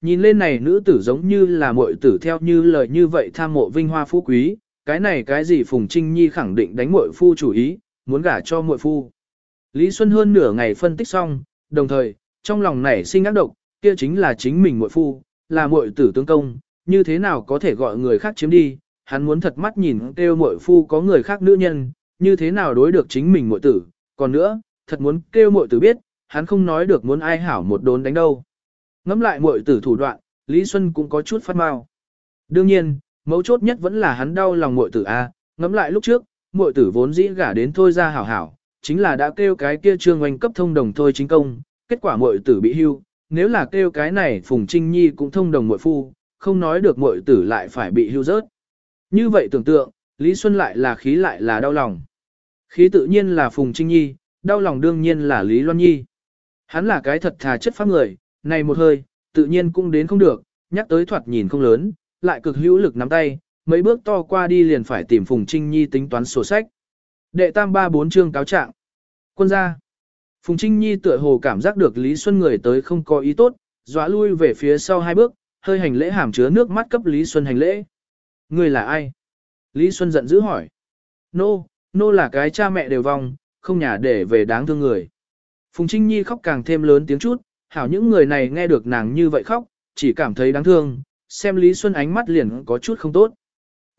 Nhìn lên này nữ tử giống như là muội tử theo như lời như vậy tham mộ vinh hoa phú quý, cái này cái gì Phùng Trinh Nhi khẳng định đánh muội phu chủ ý, muốn gả cho muội phu. Lý Xuân hơn nửa ngày phân tích xong, đồng thời, trong lòng nảy sinh ác độc, kia chính là chính mình muội phu, là muội tử tướng công, như thế nào có thể gọi người khác chiếm đi, hắn muốn thật mắt nhìn kêu muội phu có người khác nữ nhân, như thế nào đối được chính mình muội tử, còn nữa, thật muốn kêu muội tử biết, hắn không nói được muốn ai hảo một đốn đánh đâu. Ngắm lại muội tử thủ đoạn, Lý Xuân cũng có chút phát mau. Đương nhiên, mấu chốt nhất vẫn là hắn đau lòng muội tử a, ngắm lại lúc trước, muội tử vốn dĩ gả đến thôi ra hảo hảo, chính là đã kêu cái kia trương oanh cấp thông đồng thôi chính công, kết quả muội tử bị hưu, nếu là kêu cái này Phùng Trinh Nhi cũng thông đồng muội phu, không nói được muội tử lại phải bị hưu rớt. Như vậy tưởng tượng, Lý Xuân lại là khí lại là đau lòng. Khí tự nhiên là Phùng Trinh Nhi, đau lòng đương nhiên là Lý Loan Nhi. Hắn là cái thật thà chất pháp người, này một hơi, tự nhiên cũng đến không được, nhắc tới thoạt nhìn không lớn, lại cực hữu lực nắm tay, mấy bước to qua đi liền phải tìm Phùng Trinh Nhi tính toán sổ sách. Đệ tam ba bốn chương cáo trạng. Quân gia. Phùng Trinh Nhi tựa hồ cảm giác được Lý Xuân người tới không có ý tốt, dọa lui về phía sau hai bước, hơi hành lễ hàm chứa nước mắt cấp Lý Xuân hành lễ. Người là ai? Lý Xuân giận dữ hỏi. Nô, nô là cái cha mẹ đều vong, không nhà để về đáng thương người. Phùng Trinh Nhi khóc càng thêm lớn tiếng chút, hảo những người này nghe được nàng như vậy khóc, chỉ cảm thấy đáng thương, xem Lý Xuân ánh mắt liền có chút không tốt.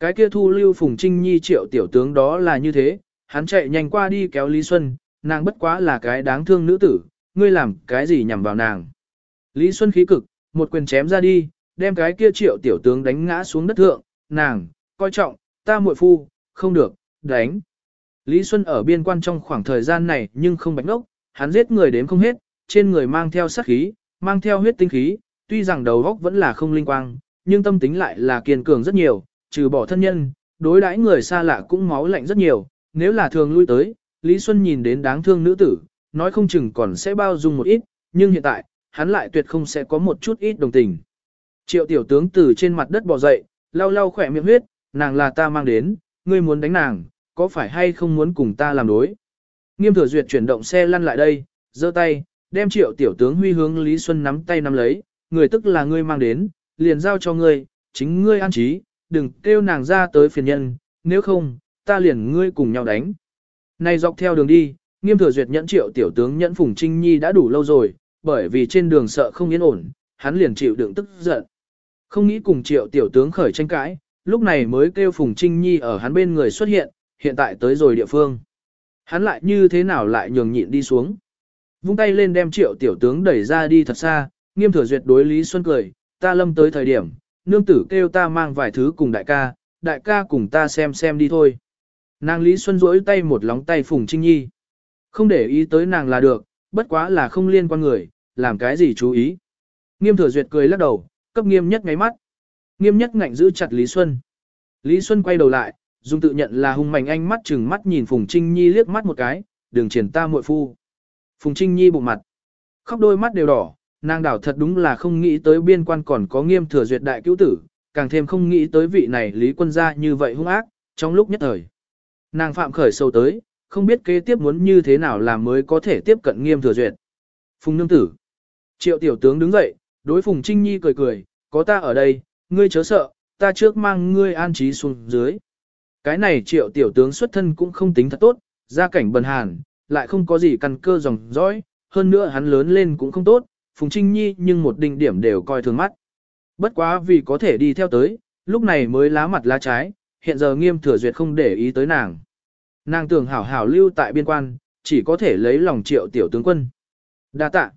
Cái kia thu lưu Phùng Trinh Nhi triệu tiểu tướng đó là như thế, hắn chạy nhanh qua đi kéo Lý Xuân, nàng bất quá là cái đáng thương nữ tử, ngươi làm cái gì nhằm vào nàng. Lý Xuân khí cực, một quyền chém ra đi, đem cái kia triệu tiểu tướng đánh ngã xuống đất thượng, nàng, coi trọng, ta muội phu, không được, đánh. Lý Xuân ở biên quan trong khoảng thời gian này nhưng không bạch ngốc, hắn giết người đến không hết, trên người mang theo sát khí, mang theo huyết tinh khí, tuy rằng đầu óc vẫn là không linh quang, nhưng tâm tính lại là kiên cường rất nhiều, trừ bỏ thân nhân, đối đãi người xa lạ cũng máu lạnh rất nhiều, nếu là thường lui tới, Lý Xuân nhìn đến đáng thương nữ tử, nói không chừng còn sẽ bao dung một ít, nhưng hiện tại, hắn lại tuyệt không sẽ có một chút ít đồng tình. Triệu tiểu tướng từ trên mặt đất bò dậy, lau lau khỏe miệng huyết, nàng là ta mang đến, ngươi muốn đánh nàng, có phải hay không muốn cùng ta làm đối. Nghiêm thừa duyệt chuyển động xe lăn lại đây, giơ tay, đem triệu tiểu tướng huy hướng Lý Xuân nắm tay nắm lấy, người tức là ngươi mang đến, liền giao cho ngươi, chính ngươi an trí, đừng kêu nàng ra tới phiền nhân, nếu không, ta liền ngươi cùng nhau đánh. Này dọc theo đường đi, nghiêm thừa duyệt nhẫn triệu tiểu tướng nhẫn Phùng Trinh Nhi đã đủ lâu rồi, bởi vì trên đường sợ không yên ổn, hắn liền chịu đựng tức giận. Không nghĩ cùng triệu tiểu tướng khởi tranh cãi, lúc này mới kêu Phùng Trinh Nhi ở hắn bên người xuất hiện, hiện tại tới rồi địa phương. Hắn lại như thế nào lại nhường nhịn đi xuống. Vung tay lên đem triệu tiểu tướng đẩy ra đi thật xa, nghiêm thừa duyệt đối Lý Xuân cười, ta lâm tới thời điểm, nương tử kêu ta mang vài thứ cùng đại ca, đại ca cùng ta xem xem đi thôi. Nàng Lý Xuân rỗi tay một lóng tay Phùng Trinh Nhi. Không để ý tới nàng là được, bất quá là không liên quan người, làm cái gì chú ý. Nghiêm thừa duyệt cười lắc đầu, cấp nghiêm nhất ngáy mắt. Nghiêm nhất ngạnh giữ chặt Lý Xuân. Lý Xuân quay đầu lại, dùng tự nhận là hung mạnh anh mắt chừng mắt nhìn Phùng Trinh Nhi liếc mắt một cái, đường triển ta muội phu. Phùng Trinh Nhi bụng mặt, khóc đôi mắt đều đỏ, nàng đảo thật đúng là không nghĩ tới biên quan còn có nghiêm thừa duyệt đại cứu tử, càng thêm không nghĩ tới vị này Lý quân gia như vậy hung ác, trong lúc nhất thời. Nàng phạm khởi sâu tới, không biết kế tiếp muốn như thế nào làm mới có thể tiếp cận nghiêm thừa duyệt. Phùng nương tử. Triệu tiểu tướng đứng dậy, đối Phùng Trinh Nhi cười cười, có ta ở đây, ngươi chớ sợ, ta trước mang ngươi an trí xuống dưới. Cái này triệu tiểu tướng xuất thân cũng không tính thật tốt, gia cảnh bần hàn, lại không có gì căn cơ dòng dõi, hơn nữa hắn lớn lên cũng không tốt, Phùng Trinh Nhi nhưng một đỉnh điểm đều coi thường mắt. Bất quá vì có thể đi theo tới, lúc này mới lá mặt lá trái, hiện giờ nghiêm thừa duyệt không để ý tới nàng. Nàng tưởng hảo hảo lưu tại biên quan, chỉ có thể lấy lòng triệu tiểu tướng quân. đa tạ.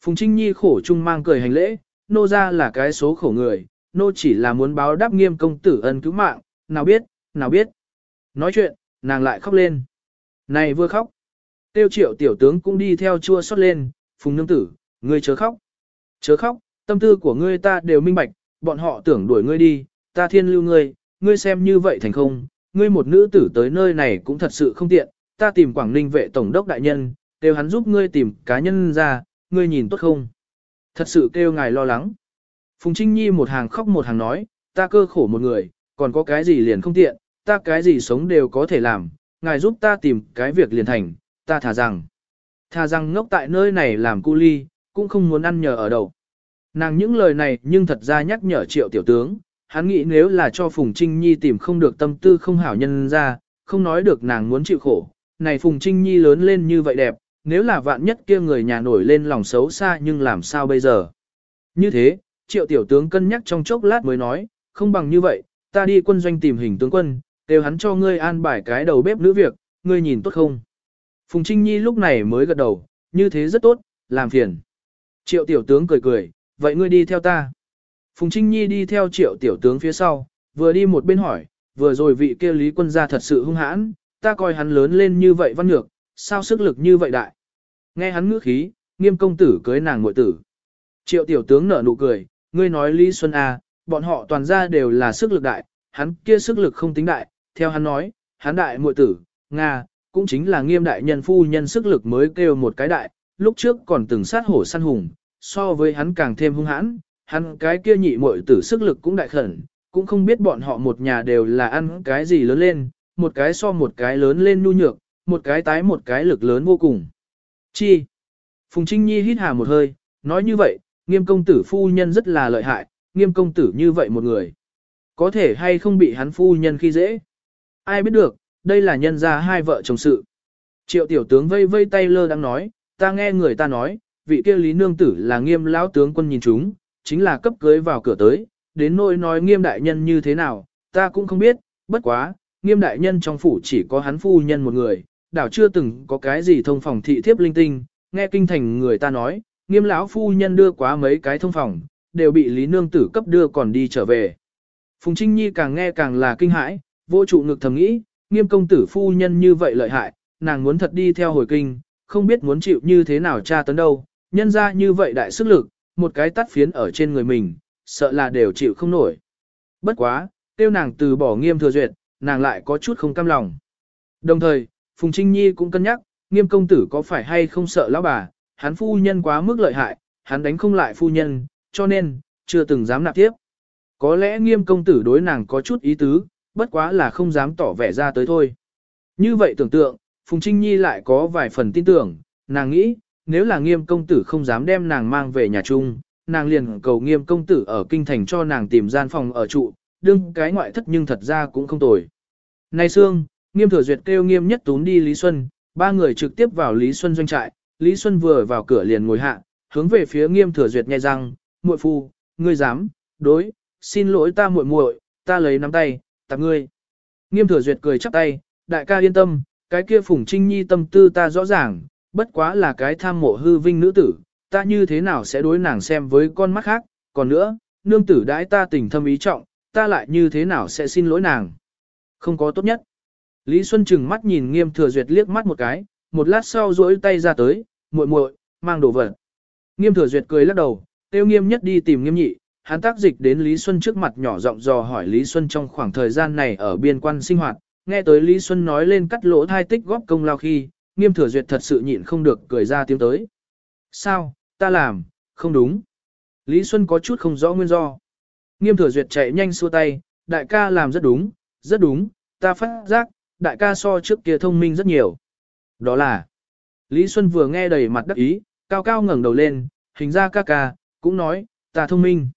Phùng Trinh Nhi khổ chung mang cười hành lễ, nô ra là cái số khổ người, nô chỉ là muốn báo đáp nghiêm công tử ân cứu mạng, nào biết, nào biết. Nói chuyện, nàng lại khóc lên. Này vừa khóc. Tiêu triệu tiểu tướng cũng đi theo chua xót lên, phùng nương tử, ngươi chớ khóc. Chớ khóc, tâm tư của ngươi ta đều minh bạch, bọn họ tưởng đuổi ngươi đi, ta thiên lưu ngươi, ngươi xem như vậy thành không, ngươi một nữ tử tới nơi này cũng thật sự không tiện, ta tìm Quảng Ninh vệ tổng đốc đại nhân, đều hắn giúp ngươi tìm cá nhân ra, ngươi nhìn tốt không? Thật sự kêu ngài lo lắng. Phùng Trinh Nhi một hàng khóc một hàng nói, ta cơ khổ một người, còn có cái gì liền không tiện, ta cái gì sống đều có thể làm, ngài giúp ta tìm cái việc liền thành, ta thả rằng. Thà rằng ngốc tại nơi này làm cu ly, cũng không muốn ăn nhờ ở đâu. Nàng những lời này nhưng thật ra nhắc nhở triệu tiểu tướng, hắn nghĩ nếu là cho Phùng Trinh Nhi tìm không được tâm tư không hảo nhân ra, không nói được nàng muốn chịu khổ, này Phùng Trinh Nhi lớn lên như vậy đẹp, nếu là vạn nhất kia người nhà nổi lên lòng xấu xa nhưng làm sao bây giờ. Như thế, triệu tiểu tướng cân nhắc trong chốc lát mới nói, không bằng như vậy, ta đi quân doanh tìm hình tướng quân, đều hắn cho ngươi an bài cái đầu bếp nữ việc, ngươi nhìn tốt không. Phùng Trinh Nhi lúc này mới gật đầu, như thế rất tốt, làm phiền. Triệu tiểu tướng cười cười, vậy ngươi đi theo ta. Phùng Trinh Nhi đi theo triệu tiểu tướng phía sau, vừa đi một bên hỏi, vừa rồi vị kia lý quân gia thật sự hung hãn, ta coi hắn lớn lên như vậy văn ngược, sao sức lực như vậy đại. Nghe hắn ngữ khí, nghiêm công tử cưới nàng muội tử. Triệu tiểu tướng nở nụ cười, ngươi nói Lý Xuân A, bọn họ toàn ra đều là sức lực đại, hắn kia sức lực không tính đại, theo hắn nói, hắn đại muội tử, Nga, cũng chính là nghiêm đại nhân phu nhân sức lực mới kêu một cái đại, lúc trước còn từng sát hổ săn hùng, so với hắn càng thêm hung hãn, hắn cái kia nhị muội tử sức lực cũng đại khẩn, cũng không biết bọn họ một nhà đều là ăn cái gì lớn lên, một cái so một cái lớn lên nhu nhược, một cái tái một cái lực lớn vô cùng. Chi? Phùng Trinh Nhi hít hà một hơi, nói như vậy, nghiêm công tử phu nhân rất là lợi hại, nghiêm công tử như vậy một người. Có thể hay không bị hắn phu nhân khi dễ? Ai biết được, đây là nhân ra hai vợ chồng sự. Triệu tiểu tướng vây vây tay lơ đang nói, ta nghe người ta nói, vị kia lý nương tử là nghiêm lão tướng quân nhìn chúng, chính là cấp cưới vào cửa tới, đến nỗi nói nghiêm đại nhân như thế nào, ta cũng không biết, bất quá, nghiêm đại nhân trong phủ chỉ có hắn phu nhân một người, đảo chưa từng có cái gì thông phòng thị thiếp linh tinh, nghe kinh thành người ta nói, nghiêm lão phu nhân đưa quá mấy cái thông phòng, đều bị lý nương tử cấp đưa còn đi trở về. Phùng Trinh Nhi càng nghe càng là kinh hãi, vô trụ ngực thầm nghĩ, nghiêm công tử phu nhân như vậy lợi hại, nàng muốn thật đi theo hồi kinh, không biết muốn chịu như thế nào tra tấn đâu, nhân ra như vậy đại sức lực, một cái tắt phiến ở trên người mình, sợ là đều chịu không nổi. Bất quá, tiêu nàng từ bỏ nghiêm thừa duyệt, nàng lại có chút không cam lòng. Đồng thời, Phùng Trinh Nhi cũng cân nhắc, nghiêm công tử có phải hay không sợ lão bà, hắn phu nhân quá mức lợi hại, hắn đánh không lại phu nhân, cho nên, chưa từng dám nạp tiếp. Có lẽ nghiêm công tử đối nàng có chút ý tứ, bất quá là không dám tỏ vẻ ra tới thôi. Như vậy tưởng tượng, Phùng Trinh Nhi lại có vài phần tin tưởng, nàng nghĩ, nếu là nghiêm công tử không dám đem nàng mang về nhà chung, nàng liền cầu nghiêm công tử ở kinh thành cho nàng tìm gian phòng ở trụ, đương cái ngoại thất nhưng thật ra cũng không tồi. nay Sương, nghiêm thừa duyệt kêu nghiêm nhất tún đi Lý Xuân, ba người trực tiếp vào Lý Xuân doanh trại, Lý Xuân vừa vào cửa liền ngồi hạ, hướng về phía nghiêm thừa duyệt nghe rằng muội phu, ngươi dám, đối, xin lỗi ta muội muội, ta lấy nắm tay, tạp ngươi. Nghiêm thừa duyệt cười chắp tay, đại ca yên tâm, cái kia phùng trinh nhi tâm tư ta rõ ràng, bất quá là cái tham mộ hư vinh nữ tử, ta như thế nào sẽ đối nàng xem với con mắt khác, còn nữa, nương tử đãi ta tình thâm ý trọng, ta lại như thế nào sẽ xin lỗi nàng. Không có tốt nhất. Lý Xuân chừng mắt nhìn nghiêm thừa duyệt liếc mắt một cái, một lát sau duỗi tay ra tới, muội muội, mang đồ vật. Nghiêm thừa duyệt cười lắc đầu, tiêu nghiêm nhất đi tìm nghiêm nhị, hắn tác dịch đến Lý Xuân trước mặt nhỏ giọng dò hỏi Lý Xuân trong khoảng thời gian này ở biên quan sinh hoạt, nghe tới Lý Xuân nói lên cắt lỗ thai tích góp công lao khi, nghiêm thừa duyệt thật sự nhịn không được cười ra tiếng tới. Sao, ta làm, không đúng. Lý Xuân có chút không rõ nguyên do. Nghiêm thừa duyệt chạy nhanh xua tay, đại ca làm rất đúng, rất đúng, ta phát giác, đại ca so trước kia thông minh rất nhiều. Đó là, Lý Xuân vừa nghe đầy mặt đắc ý, cao cao ngẩng đầu lên, hình ra ca ca, cũng nói, ta thông minh.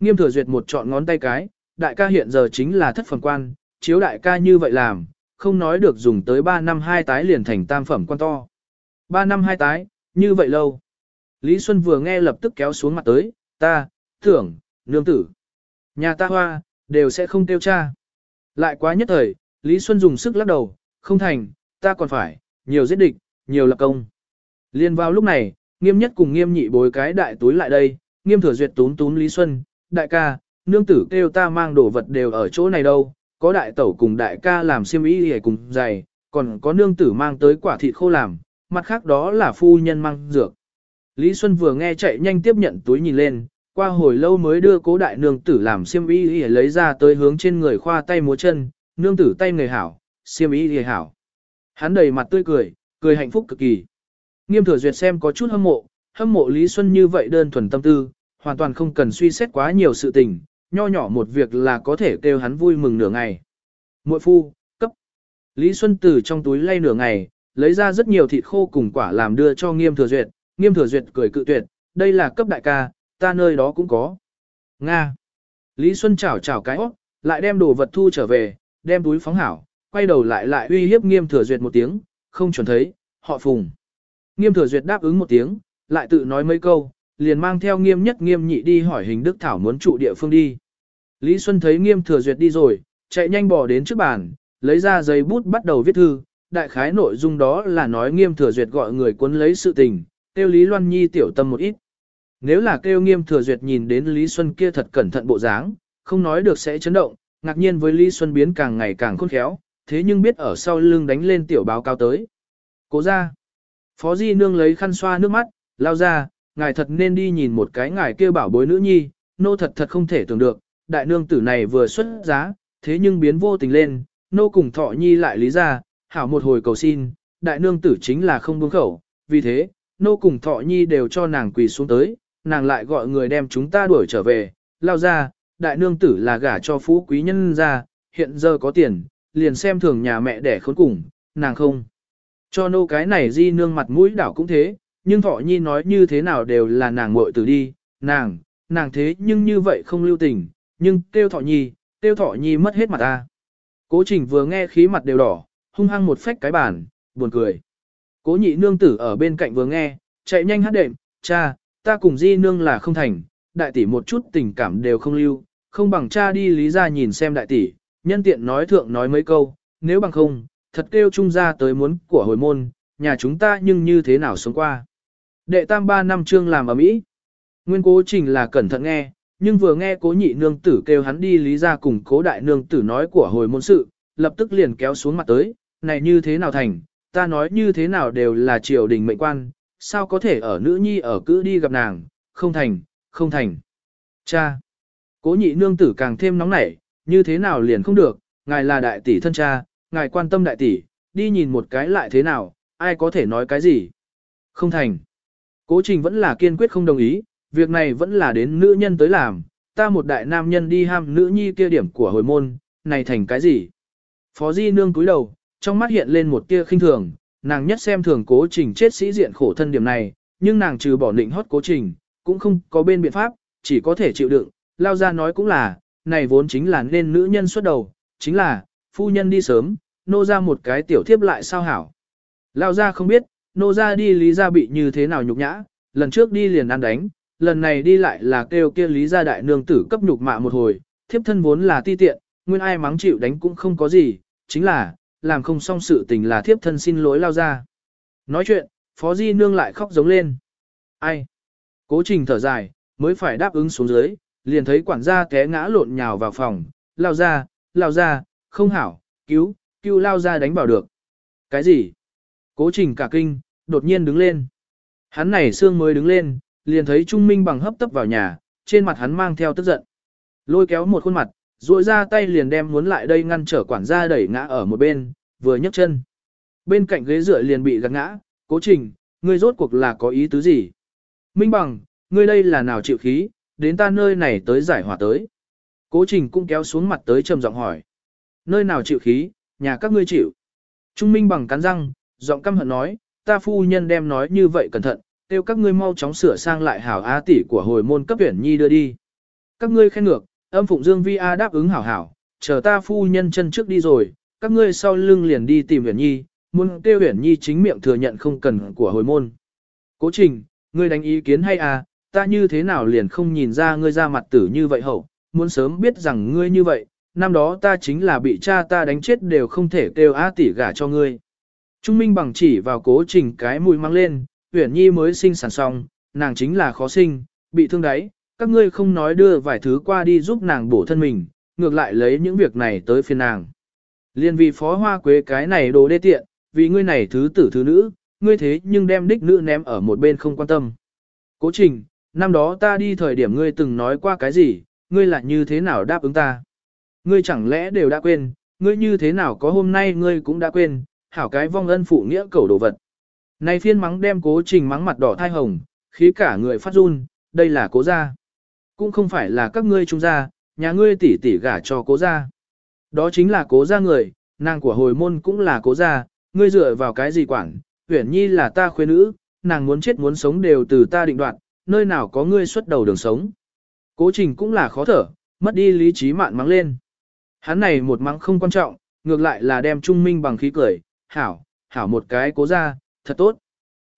Nghiêm thừa duyệt một chọn ngón tay cái, đại ca hiện giờ chính là thất phẩm quan, chiếu đại ca như vậy làm, không nói được dùng tới 3 năm hai tái liền thành tam phẩm quan to. 3 năm hai tái, như vậy lâu. Lý Xuân vừa nghe lập tức kéo xuống mặt tới, ta, thưởng, nương tử. Nhà ta hoa, đều sẽ không tiêu cha. Lại quá nhất thời, Lý Xuân dùng sức lắc đầu, không thành, ta còn phải, nhiều giết địch, nhiều lập công. Liên vào lúc này, nghiêm nhất cùng nghiêm nhị bối cái đại túi lại đây, nghiêm thừa duyệt tún tún Lý Xuân, đại ca, nương tử kêu ta mang đồ vật đều ở chỗ này đâu, có đại tẩu cùng đại ca làm xiêm y hề cùng giày, còn có nương tử mang tới quả thịt khô làm, mặt khác đó là phu nhân mang dược. Lý Xuân vừa nghe chạy nhanh tiếp nhận túi nhìn lên, qua hồi lâu mới đưa cố đại nương tử làm xiêm y hề lấy ra tới hướng trên người khoa tay múa chân, nương tử tay người hảo, xiêm y hề hảo. Hắn đầy mặt tươi cười, cười hạnh phúc cực kỳ. Nghiêm thừa duyệt xem có chút hâm mộ, hâm mộ Lý Xuân như vậy đơn thuần tâm tư, hoàn toàn không cần suy xét quá nhiều sự tình, nho nhỏ một việc là có thể kêu hắn vui mừng nửa ngày. Muội phu, cấp. Lý Xuân từ trong túi lay nửa ngày, lấy ra rất nhiều thịt khô cùng quả làm đưa cho Nghiêm Thừa Duyệt, Nghiêm Thừa Duyệt cười cự tuyệt, đây là cấp đại ca, ta nơi đó cũng có. Nga. Lý Xuân chảo chảo cái óc, lại đem đồ vật thu trở về, đem túi phóng hảo, quay đầu lại lại uy hiếp nghiêm thừa duyệt một tiếng, không chuẩn thấy, họ phùng. Nghiêm thừa duyệt đáp ứng một tiếng, lại tự nói mấy câu, liền mang theo nghiêm nhất nghiêm nhị đi hỏi hình đức thảo muốn trụ địa phương đi. Lý Xuân thấy nghiêm thừa duyệt đi rồi, chạy nhanh bỏ đến trước bàn, lấy ra giấy bút bắt đầu viết thư, đại khái nội dung đó là nói nghiêm thừa duyệt gọi người cuốn lấy sự tình, tiêu Lý Loan Nhi tiểu tâm một ít. Nếu là kêu nghiêm thừa duyệt nhìn đến Lý Xuân kia thật cẩn thận bộ dáng, không nói được sẽ chấn động, ngạc nhiên với Lý Xuân biến càng ngày càng khôn khéo, thế nhưng biết ở sau lưng đánh lên tiểu báo cao tới. Cố ra. Phó Di Nương lấy khăn xoa nước mắt, lao ra, ngài thật nên đi nhìn một cái ngài kia bảo bối nữ nhi, nô thật thật không thể tưởng được, đại nương tử này vừa xuất giá, thế nhưng biến vô tình lên, nô cùng thọ nhi lại lý ra, hảo một hồi cầu xin, đại nương tử chính là không buông khẩu, vì thế, nô cùng thọ nhi đều cho nàng quỳ xuống tới, nàng lại gọi người đem chúng ta đuổi trở về, lao ra, đại nương tử là gả cho phú quý nhân ra, hiện giờ có tiền, liền xem thường nhà mẹ đẻ khốn cùng, nàng không. Cho nô cái này di nương mặt mũi đảo cũng thế, nhưng thọ nhi nói như thế nào đều là nàng muội tử đi, nàng, nàng thế nhưng như vậy không lưu tình, nhưng tiêu thọ nhi, tiêu thọ nhi mất hết mặt ta. Cố trình vừa nghe khí mặt đều đỏ, hung hăng một phách cái bàn, buồn cười. Cố nhị nương tử ở bên cạnh vừa nghe, chạy nhanh hát đệm, cha, ta cùng di nương là không thành, đại tỷ một chút tình cảm đều không lưu, không bằng cha đi lý ra nhìn xem đại tỷ, nhân tiện nói thượng nói mấy câu, nếu bằng không, thật kêu trung ra tới muốn của hồi môn, nhà chúng ta nhưng như thế nào sống qua. Đệ tam ba năm trương làm ở Mỹ. Nguyên cố trình là cẩn thận nghe, nhưng vừa nghe cố nhị nương tử kêu hắn đi lý ra cùng cố đại nương tử nói của hồi môn sự, lập tức liền kéo xuống mặt tới, này như thế nào thành, ta nói như thế nào đều là triều đình mệnh quan, sao có thể ở nữ nhi ở cứ đi gặp nàng, không thành, không thành. Cha! Cố nhị nương tử càng thêm nóng nảy, như thế nào liền không được, ngài là đại tỷ thân cha, ngài quan tâm đại tỷ, đi nhìn một cái lại thế nào, ai có thể nói cái gì. Không thành. Cố trình vẫn là kiên quyết không đồng ý, việc này vẫn là đến nữ nhân tới làm, ta một đại nam nhân đi ham nữ nhi kia điểm của hồi môn, này thành cái gì. Phó Di nương cúi đầu, trong mắt hiện lên một tia khinh thường, nàng nhất xem thường cố trình chết sĩ diện khổ thân điểm này, nhưng nàng trừ bỏ định hót cố trình, cũng không có bên biện pháp, chỉ có thể chịu đựng, lao ra nói cũng là, này vốn chính là nên nữ nhân xuất đầu, chính là, phu nhân đi sớm, nô ra một cái tiểu thiếp lại sao hảo. Lao ra không biết, nô ra đi lý ra bị như thế nào nhục nhã, lần trước đi liền ăn đánh, lần này đi lại là kêu kia lý ra đại nương tử cấp nhục mạ một hồi, thiếp thân vốn là ti tiện, nguyên ai mắng chịu đánh cũng không có gì, chính là, làm không xong sự tình là thiếp thân xin lỗi lao ra. Nói chuyện, phó di nương lại khóc giống lên. Ai? Cố trình thở dài, mới phải đáp ứng xuống dưới, liền thấy quản gia té ngã lộn nhào vào phòng, lao ra, lao ra, không hảo, cứu, cứu lao ra đánh bảo được. Cái gì? Cố trình cả kinh, đột nhiên đứng lên. Hắn này xương mới đứng lên, liền thấy Trung Minh bằng hấp tấp vào nhà, trên mặt hắn mang theo tức giận. Lôi kéo một khuôn mặt, duỗi ra tay liền đem muốn lại đây ngăn trở quản gia đẩy ngã ở một bên, vừa nhấc chân. Bên cạnh ghế dựa liền bị gạt ngã, cố trình, ngươi rốt cuộc là có ý tứ gì? Minh bằng, ngươi đây là nào chịu khí, đến ta nơi này tới giải hòa tới. Cố trình cũng kéo xuống mặt tới trầm giọng hỏi. Nơi nào chịu khí, nhà các ngươi chịu. Trung Minh bằng cắn răng, giọng căm hận nói, ta phu nhân đem nói như vậy cẩn thận, kêu các ngươi mau chóng sửa sang lại hảo á tỷ của hồi môn cấp tuyển nhi đưa đi. Các ngươi khen ngược, âm phụng dương vi a đáp ứng hảo hảo, chờ ta phu nhân chân trước đi rồi, các ngươi sau lưng liền đi tìm tuyển nhi, muốn kêu tuyển nhi chính miệng thừa nhận không cần của hồi môn. Cố trình, ngươi đánh ý kiến hay à, ta như thế nào liền không nhìn ra ngươi ra mặt tử như vậy hậu, muốn sớm biết rằng ngươi như vậy, năm đó ta chính là bị cha ta đánh chết đều không thể kêu á tỷ gả cho ngươi. Trung Minh bằng chỉ vào cố trình cái mùi mang lên, Uyển Nhi mới sinh sản xong, nàng chính là khó sinh, bị thương đấy, các ngươi không nói đưa vài thứ qua đi giúp nàng bổ thân mình, ngược lại lấy những việc này tới phiên nàng. Liên vì phó hoa quế cái này đồ đê tiện, vì ngươi này thứ tử thứ nữ, ngươi thế nhưng đem đích nữ ném ở một bên không quan tâm. Cố trình, năm đó ta đi thời điểm ngươi từng nói qua cái gì, ngươi lại như thế nào đáp ứng ta. Ngươi chẳng lẽ đều đã quên, ngươi như thế nào có hôm nay ngươi cũng đã quên, hảo cái vong ân phụ nghĩa cầu đồ vật. Này phiên mắng đem cố trình mắng mặt đỏ thai hồng, khí cả người phát run, đây là cố gia. Cũng không phải là các ngươi trung gia, nhà ngươi tỷ tỷ gả cho cố gia. Đó chính là cố gia người, nàng của hồi môn cũng là cố gia, ngươi dựa vào cái gì quản, huyển nhi là ta khuê nữ, nàng muốn chết muốn sống đều từ ta định đoạt, nơi nào có ngươi xuất đầu đường sống. Cố trình cũng là khó thở, mất đi lý trí mạn mắng lên. Hắn này một mắng không quan trọng, ngược lại là đem trung minh bằng khí cười, hảo, hảo một cái cố ra, thật tốt.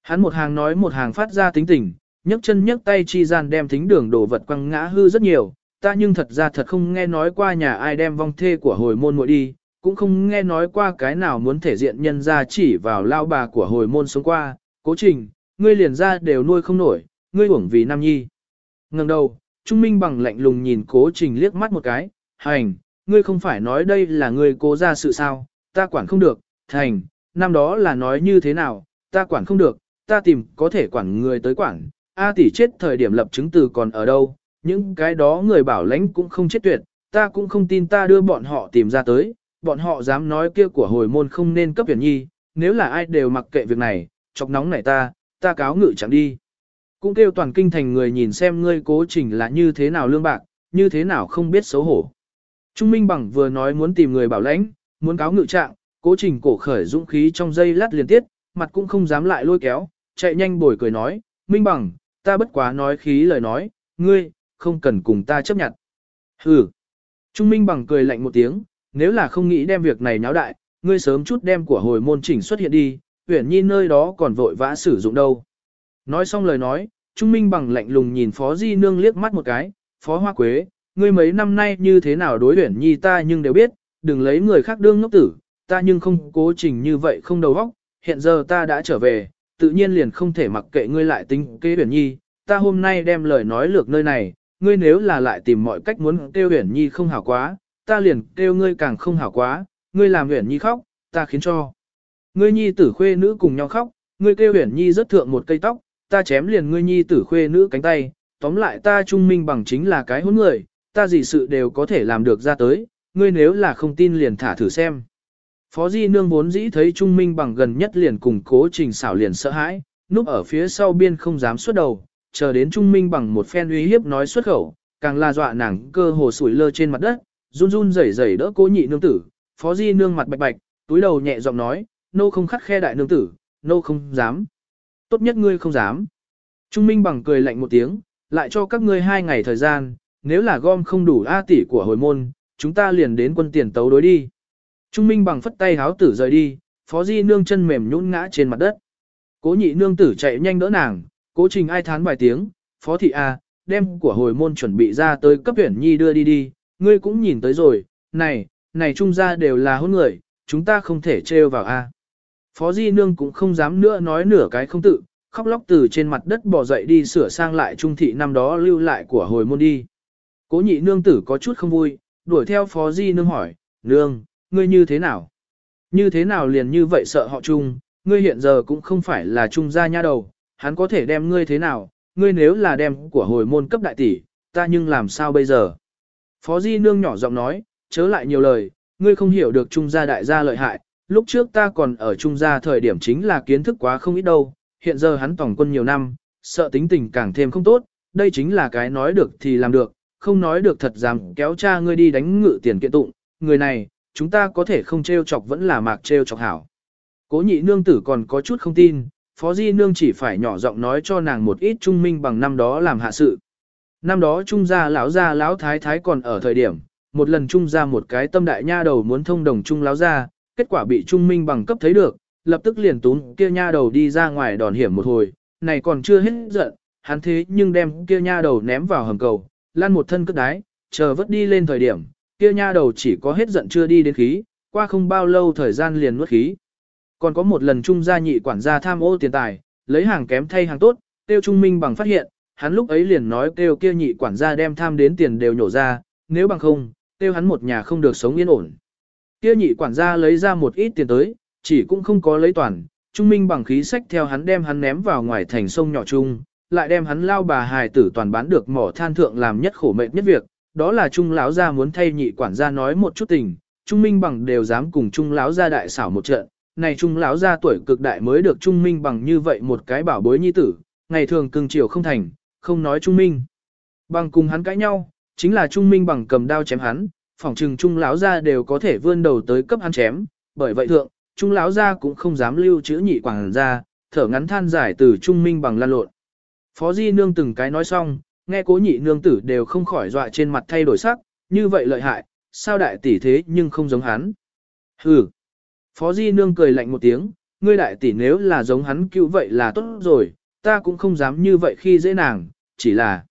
Hắn một hàng nói một hàng phát ra tính tình, nhấc chân nhấc tay chi gian đem thính đường đồ vật quăng ngã hư rất nhiều, ta nhưng thật ra thật không nghe nói qua nhà ai đem vong thê của hồi môn muội đi, cũng không nghe nói qua cái nào muốn thể diện nhân ra chỉ vào lao bà của hồi môn sống qua, cố trình, ngươi liền ra đều nuôi không nổi, ngươi uổng vì nam nhi. Ngừng đầu, Trung Minh bằng lạnh lùng nhìn cố trình liếc mắt một cái, hành, ngươi không phải nói đây là ngươi cố ra sự sao, ta quản không được, thành, năm đó là nói như thế nào, ta quản không được, ta tìm có thể quản người tới quản, A tỷ chết thời điểm lập chứng từ còn ở đâu, những cái đó người bảo lãnh cũng không chết tuyệt, ta cũng không tin ta đưa bọn họ tìm ra tới, bọn họ dám nói kia của hồi môn không nên cấp tuyển nhi, nếu là ai đều mặc kệ việc này, chọc nóng này ta, ta cáo ngự chẳng đi. Cũng kêu toàn kinh thành người nhìn xem ngươi cố trình là như thế nào lương bạc, như thế nào không biết xấu hổ. Trung Minh Bằng vừa nói muốn tìm người bảo lãnh, muốn cáo ngự trạng, cố trình cổ khởi dũng khí trong dây lát liên tiếp, mặt cũng không dám lại lôi kéo, chạy nhanh bồi cười nói, Minh Bằng, ta bất quá nói khí lời nói, ngươi, không cần cùng ta chấp nhận. Hừ. Trung Minh Bằng cười lạnh một tiếng, nếu là không nghĩ đem việc này nháo đại, ngươi sớm chút đem của hồi môn chỉnh xuất hiện đi, huyển nhi nơi đó còn vội vã sử dụng đâu. Nói xong lời nói, Trung Minh Bằng lạnh lùng nhìn Phó Di Nương liếc mắt một cái, Phó Hoa Quế, ngươi mấy năm nay như thế nào đối huyển nhi ta nhưng đều biết, đừng lấy người khác đương ngốc tử, ta nhưng không cố trình như vậy không đầu óc, hiện giờ ta đã trở về, tự nhiên liền không thể mặc kệ ngươi lại tính kế huyển nhi, ta hôm nay đem lời nói lược nơi này, ngươi nếu là lại tìm mọi cách muốn kêu huyển nhi không hảo quá, ta liền kêu ngươi càng không hảo quá, ngươi làm huyển nhi khóc, ta khiến cho. Ngươi nhi tử khuê nữ cùng nhau khóc, ngươi kêu huyển nhi rất thượng một cây tóc, ta chém liền ngươi nhi tử khuê nữ cánh tay, tóm lại ta trung minh bằng chính là cái hôn người, ta gì sự đều có thể làm được ra tới, ngươi nếu là không tin liền thả thử xem. Phó Di Nương vốn dĩ thấy Trung Minh bằng gần nhất liền cùng cố trình xảo liền sợ hãi, núp ở phía sau biên không dám xuất đầu, chờ đến Trung Minh bằng một phen uy hiếp nói xuất khẩu, càng la dọa nàng cơ hồ sủi lơ trên mặt đất, run run rẩy rẩy đỡ cố nhị nương tử, Phó Di Nương mặt bạch bạch, túi đầu nhẹ giọng nói, nô không khắc khe đại nương tử, nô không dám. Tốt nhất ngươi không dám. Trung Minh bằng cười lạnh một tiếng, lại cho các ngươi hai ngày thời gian, nếu là gom không đủ A tỷ của hồi môn, chúng ta liền đến quân tiền tấu đối đi. Trung Minh bằng phất tay háo tử rời đi, Phó Di nương chân mềm nhũn ngã trên mặt đất. Cố nhị nương tử chạy nhanh đỡ nàng, cố trình ai thán vài tiếng, Phó thị A, đem của hồi môn chuẩn bị ra tới cấp tuyển nhi đưa đi đi, ngươi cũng nhìn tới rồi, này, này trung gia đều là hôn người, chúng ta không thể trêu vào A. Phó Di nương cũng không dám nữa nói nửa cái không tự, khóc lóc từ trên mặt đất bò dậy đi sửa sang lại trung thị năm đó lưu lại của hồi môn đi. Cố nhị nương tử có chút không vui, đuổi theo Phó Di nương hỏi, nương, ngươi như thế nào? Như thế nào liền như vậy sợ họ chung, ngươi hiện giờ cũng không phải là trung gia nha đầu, hắn có thể đem ngươi thế nào, ngươi nếu là đem của hồi môn cấp đại tỷ, ta nhưng làm sao bây giờ? Phó Di nương nhỏ giọng nói, chớ lại nhiều lời, ngươi không hiểu được trung gia đại gia lợi hại, lúc trước ta còn ở trung gia thời điểm chính là kiến thức quá không ít đâu, hiện giờ hắn tổng quân nhiều năm, sợ tính tình càng thêm không tốt, đây chính là cái nói được thì làm được, không nói được thật dám kéo cha ngươi đi đánh ngự tiền kiện tụng, người này, chúng ta có thể không trêu chọc vẫn là mạc trêu chọc hảo. Cố nhị nương tử còn có chút không tin, phó di nương chỉ phải nhỏ giọng nói cho nàng một ít trung minh bằng năm đó làm hạ sự. Năm đó trung gia lão gia lão thái thái còn ở thời điểm, một lần trung gia một cái tâm đại nha đầu muốn thông đồng trung lão gia, kết quả bị trung minh bằng cấp thấy được, lập tức liền tún kia nha đầu đi ra ngoài đòn hiểm một hồi, này còn chưa hết giận, hắn thế nhưng đem kia nha đầu ném vào hầm cầu, lan một thân cất đái, chờ vớt đi lên thời điểm, kia nha đầu chỉ có hết giận chưa đi đến khí, qua không bao lâu thời gian liền nuốt khí. Còn có một lần trung gia nhị quản gia tham ô tiền tài, lấy hàng kém thay hàng tốt, tiêu trung minh bằng phát hiện, hắn lúc ấy liền nói kêu kia nhị quản gia đem tham đến tiền đều nhổ ra, nếu bằng không, tiêu hắn một nhà không được sống yên ổn. Kia nhị quản gia lấy ra một ít tiền tới, chỉ cũng không có lấy toàn, trung minh bằng khí sách theo hắn đem hắn ném vào ngoài thành sông nhỏ chung, lại đem hắn lao bà hài tử toàn bán được mỏ than thượng làm nhất khổ mệnh nhất việc, đó là trung lão gia muốn thay nhị quản gia nói một chút tình, trung minh bằng đều dám cùng trung lão gia đại xảo một trận, này trung lão gia tuổi cực đại mới được trung minh bằng như vậy một cái bảo bối nhi tử, ngày thường cưng chiều không thành, không nói trung minh. Bằng cùng hắn cãi nhau, chính là trung minh bằng cầm đao chém hắn, phỏng trừng trung lão gia đều có thể vươn đầu tới cấp hắn chém, bởi vậy thượng, trung lão gia cũng không dám lưu chữ nhị quản gia, thở ngắn than giải từ trung minh bằng lan lộn. Phó Di Nương từng cái nói xong, nghe cố nhị nương tử đều không khỏi dọa trên mặt thay đổi sắc, như vậy lợi hại, sao đại tỷ thế nhưng không giống hắn. Hừ. Phó Di Nương cười lạnh một tiếng, ngươi đại tỷ nếu là giống hắn cứu vậy là tốt rồi, ta cũng không dám như vậy khi dễ nàng, chỉ là...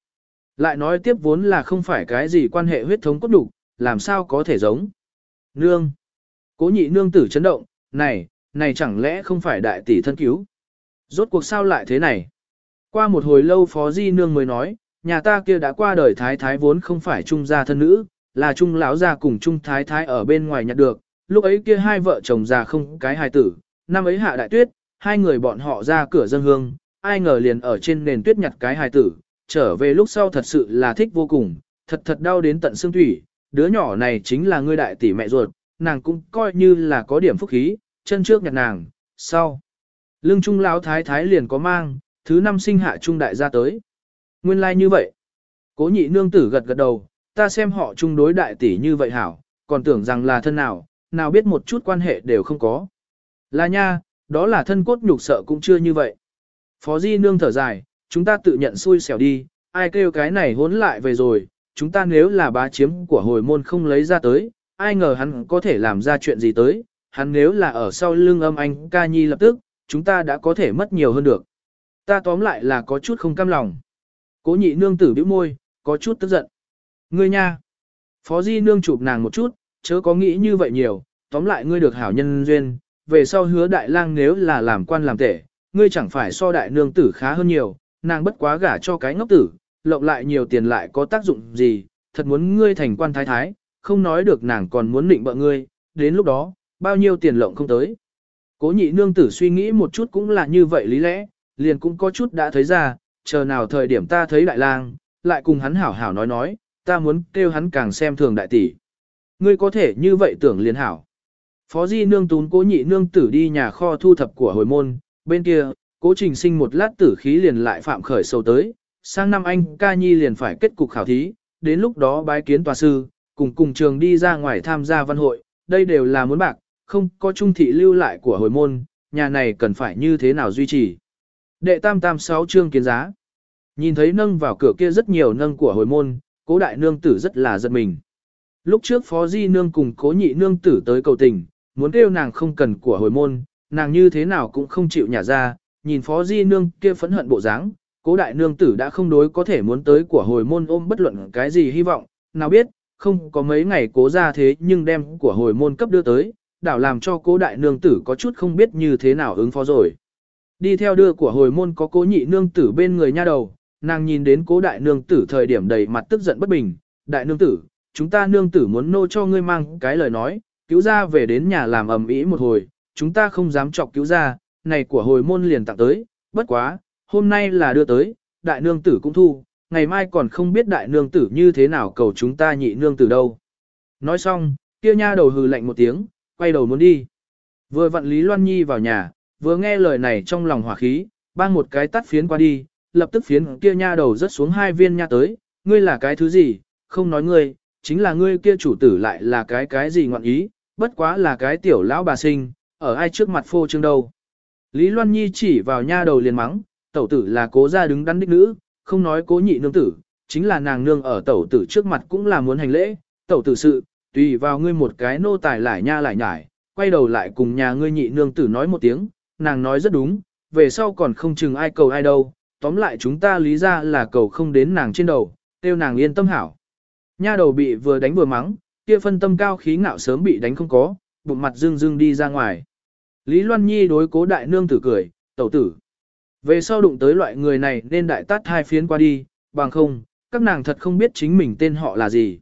Lại nói tiếp vốn là không phải cái gì quan hệ huyết thống cốt đủ, làm sao có thể giống. Nương. Cố nhị nương tử chấn động, này, này chẳng lẽ không phải đại tỷ thân cứu. Rốt cuộc sao lại thế này? Qua một hồi lâu Phó Di Nương mới nói, nhà ta kia đã qua đời thái thái vốn không phải trung gia thân nữ, là trung lão gia cùng trung thái thái ở bên ngoài nhặt được, lúc ấy kia hai vợ chồng già không cái hài tử, năm ấy hạ đại tuyết, hai người bọn họ ra cửa dân hương, ai ngờ liền ở trên nền tuyết nhặt cái hài tử, trở về lúc sau thật sự là thích vô cùng, thật thật đau đến tận xương thủy, đứa nhỏ này chính là ngươi đại tỷ mẹ ruột, nàng cũng coi như là có điểm phúc khí, chân trước nhặt nàng, sau. Lưng trung lão thái thái liền có mang, thứ năm sinh hạ trung đại gia tới. Nguyên lai like như vậy. Cố nhị nương tử gật gật đầu, ta xem họ chung đối đại tỷ như vậy hảo, còn tưởng rằng là thân nào, nào biết một chút quan hệ đều không có. Là nha, đó là thân cốt nhục sợ cũng chưa như vậy. Phó Di nương thở dài, chúng ta tự nhận xui xẻo đi, ai kêu cái này hốn lại về rồi, chúng ta nếu là bá chiếm của hồi môn không lấy ra tới, ai ngờ hắn có thể làm ra chuyện gì tới, hắn nếu là ở sau lưng âm anh ca nhi lập tức, chúng ta đã có thể mất nhiều hơn được. Ta tóm lại là có chút không cam lòng. Cố nhị nương tử bĩu môi, có chút tức giận. Ngươi nha. Phó Di nương chụp nàng một chút, chớ có nghĩ như vậy nhiều, tóm lại ngươi được hảo nhân duyên, về sau hứa đại lang nếu là làm quan làm tể, ngươi chẳng phải so đại nương tử khá hơn nhiều, nàng bất quá gả cho cái ngốc tử, lộng lại nhiều tiền lại có tác dụng gì, thật muốn ngươi thành quan thái thái, không nói được nàng còn muốn định bợ ngươi, đến lúc đó, bao nhiêu tiền lộng không tới. Cố nhị nương tử suy nghĩ một chút cũng là như vậy lý lẽ, liền cũng có chút đã thấy ra, chờ nào thời điểm ta thấy đại lang, lại cùng hắn hảo hảo nói nói, ta muốn kêu hắn càng xem thường đại tỷ. Ngươi có thể như vậy tưởng liền hảo. Phó Di nương tún cố nhị nương tử đi nhà kho thu thập của hồi môn, bên kia, cố trình sinh một lát tử khí liền lại phạm khởi sâu tới, sang năm anh ca nhi liền phải kết cục khảo thí, đến lúc đó bái kiến tòa sư, cùng cùng trường đi ra ngoài tham gia văn hội, đây đều là muốn bạc, không có trung thị lưu lại của hồi môn, nhà này cần phải như thế nào duy trì. Đệ tam tam sáu chương kiến giá. Nhìn thấy nâng vào cửa kia rất nhiều nâng của hồi môn, cố đại nương tử rất là giật mình. Lúc trước phó di nương cùng cố nhị nương tử tới cầu tình, muốn kêu nàng không cần của hồi môn, nàng như thế nào cũng không chịu nhả ra, nhìn phó di nương kia phẫn hận bộ dáng, cố đại nương tử đã không đối có thể muốn tới của hồi môn ôm bất luận cái gì hy vọng, nào biết, không có mấy ngày cố ra thế nhưng đem của hồi môn cấp đưa tới, đảo làm cho cố đại nương tử có chút không biết như thế nào ứng phó rồi. Đi theo đưa của hồi môn có cố nhị nương tử bên người nha đầu, nàng nhìn đến cố đại nương tử thời điểm đầy mặt tức giận bất bình, đại nương tử, chúng ta nương tử muốn nô cho ngươi mang cái lời nói, cứu ra về đến nhà làm ầm ĩ một hồi, chúng ta không dám chọc cứu ra, này của hồi môn liền tặng tới, bất quá, hôm nay là đưa tới, đại nương tử cũng thu, ngày mai còn không biết đại nương tử như thế nào cầu chúng ta nhị nương tử đâu. Nói xong, kia nha đầu hừ lạnh một tiếng, quay đầu muốn đi. Vừa vặn Lý Loan Nhi vào nhà, vừa nghe lời này trong lòng hỏa khí, bang một cái tắt phiến qua đi, lập tức phiến kia nha đầu rớt xuống hai viên nha tới, ngươi là cái thứ gì, không nói ngươi, chính là ngươi kia chủ tử lại là cái cái gì ngọn ý, bất quá là cái tiểu lão bà sinh, ở ai trước mặt phô trương đâu. Lý Loan Nhi chỉ vào nha đầu liền mắng, tẩu tử là cố gia đứng đắn đích nữ, không nói cố nhị nương tử, chính là nàng nương ở tẩu tử trước mặt cũng là muốn hành lễ, tẩu tử sự, tùy vào ngươi một cái nô tài lại nha lại nhải, quay đầu lại cùng nhà ngươi nhị nương tử nói một tiếng, nàng nói rất đúng, về sau còn không chừng ai cầu ai đâu, tóm lại chúng ta lý ra là cầu không đến nàng trên đầu, tiêu nàng yên tâm hảo. Nha đầu bị vừa đánh vừa mắng, kia phân tâm cao khí ngạo sớm bị đánh không có, bụng mặt dương dương đi ra ngoài. Lý Loan Nhi đối cố đại nương tử cười, tẩu tử. Về sau đụng tới loại người này nên đại tát hai phiến qua đi, bằng không, các nàng thật không biết chính mình tên họ là gì.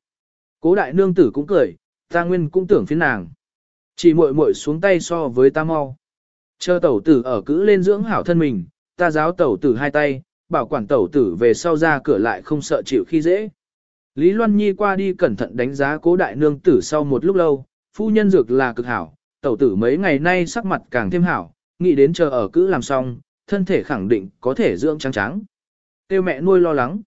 Cố đại nương tử cũng cười, ta nguyên cũng tưởng phiến nàng. Chỉ muội muội xuống tay so với ta mau. Chờ tẩu tử ở cữ lên dưỡng hảo thân mình, ta giáo tẩu tử hai tay, bảo quản tẩu tử về sau ra cửa lại không sợ chịu khi dễ. Lý Loan Nhi qua đi cẩn thận đánh giá cố đại nương tử sau một lúc lâu, phu nhân dược là cực hảo, tẩu tử mấy ngày nay sắc mặt càng thêm hảo, nghĩ đến chờ ở cữ làm xong, thân thể khẳng định có thể dưỡng trắng trắng. Tiêu mẹ nuôi lo lắng.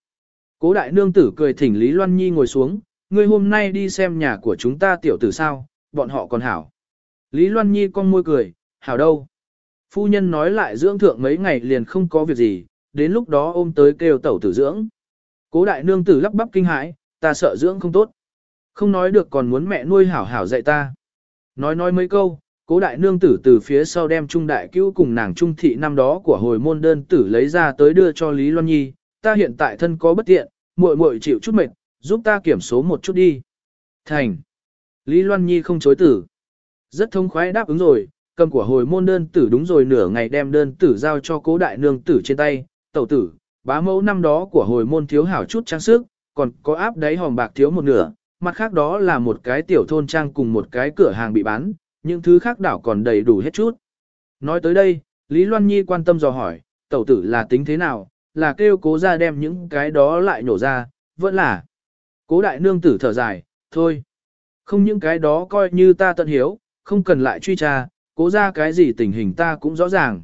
Cố đại nương tử cười thỉnh Lý Loan Nhi ngồi xuống, ngươi hôm nay đi xem nhà của chúng ta tiểu tử sao, bọn họ còn hảo. Lý Loan Nhi con môi cười, hảo đâu. Phu nhân nói lại dưỡng thượng mấy ngày liền không có việc gì, đến lúc đó ôm tới kêu tẩu tử dưỡng. Cố đại nương tử lắp bắp kinh hãi, ta sợ dưỡng không tốt. Không nói được còn muốn mẹ nuôi hảo hảo dạy ta. Nói nói mấy câu, cố đại nương tử từ phía sau đem trung đại cứu cùng nàng trung thị năm đó của hồi môn đơn tử lấy ra tới đưa cho Lý Loan Nhi, ta hiện tại thân có bất tiện, muội muội chịu chút mệt, giúp ta kiểm số một chút đi. Thành. Lý Loan Nhi không chối tử. Rất thông khoái đáp ứng rồi, cầm của hồi môn đơn tử đúng rồi nửa ngày đem đơn tử giao cho cố đại nương tử trên tay, tẩu tử, bá mẫu năm đó của hồi môn thiếu hảo chút trang sức, còn có áp đáy hòm bạc thiếu một nửa, mặt khác đó là một cái tiểu thôn trang cùng một cái cửa hàng bị bán, những thứ khác đảo còn đầy đủ hết chút. Nói tới đây, Lý Loan Nhi quan tâm dò hỏi, tẩu tử là tính thế nào, là kêu cố ra đem những cái đó lại nổ ra, vẫn là. Cố đại nương tử thở dài, thôi. Không những cái đó coi như ta tận hiếu, không cần lại truy tra, cố ra cái gì tình hình ta cũng rõ ràng.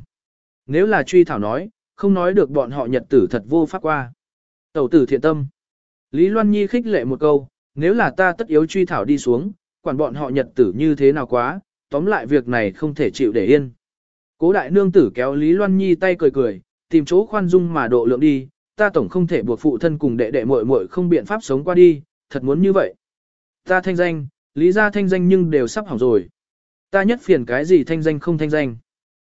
Nếu là truy thảo nói, không nói được bọn họ nhật tử thật vô pháp qua. Tẩu tử thiện tâm. Lý Loan Nhi khích lệ một câu, nếu là ta tất yếu truy thảo đi xuống, quản bọn họ nhật tử như thế nào quá, tóm lại việc này không thể chịu để yên. Cố đại nương tử kéo Lý Loan Nhi tay cười cười, tìm chỗ khoan dung mà độ lượng đi, ta tổng không thể buộc phụ thân cùng đệ đệ muội muội không biện pháp sống qua đi, thật muốn như vậy. Ta thanh danh, lý gia thanh danh nhưng đều sắp hỏng rồi. Ta nhất phiền cái gì thanh danh không thanh danh.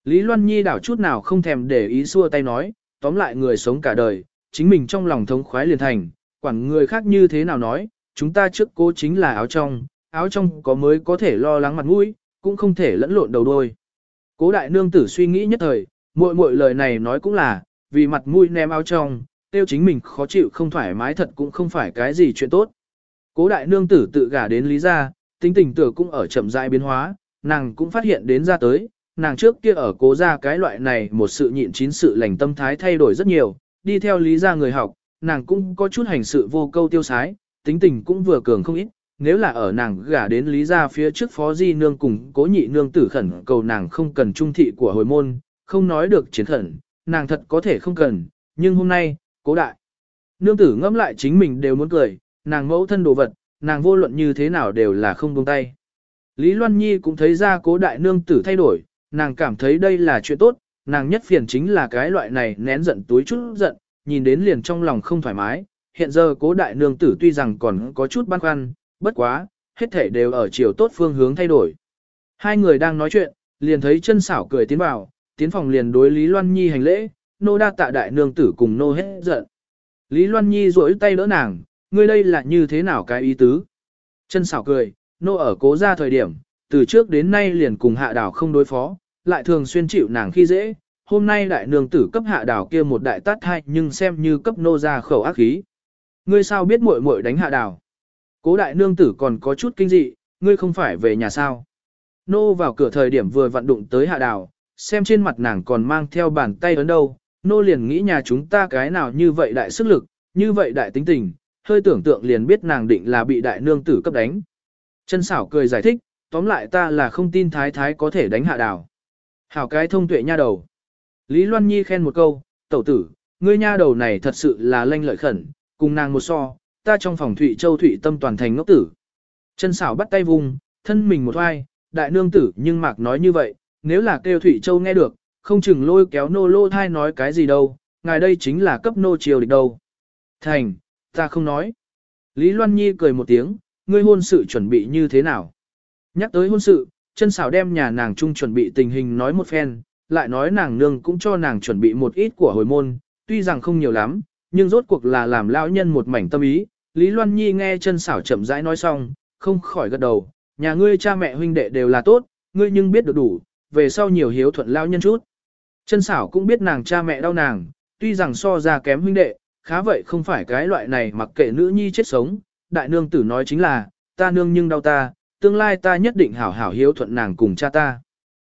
Lý Loan Nhi đảo chút nào không thèm để ý xua tay nói, tóm lại người sống cả đời, chính mình trong lòng thống khoái liền thành, quản người khác như thế nào nói, chúng ta trước cố chính là áo trong, áo trong có mới có thể lo lắng mặt mũi, cũng không thể lẫn lộn đầu đôi. Cố đại nương tử suy nghĩ nhất thời, muội muội lời này nói cũng là, vì mặt mũi ném áo trong, tiêu chính mình khó chịu không thoải mái thật cũng không phải cái gì chuyện tốt. Cố đại nương tử tự gả đến lý gia, tính tình tử cũng ở chậm rãi biến hóa, nàng cũng phát hiện đến ra tới, nàng trước kia ở cố gia cái loại này một sự nhịn chín sự lành tâm thái thay đổi rất nhiều, đi theo lý gia người học, nàng cũng có chút hành sự vô câu tiêu sái, tính tình cũng vừa cường không ít, nếu là ở nàng gả đến lý gia phía trước phó di nương cùng cố nhị nương tử khẩn cầu nàng không cần trung thị của hồi môn, không nói được chiến khẩn, nàng thật có thể không cần, nhưng hôm nay, cố đại. Nương tử ngẫm lại chính mình đều muốn cười, nàng mẫu thân đồ vật, nàng vô luận như thế nào đều là không buông tay. Lý Loan Nhi cũng thấy ra cố đại nương tử thay đổi, nàng cảm thấy đây là chuyện tốt, nàng nhất phiền chính là cái loại này nén giận túi chút giận, nhìn đến liền trong lòng không thoải mái. Hiện giờ cố đại nương tử tuy rằng còn có chút băn khoăn, bất quá, hết thể đều ở chiều tốt phương hướng thay đổi. Hai người đang nói chuyện, liền thấy chân xảo cười tiến vào, tiến phòng liền đối Lý Loan Nhi hành lễ, nô đa tạ đại nương tử cùng nô hết giận. Lý Loan Nhi rỗi tay đỡ nàng, ngươi đây là như thế nào cái ý tứ? Chân xảo cười, nô ở cố ra thời điểm, từ trước đến nay liền cùng hạ đảo không đối phó, lại thường xuyên chịu nàng khi dễ. Hôm nay đại nương tử cấp hạ đảo kia một đại tát hai nhưng xem như cấp nô ra khẩu ác khí. Ngươi sao biết muội muội đánh hạ đảo? Cố đại nương tử còn có chút kinh dị, ngươi không phải về nhà sao? Nô vào cửa thời điểm vừa vận đụng tới hạ đảo, xem trên mặt nàng còn mang theo bàn tay ấn đâu, nô liền nghĩ nhà chúng ta cái nào như vậy đại sức lực, như vậy đại tính tình, hơi tưởng tượng liền biết nàng định là bị đại nương tử cấp đánh. Chân xảo cười giải thích, tóm lại ta là không tin thái thái có thể đánh hạ đảo. Hảo cái thông tuệ nha đầu. Lý Loan Nhi khen một câu, tẩu tử, ngươi nha đầu này thật sự là lanh lợi khẩn, cùng nàng một so, ta trong phòng Thụy Châu Thụy Tâm toàn thành ngốc tử. Chân xảo bắt tay vùng, thân mình một oai, đại nương tử nhưng mạc nói như vậy, nếu là kêu Thụy Châu nghe được, không chừng lôi kéo nô lô thai nói cái gì đâu, ngài đây chính là cấp nô triều địch đâu. Thành, ta không nói. Lý Loan Nhi cười một tiếng, ngươi hôn sự chuẩn bị như thế nào? Nhắc tới hôn sự, chân xảo đem nhà nàng chung chuẩn bị tình hình nói một phen, lại nói nàng nương cũng cho nàng chuẩn bị một ít của hồi môn, tuy rằng không nhiều lắm, nhưng rốt cuộc là làm lão nhân một mảnh tâm ý. Lý Loan Nhi nghe chân xảo chậm rãi nói xong, không khỏi gật đầu, nhà ngươi cha mẹ huynh đệ đều là tốt, ngươi nhưng biết được đủ, về sau nhiều hiếu thuận lão nhân chút. Chân xảo cũng biết nàng cha mẹ đau nàng, tuy rằng so ra kém huynh đệ, khá vậy không phải cái loại này mặc kệ nữ nhi chết sống, đại nương tử nói chính là, ta nương nhưng đau ta, tương lai ta nhất định hảo hảo hiếu thuận nàng cùng cha ta.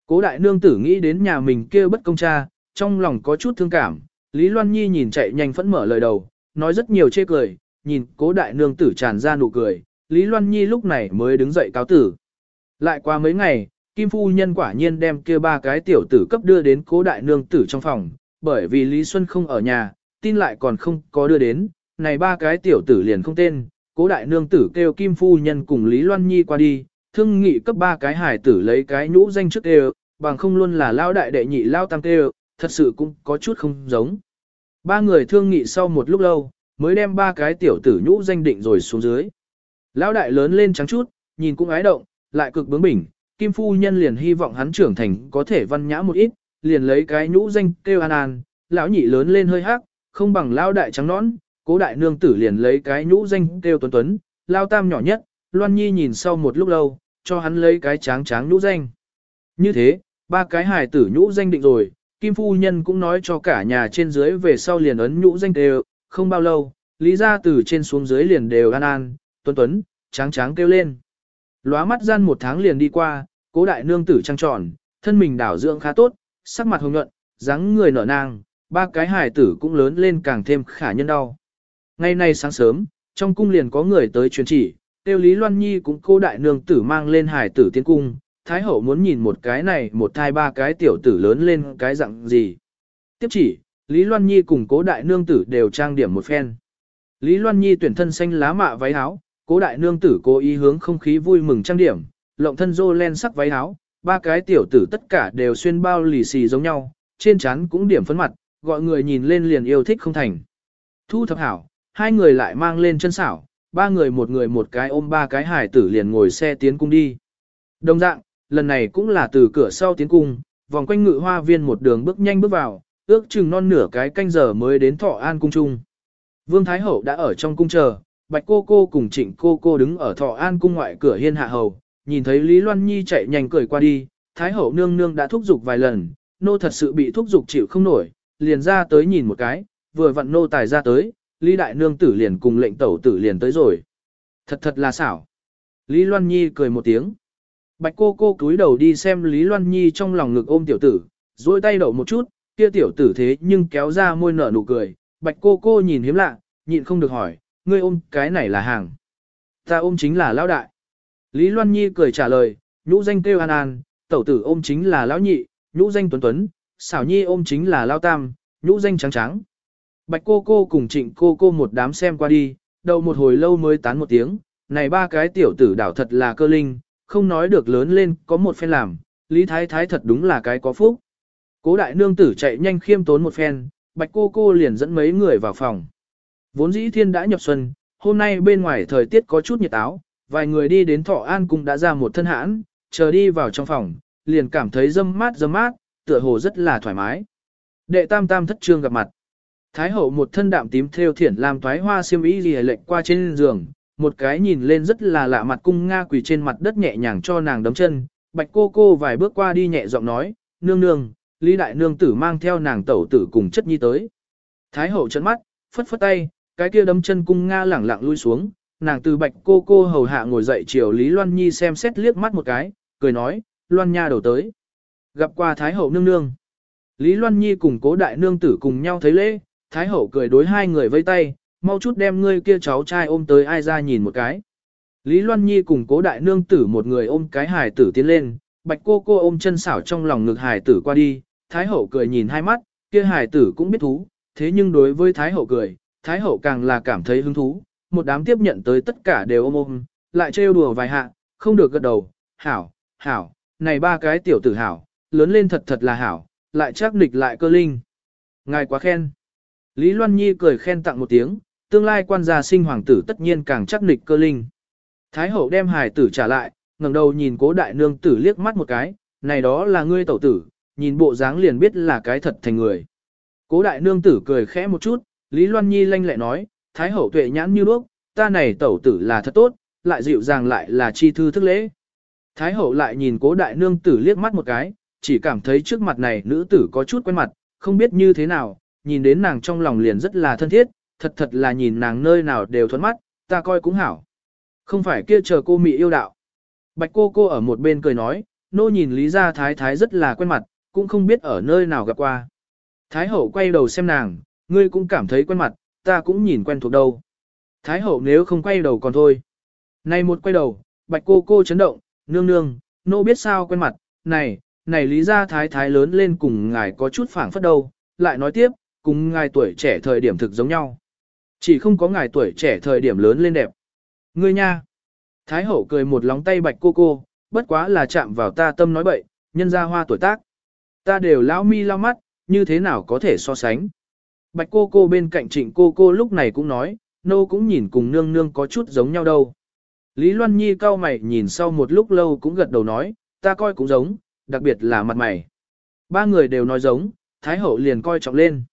Cố đại nương tử nghĩ đến nhà mình kêu bất công cha, trong lòng có chút thương cảm, Lý Loan Nhi nhìn chạy nhanh phẫn mở lời đầu, nói rất nhiều chê cười, nhìn cố đại nương tử tràn ra nụ cười, Lý Loan Nhi lúc này mới đứng dậy cáo tử. Lại qua mấy ngày, Kim Phu Nhân quả nhiên đem kia ba cái tiểu tử cấp đưa đến cố đại nương tử trong phòng, bởi vì Lý Xuân không ở nhà, tin lại còn không có đưa đến, này ba cái tiểu tử liền không tên, cố đại nương tử kêu Kim Phu Nhân cùng Lý Loan Nhi qua đi, thương nghị cấp ba cái hải tử lấy cái nhũ danh trước đều, bằng không luôn là lao đại đệ nhị lao tam kêu, thật sự cũng có chút không giống. Ba người thương nghị sau một lúc lâu, mới đem ba cái tiểu tử nhũ danh định rồi xuống dưới. Lão đại lớn lên trắng chút, nhìn cũng ái động, lại cực bướng bỉnh, Kim Phu Nhân liền hy vọng hắn trưởng thành có thể văn nhã một ít, liền lấy cái nhũ danh kêu an an, lão nhị lớn lên hơi hắc, không bằng lão đại trắng nõn, cố đại nương tử liền lấy cái nhũ danh kêu tuấn tuấn, lao tam nhỏ nhất, Loan Nhi nhìn sau một lúc lâu, cho hắn lấy cái tráng tráng nhũ danh. Như thế, ba cái hài tử nhũ danh định rồi, Kim Phu Nhân cũng nói cho cả nhà trên dưới về sau liền ấn nhũ danh đều, không bao lâu, lý ra từ trên xuống dưới liền đều an an, tuấn tuấn, tráng tráng kêu lên. Lóa mắt gian một tháng liền đi qua, cố đại nương tử trăng tròn, thân mình đảo dưỡng khá tốt, sắc mặt hồng nhuận, dáng người nở nang, ba cái hài tử cũng lớn lên càng thêm khả nhân đau. Ngày nay sáng sớm, trong cung liền có người tới truyền chỉ, tiêu Lý Loan Nhi cũng cô đại nương tử mang lên hải tử tiến cung, Thái hậu muốn nhìn một cái này một thai ba cái tiểu tử lớn lên cái dạng gì. Tiếp chỉ, Lý Loan Nhi cùng cố đại nương tử đều trang điểm một phen. Lý Loan Nhi tuyển thân xanh lá mạ váy áo, cố đại nương tử cố ý hướng không khí vui mừng trang điểm, lộng thân rô len sắc váy áo, ba cái tiểu tử tất cả đều xuyên bao lì xì giống nhau, trên trán cũng điểm phấn mặt, gọi người nhìn lên liền yêu thích không thành. Thu thập hảo, hai người lại mang lên chân xảo, ba người một người một cái ôm ba cái hải tử liền ngồi xe tiến cung đi. Đồng dạng, lần này cũng là từ cửa sau tiến cung, vòng quanh ngự hoa viên một đường bước nhanh bước vào, ước chừng non nửa cái canh giờ mới đến thọ an cung trung. Vương Thái Hậu đã ở trong cung chờ, Bạch cô cô cùng trịnh cô cô đứng ở thọ an cung ngoại cửa hiên hạ hầu, nhìn thấy Lý Loan Nhi chạy nhanh cười qua đi, Thái hậu nương nương đã thúc giục vài lần, nô thật sự bị thúc giục chịu không nổi, liền ra tới nhìn một cái, vừa vặn nô tài ra tới, Lý đại nương tử liền cùng lệnh tẩu tử liền tới rồi. Thật thật là xảo. Lý Loan Nhi cười một tiếng. Bạch cô cô cúi đầu đi xem Lý Loan Nhi trong lòng ngực ôm tiểu tử, duỗi tay đậu một chút, kia tiểu tử thế nhưng kéo ra môi nở nụ cười. Bạch cô cô nhìn hiếm lạ, nhịn không được hỏi, ngươi ôm cái này là hàng. Ta ôm chính là lão đại. Lý Loan Nhi cười trả lời, nhũ danh kêu an an, tẩu tử ôm chính là lão nhị, nhũ danh tuấn tuấn, xảo nhi ôm chính là lão tam, nhũ danh trắng trắng. Bạch cô cô cùng trịnh cô cô một đám xem qua đi, đầu một hồi lâu mới tán một tiếng, này ba cái tiểu tử đảo thật là cơ linh, không nói được lớn lên có một phen làm, Lý Thái Thái thật đúng là cái có phúc. Cố đại nương tử chạy nhanh khiêm tốn một phen, bạch cô cô liền dẫn mấy người vào phòng. Vốn dĩ thiên đã nhập xuân, hôm nay bên ngoài thời tiết có chút nhiệt áo, vài người đi đến thọ an cũng đã ra một thân hãn, chờ đi vào trong phòng, liền cảm thấy dâm mát dâm mát, tựa hồ rất là thoải mái. Đệ tam tam thất trương gặp mặt. Thái hậu một thân đạm tím theo thiển làm toái hoa xiêm y gì lệnh qua trên giường, một cái nhìn lên rất là lạ mặt cung nga quỳ trên mặt đất nhẹ nhàng cho nàng đấm chân, bạch cô cô vài bước qua đi nhẹ giọng nói, nương nương, lý đại nương tử mang theo nàng tẩu tử cùng chất nhi tới. Thái hậu chấn mắt, phất phất tay, cái kia đấm chân cung nga lẳng lặng lui xuống, nàng từ bạch cô cô hầu hạ ngồi dậy chiều Lý Loan Nhi xem xét liếc mắt một cái, cười nói, Loan Nha đầu tới. Gặp qua Thái Hậu nương nương. Lý Loan Nhi cùng cố đại nương tử cùng nhau thấy lễ, Thái Hậu cười đối hai người vây tay, mau chút đem ngươi kia cháu trai ôm tới ai ra nhìn một cái. Lý Loan Nhi cùng cố đại nương tử một người ôm cái hài tử tiến lên, bạch cô cô ôm chân xảo trong lòng ngực hài tử qua đi, Thái Hậu cười nhìn hai mắt, kia hài tử cũng biết thú, thế nhưng đối với Thái Hậu cười, Thái Hậu càng là cảm thấy hứng thú, một đám tiếp nhận tới tất cả đều ôm ôm, lại trêu đùa vài hạ, không được gật đầu, hảo, hảo, này ba cái tiểu tử hảo, lớn lên thật thật là hảo, lại chắc nịch lại cơ linh. Ngài quá khen. Lý Loan Nhi cười khen tặng một tiếng, tương lai quan gia sinh hoàng tử tất nhiên càng chắc nịch cơ linh. Thái hậu đem hài tử trả lại, ngẩng đầu nhìn cố đại nương tử liếc mắt một cái, này đó là ngươi tẩu tử, nhìn bộ dáng liền biết là cái thật thành người. Cố đại nương tử cười khẽ một chút, Lý Loan Nhi lanh lẹ nói, Thái hậu tuệ nhãn như bước, ta này tẩu tử là thật tốt, lại dịu dàng lại là chi thư thức lễ. Thái hậu lại nhìn cố đại nương tử liếc mắt một cái, chỉ cảm thấy trước mặt này nữ tử có chút quen mặt, không biết như thế nào, nhìn đến nàng trong lòng liền rất là thân thiết, thật thật là nhìn nàng nơi nào đều thuẫn mắt, ta coi cũng hảo. Không phải kia chờ cô mị yêu đạo. Bạch cô cô ở một bên cười nói, nô nhìn Lý Gia Thái Thái rất là quen mặt, cũng không biết ở nơi nào gặp qua. Thái hậu quay đầu xem nàng, ngươi cũng cảm thấy quen mặt, ta cũng nhìn quen thuộc đâu. Thái hậu nếu không quay đầu còn thôi. Này một quay đầu, bạch cô cô chấn động, nương nương, nô biết sao quen mặt, này, này lý ra thái thái lớn lên cùng ngài có chút phảng phất đâu, lại nói tiếp, cùng ngài tuổi trẻ thời điểm thực giống nhau. Chỉ không có ngài tuổi trẻ thời điểm lớn lên đẹp. Ngươi nha. Thái hậu cười một lóng tay bạch cô cô, bất quá là chạm vào ta tâm nói bậy, nhân ra hoa tuổi tác. Ta đều lão mi lao mắt, như thế nào có thể so sánh. bạch cô cô bên cạnh trịnh cô cô lúc này cũng nói, nô cũng nhìn cùng nương nương có chút giống nhau đâu. Lý Loan Nhi cao mày nhìn sau một lúc lâu cũng gật đầu nói, ta coi cũng giống, đặc biệt là mặt mày. Ba người đều nói giống, Thái Hậu liền coi trọng lên.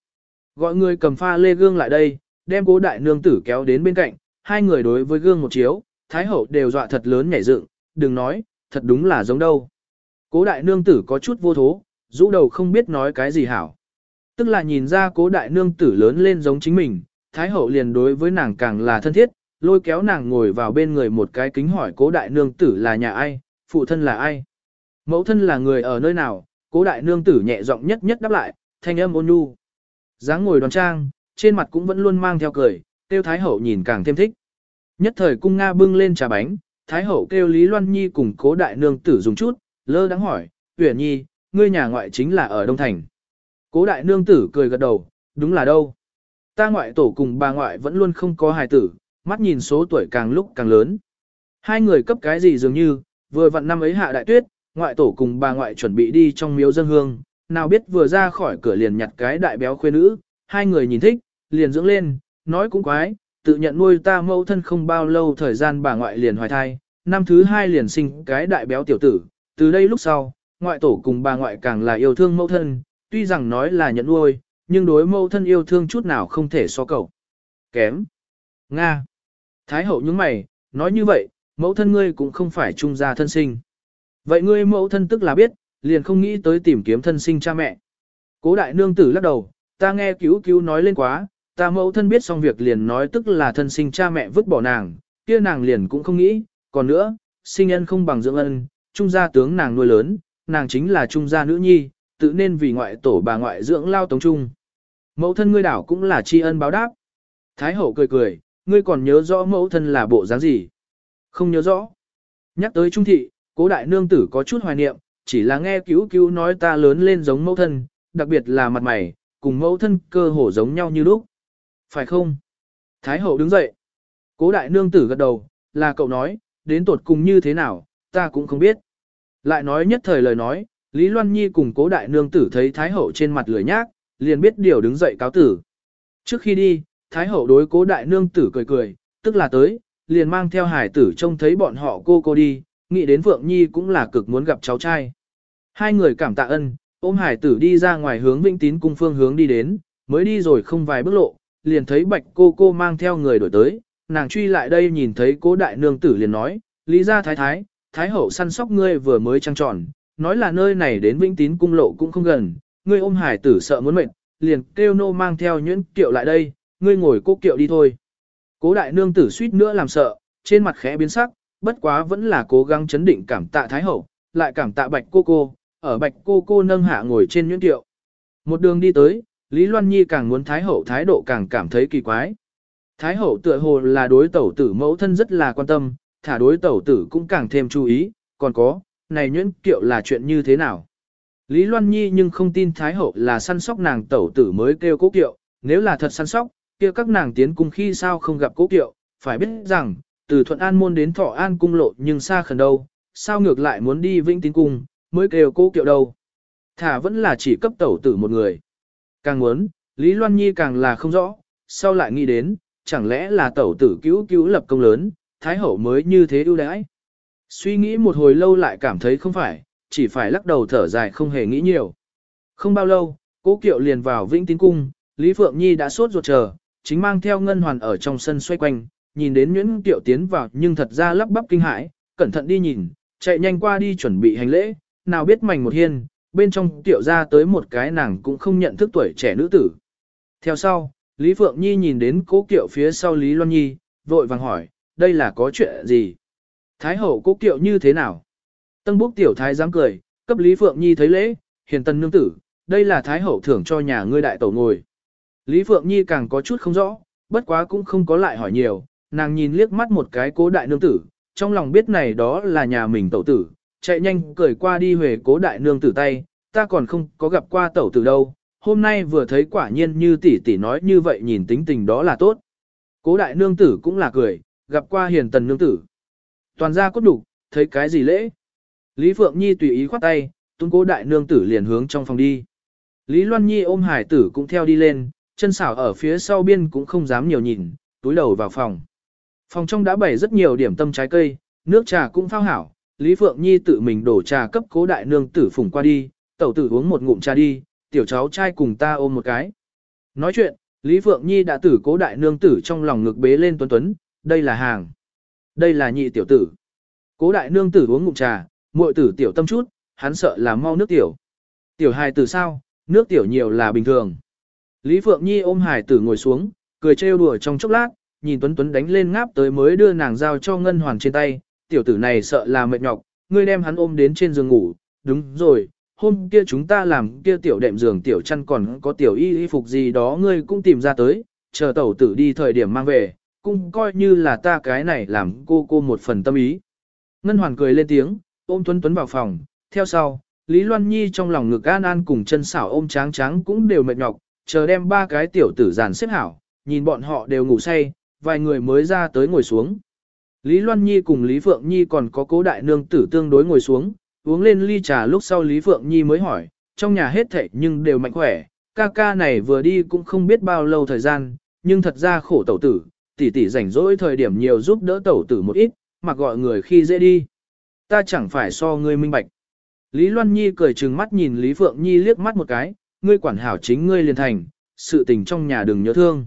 Gọi người cầm pha lê gương lại đây, đem cố đại nương tử kéo đến bên cạnh, hai người đối với gương một chiếu, Thái Hậu đều dọa thật lớn nhảy dựng, đừng nói, thật đúng là giống đâu. Cố đại nương tử có chút vô thố, rũ đầu không biết nói cái gì hảo. Tức là nhìn ra cố đại nương tử lớn lên giống chính mình, Thái Hậu liền đối với nàng càng là thân thiết, lôi kéo nàng ngồi vào bên người một cái kính hỏi cố đại nương tử là nhà ai, phụ thân là ai. Mẫu thân là người ở nơi nào, cố đại nương tử nhẹ giọng nhất nhất đáp lại, thanh âm ôn nhu dáng ngồi đoan trang, trên mặt cũng vẫn luôn mang theo cười, tiêu thái hậu nhìn càng thêm thích. Nhất thời cung Nga bưng lên trà bánh, thái hậu kêu Lý Loan Nhi cùng cố đại nương tử dùng chút, lơ đáng hỏi, Uyển Nhi, ngươi nhà ngoại chính là ở Đông Thành. Cố đại nương tử cười gật đầu, đúng là đâu. Ta ngoại tổ cùng bà ngoại vẫn luôn không có hài tử, mắt nhìn số tuổi càng lúc càng lớn. Hai người cấp cái gì dường như, vừa vặn năm ấy hạ đại tuyết, ngoại tổ cùng bà ngoại chuẩn bị đi trong miếu dân hương, nào biết vừa ra khỏi cửa liền nhặt cái đại béo khuê nữ, hai người nhìn thích, liền dưỡng lên, nói cũng quái, tự nhận nuôi ta mẫu thân không bao lâu thời gian bà ngoại liền hoài thai, năm thứ hai liền sinh cái đại béo tiểu tử, từ đây lúc sau, ngoại tổ cùng bà ngoại càng là yêu thương mẫu thân, tuy rằng nói là nhận nuôi, nhưng đối mẫu thân yêu thương chút nào không thể so cầu. Kém. Nga. Thái hậu những mày, nói như vậy, mẫu thân ngươi cũng không phải trung gia thân sinh. Vậy ngươi mẫu thân tức là biết, liền không nghĩ tới tìm kiếm thân sinh cha mẹ. Cố đại nương tử lắc đầu, ta nghe cứu cứu nói lên quá, ta mẫu thân biết xong việc liền nói tức là thân sinh cha mẹ vứt bỏ nàng, kia nàng liền cũng không nghĩ, còn nữa, sinh ân không bằng dưỡng ân, trung gia tướng nàng nuôi lớn, nàng chính là trung gia nữ nhi, tự nên vì ngoại tổ bà ngoại dưỡng lao tống trung. Mẫu thân ngươi đảo cũng là tri ân báo đáp. Thái hậu cười cười, ngươi còn nhớ rõ mẫu thân là bộ dáng gì? Không nhớ rõ. Nhắc tới trung thị, cố đại nương tử có chút hoài niệm, chỉ là nghe cứu cứu nói ta lớn lên giống mẫu thân, đặc biệt là mặt mày, cùng mẫu thân cơ hồ giống nhau như lúc. Phải không? Thái hậu đứng dậy. Cố đại nương tử gật đầu, là cậu nói, đến tột cùng như thế nào, ta cũng không biết. Lại nói nhất thời lời nói, Lý Loan Nhi cùng cố đại nương tử thấy Thái hậu trên mặt lười nhác, liền biết điều đứng dậy cáo tử. Trước khi đi, Thái hậu đối cố đại nương tử cười cười, tức là tới, liền mang theo hải tử trông thấy bọn họ cô cô đi, nghĩ đến Phượng Nhi cũng là cực muốn gặp cháu trai. Hai người cảm tạ ân, ôm hải tử đi ra ngoài hướng Vĩnh Tín cung phương hướng đi đến, mới đi rồi không vài bước lộ, liền thấy bạch cô cô mang theo người đổi tới, nàng truy lại đây nhìn thấy cố đại nương tử liền nói, lý ra thái thái, thái hậu săn sóc ngươi vừa mới trăng tròn, nói là nơi này đến Vĩnh Tín cung lộ cũng không gần, ngươi ôm hải tử sợ muốn mệt, liền kêu nô mang theo nhuyễn kiệu lại đây, ngươi ngồi cố kiệu đi thôi. Cố đại nương tử suýt nữa làm sợ, trên mặt khẽ biến sắc, bất quá vẫn là cố gắng chấn định cảm tạ Thái Hậu, lại cảm tạ Bạch cô cô, ở Bạch cô cô nâng hạ ngồi trên nhuyễn tiệu Một đường đi tới, Lý Loan Nhi càng muốn Thái Hậu thái độ càng cảm thấy kỳ quái. Thái Hậu tựa hồ là đối tẩu tử mẫu thân rất là quan tâm, thả đối tẩu tử cũng càng thêm chú ý, còn có, này nhuyễn kiệu là chuyện như thế nào? Lý Loan Nhi nhưng không tin Thái Hậu là săn sóc nàng tẩu tử mới kêu cố kiệu, nếu là thật săn sóc, kia các nàng tiến cung khi sao không gặp cố kiệu, phải biết rằng, từ Thuận An môn đến Thọ An cung lộ nhưng xa khẩn đâu, sao ngược lại muốn đi Vĩnh Tín cung, mới kêu cố kiệu đâu. Thả vẫn là chỉ cấp tẩu tử một người. Càng muốn, Lý Loan Nhi càng là không rõ, sau lại nghĩ đến, chẳng lẽ là tẩu tử cứu cứu lập công lớn, Thái Hậu mới như thế ưu đãi. Suy nghĩ một hồi lâu lại cảm thấy không phải, chỉ phải lắc đầu thở dài không hề nghĩ nhiều. Không bao lâu, cố kiệu liền vào Vĩnh Tín cung, Lý Phượng Nhi đã sốt ruột chờ, chính mang theo ngân hoàn ở trong sân xoay quanh, nhìn đến Nguyễn Kiệu tiến vào nhưng thật ra lắp bắp kinh hãi, cẩn thận đi nhìn, chạy nhanh qua đi chuẩn bị hành lễ, nào biết mảnh một hiên, bên trong tiểu ra tới một cái nàng cũng không nhận thức tuổi trẻ nữ tử. Theo sau, Lý Phượng Nhi nhìn đến cố kiệu phía sau Lý Loan Nhi, vội vàng hỏi, đây là có chuyện gì? Thái hậu cố kiệu như thế nào? Tân búc tiểu thái dám cười, cấp Lý Phượng Nhi thấy lễ, hiền tân nương tử, đây là thái hậu thưởng cho nhà ngươi đại tổ ngồi. Lý Phượng Nhi càng có chút không rõ, bất quá cũng không có lại hỏi nhiều, nàng nhìn liếc mắt một cái cố đại nương tử, trong lòng biết này đó là nhà mình tẩu tử, chạy nhanh cười qua đi huề cố đại nương tử tay, ta còn không có gặp qua tẩu tử đâu, hôm nay vừa thấy quả nhiên như tỷ tỷ nói như vậy nhìn tính tình đó là tốt. Cố đại nương tử cũng là cười, gặp qua hiền tần nương tử. Toàn gia cốt đủ, thấy cái gì lễ? Lý Phượng Nhi tùy ý khoát tay, tuấn cố đại nương tử liền hướng trong phòng đi. Lý Loan Nhi ôm hải tử cũng theo đi lên, chân xảo ở phía sau biên cũng không dám nhiều nhìn, túi đầu vào phòng. Phòng trong đã bày rất nhiều điểm tâm trái cây, nước trà cũng phao hảo, Lý Phượng Nhi tự mình đổ trà cấp cố đại nương tử phùng qua đi, tẩu tử uống một ngụm trà đi, tiểu cháu trai cùng ta ôm một cái. Nói chuyện, Lý Phượng Nhi đã tử cố đại nương tử trong lòng ngực bế lên tuấn tuấn, đây là hàng. Đây là nhị tiểu tử. Cố đại nương tử uống ngụm trà, muội tử tiểu tâm chút, hắn sợ là mau nước tiểu. Tiểu hài tử sao, nước tiểu nhiều là bình thường. Lý Phượng Nhi ôm hài tử ngồi xuống, cười trêu đùa trong chốc lát, nhìn Tuấn Tuấn đánh lên ngáp tới mới đưa nàng giao cho Ngân Hoàn trên tay, tiểu tử này sợ là mệt nhọc, ngươi đem hắn ôm đến trên giường ngủ, đúng rồi, hôm kia chúng ta làm kia tiểu đệm giường tiểu chăn còn có tiểu y y phục gì đó ngươi cũng tìm ra tới, chờ tẩu tử đi thời điểm mang về, cũng coi như là ta cái này làm cô cô một phần tâm ý. Ngân Hoàn cười lên tiếng, ôm Tuấn Tuấn vào phòng, theo sau, Lý Loan Nhi trong lòng ngực an an cùng chân xảo ôm tráng tráng cũng đều mệt nhọc, chờ đem ba cái tiểu tử giàn xếp hảo, nhìn bọn họ đều ngủ say, vài người mới ra tới ngồi xuống. Lý Loan Nhi cùng Lý Phượng Nhi còn có cố đại nương tử tương đối ngồi xuống, uống lên ly trà lúc sau Lý Phượng Nhi mới hỏi, trong nhà hết thảy nhưng đều mạnh khỏe, ca ca này vừa đi cũng không biết bao lâu thời gian, nhưng thật ra khổ tẩu tử, tỷ tỷ rảnh rỗi thời điểm nhiều giúp đỡ tẩu tử một ít, mặc gọi người khi dễ đi. Ta chẳng phải so ngươi minh bạch. Lý Loan Nhi cười trừng mắt nhìn Lý Phượng Nhi liếc mắt một cái, ngươi quản hảo chính ngươi liền thành, sự tình trong nhà đừng nhớ thương.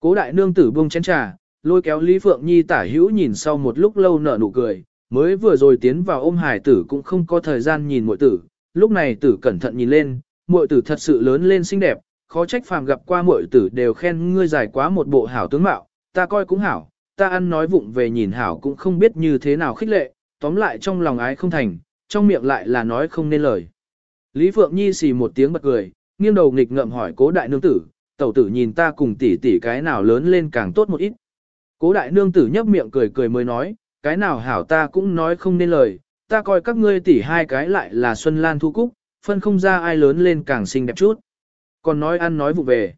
Cố đại nương tử buông chén trà, lôi kéo Lý Phượng Nhi tả hữu nhìn sau một lúc lâu nở nụ cười, mới vừa rồi tiến vào ôm hải tử cũng không có thời gian nhìn muội tử, lúc này tử cẩn thận nhìn lên, muội tử thật sự lớn lên xinh đẹp, khó trách phàm gặp qua muội tử đều khen ngươi dài quá một bộ hảo tướng mạo, ta coi cũng hảo, ta ăn nói vụng về nhìn hảo cũng không biết như thế nào khích lệ, tóm lại trong lòng ái không thành, trong miệng lại là nói không nên lời. Lý Phượng Nhi xì một tiếng bật cười, nghiêng đầu nghịch ngợm hỏi cố đại nương tử, tẩu tử nhìn ta cùng tỷ tỷ cái nào lớn lên càng tốt một ít. Cố đại nương tử nhấp miệng cười cười mới nói, cái nào hảo ta cũng nói không nên lời, ta coi các ngươi tỷ hai cái lại là Xuân Lan Thu Cúc, phân không ra ai lớn lên càng xinh đẹp chút. Còn nói ăn nói vụ về.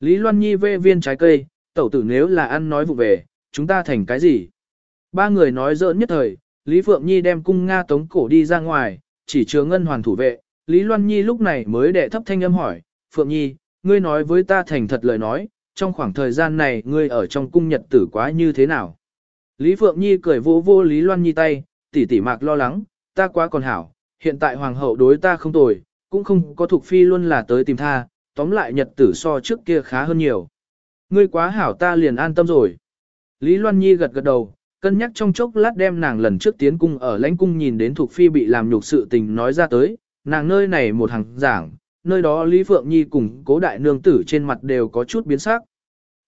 Lý Loan Nhi vê viên trái cây, tẩu tử nếu là ăn nói vụ về, chúng ta thành cái gì? Ba người nói giỡn nhất thời, Lý Phượng Nhi đem cung Nga tống cổ đi ra ngoài, chỉ chứa ngân hoàn thủ vệ. Lý Loan Nhi lúc này mới đệ thấp thanh âm hỏi, Phượng Nhi, ngươi nói với ta thành thật lời nói, trong khoảng thời gian này ngươi ở trong cung nhật tử quá như thế nào? Lý Phượng Nhi cười vô vô Lý Loan Nhi tay, tỷ tỷ mạc lo lắng, ta quá còn hảo, hiện tại hoàng hậu đối ta không tồi, cũng không có thuộc phi luôn là tới tìm tha, tóm lại nhật tử so trước kia khá hơn nhiều. Ngươi quá hảo ta liền an tâm rồi. Lý Loan Nhi gật gật đầu, cân nhắc trong chốc lát đem nàng lần trước tiến cung ở lãnh cung nhìn đến thuộc phi bị làm nhục sự tình nói ra tới, nàng nơi này một hàng giảng, nơi đó Lý Phượng Nhi cùng cố đại nương tử trên mặt đều có chút biến sắc.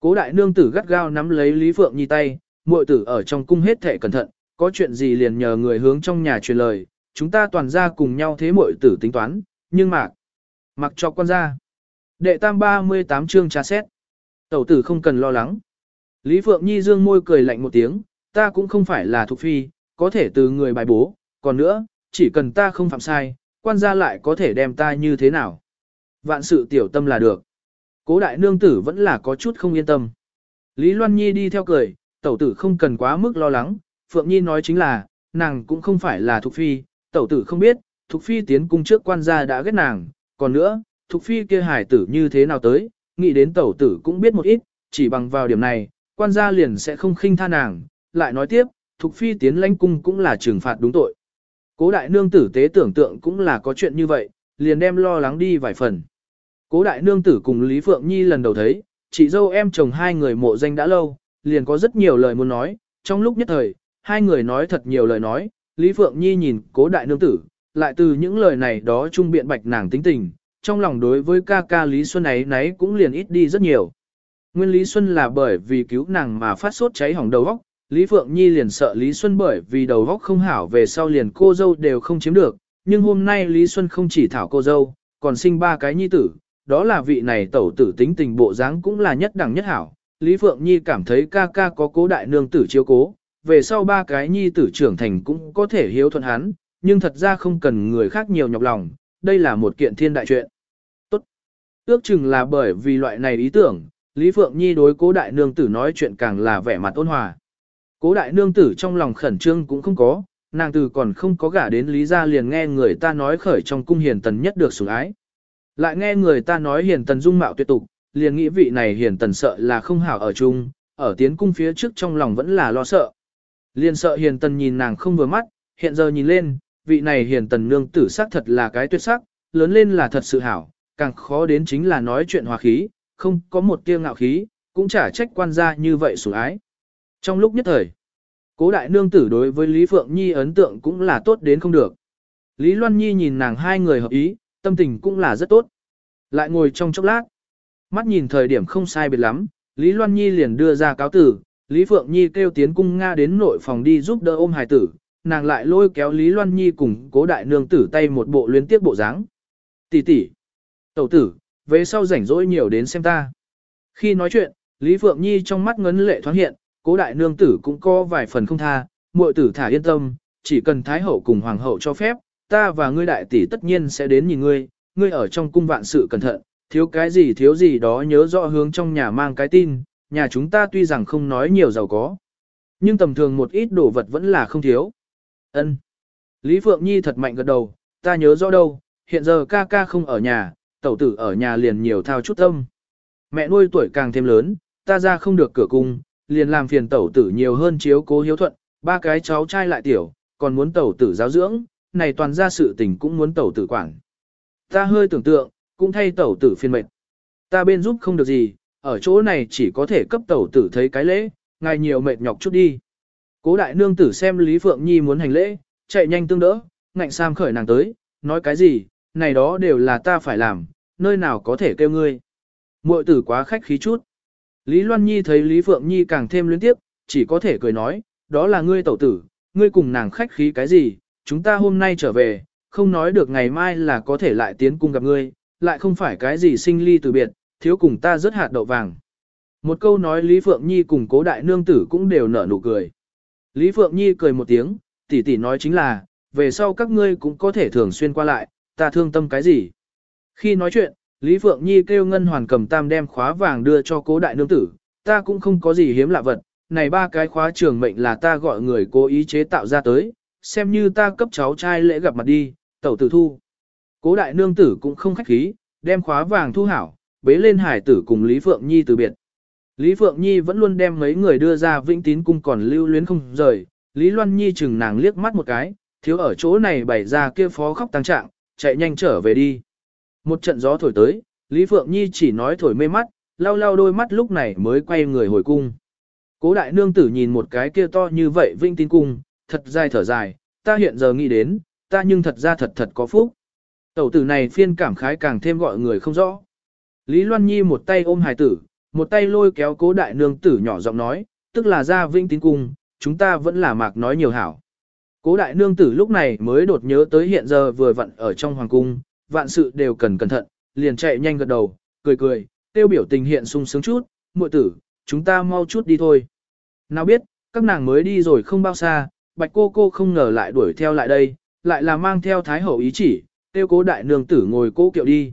Cố đại nương tử gắt gao nắm lấy Lý Phượng Nhi tay, muội tử ở trong cung hết thệ cẩn thận, có chuyện gì liền nhờ người hướng trong nhà truyền lời, chúng ta toàn ra cùng nhau thế muội tử tính toán, nhưng mà, mặc cho con ra. Đệ tam 38 chương tra xét. Tẩu tử không cần lo lắng. Lý Phượng Nhi dương môi cười lạnh một tiếng, ta cũng không phải là thuộc phi, có thể từ người bài bố, còn nữa, chỉ cần ta không phạm sai, quan gia lại có thể đem ta như thế nào. Vạn sự tiểu tâm là được. Cố đại nương tử vẫn là có chút không yên tâm. Lý Loan Nhi đi theo cười, tẩu tử không cần quá mức lo lắng, Phượng Nhi nói chính là, nàng cũng không phải là Thục Phi, tẩu tử không biết, Thục Phi tiến cung trước quan gia đã ghét nàng, còn nữa, Thục Phi kia hải tử như thế nào tới, nghĩ đến tẩu tử cũng biết một ít, chỉ bằng vào điểm này, quan gia liền sẽ không khinh tha nàng, lại nói tiếp, Thục Phi tiến lãnh cung cũng là trừng phạt đúng tội. Cố đại nương tử tế tưởng tượng cũng là có chuyện như vậy, liền đem lo lắng đi vài phần. Cố đại nương tử cùng Lý Phượng Nhi lần đầu thấy, chị dâu em chồng hai người mộ danh đã lâu, liền có rất nhiều lời muốn nói, trong lúc nhất thời, hai người nói thật nhiều lời nói, Lý Phượng Nhi nhìn cố đại nương tử, lại từ những lời này đó trung biện bạch nàng tính tình, trong lòng đối với ca ca Lý Xuân ấy nấy cũng liền ít đi rất nhiều. Nguyên Lý Xuân là bởi vì cứu nàng mà phát sốt cháy hỏng đầu óc, Lý Phượng Nhi liền sợ Lý Xuân bởi vì đầu óc không hảo về sau liền cô dâu đều không chiếm được, nhưng hôm nay Lý Xuân không chỉ thảo cô dâu, còn sinh ba cái nhi tử, đó là vị này tẩu tử tính tình bộ dáng cũng là nhất đẳng nhất hảo. Lý Phượng Nhi cảm thấy ca ca có cố đại nương tử chiếu cố, về sau ba cái nhi tử trưởng thành cũng có thể hiếu thuận hắn, nhưng thật ra không cần người khác nhiều nhọc lòng, đây là một kiện thiên đại chuyện. Tốt. Ước chừng là bởi vì loại này ý tưởng, Lý Phượng Nhi đối cố đại nương tử nói chuyện càng là vẻ mặt ôn hòa. Cố đại nương tử trong lòng khẩn trương cũng không có, nàng từ còn không có gả đến Lý gia liền nghe người ta nói khởi trong cung hiền tần nhất được sủng ái. Lại nghe người ta nói hiền tần dung mạo tuyệt tục, liền nghĩ vị này hiền tần sợ là không hảo ở chung, ở tiến cung phía trước trong lòng vẫn là lo sợ. Liền sợ hiền tần nhìn nàng không vừa mắt, hiện giờ nhìn lên, vị này hiền tần nương tử sắc thật là cái tuyệt sắc, lớn lên là thật sự hảo, càng khó đến chính là nói chuyện hòa khí, không có một tia ngạo khí, cũng chả trách quan gia như vậy sủng ái. Trong lúc nhất thời, cố đại nương tử đối với Lý Phượng Nhi ấn tượng cũng là tốt đến không được. Lý Loan Nhi nhìn nàng hai người hợp ý, tâm tình cũng là rất tốt. Lại ngồi trong chốc lát, mắt nhìn thời điểm không sai biệt lắm, Lý Loan Nhi liền đưa ra cáo tử, Lý Phượng Nhi kêu tiến cung Nga đến nội phòng đi giúp đỡ ôm hài tử, nàng lại lôi kéo Lý Loan Nhi cùng cố đại nương tử tay một bộ luyến tiếp bộ dáng. Tỷ tỷ, tẩu tử, về sau rảnh rỗi nhiều đến xem ta. Khi nói chuyện, Lý Phượng Nhi trong mắt ngấn lệ thoáng hiện, cố đại nương tử cũng có vài phần không tha, muội tử thả yên tâm, chỉ cần Thái Hậu cùng Hoàng Hậu cho phép, ta và ngươi đại tỷ tất nhiên sẽ đến nhìn ngươi, ngươi ở trong cung vạn sự cẩn thận, thiếu cái gì thiếu gì đó nhớ rõ hướng trong nhà mang cái tin, nhà chúng ta tuy rằng không nói nhiều giàu có, nhưng tầm thường một ít đồ vật vẫn là không thiếu. Ân. Lý Phượng Nhi thật mạnh gật đầu, ta nhớ rõ đâu, hiện giờ ca ca không ở nhà, tẩu tử ở nhà liền nhiều thao chút tâm. Mẹ nuôi tuổi càng thêm lớn, ta ra không được cửa cung, liền làm phiền tẩu tử nhiều hơn chiếu cố hiếu thuận, ba cái cháu trai lại tiểu, còn muốn tẩu tử giáo dưỡng, này toàn ra sự tình cũng muốn tẩu tử quản. Ta hơi tưởng tượng, cũng thay tẩu tử phiền mệnh. Ta bên giúp không được gì, ở chỗ này chỉ có thể cấp tẩu tử thấy cái lễ, ngài nhiều mệt nhọc chút đi. Cố đại nương tử xem Lý Phượng Nhi muốn hành lễ, chạy nhanh tương đỡ, ngạnh sam khởi nàng tới, nói cái gì, này đó đều là ta phải làm, nơi nào có thể kêu ngươi. Muội tử quá khách khí chút. Lý Loan Nhi thấy Lý Phượng Nhi càng thêm luyến tiếp, chỉ có thể cười nói, đó là ngươi tẩu tử, ngươi cùng nàng khách khí cái gì, chúng ta hôm nay trở về, không nói được ngày mai là có thể lại tiến cung gặp ngươi, lại không phải cái gì sinh ly từ biệt, thiếu cùng ta rất hạt đậu vàng. Một câu nói Lý Phượng Nhi cùng cố đại nương tử cũng đều nở nụ cười. Lý Phượng Nhi cười một tiếng, tỷ tỷ nói chính là, về sau các ngươi cũng có thể thường xuyên qua lại, ta thương tâm cái gì. Khi nói chuyện, Lý Phượng Nhi kêu Ngân Hoàn cầm tam đem khóa vàng đưa cho cố đại nương tử, ta cũng không có gì hiếm lạ vật, này ba cái khóa trường mệnh là ta gọi người cố ý chế tạo ra tới, xem như ta cấp cháu trai lễ gặp mặt đi, tẩu tử thu. Cố đại nương tử cũng không khách khí, đem khóa vàng thu hảo, bế lên hải tử cùng Lý Phượng Nhi từ biệt. Lý Phượng Nhi vẫn luôn đem mấy người đưa ra vĩnh tín cung còn lưu luyến không rời, Lý Loan Nhi chừng nàng liếc mắt một cái, thiếu ở chỗ này bày ra kia phó khóc tăng trạng, chạy nhanh trở về đi. Một trận gió thổi tới, Lý Phượng Nhi chỉ nói thổi mê mắt, lau lau đôi mắt lúc này mới quay người hồi cung. Cố đại nương tử nhìn một cái kia to như vậy vinh tín cung, thật dài thở dài, ta hiện giờ nghĩ đến, ta nhưng thật ra thật thật có phúc. Tẩu tử này phiên cảm khái càng thêm gọi người không rõ. Lý Loan Nhi một tay ôm hài tử, một tay lôi kéo cố đại nương tử nhỏ giọng nói, tức là ra vinh tín cung, chúng ta vẫn là mạc nói nhiều hảo. Cố đại nương tử lúc này mới đột nhớ tới hiện giờ vừa vặn ở trong hoàng cung, vạn sự đều cần cẩn thận, liền chạy nhanh gật đầu, cười cười, tiêu biểu tình hiện sung sướng chút, muội tử, chúng ta mau chút đi thôi. Nào biết, các nàng mới đi rồi không bao xa, bạch cô cô không ngờ lại đuổi theo lại đây, lại là mang theo thái hậu ý chỉ, tiêu cố đại nương tử ngồi cố kiệu đi.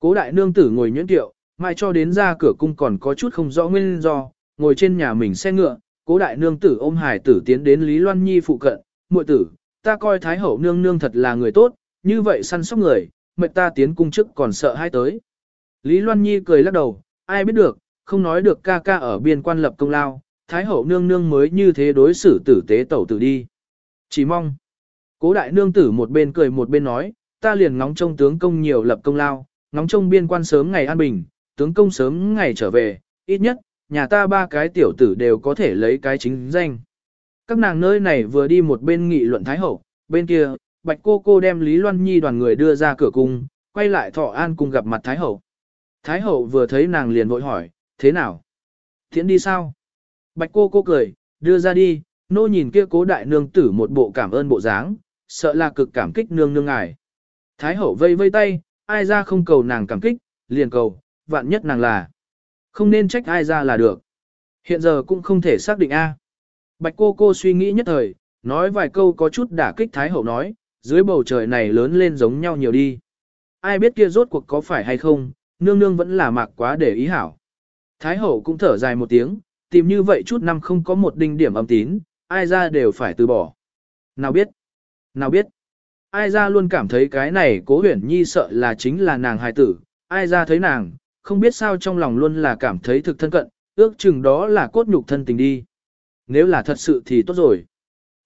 Cố đại nương tử ngồi nhuyễn kiệu, mai cho đến ra cửa cung còn có chút không rõ nguyên do, ngồi trên nhà mình xe ngựa, cố đại nương tử ôm hải tử tiến đến Lý Loan Nhi phụ cận, muội tử, ta coi thái hậu nương nương thật là người tốt, như vậy săn sóc người, mệt ta tiến cung chức còn sợ hai tới. Lý Loan Nhi cười lắc đầu, ai biết được, không nói được ca ca ở biên quan lập công lao, thái hậu nương nương mới như thế đối xử tử tế tẩu tử đi. Chỉ mong. Cố đại nương tử một bên cười một bên nói, ta liền ngóng trông tướng công nhiều lập công lao, ngóng trông biên quan sớm ngày an bình, tướng công sớm ngày trở về, ít nhất, nhà ta ba cái tiểu tử đều có thể lấy cái chính danh. Các nàng nơi này vừa đi một bên nghị luận Thái Hậu, bên kia, Bạch Cô Cô đem Lý Loan Nhi đoàn người đưa ra cửa cung, quay lại thọ an cùng gặp mặt Thái Hậu. Thái Hậu vừa thấy nàng liền vội hỏi, thế nào? Thiện đi sao? Bạch Cô Cô cười, đưa ra đi, nô nhìn kia cố đại nương tử một bộ cảm ơn bộ dáng, sợ là cực cảm kích nương nương ngài. Thái Hậu vây vây tay, ai ra không cầu nàng cảm kích, liền cầu, vạn nhất nàng là. Không nên trách ai ra là được. Hiện giờ cũng không thể xác định A. Bạch cô cô suy nghĩ nhất thời, nói vài câu có chút đả kích Thái Hậu nói, dưới bầu trời này lớn lên giống nhau nhiều đi. Ai biết kia rốt cuộc có phải hay không, nương nương vẫn là mạc quá để ý hảo. Thái Hậu cũng thở dài một tiếng, tìm như vậy chút năm không có một đinh điểm âm tín, ai ra đều phải từ bỏ. Nào biết, nào biết, ai ra luôn cảm thấy cái này cố huyển nhi sợ là chính là nàng hài tử, ai ra thấy nàng, không biết sao trong lòng luôn là cảm thấy thực thân cận, ước chừng đó là cốt nhục thân tình đi. Nếu là thật sự thì tốt rồi.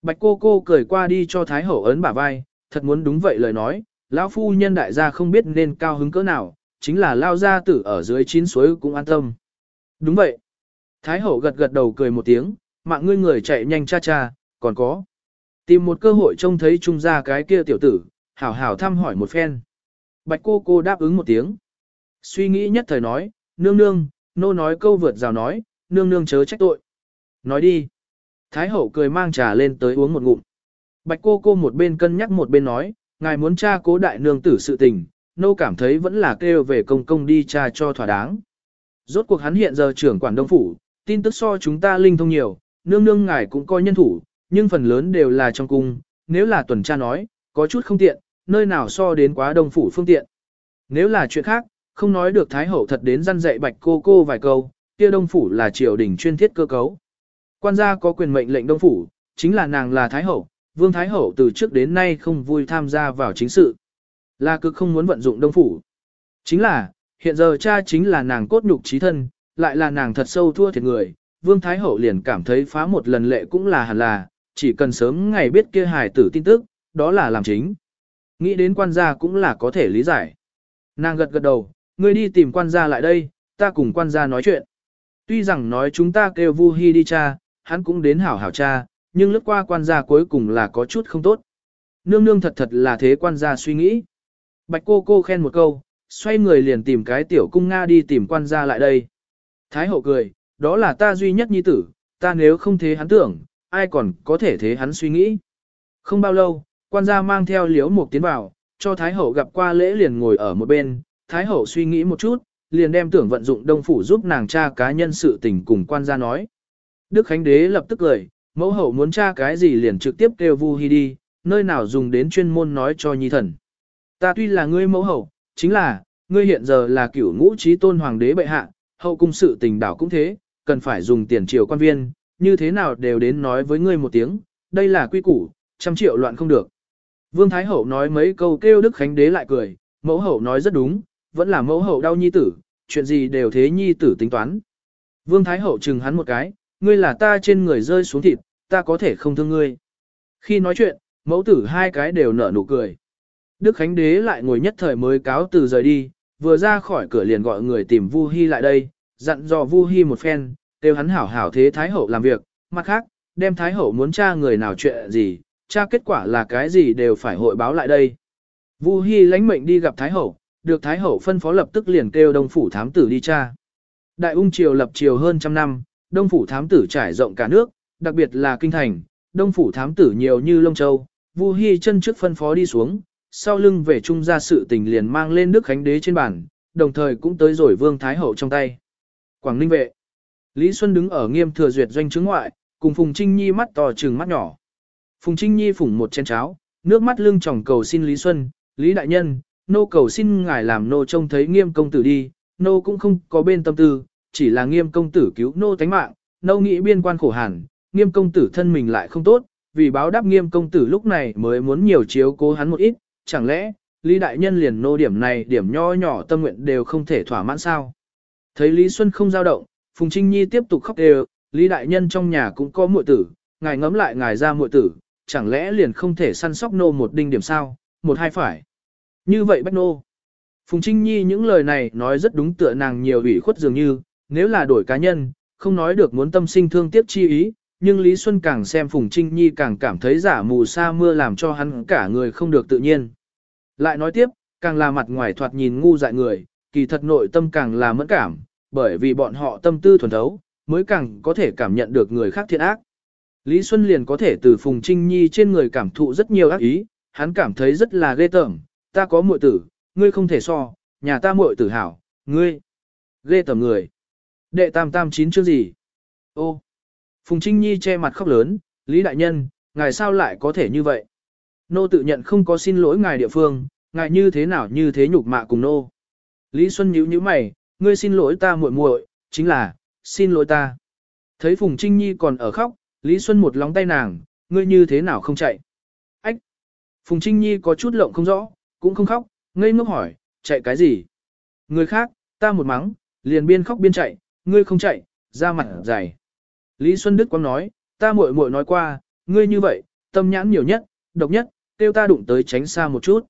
Bạch cô cô cười qua đi cho Thái Hậu ấn bả vai, thật muốn đúng vậy lời nói, lão phu nhân đại gia không biết nên cao hứng cỡ nào, chính là lao gia tử ở dưới chín suối cũng an tâm. Đúng vậy. Thái Hậu gật gật đầu cười một tiếng, mạng ngươi người chạy nhanh cha cha, còn có. Tìm một cơ hội trông thấy trung gia cái kia tiểu tử, hảo hảo thăm hỏi một phen. Bạch cô cô đáp ứng một tiếng. Suy nghĩ nhất thời nói, nương nương, nô nói câu vượt rào nói, nương nương chớ trách tội. Nói đi. Thái hậu cười mang trà lên tới uống một ngụm. Bạch cô cô một bên cân nhắc một bên nói, ngài muốn tra cố đại nương tử sự tình, nô cảm thấy vẫn là kêu về công công đi tra cho thỏa đáng. Rốt cuộc hắn hiện giờ trưởng quản đông phủ, tin tức so chúng ta linh thông nhiều, nương nương ngài cũng coi nhân thủ, nhưng phần lớn đều là trong cung, nếu là tuần tra nói, có chút không tiện, nơi nào so đến quá đông phủ phương tiện. Nếu là chuyện khác, không nói được Thái Hậu thật đến răn dạy bạch cô cô vài câu, kia đông phủ là triều đình chuyên thiết cơ cấu. Quan gia có quyền mệnh lệnh đông phủ, chính là nàng là Thái Hậu, Vương Thái Hậu từ trước đến nay không vui tham gia vào chính sự. Là cực không muốn vận dụng đông phủ. Chính là, hiện giờ cha chính là nàng cốt nhục trí thân, lại là nàng thật sâu thua thiệt người. Vương Thái Hậu liền cảm thấy phá một lần lệ cũng là hẳn là, chỉ cần sớm ngày biết kia hài tử tin tức, đó là làm chính. Nghĩ đến quan gia cũng là có thể lý giải. Nàng gật gật đầu, ngươi đi tìm quan gia lại đây, ta cùng quan gia nói chuyện. Tuy rằng nói chúng ta kêu Vu Hi đi cha, hắn cũng đến hảo hảo cha, nhưng lướt qua quan gia cuối cùng là có chút không tốt. Nương nương thật thật là thế quan gia suy nghĩ. Bạch cô cô khen một câu, xoay người liền tìm cái tiểu cung Nga đi tìm quan gia lại đây. Thái hậu cười, đó là ta duy nhất nhi tử, ta nếu không thế hắn tưởng, ai còn có thể thế hắn suy nghĩ. Không bao lâu, quan gia mang theo liếu một tiến vào, cho Thái hậu gặp qua lễ liền ngồi ở một bên, Thái hậu suy nghĩ một chút, liền đem tưởng vận dụng đông phủ giúp nàng cha cá nhân sự tình cùng quan gia nói. Đức Khánh Đế lập tức cười, mẫu hậu muốn tra cái gì liền trực tiếp kêu Vu Hi đi, nơi nào dùng đến chuyên môn nói cho nhi thần. Ta tuy là ngươi mẫu hậu, chính là, ngươi hiện giờ là cửu ngũ trí tôn hoàng đế bệ hạ, hậu cung sự tình đảo cũng thế, cần phải dùng tiền triều quan viên, như thế nào đều đến nói với ngươi một tiếng, đây là quy củ, trăm triệu loạn không được. Vương Thái Hậu nói mấy câu kêu Đức Khánh Đế lại cười, mẫu hậu nói rất đúng, vẫn là mẫu hậu đau nhi tử, chuyện gì đều thế nhi tử tính toán. Vương Thái Hậu chừng hắn một cái, ngươi là ta trên người rơi xuống thịt, ta có thể không thương ngươi. Khi nói chuyện, mẫu tử hai cái đều nở nụ cười. Đức Khánh Đế lại ngồi nhất thời mới cáo từ rời đi, vừa ra khỏi cửa liền gọi người tìm Vu Hi lại đây, dặn dò Vu Hi một phen, kêu hắn hảo hảo thế Thái Hậu làm việc, mặt khác, đem Thái Hậu muốn tra người nào chuyện gì, tra kết quả là cái gì đều phải hội báo lại đây. Vu Hi lãnh mệnh đi gặp Thái Hậu, được Thái Hậu phân phó lập tức liền kêu Đông Phủ Thám Tử đi tra. Đại ung triều lập triều hơn trăm năm, Đông Phủ Thám Tử trải rộng cả nước, đặc biệt là kinh thành, Đông Phủ Thám Tử nhiều như Lông Châu, Vu Hi chân trước phân phó đi xuống, sau lưng về trung gia sự tình liền mang lên Đức Khánh Đế trên bàn, đồng thời cũng tới rồi Vương Thái Hậu trong tay. Quảng Ninh vệ. Lý Xuân đứng ở nghiêm thừa duyệt doanh chứng ngoại, cùng Phùng Trinh Nhi mắt to trừng mắt nhỏ. Phùng Trinh Nhi phủng một chén cháo, nước mắt lưng tròng cầu xin Lý Xuân, Lý Đại Nhân, nô cầu xin ngài làm nô trông thấy nghiêm công tử đi, nô cũng không có bên tâm tư, chỉ là nghiêm công tử cứu nô tánh mạng, nô nghĩ biên quan khổ hẳn, nghiêm công tử thân mình lại không tốt, vì báo đáp nghiêm công tử lúc này mới muốn nhiều chiếu cố hắn một ít, chẳng lẽ, Lý Đại Nhân liền nô điểm này điểm nho nhỏ tâm nguyện đều không thể thỏa mãn sao. Thấy Lý Xuân không dao động, Phùng Trinh Nhi tiếp tục khóc đều, Lý Đại Nhân trong nhà cũng có muội tử, ngài ngẫm lại ngài ra muội tử, chẳng lẽ liền không thể săn sóc nô một đinh điểm sao, một hai phải. Như vậy bách nô. Phùng Trinh Nhi những lời này nói rất đúng tựa nàng nhiều ủy khuất dường như, nếu là đổi cá nhân, không nói được muốn tâm sinh thương tiếc chi ý, nhưng Lý Xuân càng xem Phùng Trinh Nhi càng cảm thấy giả mù sa mưa làm cho hắn cả người không được tự nhiên. Lại nói tiếp, càng là mặt ngoài thoạt nhìn ngu dại người, kỳ thật nội tâm càng là mẫn cảm, bởi vì bọn họ tâm tư thuần thấu, mới càng có thể cảm nhận được người khác thiện ác. Lý Xuân liền có thể từ Phùng Trinh Nhi trên người cảm thụ rất nhiều ác ý, hắn cảm thấy rất là ghê tởm, ta có muội tử, ngươi không thể so, nhà ta muội tử hảo, ngươi, ghê tởm người. Đệ tam tam chín chương gì? Ô, Phùng Trinh Nhi che mặt khóc lớn, Lý Đại Nhân, ngài sao lại có thể như vậy? Nô tự nhận không có xin lỗi ngài địa phương, ngài như thế nào như thế nhục mạ cùng nô. Lý Xuân nhíu nhíu mày, ngươi xin lỗi ta muội muội, chính là, xin lỗi ta. Thấy Phùng Trinh Nhi còn ở khóc, Lý Xuân một lóng tay nàng, ngươi như thế nào không chạy? Ách! Phùng Trinh Nhi có chút lộng không rõ, cũng không khóc, ngây ngốc hỏi, chạy cái gì? Người khác, Ta một mắng, liền biên khóc biên chạy, ngươi không chạy, ra mặt dày. Lý Xuân Đức quang nói, ta muội muội nói qua, ngươi như vậy, tâm nhãn nhiều nhất, độc nhất, tiêu ta đụng tới tránh xa một chút.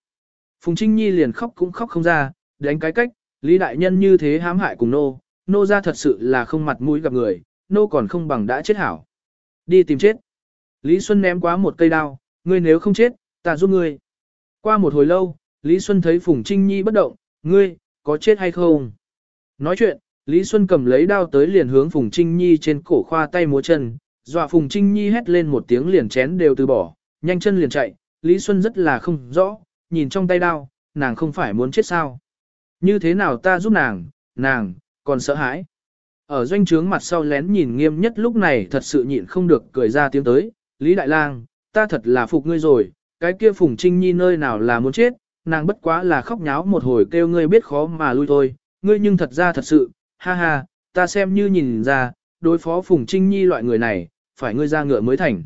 Phùng Trinh Nhi liền khóc cũng khóc không ra, đánh cái cách, Lý Đại Nhân như thế hãm hại cùng nô, nô ra thật sự là không mặt mũi gặp người, nô còn không bằng đã chết hảo. Đi tìm chết. Lý Xuân ném quá một cây đao, ngươi nếu không chết, ta giúp ngươi. Qua một hồi lâu, Lý Xuân thấy Phùng Trinh Nhi bất động, ngươi, có chết hay không? Nói chuyện, Lý Xuân cầm lấy đao tới liền hướng Phùng Trinh Nhi trên cổ khoa tay múa chân, dọa Phùng Trinh Nhi hét lên một tiếng liền chén đều từ bỏ, nhanh chân liền chạy, Lý Xuân rất là không rõ, nhìn trong tay đao, nàng không phải muốn chết sao? Như thế nào ta giúp nàng, nàng, còn sợ hãi. Ở doanh trướng mặt sau lén nhìn nghiêm nhất lúc này thật sự nhịn không được cười ra tiếng tới, Lý Đại Lang, ta thật là phục ngươi rồi, cái kia Phùng Trinh Nhi nơi nào là muốn chết, nàng bất quá là khóc nháo một hồi kêu ngươi biết khó mà lui thôi, ngươi nhưng thật ra thật sự, ha ha, ta xem như nhìn ra, đối phó Phùng Trinh Nhi loại người này, phải ngươi ra ngựa mới thành.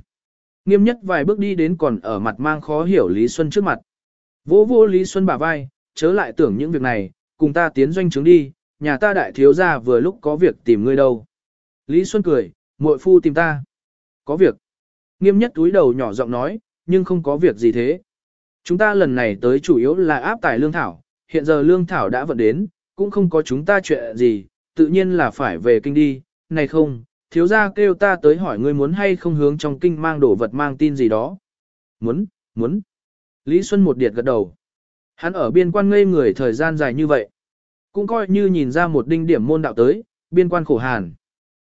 Nghiêm nhất vài bước đi đến còn ở mặt mang khó hiểu Lý Xuân trước mặt. Vô vô Lý Xuân bả vai, chớ lại tưởng những việc này, cùng ta tiến doanh trướng đi, nhà ta đại thiếu gia vừa lúc có việc tìm ngươi đâu. Lý Xuân cười, muội phu tìm ta. Có việc. Nghiêm nhất túi đầu nhỏ giọng nói, nhưng không có việc gì thế. Chúng ta lần này tới chủ yếu là áp tải lương thảo, hiện giờ lương thảo đã vận đến, cũng không có chúng ta chuyện gì, tự nhiên là phải về kinh đi, này không, thiếu gia kêu ta tới hỏi ngươi muốn hay không hướng trong kinh mang đồ vật mang tin gì đó. Muốn, muốn. Lý Xuân một điệt gật đầu. Hắn ở biên quan ngây người thời gian dài như vậy. Cũng coi như nhìn ra một đinh điểm môn đạo tới, biên quan khổ hàn.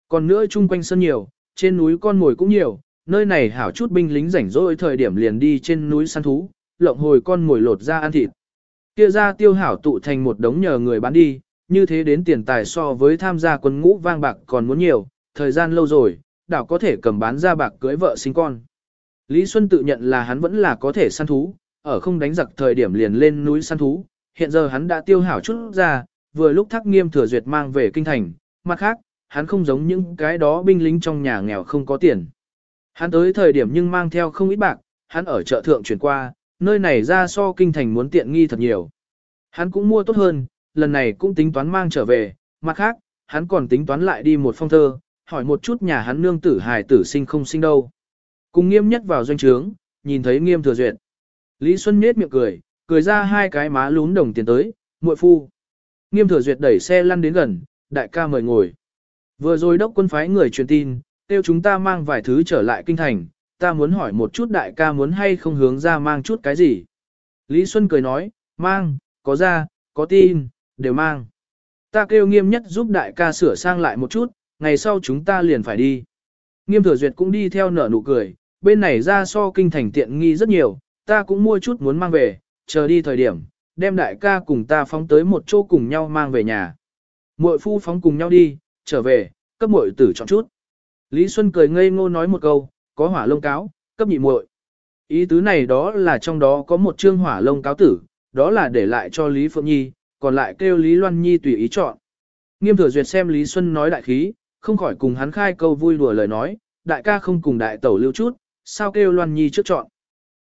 Còn nữa chung quanh sân nhiều, trên núi con mồi cũng nhiều, nơi này hảo chút binh lính rảnh rỗi thời điểm liền đi trên núi săn thú, lộng hồi con mồi lột ra ăn thịt. Kia ra tiêu hảo tụ thành một đống nhờ người bán đi, như thế đến tiền tài so với tham gia quân ngũ vang bạc còn muốn nhiều, thời gian lâu rồi, đảo có thể cầm bán ra bạc cưới vợ sinh con. Lý Xuân tự nhận là hắn vẫn là có thể săn thú, ở không đánh giặc thời điểm liền lên núi săn thú, hiện giờ hắn đã tiêu hảo chút ra, vừa lúc thác nghiêm thừa duyệt mang về kinh thành, mặt khác, hắn không giống những cái đó binh lính trong nhà nghèo không có tiền. Hắn tới thời điểm nhưng mang theo không ít bạc, hắn ở chợ thượng chuyển qua, nơi này ra so kinh thành muốn tiện nghi thật nhiều. Hắn cũng mua tốt hơn, lần này cũng tính toán mang trở về, mặt khác, hắn còn tính toán lại đi một phong thơ, hỏi một chút nhà hắn nương tử hài tử sinh không sinh đâu. Cùng nghiêm nhất vào doanh trướng, nhìn thấy nghiêm thừa duyệt. Lý Xuân nết miệng cười, cười ra hai cái má lún đồng tiền tới, muội phu. Nghiêm thừa duyệt đẩy xe lăn đến gần, đại ca mời ngồi. Vừa rồi đốc quân phái người truyền tin, kêu chúng ta mang vài thứ trở lại kinh thành, ta muốn hỏi một chút đại ca muốn hay không hướng ra mang chút cái gì. Lý Xuân cười nói, mang, có ra, có tin, đều mang. Ta kêu nghiêm nhất giúp đại ca sửa sang lại một chút, ngày sau chúng ta liền phải đi. Nghiêm thừa duyệt cũng đi theo nở nụ cười, bên này ra so kinh thành tiện nghi rất nhiều, ta cũng mua chút muốn mang về, chờ đi thời điểm, đem đại ca cùng ta phóng tới một chỗ cùng nhau mang về nhà. Muội phu phóng cùng nhau đi, trở về, cấp muội tử chọn chút. Lý Xuân cười ngây ngô nói một câu, có hỏa lông cáo, cấp nhị muội. Ý tứ này đó là trong đó có một chương hỏa lông cáo tử, đó là để lại cho Lý Phượng Nhi, còn lại kêu Lý Loan Nhi tùy ý chọn. Nghiêm thừa duyệt xem Lý Xuân nói đại khí, không khỏi cùng hắn khai câu vui đùa lời nói, đại ca không cùng đại tẩu lưu chút, sao kêu Loan Nhi trước chọn.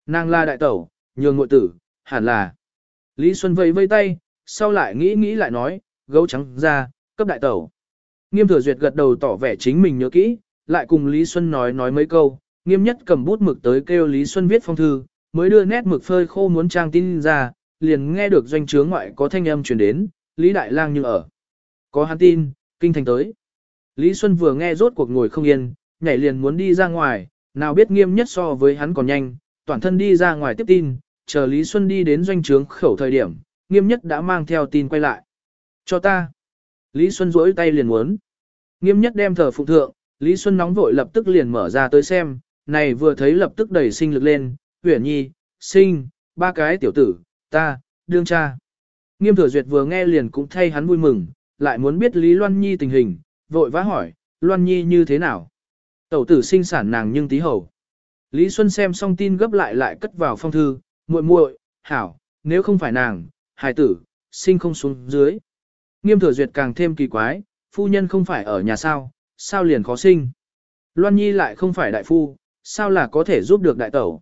Nàng là đại tẩu, nhường ngội tử, hẳn là. Lý Xuân vẫy vây tay, sau lại nghĩ nghĩ lại nói, gấu trắng ra, cấp đại tẩu. Nghiêm thừa duyệt gật đầu tỏ vẻ chính mình nhớ kỹ, lại cùng Lý Xuân nói nói mấy câu, nghiêm nhất cầm bút mực tới kêu Lý Xuân viết phong thư, mới đưa nét mực phơi khô muốn trang tin ra, liền nghe được doanh trướng ngoại có thanh âm truyền đến, Lý Đại Lang như ở. Có hắn tin, kinh thành tới. Lý Xuân vừa nghe rốt cuộc ngồi không yên, nhảy liền muốn đi ra ngoài, nào biết nghiêm nhất so với hắn còn nhanh, toàn thân đi ra ngoài tiếp tin, chờ Lý Xuân đi đến doanh trướng khẩu thời điểm, nghiêm nhất đã mang theo tin quay lại. Cho ta. Lý Xuân duỗi tay liền muốn. Nghiêm nhất đem thờ phụ thượng, Lý Xuân nóng vội lập tức liền mở ra tới xem, này vừa thấy lập tức đẩy sinh lực lên, huyển nhi, sinh, ba cái tiểu tử, ta, đương cha. Nghiêm thừa duyệt vừa nghe liền cũng thay hắn vui mừng, lại muốn biết Lý Loan Nhi tình hình, vội vã hỏi, Loan Nhi như thế nào? Tẩu tử sinh sản nàng nhưng tí hầu. Lý Xuân xem xong tin gấp lại lại cất vào phong thư, muội muội, hảo, nếu không phải nàng, hài tử, sinh không xuống dưới. Nghiêm thừa duyệt càng thêm kỳ quái, phu nhân không phải ở nhà sao, sao liền khó sinh. Loan Nhi lại không phải đại phu, sao là có thể giúp được đại tẩu.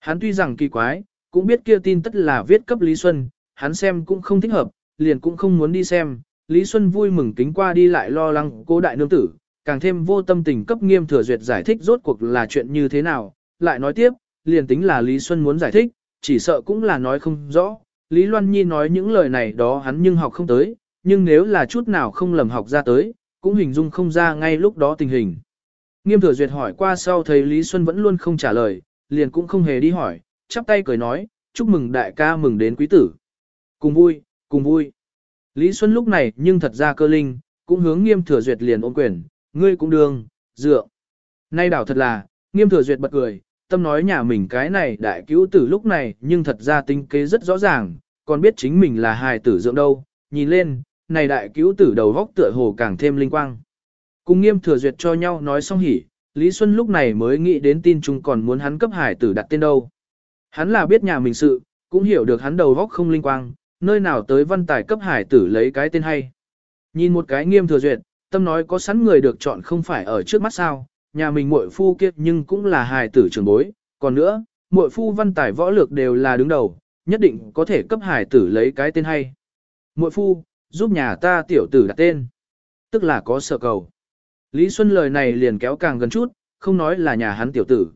Hắn tuy rằng kỳ quái, cũng biết kia tin tất là viết cấp Lý Xuân, hắn xem cũng không thích hợp, liền cũng không muốn đi xem, Lý Xuân vui mừng kính qua đi lại lo lắng cố đại nương tử, càng thêm vô tâm tình cấp nghiêm thừa duyệt giải thích rốt cuộc là chuyện như thế nào, lại nói tiếp, liền tính là Lý Xuân muốn giải thích, chỉ sợ cũng là nói không rõ. Lý Loan Nhi nói những lời này đó hắn nhưng học không tới, nhưng nếu là chút nào không lầm học ra tới, cũng hình dung không ra ngay lúc đó tình hình. Nghiêm thừa duyệt hỏi qua sau thấy Lý Xuân vẫn luôn không trả lời, liền cũng không hề đi hỏi, chắp tay cười nói, chúc mừng đại ca mừng đến quý tử. Cùng vui, cùng vui. Lý Xuân lúc này nhưng thật ra cơ linh, cũng hướng nghiêm thừa duyệt liền ôm quyền, ngươi cũng đường, dựa. Nay đảo thật là, nghiêm thừa duyệt bật cười, tâm nói nhà mình cái này đại cứu tử lúc này nhưng thật ra tinh kế rất rõ ràng, còn biết chính mình là hài tử dưỡng đâu, nhìn lên, này đại cứu tử đầu góc tựa hồ càng thêm linh quang. Cùng nghiêm thừa duyệt cho nhau nói xong hỉ, Lý Xuân lúc này mới nghĩ đến tin chung còn muốn hắn cấp hải tử đặt tên đâu. Hắn là biết nhà mình sự, cũng hiểu được hắn đầu góc không linh quang, nơi nào tới văn tài cấp hải tử lấy cái tên hay. Nhìn một cái nghiêm thừa duyệt, tâm nói có sẵn người được chọn không phải ở trước mắt sao, nhà mình muội phu kiếp nhưng cũng là hài tử trường bối, còn nữa, muội phu văn tài võ lược đều là đứng đầu, nhất định có thể cấp hài tử lấy cái tên hay. Muội phu, giúp nhà ta tiểu tử đặt tên, tức là có sợ cầu. Lý Xuân lời này liền kéo càng gần chút, không nói là nhà hắn tiểu tử.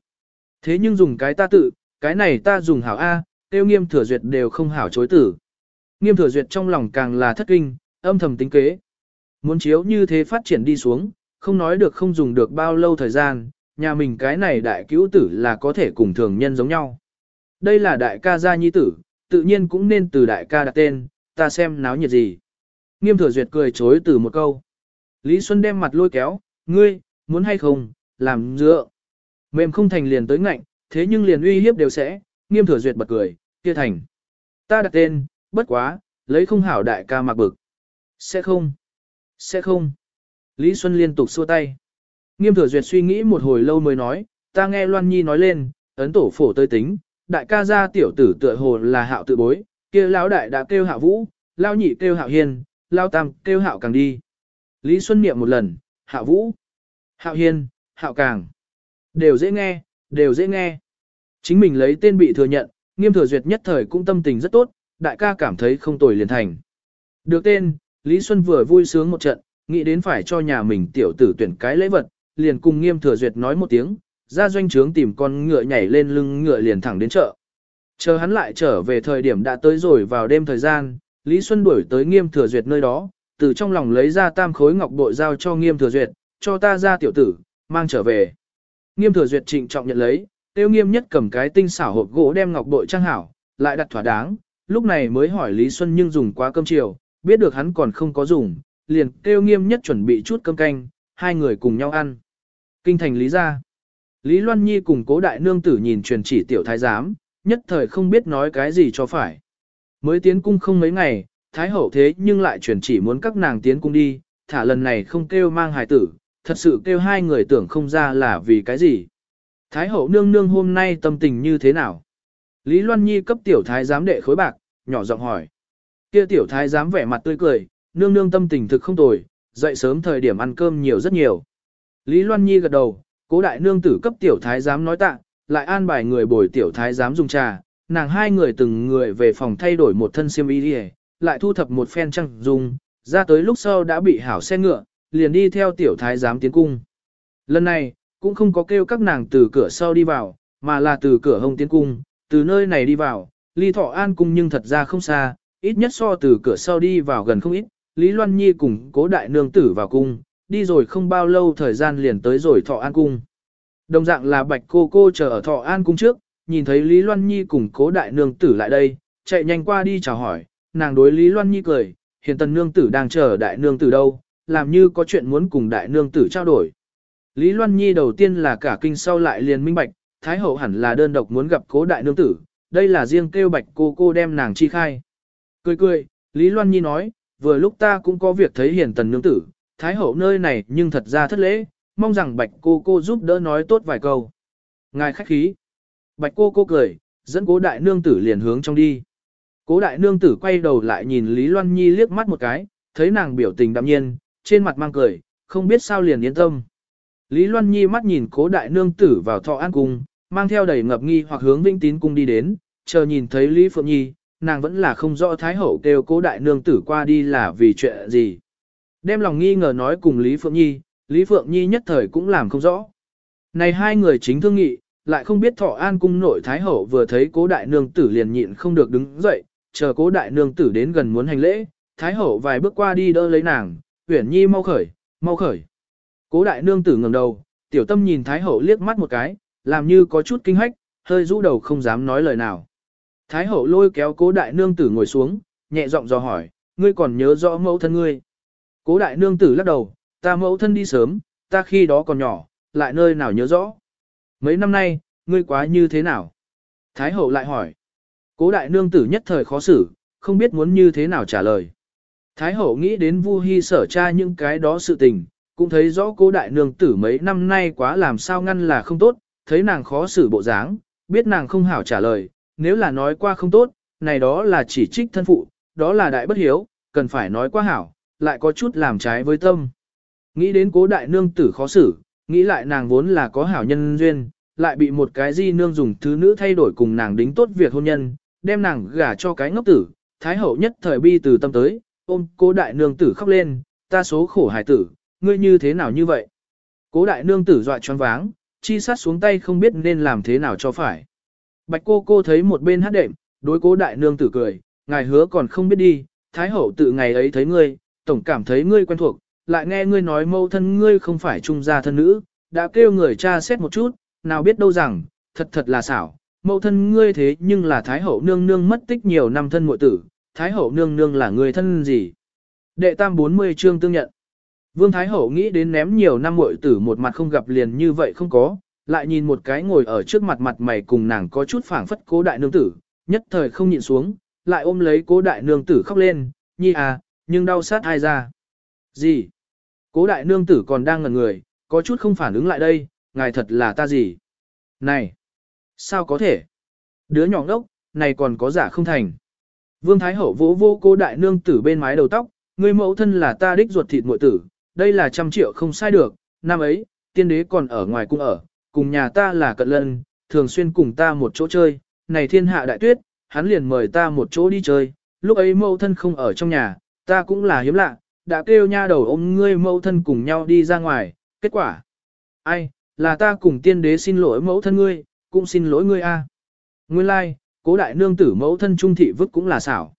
Thế nhưng dùng cái ta tự, cái này ta dùng hảo A, tiêu nghiêm thừa duyệt đều không hảo chối tử. Nghiêm thừa duyệt trong lòng càng là thất kinh, âm thầm tính kế. Muốn chiếu như thế phát triển đi xuống, không nói được không dùng được bao lâu thời gian, nhà mình cái này đại cứu tử là có thể cùng thường nhân giống nhau. Đây là đại ca gia nhi tử, tự nhiên cũng nên từ đại ca đặt tên, ta xem náo nhiệt gì. Nghiêm thừa duyệt cười chối từ một câu. Lý Xuân đem mặt lôi kéo, ngươi, muốn hay không, làm dựa. Mềm không thành liền tới ngạnh, thế nhưng liền uy hiếp đều sẽ, nghiêm thừa duyệt bật cười, kia thành. Ta đặt tên, bất quá, lấy không hảo đại ca mặc bực. Sẽ không. Sẽ không. Lý Xuân liên tục xua tay. Nghiêm thừa duyệt suy nghĩ một hồi lâu mới nói, ta nghe Loan Nhi nói lên, ấn tổ phổ tới tính, đại ca gia tiểu tử tựa hồ là hạo tự bối, kia lão đại đã kêu hạo vũ, lão nhị kêu hạo hiên, lão tam kêu hạo càng đi. Lý Xuân niệm một lần, hạo vũ, hạo hiên, hạo càng. Đều dễ nghe, đều dễ nghe. Chính mình lấy tên bị thừa nhận, nghiêm thừa duyệt nhất thời cũng tâm tình rất tốt, đại ca cảm thấy không tồi liền thành. Được tên, Lý Xuân vừa vui sướng một trận, nghĩ đến phải cho nhà mình tiểu tử tuyển cái lễ vật, liền cùng nghiêm thừa duyệt nói một tiếng, ra doanh trướng tìm con ngựa nhảy lên lưng ngựa liền thẳng đến chợ. Chờ hắn lại trở về thời điểm đã tới rồi vào đêm thời gian, Lý Xuân đuổi tới nghiêm thừa duyệt nơi đó, từ trong lòng lấy ra tam khối ngọc bội giao cho nghiêm thừa duyệt, cho ta ra tiểu tử, mang trở về. Nghiêm thừa duyệt trịnh trọng nhận lấy, tiêu nghiêm nhất cầm cái tinh xảo hộp gỗ đem ngọc bội trang hảo, lại đặt thỏa đáng, lúc này mới hỏi Lý Xuân nhưng dùng quá cơm chiều, biết được hắn còn không có dùng, liền kêu nghiêm nhất chuẩn bị chút cơm canh, hai người cùng nhau ăn. Kinh thành Lý ra. Lý Loan Nhi cùng cố đại nương tử nhìn truyền chỉ tiểu thái giám, nhất thời không biết nói cái gì cho phải. Mới tiến cung không mấy ngày, thái hậu thế nhưng lại truyền chỉ muốn các nàng tiến cung đi, thả lần này không kêu mang hài tử, thật sự kêu hai người tưởng không ra là vì cái gì. Thái hậu nương nương hôm nay tâm tình như thế nào? Lý Loan Nhi cấp tiểu thái giám đệ khối bạc, nhỏ giọng hỏi. Kia tiểu thái giám vẻ mặt tươi cười, nương nương tâm tình thực không tồi, dậy sớm thời điểm ăn cơm nhiều rất nhiều. Lý Loan Nhi gật đầu, cố đại nương tử cấp tiểu thái giám nói tạ, lại an bài người bồi tiểu thái giám dùng trà, nàng hai người từng người về phòng thay đổi một thân xiêm y đi lại thu thập một phen trăng dùng, ra tới lúc sau đã bị hảo xe ngựa, liền đi theo tiểu thái giám tiến cung. Lần này, cũng không có kêu các nàng từ cửa sau đi vào, mà là từ cửa hông tiến cung, từ nơi này đi vào, ly thọ an cung nhưng thật ra không xa, ít nhất so từ cửa sau đi vào gần không ít, Lý Loan Nhi cùng cố đại nương tử vào cung, đi rồi không bao lâu thời gian liền tới rồi thọ an cung. Đồng dạng là bạch cô cô chờ ở thọ an cung trước, nhìn thấy Lý Loan Nhi cùng cố đại nương tử lại đây, chạy nhanh qua đi chào hỏi, nàng đối Lý Loan Nhi cười, hiện tần nương tử đang chờ đại nương tử đâu, làm như có chuyện muốn cùng đại nương tử trao đổi. Lý Loan Nhi đầu tiên là cả kinh sau lại liền minh bạch, Thái hậu hẳn là đơn độc muốn gặp cố đại nương tử, đây là riêng kêu bạch cô cô đem nàng chi khai. Cười cười, Lý Loan Nhi nói, vừa lúc ta cũng có việc thấy hiền tần nương tử, Thái hậu nơi này nhưng thật ra thất lễ, mong rằng bạch cô cô giúp đỡ nói tốt vài câu. Ngài khách khí. Bạch cô cô cười, dẫn cố đại nương tử liền hướng trong đi. Cố đại nương tử quay đầu lại nhìn Lý Loan Nhi liếc mắt một cái, thấy nàng biểu tình đạm nhiên, trên mặt mang cười, không biết sao liền yên tâm. Lý Loan Nhi mắt nhìn cố đại nương tử vào thọ an cung, mang theo đầy ngập nghi hoặc hướng vĩnh tín cung đi đến, chờ nhìn thấy Lý Phượng Nhi, nàng vẫn là không rõ Thái Hậu kêu cố đại nương tử qua đi là vì chuyện gì. Đem lòng nghi ngờ nói cùng Lý Phượng Nhi, Lý Phượng Nhi nhất thời cũng làm không rõ. Này hai người chính thương nghị, lại không biết thọ an cung nội Thái Hậu vừa thấy cố đại nương tử liền nhịn không được đứng dậy, chờ cố đại nương tử đến gần muốn hành lễ, Thái Hậu vài bước qua đi đỡ lấy nàng, Uyển Nhi mau khởi, mau khởi. Cố đại nương tử ngẩng đầu, tiểu tâm nhìn Thái Hậu liếc mắt một cái, làm như có chút kinh hách, hơi rũ đầu không dám nói lời nào. Thái Hậu lôi kéo cố đại nương tử ngồi xuống, nhẹ giọng dò hỏi, ngươi còn nhớ rõ mẫu thân ngươi. Cố đại nương tử lắc đầu, ta mẫu thân đi sớm, ta khi đó còn nhỏ, lại nơi nào nhớ rõ. Mấy năm nay, ngươi quá như thế nào? Thái hậu lại hỏi. Cố đại nương tử nhất thời khó xử, không biết muốn như thế nào trả lời. Thái hậu nghĩ đến Vu Hi sở tra những cái đó sự tình, cũng thấy rõ cố đại nương tử mấy năm nay quá làm sao ngăn là không tốt, thấy nàng khó xử bộ dáng, biết nàng không hảo trả lời, nếu là nói qua không tốt, này đó là chỉ trích thân phụ, đó là đại bất hiếu, cần phải nói qua hảo, lại có chút làm trái với tâm. Nghĩ đến cố đại nương tử khó xử, nghĩ lại nàng vốn là có hảo nhân duyên, lại bị một cái di nương dùng thứ nữ thay đổi cùng nàng đính tốt việc hôn nhân, đem nàng gả cho cái ngốc tử, thái hậu nhất thời bi từ tâm tới, ôm cố đại nương tử khóc lên, ta số khổ hải tử, ngươi như thế nào như vậy? Cố đại nương tử dọa choáng váng, chi sát xuống tay không biết nên làm thế nào cho phải. Bạch cô cô thấy một bên hát đệm, đối cố đại nương tử cười, ngài hứa còn không biết đi, thái hậu tự ngày ấy thấy ngươi, tổng cảm thấy ngươi quen thuộc, lại nghe ngươi nói mâu thân ngươi không phải trung gia thân nữ, đã kêu người cha xét một chút, nào biết đâu rằng, thật thật là xảo, mâu thân ngươi thế nhưng là Thái hậu nương nương mất tích nhiều năm thân muội tử, Thái hậu nương nương là người thân gì. Đệ tam 40 chương tương nhận. Vương Thái hậu nghĩ đến ném nhiều năm muội tử một mặt không gặp liền như vậy không có, lại nhìn một cái ngồi ở trước mặt mặt mày cùng nàng có chút phảng phất cố đại nương tử, nhất thời không nhịn xuống, lại ôm lấy cố đại nương tử khóc lên, nhi à, nhưng đau sát ai ra. Gì? Cố đại nương tử còn đang ngẩn người, có chút không phản ứng lại đây, ngài thật là ta gì? Này! Sao có thể? Đứa nhỏ ngốc, này còn có giả không thành. Vương Thái Hậu vỗ vô cố đại nương tử bên mái đầu tóc, người mẫu thân là ta đích ruột thịt muội tử, đây là trăm triệu không sai được, năm ấy, tiên đế còn ở ngoài cung ở, cùng nhà ta là cận lân, thường xuyên cùng ta một chỗ chơi, này thiên hạ đại tuyết, hắn liền mời ta một chỗ đi chơi, lúc ấy mẫu thân không ở trong nhà, ta cũng là hiếm lạ, đã kêu nha đầu ôm ngươi mẫu thân cùng nhau đi ra ngoài, kết quả. Ai, là ta cùng tiên đế xin lỗi mẫu thân ngươi, cũng xin lỗi ngươi a. Nguyên lai, like, cố đại nương tử mẫu thân trung thị vứt cũng là xảo.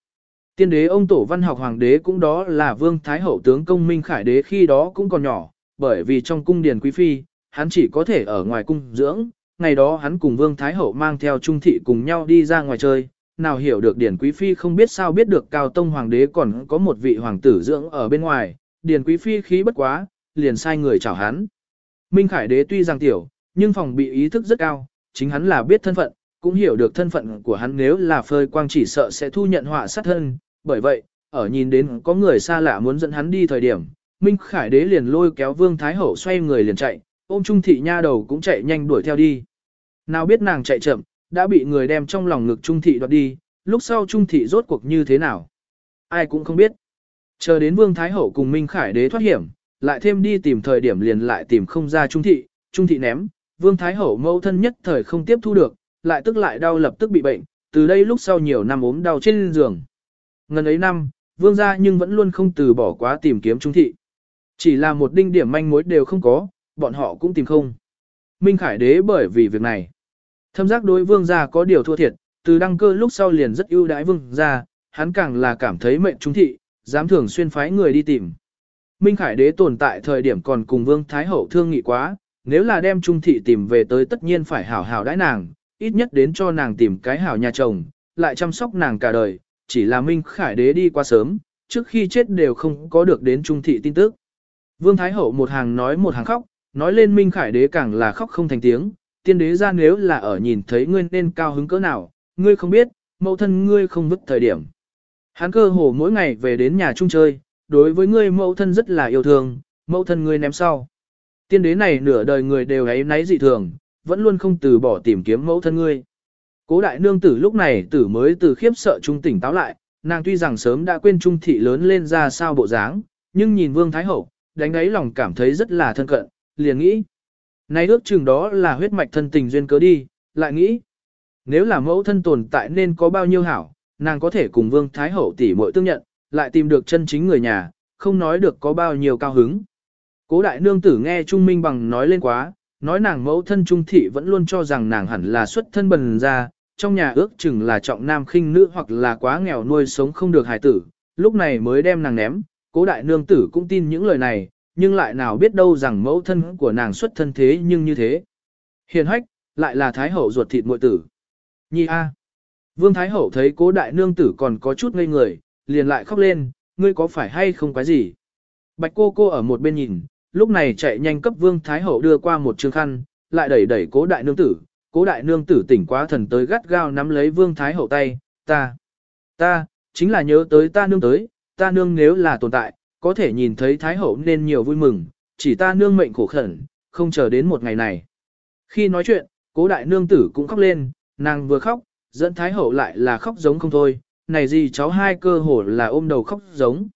Tiên đế ông tổ văn học hoàng đế cũng đó là vương thái hậu tướng công minh khải đế khi đó cũng còn nhỏ, bởi vì trong cung điền quý phi, hắn chỉ có thể ở ngoài cung dưỡng, ngày đó hắn cùng vương thái hậu mang theo trung thị cùng nhau đi ra ngoài chơi, nào hiểu được Điền Quý Phi không biết sao biết được Cao Tông Hoàng đế còn có một vị hoàng tử dưỡng ở bên ngoài, Điền Quý Phi khí bất quá, liền sai người chào hắn. Minh Khải đế tuy rằng tiểu, nhưng phòng bị ý thức rất cao, chính hắn là biết thân phận, cũng hiểu được thân phận của hắn nếu là phơi quang chỉ sợ sẽ thu nhận họa sát thân, bởi vậy, ở nhìn đến có người xa lạ muốn dẫn hắn đi thời điểm, Minh Khải đế liền lôi kéo Vương Thái Hậu xoay người liền chạy, ôm Trung thị nha đầu cũng chạy nhanh đuổi theo đi. Nào biết nàng chạy chậm, đã bị người đem trong lòng ngực Trung Thị đoạt đi, lúc sau Trung Thị rốt cuộc như thế nào. Ai cũng không biết. Chờ đến Vương Thái Hậu cùng Minh Khải Đế thoát hiểm, lại thêm đi tìm thời điểm liền lại tìm không ra Trung Thị, Trung Thị ném, Vương Thái Hậu mâu thân nhất thời không tiếp thu được, lại tức lại đau lập tức bị bệnh, từ đây lúc sau nhiều năm ốm đau trên giường. Ngần ấy năm, Vương gia nhưng vẫn luôn không từ bỏ quá tìm kiếm Trung Thị. Chỉ là một đinh điểm manh mối đều không có, bọn họ cũng tìm không. Minh Khải Đế bởi vì việc này, Thâm giác đối vương gia có điều thua thiệt, từ đăng cơ lúc sau liền rất ưu đãi vương gia, hắn càng là cảm thấy mệnh trung thị, dám thường xuyên phái người đi tìm. Minh Khải đế tồn tại thời điểm còn cùng vương thái hậu thương nghị quá, nếu là đem trung thị tìm về tới tất nhiên phải hảo hảo đãi nàng, ít nhất đến cho nàng tìm cái hảo nhà chồng, lại chăm sóc nàng cả đời, chỉ là Minh Khải đế đi qua sớm, trước khi chết đều không có được đến trung thị tin tức. Vương Thái Hậu một hàng nói một hàng khóc, nói lên Minh Khải đế càng là khóc không thành tiếng, tiên đế ra nếu là ở nhìn thấy ngươi nên cao hứng cỡ nào, ngươi không biết, mẫu thân ngươi không vứt thời điểm. Hắn cơ hồ mỗi ngày về đến nhà chung chơi, đối với ngươi mẫu thân rất là yêu thương, mẫu thân ngươi ném sau. Tiên đế này nửa đời người đều ấy náy dị thường, vẫn luôn không từ bỏ tìm kiếm mẫu thân ngươi. Cố đại nương tử lúc này tử mới từ khiếp sợ trung tỉnh táo lại, nàng tuy rằng sớm đã quên trung thị lớn lên ra sao bộ dáng, nhưng nhìn vương thái hậu, đánh ấy lòng cảm thấy rất là thân cận, liền nghĩ. Nay ước chừng đó là huyết mạch thân tình duyên cớ đi, lại nghĩ. Nếu là mẫu thân tồn tại nên có bao nhiêu hảo, nàng có thể cùng Vương Thái Hậu tỷ muội tương nhận, lại tìm được chân chính người nhà, không nói được có bao nhiêu cao hứng. Cố đại nương tử nghe Trung Minh bằng nói lên quá, nói nàng mẫu thân Trung Thị vẫn luôn cho rằng nàng hẳn là xuất thân bần ra, trong nhà ước chừng là trọng nam khinh nữ hoặc là quá nghèo nuôi sống không được hài tử, lúc này mới đem nàng ném, cố đại nương tử cũng tin những lời này, nhưng lại nào biết đâu rằng mẫu thân của nàng xuất thân thế nhưng như thế. Hiền hách, lại là thái hậu ruột thịt muội tử. Nhi A. Vương Thái Hậu thấy cố đại nương tử còn có chút ngây người, liền lại khóc lên, ngươi có phải hay không cái gì. Bạch cô cô ở một bên nhìn, lúc này chạy nhanh cấp Vương Thái Hậu đưa qua một chương khăn, lại đẩy đẩy cố đại nương tử. Cố đại nương tử tỉnh quá thần tới gắt gao nắm lấy Vương Thái Hậu tay, ta, ta, chính là nhớ tới ta nương tới, ta nương nếu là tồn tại, có thể nhìn thấy Thái Hậu nên nhiều vui mừng, chỉ ta nương mệnh khổ khẩn, không chờ đến một ngày này. Khi nói chuyện, cố đại nương tử cũng khóc lên, nàng vừa khóc, dẫn Thái Hậu lại là khóc giống không thôi, này gì cháu hai cơ hồ là ôm đầu khóc giống.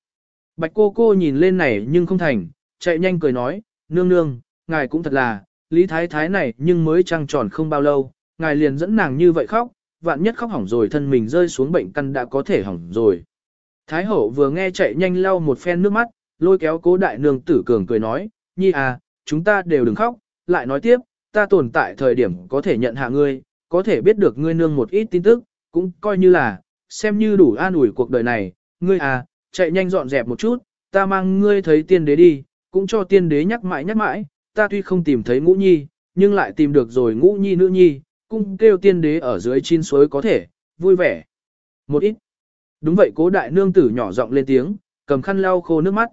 Bạch cô cô nhìn lên này nhưng không thành, chạy nhanh cười nói, nương nương, ngài cũng thật là, Lý Thái Thái này nhưng mới trăng tròn không bao lâu, ngài liền dẫn nàng như vậy khóc, vạn nhất khóc hỏng rồi thân mình rơi xuống bệnh căn đã có thể hỏng rồi. Thái hậu vừa nghe chạy nhanh lau một phen nước mắt, lôi kéo cố đại nương tử cường cười nói, nhi à, chúng ta đều đừng khóc, lại nói tiếp, ta tồn tại thời điểm có thể nhận hạ ngươi, có thể biết được ngươi nương một ít tin tức, cũng coi như là, xem như đủ an ủi cuộc đời này, ngươi à, chạy nhanh dọn dẹp một chút, ta mang ngươi thấy tiên đế đi, cũng cho tiên đế nhắc mãi nhắc mãi, ta tuy không tìm thấy ngũ nhi, nhưng lại tìm được rồi ngũ nhi nữ nhi, cũng kêu tiên đế ở dưới chín suối có thể, vui vẻ. Một ít. Đúng vậy cố đại nương tử nhỏ giọng lên tiếng, cầm khăn lau khô nước mắt.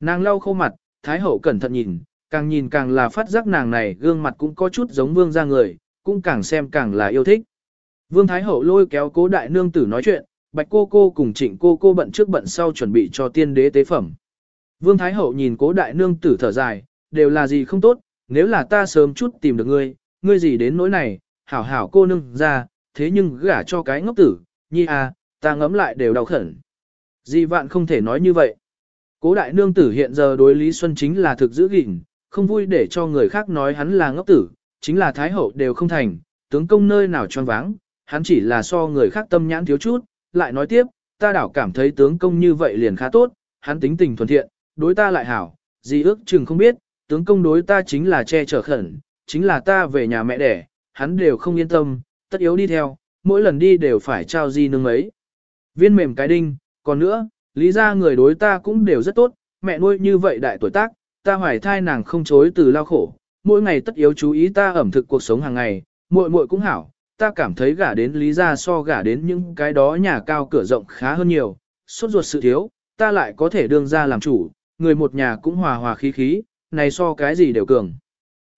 Nàng lau khô mặt, thái hậu cẩn thận nhìn, càng nhìn càng là phát giác nàng này gương mặt cũng có chút giống vương ra người, cũng càng xem càng là yêu thích. Vương Thái Hậu lôi kéo cố đại nương tử nói chuyện, bạch cô cô cùng trịnh cô cô bận trước bận sau chuẩn bị cho tiên đế tế phẩm. Vương Thái Hậu nhìn cố đại nương tử thở dài, đều là gì không tốt, nếu là ta sớm chút tìm được ngươi, ngươi gì đến nỗi này, hảo hảo cô nương ra, thế nhưng gả cho cái ngốc tử, nhi à, ta ngấm lại đều đau khẩn. Di vạn không thể nói như vậy. Cố đại nương tử hiện giờ đối Lý Xuân chính là thực giữ gìn, không vui để cho người khác nói hắn là ngốc tử, chính là Thái Hậu đều không thành, tướng công nơi nào tròn váng, hắn chỉ là so người khác tâm nhãn thiếu chút, lại nói tiếp, ta đảo cảm thấy tướng công như vậy liền khá tốt, hắn tính tình thuần thiện, đối ta lại hảo, gì ước chừng không biết, tướng công đối ta chính là che chở khẩn, chính là ta về nhà mẹ đẻ, hắn đều không yên tâm, tất yếu đi theo, mỗi lần đi đều phải trao di nương ấy. Viên mềm cái đinh, còn nữa, lý ra người đối ta cũng đều rất tốt, mẹ nuôi như vậy đại tuổi tác, ta hoài thai nàng không chối từ lao khổ, mỗi ngày tất yếu chú ý ta ẩm thực cuộc sống hàng ngày, muội muội cũng hảo, ta cảm thấy gả đến lý gia so gả đến những cái đó nhà cao cửa rộng khá hơn nhiều, suốt ruột sự thiếu, ta lại có thể đương ra làm chủ, người một nhà cũng hòa hòa khí khí, này so cái gì đều cường.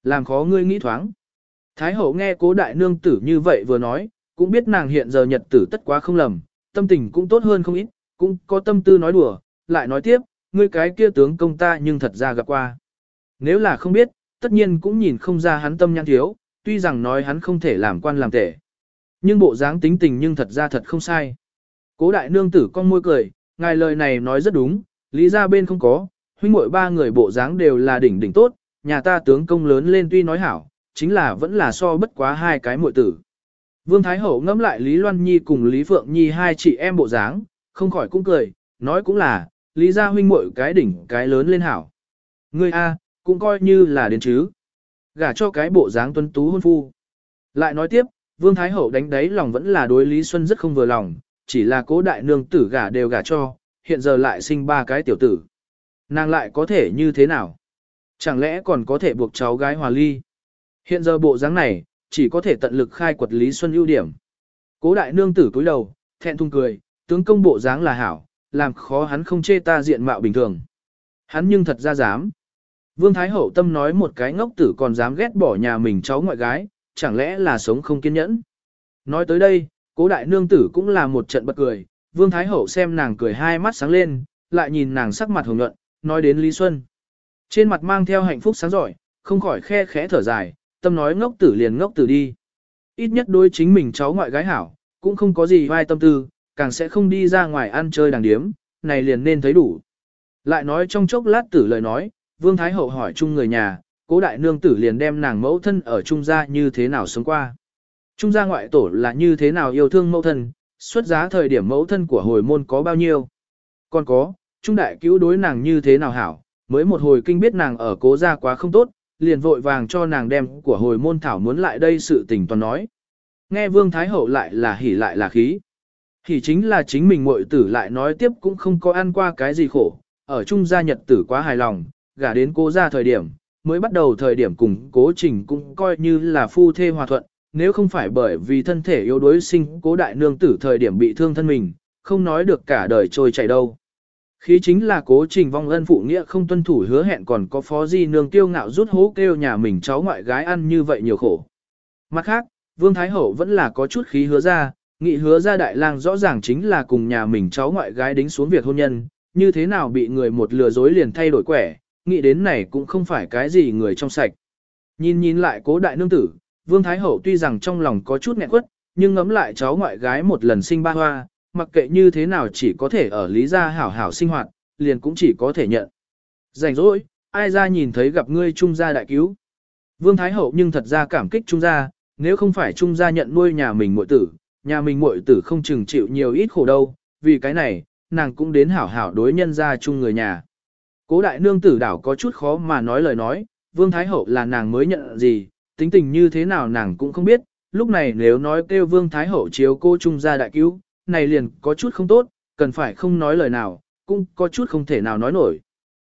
Làm khó ngươi nghĩ thoáng. Thái hậu nghe cố đại nương tử như vậy vừa nói, cũng biết nàng hiện giờ nhật tử tất quá không lầm, tâm tình cũng tốt hơn không ít, cũng có tâm tư nói đùa, lại nói tiếp, ngươi cái kia tướng công ta nhưng thật ra gặp qua. Nếu là không biết, tất nhiên cũng nhìn không ra hắn tâm nhãn thiếu, tuy rằng nói hắn không thể làm quan làm tể. Nhưng bộ dáng tính tình nhưng thật ra thật không sai. Cố đại nương tử con môi cười, ngài lời này nói rất đúng, lý ra bên không có, huynh muội ba người bộ dáng đều là đỉnh đỉnh tốt, nhà ta tướng công lớn lên tuy nói hảo, chính là vẫn là so bất quá hai cái muội tử. Vương Thái Hậu ngẫm lại Lý Loan Nhi cùng Lý Phượng Nhi hai chị em bộ dáng, không khỏi cũng cười, nói cũng là, Lý gia huynh muội cái đỉnh cái lớn lên hảo. Ngươi A, cũng coi như là đến chứ. Gả cho cái bộ dáng tuấn tú hôn phu. Lại nói tiếp, Vương Thái Hậu đánh đáy lòng vẫn là đối Lý Xuân rất không vừa lòng, chỉ là cố đại nương tử gả đều gả cho, hiện giờ lại sinh ba cái tiểu tử. Nàng lại có thể như thế nào? Chẳng lẽ còn có thể buộc cháu gái hòa ly? Hiện giờ bộ dáng này, chỉ có thể tận lực khai quật Lý Xuân ưu điểm. Cố đại nương tử cúi đầu, thẹn thùng cười, tướng công bộ dáng là hảo, làm khó hắn không chê ta diện mạo bình thường. Hắn nhưng thật ra dám. Vương Thái Hậu tâm nói một cái ngốc tử còn dám ghét bỏ nhà mình cháu ngoại gái, chẳng lẽ là sống không kiên nhẫn. Nói tới đây, cố đại nương tử cũng là một trận bật cười, Vương Thái Hậu xem nàng cười hai mắt sáng lên, lại nhìn nàng sắc mặt hồng nhuận, nói đến Lý Xuân. Trên mặt mang theo hạnh phúc sáng giỏi, không khỏi khe khẽ thở dài, tâm nói ngốc tử liền ngốc tử đi. Ít nhất đối chính mình cháu ngoại gái hảo, cũng không có gì vai tâm tư, càng sẽ không đi ra ngoài ăn chơi đàng điếm, này liền nên thấy đủ. Lại nói trong chốc lát tử lời nói, Vương Thái Hậu hỏi chung người nhà, cố đại nương tử liền đem nàng mẫu thân ở trung gia như thế nào sống qua. Trung gia ngoại tổ là như thế nào yêu thương mẫu thân, xuất giá thời điểm mẫu thân của hồi môn có bao nhiêu. Còn có, trung đại cứu đối nàng như thế nào hảo, mới một hồi kinh biết nàng ở cố gia quá không tốt, liền vội vàng cho nàng đem của hồi môn thảo muốn lại đây sự tình toàn nói. Nghe Vương Thái Hậu lại là hỉ lại là khí. Hỉ chính là chính mình muội tử lại nói tiếp cũng không có ăn qua cái gì khổ, ở trung gia nhật tử quá hài lòng, gả đến cố gia thời điểm, mới bắt đầu thời điểm cùng cố trình cũng coi như là phu thê hòa thuận, nếu không phải bởi vì thân thể yếu đuối sinh cố đại nương tử thời điểm bị thương thân mình, không nói được cả đời trôi chảy đâu. Khí chính là cố trình vong ân phụ nghĩa không tuân thủ hứa hẹn còn có phó di nương tiêu ngạo rút hố kêu nhà mình cháu ngoại gái ăn như vậy nhiều khổ. Mặt khác, Vương Thái Hậu vẫn là có chút khí hứa ra, nghị hứa ra đại lang rõ ràng chính là cùng nhà mình cháu ngoại gái đính xuống việc hôn nhân, như thế nào bị người một lừa dối liền thay đổi quẻ, nghĩ đến này cũng không phải cái gì người trong sạch. Nhìn nhìn lại cố đại nương tử, Vương Thái Hậu tuy rằng trong lòng có chút nghẹn quất, nhưng ngấm lại cháu ngoại gái một lần sinh ba hoa, mặc kệ như thế nào chỉ có thể ở lý gia hảo hảo sinh hoạt, liền cũng chỉ có thể nhận. Rảnh rỗi, ai ra nhìn thấy gặp ngươi trung gia đại cứu. Vương Thái Hậu nhưng thật ra cảm kích trung gia, nếu không phải trung gia nhận nuôi nhà mình muội tử, nhà mình muội tử không chừng chịu nhiều ít khổ đâu, vì cái này, nàng cũng đến hảo hảo đối nhân gia chung người nhà. Cố đại nương tử đảo có chút khó mà nói lời nói, Vương Thái Hậu là nàng mới nhận gì, tính tình như thế nào nàng cũng không biết, lúc này nếu nói kêu Vương Thái Hậu chiếu cô trung gia đại cứu, này liền có chút không tốt, cần phải không nói lời nào, cũng có chút không thể nào nói nổi.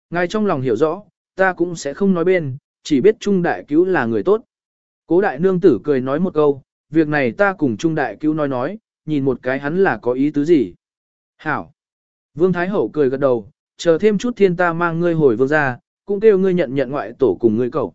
Ngài trong lòng hiểu rõ, ta cũng sẽ không nói bên, chỉ biết Trung Đại Cứu là người tốt. Cố Đại Nương Tử cười nói một câu, việc này ta cùng Trung Đại Cứu nói nói, nhìn một cái hắn là có ý tứ gì. Hảo. Vương Thái Hậu cười gật đầu, chờ thêm chút thiên ta mang ngươi hồi vương gia, cũng kêu ngươi nhận nhận ngoại tổ cùng ngươi cậu.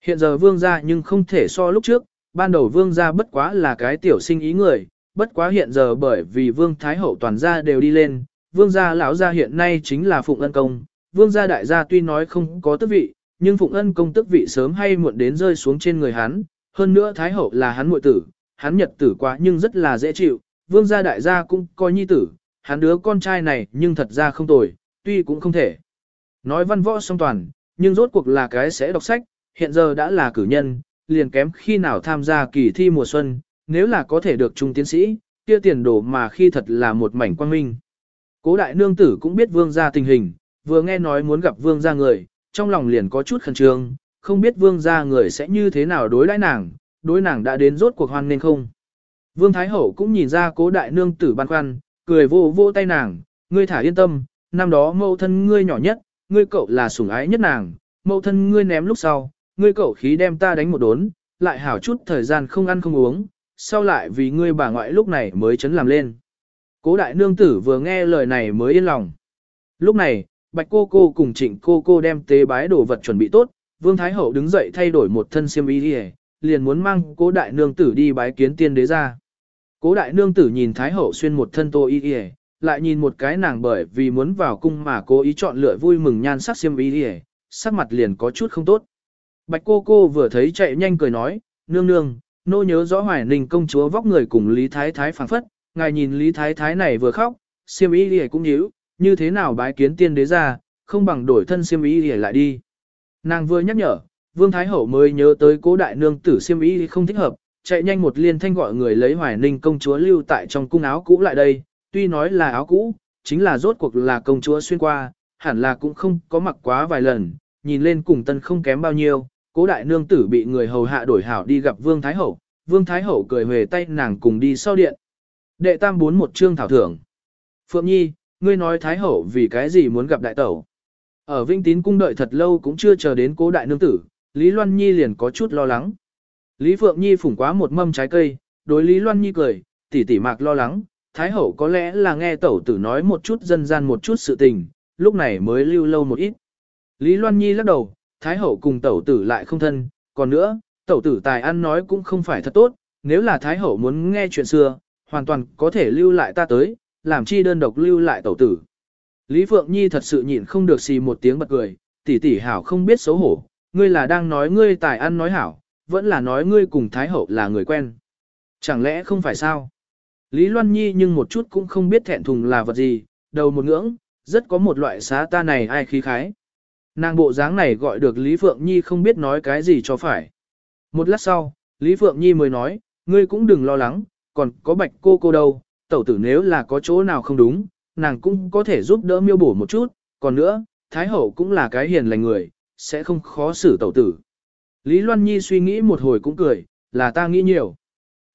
Hiện giờ vương gia nhưng không thể so lúc trước, ban đầu vương gia bất quá là cái tiểu sinh ý người, bất quá hiện giờ bởi vì vương thái hậu toàn gia đều đi lên, vương gia lão gia hiện nay chính là phụng ân công, vương gia đại gia tuy nói không có tước vị, nhưng phụng ân công tước vị sớm hay muộn đến rơi xuống trên người hắn, hơn nữa thái hậu là hắn muội tử, hắn nhật tử quá nhưng rất là dễ chịu, vương gia đại gia cũng coi nhi tử, hắn đứa con trai này nhưng thật ra không tồi, tuy cũng không thể. Nói văn võ song toàn, nhưng rốt cuộc là cái sẽ đọc sách, hiện giờ đã là cử nhân, liền kém khi nào tham gia kỳ thi mùa xuân, nếu là có thể được trung tiến sĩ, kia tiền đồ mà khi thật là một mảnh quang minh. Cố đại nương tử cũng biết vương gia tình hình, vừa nghe nói muốn gặp vương gia người, trong lòng liền có chút khẩn trương, không biết vương gia người sẽ như thế nào đối đãi nàng, đối nàng đã đến rốt cuộc hoan nên không. Vương Thái Hậu cũng nhìn ra cố đại nương tử băn khoăn, cười vô vô tay nàng, ngươi thả yên tâm, năm đó mẫu thân ngươi nhỏ nhất, ngươi cậu là sủng ái nhất nàng, mẫu thân ngươi ném lúc sau, ngươi cậu khí đem ta đánh một đốn, lại hảo chút thời gian không ăn không uống, sau lại vì ngươi bà ngoại lúc này mới chấn làm lên. Cố đại nương tử vừa nghe lời này mới yên lòng. Lúc này, bạch cô cô cùng trịnh cô cô đem tế bái đồ vật chuẩn bị tốt, vương thái hậu đứng dậy thay đổi một thân xiêm y đi liền muốn mang cố đại nương tử đi bái kiến tiên đế ra. Cố đại nương tử nhìn thái hậu xuyên một thân tô y y lại nhìn một cái nàng bởi vì muốn vào cung mà cố ý chọn lựa vui mừng nhan sắc xiêm y y sắc mặt liền có chút không tốt. Bạch cô cô vừa thấy chạy nhanh cười nói, nương nương, nô nhớ rõ hoài ninh công chúa vóc người cùng Lý Thái Thái phảng phất, ngài nhìn Lý Thái Thái này vừa khóc, siêm ý đi cũng nhíu, như thế nào bái kiến tiên đế ra, không bằng đổi thân siêm ý đi lại đi. Nàng vừa nhắc nhở, Vương Thái Hậu mới nhớ tới cố đại nương tử siêm ý không thích hợp, chạy nhanh một liên thanh gọi người lấy hoài ninh công chúa lưu tại trong cung áo cũ lại đây, tuy nói là áo cũ, chính là rốt cuộc là công chúa xuyên qua, hẳn là cũng không có mặc quá vài lần, nhìn lên cùng tân không kém bao nhiêu, cố đại nương tử bị người hầu hạ đổi hảo đi gặp Vương Thái Hậu, Vương Thái Hậu cười huề tay nàng cùng đi sau điện. Đệ tam bốn một chương thảo thưởng. Phượng Nhi, ngươi nói Thái Hậu vì cái gì muốn gặp đại tẩu. Ở Vinh Tín cung đợi thật lâu cũng chưa chờ đến cố đại nương tử, Lý Loan Nhi liền có chút lo lắng. Lý Phượng Nhi phủng quá một mâm trái cây, đối Lý Loan Nhi cười, tỉ tỉ mạc lo lắng, Thái Hậu có lẽ là nghe tẩu tử nói một chút dân gian một chút sự tình, lúc này mới lưu lâu một ít. Lý Loan Nhi lắc đầu, Thái hậu cùng tẩu tử lại không thân, còn nữa, tẩu tử tài ăn nói cũng không phải thật tốt, nếu là Thái hậu muốn nghe chuyện xưa, hoàn toàn có thể lưu lại ta tới, làm chi đơn độc lưu lại tẩu tử. Lý Phượng Nhi thật sự nhịn không được xì một tiếng bật cười, tỷ tỷ hảo không biết xấu hổ, ngươi là đang nói ngươi tài ăn nói hảo, vẫn là nói ngươi cùng Thái hậu là người quen. Chẳng lẽ không phải sao? Lý Loan Nhi nhưng một chút cũng không biết thẹn thùng là vật gì, đầu một ngưỡng, rất có một loại xá ta này ai khí khái. Nàng bộ dáng này gọi được Lý Phượng Nhi không biết nói cái gì cho phải. Một lát sau, Lý Phượng Nhi mới nói, ngươi cũng đừng lo lắng, còn có bạch cô cô đâu, tẩu tử nếu là có chỗ nào không đúng, nàng cũng có thể giúp đỡ miêu bổ một chút, còn nữa, Thái Hậu cũng là cái hiền lành người, sẽ không khó xử tẩu tử. Lý Loan Nhi suy nghĩ một hồi cũng cười, là ta nghĩ nhiều.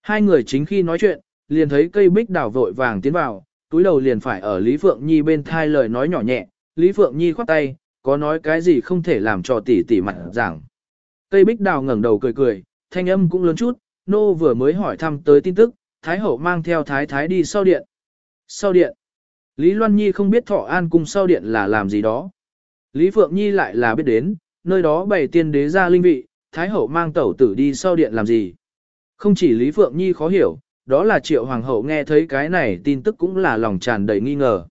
Hai người chính khi nói chuyện, liền thấy cây bích đào vội vàng tiến vào, túi đầu liền phải ở Lý Phượng Nhi bên thai lời nói nhỏ nhẹ, Lý Phượng Nhi khoát tay, có nói cái gì không thể làm cho tỷ tỷ mặt giảng. Cây bích đào ngẩng đầu cười cười, thanh âm cũng lớn chút, nô vừa mới hỏi thăm tới tin tức, Thái Hậu mang theo Thái Thái đi sau điện. Sau điện. Lý Loan Nhi không biết Thọ An cung sau điện là làm gì đó. Lý Phượng Nhi lại là biết đến, nơi đó bày tiên đế ra linh vị, Thái Hậu mang tẩu tử đi sau điện làm gì. Không chỉ Lý Phượng Nhi khó hiểu, đó là triệu hoàng hậu nghe thấy cái này tin tức cũng là lòng tràn đầy nghi ngờ.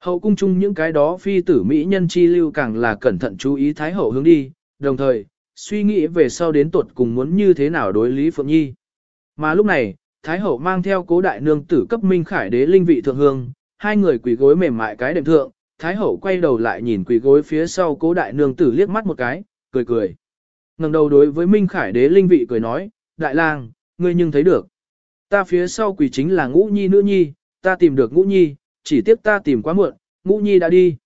Hậu cung chung những cái đó phi tử Mỹ nhân chi lưu càng là cẩn thận chú ý Thái Hậu hướng đi, đồng thời, suy nghĩ về sau đến tuột cùng muốn như thế nào đối Lý Phượng Nhi. Mà lúc này, Thái Hậu mang theo cố đại nương tử cấp minh khải đế linh vị thượng hương, hai người quỳ gối mềm mại cái đệm thượng, Thái Hậu quay đầu lại nhìn quỳ gối phía sau cố đại nương tử liếc mắt một cái, cười cười. ngẩng đầu đối với minh khải đế linh vị cười nói, đại lang, ngươi nhưng thấy được. Ta phía sau quỳ chính là ngũ nhi nữ nhi, ta tìm được ngũ nhi, chỉ tiếc ta tìm quá muộn, ngũ nhi đã đi.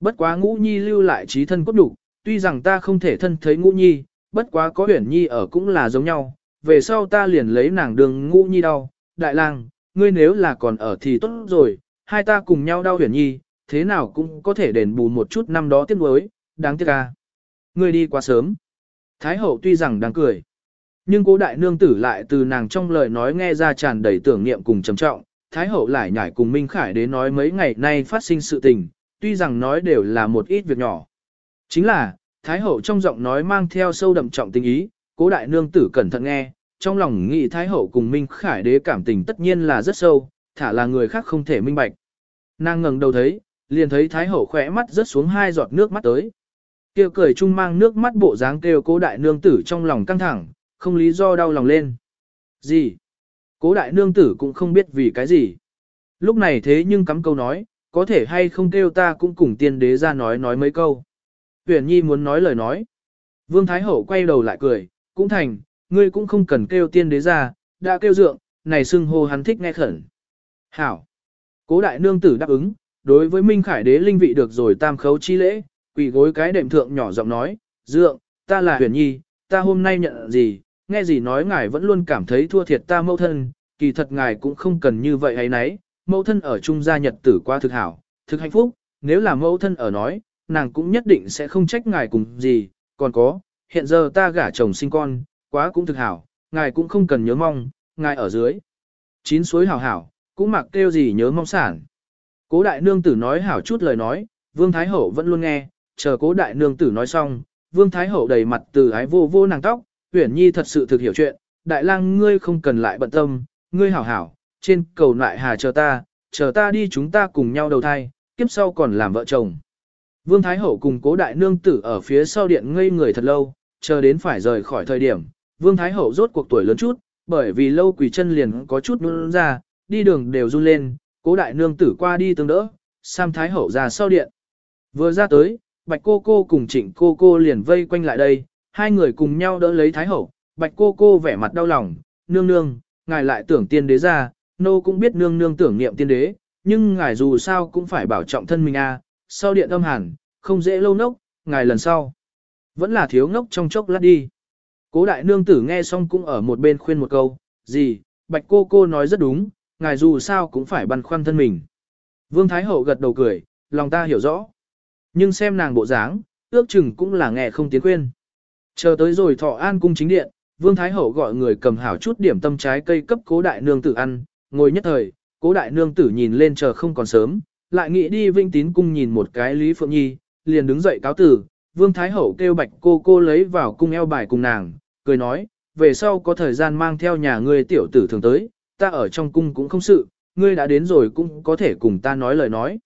Bất quá ngũ nhi lưu lại trí thân cốt đủ, tuy rằng ta không thể thân thấy ngũ nhi, bất quá có huyền nhi ở cũng là giống nhau, về sau ta liền lấy nàng đường ngũ nhi đau, đại lang, ngươi nếu là còn ở thì tốt rồi, hai ta cùng nhau đau huyền nhi, thế nào cũng có thể đền bù một chút năm đó tiếc nuối, đáng tiếc ca. Ngươi đi quá sớm. Thái hậu tuy rằng đang cười, nhưng cố đại nương tử lại từ nàng trong lời nói nghe ra tràn đầy tưởng niệm cùng trầm trọng, Thái hậu lại nhảy cùng Minh Khải đến nói mấy ngày nay phát sinh sự tình, tuy rằng nói đều là một ít việc nhỏ. Chính là, Thái hậu trong giọng nói mang theo sâu đậm trọng tình ý, cố đại nương tử cẩn thận nghe, trong lòng nghĩ Thái hậu cùng Minh Khải đế cảm tình tất nhiên là rất sâu, thả là người khác không thể minh bạch. Nàng ngẩng đầu thấy, liền thấy Thái hậu khỏe mắt rớt xuống hai giọt nước mắt tới. Kêu cười chung mang nước mắt bộ dáng kêu cố đại nương tử trong lòng căng thẳng, không lý do đau lòng lên. Gì? Cố đại nương tử cũng không biết vì cái gì. Lúc này thế nhưng cắm câu nói, có thể hay không kêu ta cũng cùng tiên đế ra nói nói mấy câu. Huyền Nhi muốn nói lời nói. Vương Thái Hậu quay đầu lại cười, cũng thành, ngươi cũng không cần kêu tiên đế ra, đã kêu dượng, này xưng hô hắn thích nghe khẩn. Hảo. Cố đại nương tử đáp ứng, đối với Minh Khải đế linh vị được rồi tam khấu chi lễ, quỳ gối cái đệm thượng nhỏ giọng nói, dượng, ta là huyền nhi, ta hôm nay nhận gì, nghe gì nói ngài vẫn luôn cảm thấy thua thiệt ta mẫu thân, kỳ thật ngài cũng không cần như vậy ấy nấy, mẫu thân ở trung gia nhật tử qua thực hảo, thực hạnh phúc, nếu là mẫu thân ở nói, nàng cũng nhất định sẽ không trách ngài cùng gì, còn có, hiện giờ ta gả chồng sinh con, quá cũng thực hảo, ngài cũng không cần nhớ mong, ngài ở dưới. Chín suối hảo hảo, cũng mặc kêu gì nhớ mong sản. Cố đại nương tử nói hảo chút lời nói, vương thái hậu vẫn luôn nghe, chờ cố đại nương tử nói xong, vương thái hậu đầy mặt từ ái vô vô nàng tóc, Uyển Nhi thật sự thực hiểu chuyện, đại lang ngươi không cần lại bận tâm, ngươi hảo hảo, trên cầu lại hà chờ ta, chờ ta đi chúng ta cùng nhau đầu thai, kiếp sau còn làm vợ chồng. Vương Thái Hậu cùng cố đại nương tử ở phía sau điện ngây người thật lâu, chờ đến phải rời khỏi thời điểm, Vương Thái Hậu rốt cuộc tuổi lớn chút, bởi vì lâu quỳ chân liền có chút nôn ra, đi đường đều run lên, cố đại nương tử qua đi tương đỡ, Sam Thái Hậu ra sau điện. Vừa ra tới, Bạch cô cô cùng trịnh cô cô liền vây quanh lại đây, hai người cùng nhau đỡ lấy Thái Hậu, Bạch cô cô vẻ mặt đau lòng, nương nương, ngài lại tưởng tiên đế ra, nô cũng biết nương nương tưởng niệm tiên đế, nhưng ngài dù sao cũng phải bảo trọng thân mình a. sau điện âm hàn, không dễ lâu nốc, ngài lần sau. Vẫn là thiếu ngốc trong chốc lát đi. Cố đại nương tử nghe xong cũng ở một bên khuyên một câu, gì, bạch cô cô nói rất đúng, ngài dù sao cũng phải băn khoăn thân mình. Vương Thái Hậu gật đầu cười, lòng ta hiểu rõ. Nhưng xem nàng bộ dáng, ước chừng cũng là nghe không tiến khuyên. Chờ tới rồi thọ an cung chính điện, Vương Thái Hậu gọi người cầm hảo chút điểm tâm trái cây cấp cố đại nương tử ăn, ngồi nhất thời, cố đại nương tử nhìn lên chờ không còn sớm, lại nghĩ đi vinh tín cung nhìn một cái Lý Phượng Nhi, liền đứng dậy cáo tử, Vương Thái Hậu kêu bạch cô cô lấy vào cung eo bài cùng nàng, cười nói, về sau có thời gian mang theo nhà ngươi tiểu tử thường tới, ta ở trong cung cũng không sự, ngươi đã đến rồi cũng có thể cùng ta nói lời nói.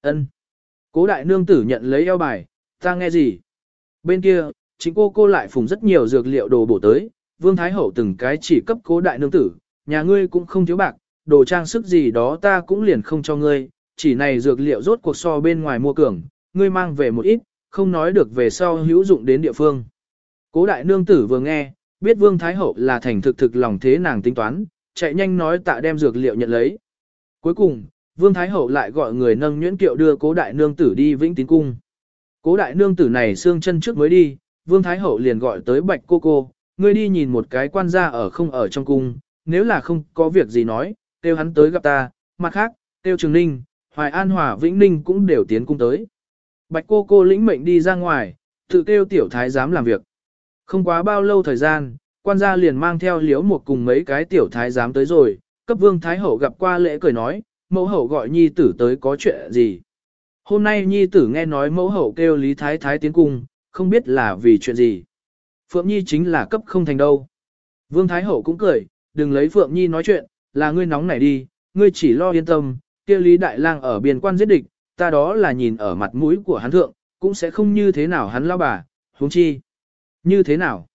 Ân. Cố đại nương tử nhận lấy eo bài, ta nghe gì? Bên kia, chính cô cô lại phùng rất nhiều dược liệu đồ bổ tới, Vương Thái Hậu từng cái chỉ cấp cố đại nương tử, nhà ngươi cũng không thiếu bạc, đồ trang sức gì đó ta cũng liền không cho ngươi, chỉ này dược liệu rốt cuộc so bên ngoài mua cường, ngươi mang về một ít, không nói được về sau hữu dụng đến địa phương. Cố đại nương tử vừa nghe, biết Vương Thái Hậu là thành thực thực lòng thế nàng tính toán, chạy nhanh nói tạ đem dược liệu nhận lấy. Cuối cùng, Vương Thái Hậu lại gọi người nâng nhuyễn kiệu đưa cố đại nương tử đi vĩnh tín cung. Cố đại nương tử này xương chân trước mới đi, Vương Thái Hậu liền gọi tới bạch cô cô, ngươi đi nhìn một cái quan gia ở không ở trong cung, nếu là không có việc gì nói, kêu hắn tới gặp ta, mặt khác, kêu Trường Ninh, Hoài An Hòa Vĩnh Ninh cũng đều tiến cung tới. Bạch cô cô lĩnh mệnh đi ra ngoài, tự kêu tiểu thái giám làm việc. Không quá bao lâu thời gian, quan gia liền mang theo liếu một cùng mấy cái tiểu thái giám tới rồi, cấp vương thái hậu gặp qua lễ cười nói, mẫu hậu gọi nhi tử tới có chuyện gì. Hôm nay nhi tử nghe nói mẫu hậu kêu lý thái thái tiến cung, không biết là vì chuyện gì. Phượng Nhi chính là cấp không thành đâu. Vương Thái Hậu cũng cười, đừng lấy Phượng Nhi nói chuyện, là ngươi nóng nảy đi, ngươi chỉ lo yên tâm, kia Lý Đại Lang ở biên quan giết địch, ta đó là nhìn ở mặt mũi của hắn thượng, cũng sẽ không như thế nào hắn lao bà, huống chi. Như thế nào?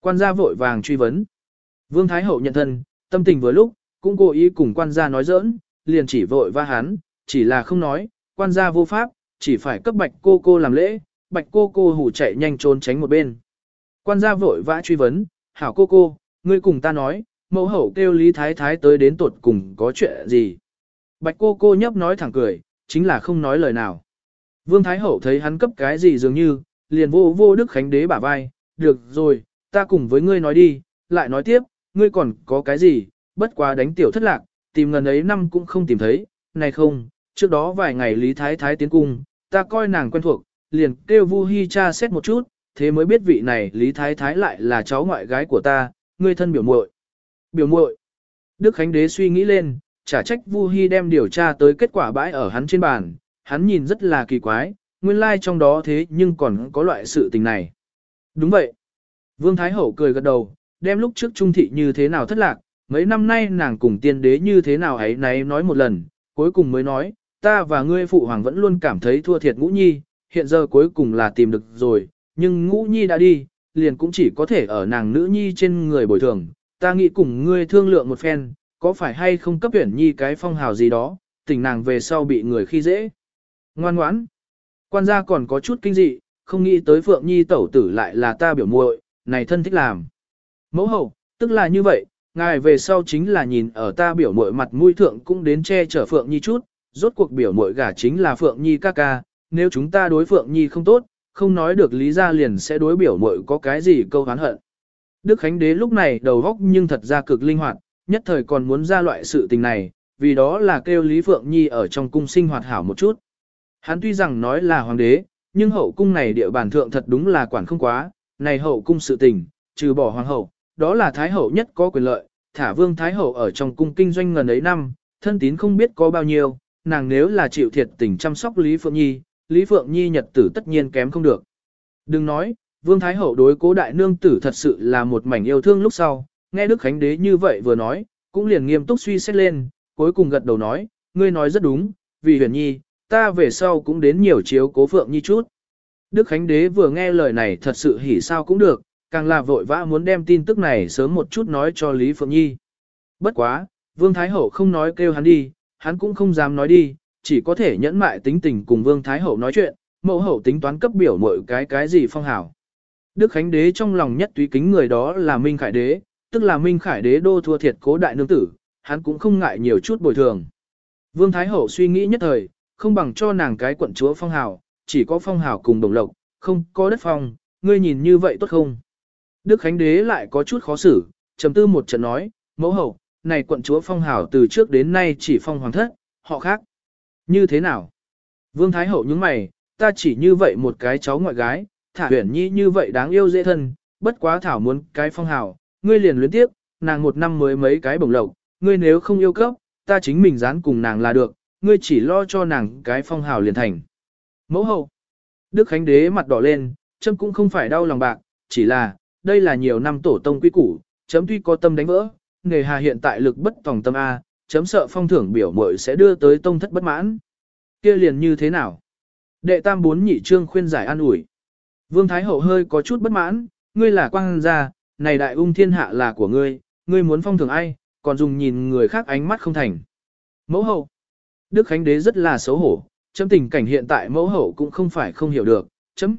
Quan gia vội vàng truy vấn. Vương Thái Hậu nhận thân, tâm tình vừa lúc, cũng cố ý cùng quan gia nói giỡn, liền chỉ vội va hắn, chỉ là không nói, quan gia vô pháp, chỉ phải cấp bạch cô cô làm lễ, bạch cô cô hủ chạy nhanh trốn tránh một bên. Quan gia vội vã truy vấn, hảo cô cô, ngươi cùng ta nói, mẫu hậu kêu Lý Thái Thái tới đến tột cùng có chuyện gì. Bạch cô cô nhấp nói thẳng cười, chính là không nói lời nào. Vương Thái Hậu thấy hắn cấp cái gì dường như, liền vô vô Đức Khánh Đế bả vai, được rồi, ta cùng với ngươi nói đi, lại nói tiếp, ngươi còn có cái gì, bất quá đánh tiểu thất lạc, tìm ngần ấy năm cũng không tìm thấy, này không, trước đó vài ngày Lý Thái Thái tiến cung, ta coi nàng quen thuộc, liền kêu Vu Hi cha xét một chút, thế mới biết vị này Lý Thái Thái lại là cháu ngoại gái của ta, người thân biểu muội. Biểu muội. Đức Khánh Đế suy nghĩ lên, trả trách Vu Hi đem điều tra tới kết quả bãi ở hắn trên bàn, hắn nhìn rất là kỳ quái, nguyên lai like trong đó thế nhưng còn có loại sự tình này. Đúng vậy. Vương Thái Hậu cười gật đầu, đem lúc trước trung thị như thế nào thất lạc, mấy năm nay nàng cùng tiên đế như thế nào ấy nấy nói một lần, cuối cùng mới nói, ta và ngươi phụ hoàng vẫn luôn cảm thấy thua thiệt ngũ nhi, hiện giờ cuối cùng là tìm được rồi, nhưng ngũ nhi đã đi, liền cũng chỉ có thể ở nàng nữ nhi trên người bồi thường, ta nghĩ cùng ngươi thương lượng một phen, có phải hay không cấp tuyển nhi cái phong hào gì đó, tình nàng về sau bị người khi dễ. Ngoan ngoãn, quan gia còn có chút kinh dị, không nghĩ tới Phượng Nhi tẩu tử lại là ta biểu muội, này thân thích làm. Mẫu hậu, tức là như vậy, ngài về sau chính là nhìn ở ta biểu muội mặt mũi thượng cũng đến che chở Phượng Nhi chút, rốt cuộc biểu muội gả chính là Phượng Nhi ca ca, nếu chúng ta đối Phượng Nhi không tốt, không nói được lý ra liền sẽ đối biểu muội có cái gì câu hán hận. Đức Khánh Đế lúc này đầu góc nhưng thật ra cực linh hoạt, nhất thời còn muốn ra loại sự tình này, vì đó là kêu Lý Phượng Nhi ở trong cung sinh hoạt hảo một chút. Hắn tuy rằng nói là hoàng đế, nhưng hậu cung này địa bàn thượng thật đúng là quản không quá, này hậu cung sự tình, trừ bỏ hoàng hậu, đó là thái hậu nhất có quyền lợi, thả vương thái hậu ở trong cung kinh doanh ngần ấy năm, thân tín không biết có bao nhiêu, nàng nếu là chịu thiệt tình chăm sóc Lý Phượng Nhi, Lý Phượng Nhi nhật tử tất nhiên kém không được. Đừng nói, Vương Thái Hậu đối cố đại nương tử thật sự là một mảnh yêu thương lúc sau, nghe Đức Khánh Đế như vậy vừa nói, cũng liền nghiêm túc suy xét lên, cuối cùng gật đầu nói, ngươi nói rất đúng, vì huyền nhi, ta về sau cũng đến nhiều chiếu cố Phượng Nhi chút. Đức Khánh Đế vừa nghe lời này thật sự hỉ sao cũng được, càng là vội vã muốn đem tin tức này sớm một chút nói cho Lý Phượng Nhi. Bất quá, Vương Thái Hậu không nói kêu hắn đi, hắn cũng không dám nói đi, chỉ có thể nhẫn mại tính tình cùng Vương Thái Hậu nói chuyện, mẫu hậu tính toán cấp biểu mọi cái cái gì phong hảo. Đức Khánh Đế trong lòng nhất túy kính người đó là Minh Khải Đế, tức là Minh Khải Đế đô thua thiệt cố đại nương tử, hắn cũng không ngại nhiều chút bồi thường. Vương Thái Hậu suy nghĩ nhất thời, không bằng cho nàng cái quận chúa phong hào, chỉ có phong hào cùng đồng lộc, không có đất phong, ngươi nhìn như vậy tốt không? Đức Khánh Đế lại có chút khó xử, trầm tư một trận nói, mẫu hậu, này quận chúa phong hào từ trước đến nay chỉ phong hoàng thất, họ khác. Như thế nào? Vương Thái Hậu nhướng mày, ta chỉ như vậy một cái cháu ngoại gái, thả huyền nhi như vậy đáng yêu dễ thân, bất quá thảo muốn cái phong hào, ngươi liền luyến tiếp, nàng một năm mới mấy cái bổng lộc, ngươi nếu không yêu cấp, ta chính mình dán cùng nàng là được, ngươi chỉ lo cho nàng cái phong hào liền thành. Mẫu hậu, Đức Khánh Đế mặt đỏ lên, châm cũng không phải đau lòng bạc, chỉ là, đây là nhiều năm tổ tông quy củ, chấm tuy có tâm đánh vỡ, nghề hà hiện tại lực bất tòng tâm A, chấm sợ phong thưởng biểu mội sẽ đưa tới tông thất bất mãn. kia liền như thế nào? Đệ tam bốn nhị trương khuyên giải an ủi. Vương Thái Hậu hơi có chút bất mãn, ngươi là quang gia, này đại ung thiên hạ là của ngươi, ngươi muốn phong thưởng ai, còn dùng nhìn người khác ánh mắt không thành. Mẫu hậu. Đức Khánh Đế rất là xấu hổ, chấm tình cảnh hiện tại mẫu hậu cũng không phải không hiểu được, chấm.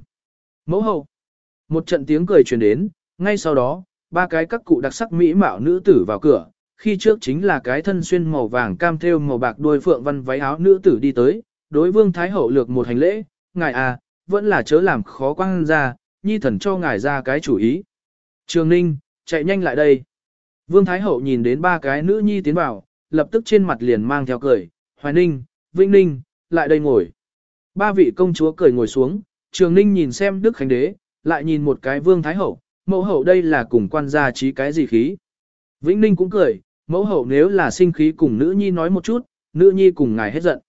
Mẫu hậu. Một trận tiếng cười truyền đến, ngay sau đó, ba cái các cụ đặc sắc mỹ mạo nữ tử vào cửa, khi trước chính là cái thân xuyên màu vàng cam thêu màu bạc đuôi phượng văn váy áo nữ tử đi tới, đối vương thái hậu lược một hành lễ, ngài à, vẫn là chớ làm khó quang ra, nhi thần cho ngài ra cái chủ ý. Trường Ninh, chạy nhanh lại đây. Vương Thái Hậu nhìn đến ba cái nữ nhi tiến vào, lập tức trên mặt liền mang theo cười, Hoài Ninh, Vĩnh Ninh, lại đây ngồi. Ba vị công chúa cười ngồi xuống, Trường Ninh nhìn xem Đức Khánh Đế, lại nhìn một cái Vương Thái Hậu, mẫu hậu đây là cùng quan gia trí cái gì khí. Vĩnh Ninh cũng cười, mẫu hậu nếu là sinh khí cùng nữ nhi nói một chút, nữ nhi cùng ngài hết giận.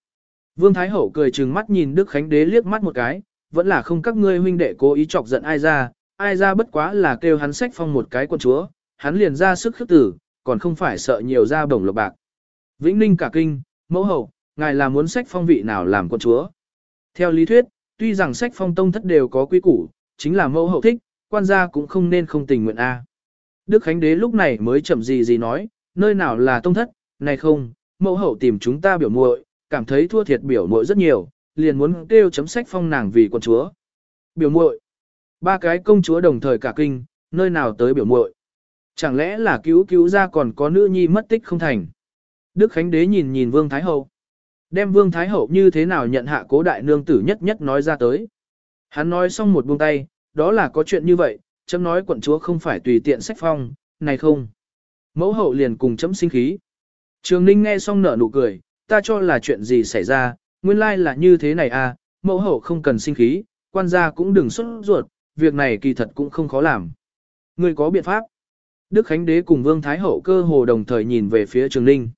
Vương Thái Hậu cười trừng mắt nhìn Đức Khánh Đế liếc mắt một cái, vẫn là không các ngươi huynh đệ cố ý chọc giận ai ra, ai ra bất quá là kêu hắn sách phong một cái quân chúa, hắn liền ra sức khước tử, còn không phải sợ nhiều ra bổng lộc bạc. Vĩnh Ninh cả kinh, mẫu hậu, ngài là muốn sách phong vị nào làm quân chúa. Theo lý thuyết, tuy rằng sách phong tông thất đều có quy củ, chính là mẫu hậu thích, quan gia cũng không nên không tình nguyện a. Đức Khánh Đế lúc này mới chậm gì gì nói, nơi nào là tông thất, này không, mẫu hậu tìm chúng ta biểu muội, cảm thấy thua thiệt biểu muội rất nhiều, liền muốn kêu chấm sách phong nàng vì quân chúa. Biểu muội, ba cái công chúa đồng thời cả kinh, nơi nào tới biểu muội. Chẳng lẽ là cứu cứu ra còn có nữ nhi mất tích không thành. Đức Khánh Đế nhìn nhìn Vương Thái Hậu. Đem Vương Thái Hậu như thế nào nhận hạ cố đại nương tử nhất nhất nói ra tới. Hắn nói xong một buông tay, đó là có chuyện như vậy, chấm nói quận chúa không phải tùy tiện sách phong, này không. Mẫu hậu liền cùng chấm sinh khí. Trường Ninh nghe xong nở nụ cười, ta cho là chuyện gì xảy ra, nguyên lai là như thế này à, mẫu hậu không cần sinh khí, quan gia cũng đừng xuất ruột, việc này kỳ thật cũng không khó làm. Người có biện pháp. Đức Khánh Đế cùng Vương Thái Hậu cơ hồ đồng thời nhìn về phía Trường Ninh.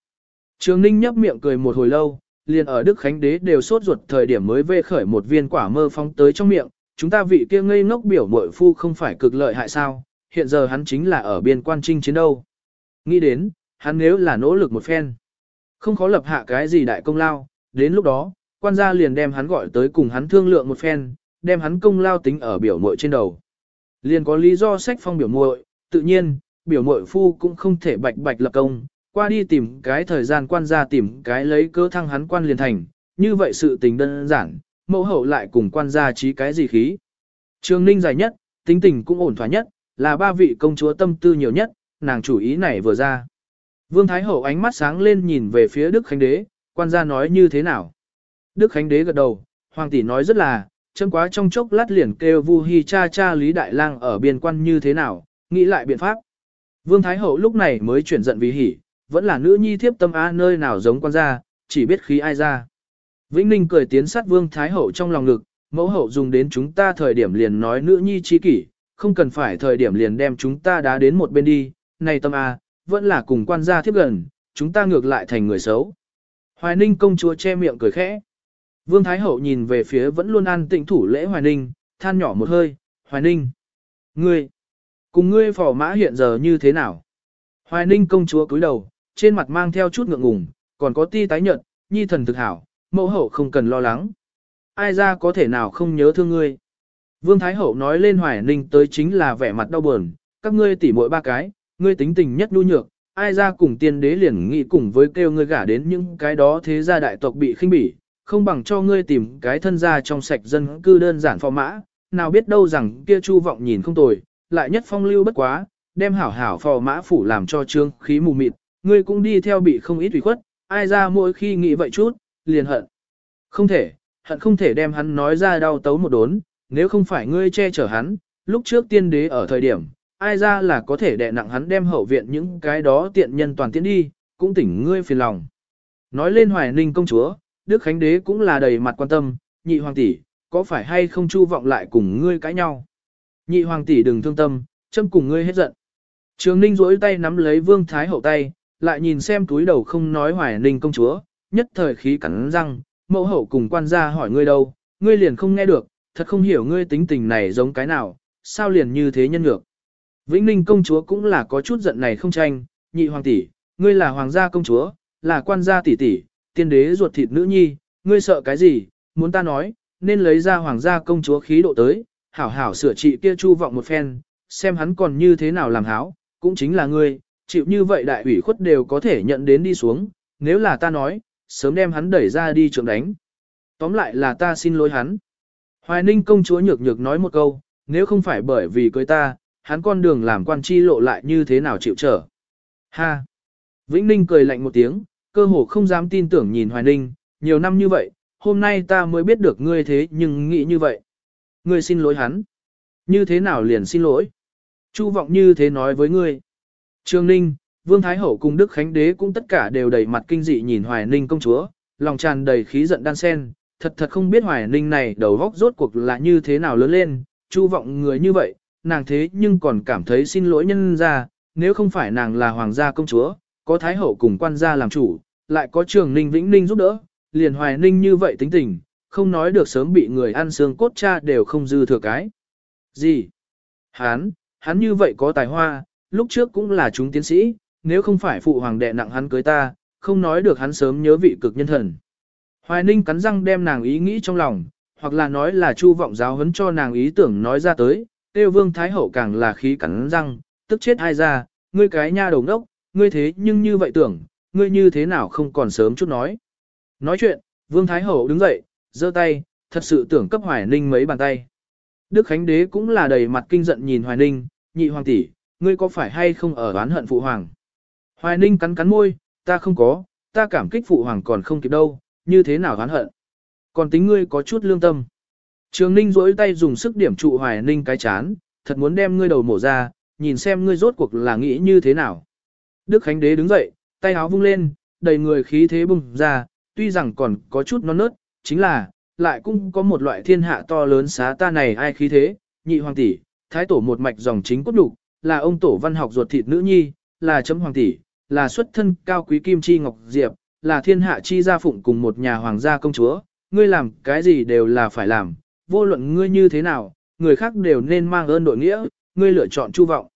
Trường Ninh nhấp miệng cười một hồi lâu, liền ở Đức Khánh Đế đều sốt ruột thời điểm mới vê khởi một viên quả mơ phóng tới trong miệng, chúng ta vị kia ngây ngốc biểu muội phu không phải cực lợi hại sao, hiện giờ hắn chính là ở biên quan trinh chiến đâu. Nghĩ đến, hắn nếu là nỗ lực một phen, không khó lập hạ cái gì đại công lao, đến lúc đó, quan gia liền đem hắn gọi tới cùng hắn thương lượng một phen, đem hắn công lao tính ở biểu muội trên đầu. Liền có lý do sách phong biểu muội, tự nhiên, biểu muội phu cũng không thể bạch bạch lập công, qua đi tìm cái thời gian quan gia tìm cái lấy cớ thăng hắn quan liền thành, như vậy sự tình đơn giản, mẫu hậu lại cùng quan gia trí cái gì khí. Trường ninh dài nhất, tính tình cũng ổn thỏa nhất, là ba vị công chúa tâm tư nhiều nhất, nàng chủ ý này vừa ra. Vương Thái Hậu ánh mắt sáng lên nhìn về phía Đức Khánh Đế, quan gia nói như thế nào. Đức Khánh Đế gật đầu, Hoàng tỷ nói rất là, chân quá trong chốc lát liền kêu Vu Hi cha cha Lý Đại Lang ở biên quan như thế nào, nghĩ lại biện pháp. Vương Thái Hậu lúc này mới chuyển giận vì hỉ, vẫn là nữ nhi thiếp tâm á nơi nào giống quan gia, chỉ biết khí ai ra. Vĩnh Ninh cười tiến sát Vương Thái Hậu trong lòng ngực, mẫu hậu dùng đến chúng ta thời điểm liền nói nữ nhi chi kỷ, không cần phải thời điểm liền đem chúng ta đá đến một bên đi, này tâm a, vẫn là cùng quan gia thiếp gần, chúng ta ngược lại thành người xấu. Hoài Ninh công chúa che miệng cười khẽ. Vương Thái Hậu nhìn về phía vẫn luôn an tịnh thủ lễ Hoài Ninh, than nhỏ một hơi, Hoài Ninh. Ngươi, cùng ngươi phỏ mã hiện giờ như thế nào? Hoài Ninh công chúa cúi đầu, trên mặt mang theo chút ngượng ngùng, còn có ti tái nhợt, nhi thần thực hảo, mẫu hậu không cần lo lắng. Ai ra có thể nào không nhớ thương ngươi. Vương Thái Hậu nói lên Hoài Ninh tới chính là vẻ mặt đau buồn, các ngươi tỉ mỗi ba cái, ngươi tính tình nhất nhu nhược, ai ra cùng tiên đế liền nghị cùng với kêu ngươi gả đến những cái đó thế gia đại tộc bị khinh bỉ, không bằng cho ngươi tìm cái thân gia trong sạch dân cư đơn giản phò mã, nào biết đâu rằng kia chu vọng nhìn không tồi, lại nhất phong lưu bất quá, đem hảo hảo phò mã phủ làm cho trương khí mù mịt, ngươi cũng đi theo bị không ít ủy khuất, ai ra mỗi khi nghĩ vậy chút, liền hận. Không thể, hận không thể đem hắn nói ra đau tấu một đốn, nếu không phải ngươi che chở hắn, lúc trước tiên đế ở thời điểm, ai ra là có thể đè nặng hắn đem hậu viện những cái đó tiện nhân toàn tiến đi, cũng tỉnh ngươi phiền lòng. Nói lên hoài ninh công chúa, Đức Khánh Đế cũng là đầy mặt quan tâm, nhị hoàng tỷ, có phải hay không chu vọng lại cùng ngươi cãi nhau. Nhị hoàng tỷ đừng thương tâm, châm cùng ngươi hết giận. Trường Ninh rỗi tay nắm lấy Vương Thái Hậu tay, lại nhìn xem túi đầu không nói hoài ninh công chúa, nhất thời khí cắn răng, mẫu hậu cùng quan gia hỏi ngươi đâu, ngươi liền không nghe được, thật không hiểu ngươi tính tình này giống cái nào, sao liền như thế nhân ngược. Vĩnh Ninh công chúa cũng là có chút giận này không tranh, nhị hoàng tỷ, ngươi là hoàng gia công chúa, là quan gia tỷ tỷ, tiên đế ruột thịt nữ nhi, ngươi sợ cái gì, muốn ta nói, nên lấy ra hoàng gia công chúa khí độ tới, hảo hảo sửa trị kia chu vọng một phen, xem hắn còn như thế nào làm háo, cũng chính là ngươi, chịu như vậy đại ủy khuất đều có thể nhận đến đi xuống, nếu là ta nói, sớm đem hắn đẩy ra đi trường đánh. Tóm lại là ta xin lỗi hắn. Hoài Ninh công chúa nhược nhược nói một câu, nếu không phải bởi vì cưới ta, hắn con đường làm quan chi lộ lại như thế nào chịu trở. Ha! Vĩnh Ninh cười lạnh một tiếng, cơ hồ không dám tin tưởng nhìn Hoài Ninh, nhiều năm như vậy, hôm nay ta mới biết được ngươi thế nhưng nghĩ như vậy. Ngươi xin lỗi hắn. Như thế nào liền xin lỗi? Chu vọng như thế nói với ngươi. Trương Ninh, Vương Thái Hậu cùng Đức Khánh Đế cũng tất cả đều đầy mặt kinh dị nhìn Hoài Ninh công chúa, lòng tràn đầy khí giận đan sen, thật thật không biết Hoài Ninh này đầu góc rốt cuộc là như thế nào lớn lên, Chu vọng người như vậy, nàng thế nhưng còn cảm thấy xin lỗi nhân ra, nếu không phải nàng là hoàng gia công chúa, có Thái Hậu cùng quan gia làm chủ, lại có Trường Ninh Vĩnh Ninh giúp đỡ, liền Hoài Ninh như vậy tính tình, không nói được sớm bị người ăn xương cốt cha đều không dư thừa cái. Gì? Hán, hắn như vậy có tài hoa, lúc trước cũng là chúng tiến sĩ, nếu không phải phụ hoàng đệ nặng hắn cưới ta, không nói được hắn sớm nhớ vị cực nhân thần. Hoài Ninh cắn răng đem nàng ý nghĩ trong lòng, hoặc là nói là chu vọng giáo huấn cho nàng ý tưởng nói ra tới, tiêu vương thái hậu càng là khí cắn răng, tức chết ai ra, ngươi cái nha đầu ngốc, ngươi thế nhưng như vậy tưởng, ngươi như thế nào không còn sớm chút nói. Nói chuyện, vương thái hậu đứng dậy, giơ tay, thật sự tưởng cấp Hoài Ninh mấy bàn tay. Đức Khánh Đế cũng là đầy mặt kinh giận nhìn Hoài Ninh, nhị hoàng tỷ, ngươi có phải hay không ở oán hận phụ hoàng? Hoài Ninh cắn cắn môi, ta không có, ta cảm kích phụ hoàng còn không kịp đâu, như thế nào oán hận? Còn tính ngươi có chút lương tâm. Trường Ninh rỗi tay dùng sức điểm trụ Hoài Ninh cái chán, thật muốn đem ngươi đầu mổ ra, nhìn xem ngươi rốt cuộc là nghĩ như thế nào. Đức Khánh Đế đứng dậy, tay áo vung lên, đầy người khí thế bùng ra, tuy rằng còn có chút non nớt, chính là, lại cũng có một loại thiên hạ to lớn xá ta này ai khí thế, nhị hoàng tỷ, thái tổ một mạch dòng chính cốt đục, là ông tổ văn học ruột thịt nữ nhi, là chấm hoàng tỷ, là xuất thân cao quý kim chi ngọc diệp, là thiên hạ chi gia phụng cùng một nhà hoàng gia công chúa, ngươi làm cái gì đều là phải làm, vô luận ngươi như thế nào, người khác đều nên mang ơn đội nghĩa, ngươi lựa chọn chu vọng.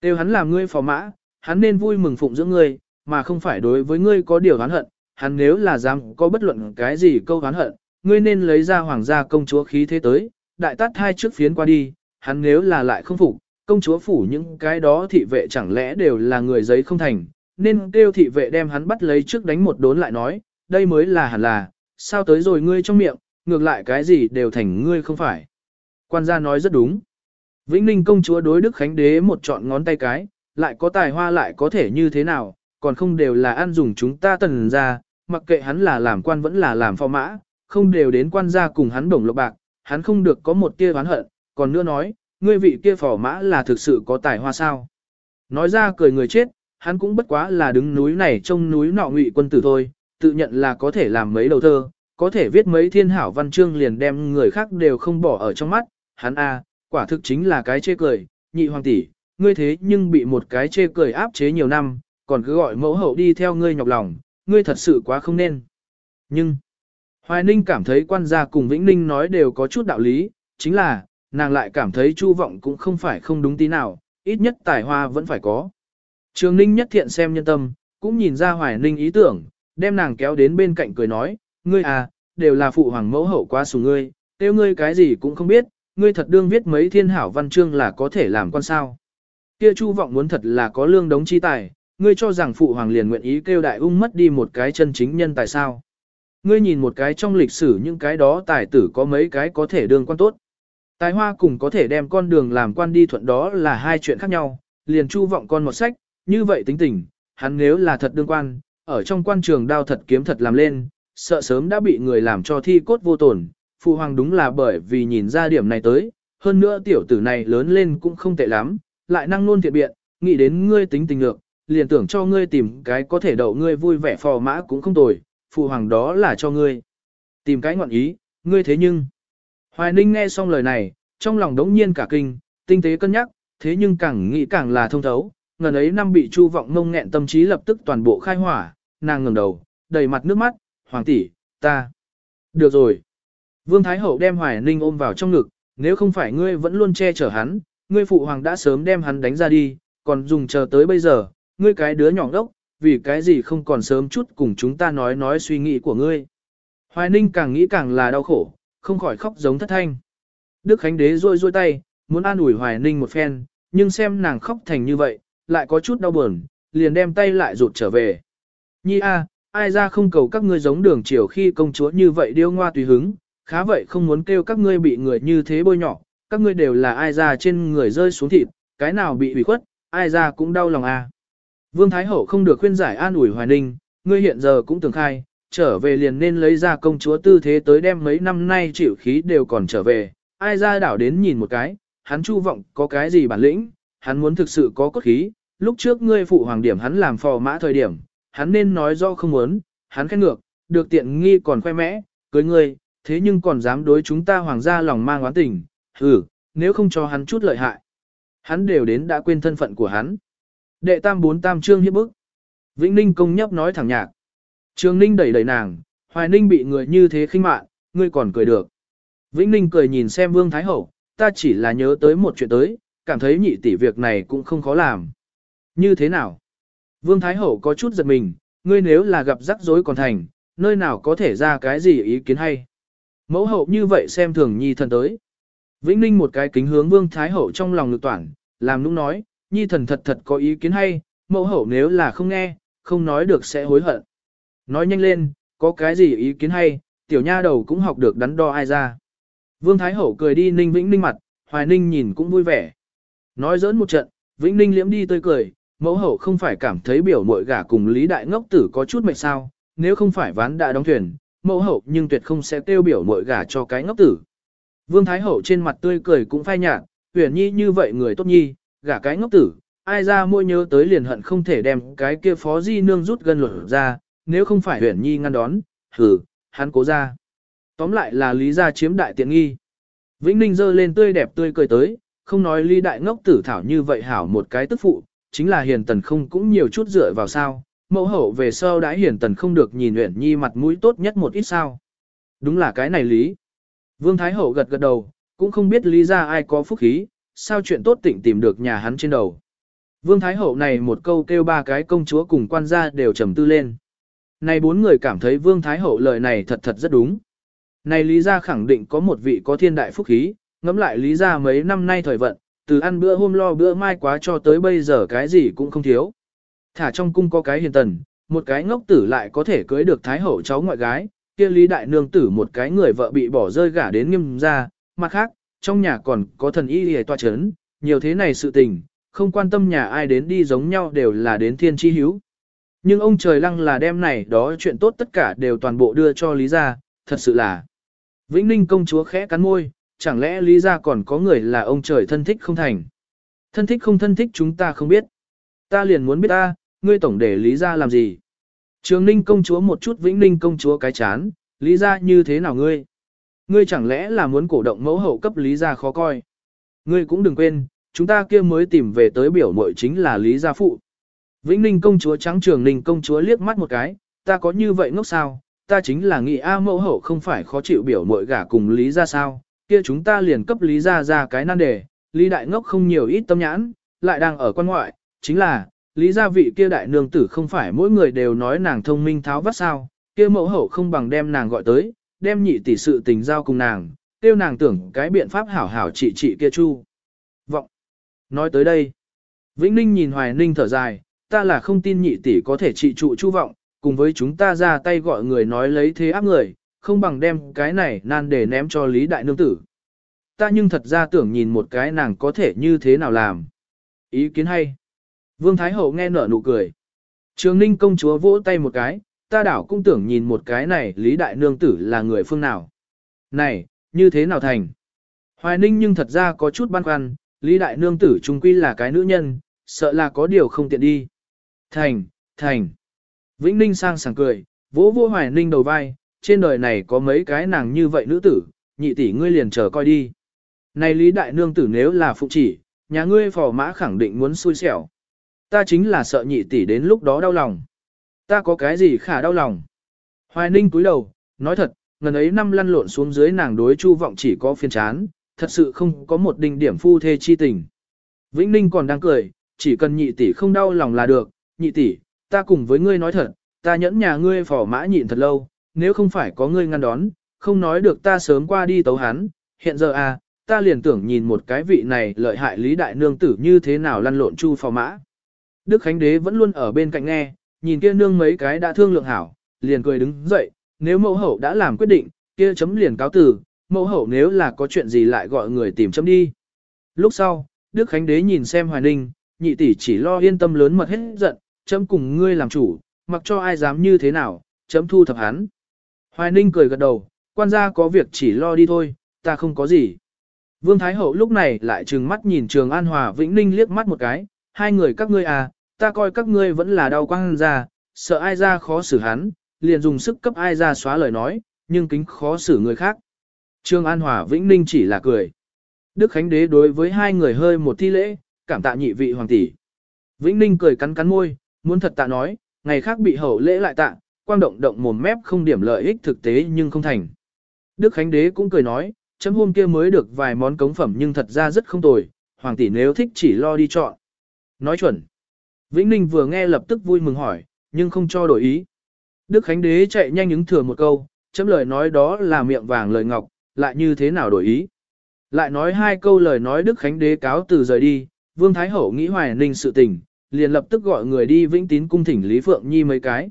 Đều hắn làm ngươi phò mã, hắn nên vui mừng phụng dưỡng ngươi, mà không phải đối với ngươi có điều oán hận, hắn nếu là dám có bất luận cái gì câu oán hận, ngươi nên lấy ra hoàng gia công chúa khí thế tới, đại tát hai trước phiến qua đi, hắn nếu là lại không phục, công chúa phủ những cái đó thị vệ chẳng lẽ đều là người giấy không thành, nên kêu thị vệ đem hắn bắt lấy trước đánh một đốn lại nói, đây mới là hẳn là, sao tới rồi ngươi trong miệng, ngược lại cái gì đều thành ngươi không phải. Quan gia nói rất đúng. Vĩnh Ninh công chúa đối Đức Khánh Đế một chọn ngón tay cái, lại có tài hoa lại có thể như thế nào, còn không đều là ăn dùng chúng ta tần ra, mặc kệ hắn là làm quan vẫn là làm phò mã, không đều đến quan gia cùng hắn đồng lộc bạc, hắn không được có một tia oán hận, còn nữa nói, ngươi vị kia phò mã là thực sự có tài hoa sao. Nói ra cười người chết, hắn cũng bất quá là đứng núi này trông núi nọ ngụy quân tử thôi, tự nhận là có thể làm mấy đầu thơ, có thể viết mấy thiên hảo văn chương liền đem người khác đều không bỏ ở trong mắt, hắn a, quả thực chính là cái chê cười, nhị hoàng tỷ, ngươi thế nhưng bị một cái chê cười áp chế nhiều năm, còn cứ gọi mẫu hậu đi theo ngươi nhọc lòng, ngươi thật sự quá không nên. Nhưng, Hoài Ninh cảm thấy quan gia cùng Vĩnh Ninh nói đều có chút đạo lý, chính là, nàng lại cảm thấy Chu Vọng cũng không phải không đúng tí nào, ít nhất tài hoa vẫn phải có. Trường Ninh nhất thiện xem nhân tâm, cũng nhìn ra Hoài Ninh ý tưởng, đem nàng kéo đến bên cạnh cười nói, ngươi à, đều là phụ hoàng mẫu hậu quá sủng ngươi, tiêu ngươi cái gì cũng không biết, ngươi thật đương viết mấy thiên hảo văn chương là có thể làm con sao. Kia Chu Vọng muốn thật là có lương đống chi tài, ngươi cho rằng phụ hoàng liền nguyện ý kêu đại ung mất đi một cái chân chính nhân tài sao. Ngươi nhìn một cái trong lịch sử những cái đó tài tử có mấy cái có thể đương quan tốt. Tài hoa cùng có thể đem con đường làm quan đi thuận đó là hai chuyện khác nhau, liền chu vọng con một sách, như vậy tính tình, hắn nếu là thật đương quan, ở trong quan trường đao thật kiếm thật làm lên, sợ sớm đã bị người làm cho thi cốt vô tổn, phụ hoàng đúng là bởi vì nhìn ra điểm này tới, hơn nữa tiểu tử này lớn lên cũng không tệ lắm, lại năng luôn thiện biện, nghĩ đến ngươi tính tình lượng, liền tưởng cho ngươi tìm cái có thể đậu ngươi vui vẻ phò mã cũng không tồi, phụ hoàng đó là cho ngươi. Tìm cái ngọn ý, ngươi thế nhưng. Hoài Ninh nghe xong lời này, trong lòng đống nhiên cả kinh, tinh tế cân nhắc, thế nhưng càng nghĩ càng là thông thấu, ngần ấy năm bị chu vọng Ngông nghẹn tâm trí lập tức toàn bộ khai hỏa, nàng ngẩng đầu, đầy mặt nước mắt, hoàng tỷ, ta. Được rồi. Vương Thái Hậu đem Hoài Ninh ôm vào trong ngực, nếu không phải ngươi vẫn luôn che chở hắn, ngươi phụ hoàng đã sớm đem hắn đánh ra đi, còn dùng chờ tới bây giờ, ngươi cái đứa nhỏ đốc, vì cái gì không còn sớm chút cùng chúng ta nói nói suy nghĩ của ngươi. Hoài Ninh càng nghĩ càng là đau khổ, không khỏi khóc giống thất thanh. Đức Khánh Đế rôi rôi tay, muốn an ủi Hoài Ninh một phen, nhưng xem nàng khóc thành như vậy, lại có chút đau buồn, liền đem tay lại rụt trở về. Nhi a, ai ra không cầu các ngươi giống đường chiều khi công chúa như vậy điêu ngoa tùy hứng, khá vậy không muốn kêu các ngươi bị người như thế bôi nhỏ, các ngươi đều là ai ra trên người rơi xuống thịt, cái nào bị ủy khuất, ai ra cũng đau lòng a. Vương Thái Hậu không được khuyên giải an ủi Hoài Ninh, ngươi hiện giờ cũng tưởng khai, trở về liền nên lấy ra công chúa tư thế tới đem mấy năm nay chịu khí đều còn trở về, ai ra đảo đến nhìn một cái, hắn chu vọng có cái gì bản lĩnh, hắn muốn thực sự có cốt khí, lúc trước ngươi phụ hoàng điểm hắn làm phò mã thời điểm, hắn nên nói do không muốn, hắn khét ngược, được tiện nghi còn khoe mẽ, cưới ngươi, thế nhưng còn dám đối chúng ta hoàng gia lòng mang oán tình, hừ, nếu không cho hắn chút lợi hại. Hắn đều đến đã quên thân phận của hắn. Đệ tam bốn tam trương hiếp bức. Vĩnh Ninh công nhấp nói thẳng nhạc. Trương Ninh đẩy đẩy nàng, Hoài Ninh bị người như thế khinh mạn, ngươi còn cười được. Vĩnh Ninh cười nhìn xem Vương Thái Hậu, ta chỉ là nhớ tới một chuyện tới, cảm thấy nhị tỷ việc này cũng không khó làm. Như thế nào? Vương Thái Hậu có chút giật mình, ngươi nếu là gặp rắc rối còn thành, nơi nào có thể ra cái gì ý kiến hay. Mẫu hậu như vậy xem thường nhi thần tới. Vĩnh Ninh một cái kính hướng Vương Thái Hậu trong lòng lực toản, làm nũng nói, nhi thần thật thật có ý kiến hay, mẫu hậu nếu là không nghe, không nói được sẽ hối hận. Nói nhanh lên, có cái gì ý kiến hay, tiểu nha đầu cũng học được đắn đo ai ra. Vương Thái Hậu cười đi Ninh Vĩnh Ninh mặt, Hoài Ninh nhìn cũng vui vẻ. Nói giỡn một trận, Vĩnh Ninh liễm đi tươi cười, mẫu hậu không phải cảm thấy biểu muội gả cùng Lý Đại Ngốc Tử có chút mệt sao, nếu không phải ván đã đóng thuyền, mẫu hậu nhưng tuyệt không sẽ tiêu biểu muội gả cho cái ngốc tử. Vương Thái Hậu trên mặt tươi cười cũng phai nhạt, huyền nhi như vậy người tốt nhi, gả cái ngốc tử, ai ra môi nhớ tới liền hận không thể đem cái kia phó di nương rút gần lột ra, nếu không phải huyền nhi ngăn đón, hử, hắn cố ra. Tóm lại là lý gia chiếm đại tiện nghi. Vĩnh Ninh giơ lên tươi đẹp tươi cười tới, không nói ly đại ngốc tử thảo như vậy hảo một cái tức phụ, chính là hiền tần không cũng nhiều chút dựa vào sao, mẫu hậu về sau đã hiền tần không được nhìn Uyển Nhi mặt mũi tốt nhất một ít sao. Đúng là cái này lý. Vương Thái Hậu gật gật đầu, cũng không biết lý ra ai có phúc khí, sao chuyện tốt tỉnh tìm được nhà hắn trên đầu. Vương Thái Hậu này một câu kêu ba cái công chúa cùng quan gia đều trầm tư lên. Này bốn người cảm thấy Vương Thái Hậu lời này thật thật rất đúng. Này Lý Gia khẳng định có một vị có thiên đại phúc khí, ngẫm lại Lý Gia mấy năm nay thời vận, từ ăn bữa hôm lo bữa mai quá cho tới bây giờ cái gì cũng không thiếu. Thả trong cung có cái hiền tần, một cái ngốc tử lại có thể cưới được thái hậu cháu ngoại gái, kia lý đại nương tử một cái người vợ bị bỏ rơi gả đến nghiêm ra, mặt khác, trong nhà còn có thần y hề toa chấn, nhiều thế này sự tình, không quan tâm nhà ai đến đi giống nhau đều là đến thiên chi hiếu. Nhưng ông trời lăng là đem này đó chuyện tốt tất cả đều toàn bộ đưa cho Lý gia, thật sự là. Vĩnh Ninh công chúa khẽ cắn môi, chẳng lẽ Lý gia còn có người là ông trời thân thích không thành. Thân thích không thân thích chúng ta không biết. Ta liền muốn biết ta, ngươi tổng để lý ra làm gì? Trường ninh công chúa một chút vĩnh ninh công chúa cái chán, lý ra như thế nào ngươi? Ngươi chẳng lẽ là muốn cổ động mẫu hậu cấp lý ra khó coi? Ngươi cũng đừng quên, chúng ta kia mới tìm về tới biểu mội chính là lý gia phụ. Vĩnh ninh công chúa trắng trường ninh công chúa liếc mắt một cái, ta có như vậy ngốc sao? Ta chính là nghĩ A mẫu hậu không phải khó chịu biểu mội gả cùng lý ra sao? Kia chúng ta liền cấp lý ra ra cái nan đề, lý đại ngốc không nhiều ít tâm nhãn, lại đang ở quan ngoại, chính là, lý gia vị kia đại nương tử không phải mỗi người đều nói nàng thông minh tháo vắt sao, kia mẫu hậu không bằng đem nàng gọi tới, đem nhị tỷ sự tình giao cùng nàng, tiêu nàng tưởng cái biện pháp hảo hảo trị trị kia chu. Vọng. Nói tới đây. Vĩnh Ninh nhìn Hoài Ninh thở dài, ta là không tin nhị tỷ có thể trị trụ chu vọng, cùng với chúng ta ra tay gọi người nói lấy thế áp người, không bằng đem cái này nan để ném cho Lý Đại Nương Tử. Ta nhưng thật ra tưởng nhìn một cái nàng có thể như thế nào làm. Ý kiến hay. Vương Thái Hậu nghe nở nụ cười. Trường Ninh công chúa vỗ tay một cái, ta đảo cũng tưởng nhìn một cái này Lý Đại Nương Tử là người phương nào. Này, như thế nào thành? Hoài Ninh nhưng thật ra có chút băn khoăn, Lý Đại Nương Tử trung quy là cái nữ nhân, sợ là có điều không tiện đi. Thành, thành. Vĩnh Ninh sang sảng cười, vỗ vỗ Hoài Ninh đầu vai, trên đời này có mấy cái nàng như vậy nữ tử, nhị tỷ ngươi liền chờ coi đi. Này Lý Đại Nương Tử nếu là phụ chỉ, nhà ngươi phò mã khẳng định muốn xui xẻo. Ta chính là sợ nhị tỷ đến lúc đó đau lòng. Ta có cái gì khả đau lòng. Hoài ninh cúi đầu, nói thật, ngần ấy năm lăn lộn xuống dưới nàng đối chu vọng chỉ có phiền chán, thật sự không có một đinh điểm phu thê chi tình. Vĩnh ninh còn đang cười, chỉ cần nhị tỷ không đau lòng là được, nhị tỷ, ta cùng với ngươi nói thật, ta nhẫn nhà ngươi phò mã nhịn thật lâu, nếu không phải có ngươi ngăn đón, không nói được ta sớm qua đi tấu hắn, hiện giờ à, ta liền tưởng nhìn một cái vị này lợi hại lý đại nương tử như thế nào lăn lộn chu phò mã. Đức Khánh Đế vẫn luôn ở bên cạnh nghe, nhìn kia nương mấy cái đã thương lượng hảo, liền cười đứng dậy, nếu mẫu hậu đã làm quyết định, kia chấm liền cáo từ, mẫu hậu nếu là có chuyện gì lại gọi người tìm chấm đi. Lúc sau, Đức Khánh Đế nhìn xem Hoài Ninh, nhị tỷ chỉ lo yên tâm lớn mật hết giận, chấm cùng ngươi làm chủ, mặc cho ai dám như thế nào, chấm thu thập hắn. Hoài Ninh cười gật đầu, quan gia có việc chỉ lo đi thôi, ta không có gì. Vương Thái Hậu lúc này lại trừng mắt nhìn Trường An Hòa Vĩnh Ninh liếc mắt một cái, hai người các ngươi à, ta coi các ngươi vẫn là đau quang ra, sợ ai ra khó xử hắn, liền dùng sức cấp ai ra xóa lời nói, nhưng kính khó xử người khác. Trương An Hòa Vĩnh Ninh chỉ là cười. Đức Khánh Đế đối với hai người hơi một thi lễ, cảm tạ nhị vị hoàng tỷ. Vĩnh Ninh cười cắn cắn môi, muốn thật tạ nói, ngày khác bị hậu lễ lại tạ, quang động động mồm mép không điểm lợi ích thực tế nhưng không thành. Đức Khánh Đế cũng cười nói, chấm hôm kia mới được vài món cống phẩm nhưng thật ra rất không tồi, hoàng tỷ nếu thích chỉ lo đi chọn. Nói chuẩn. Vĩnh Ninh vừa nghe lập tức vui mừng hỏi, nhưng không cho đổi ý. Đức Khánh Đế chạy nhanh ứng thừa một câu, chấm lời nói đó là miệng vàng lời ngọc, lại như thế nào đổi ý. Lại nói hai câu lời nói Đức Khánh Đế cáo từ rời đi, Vương Thái Hậu nghĩ hoài ninh sự tình, liền lập tức gọi người đi vĩnh tín cung thỉnh Lý Phượng Nhi mấy cái.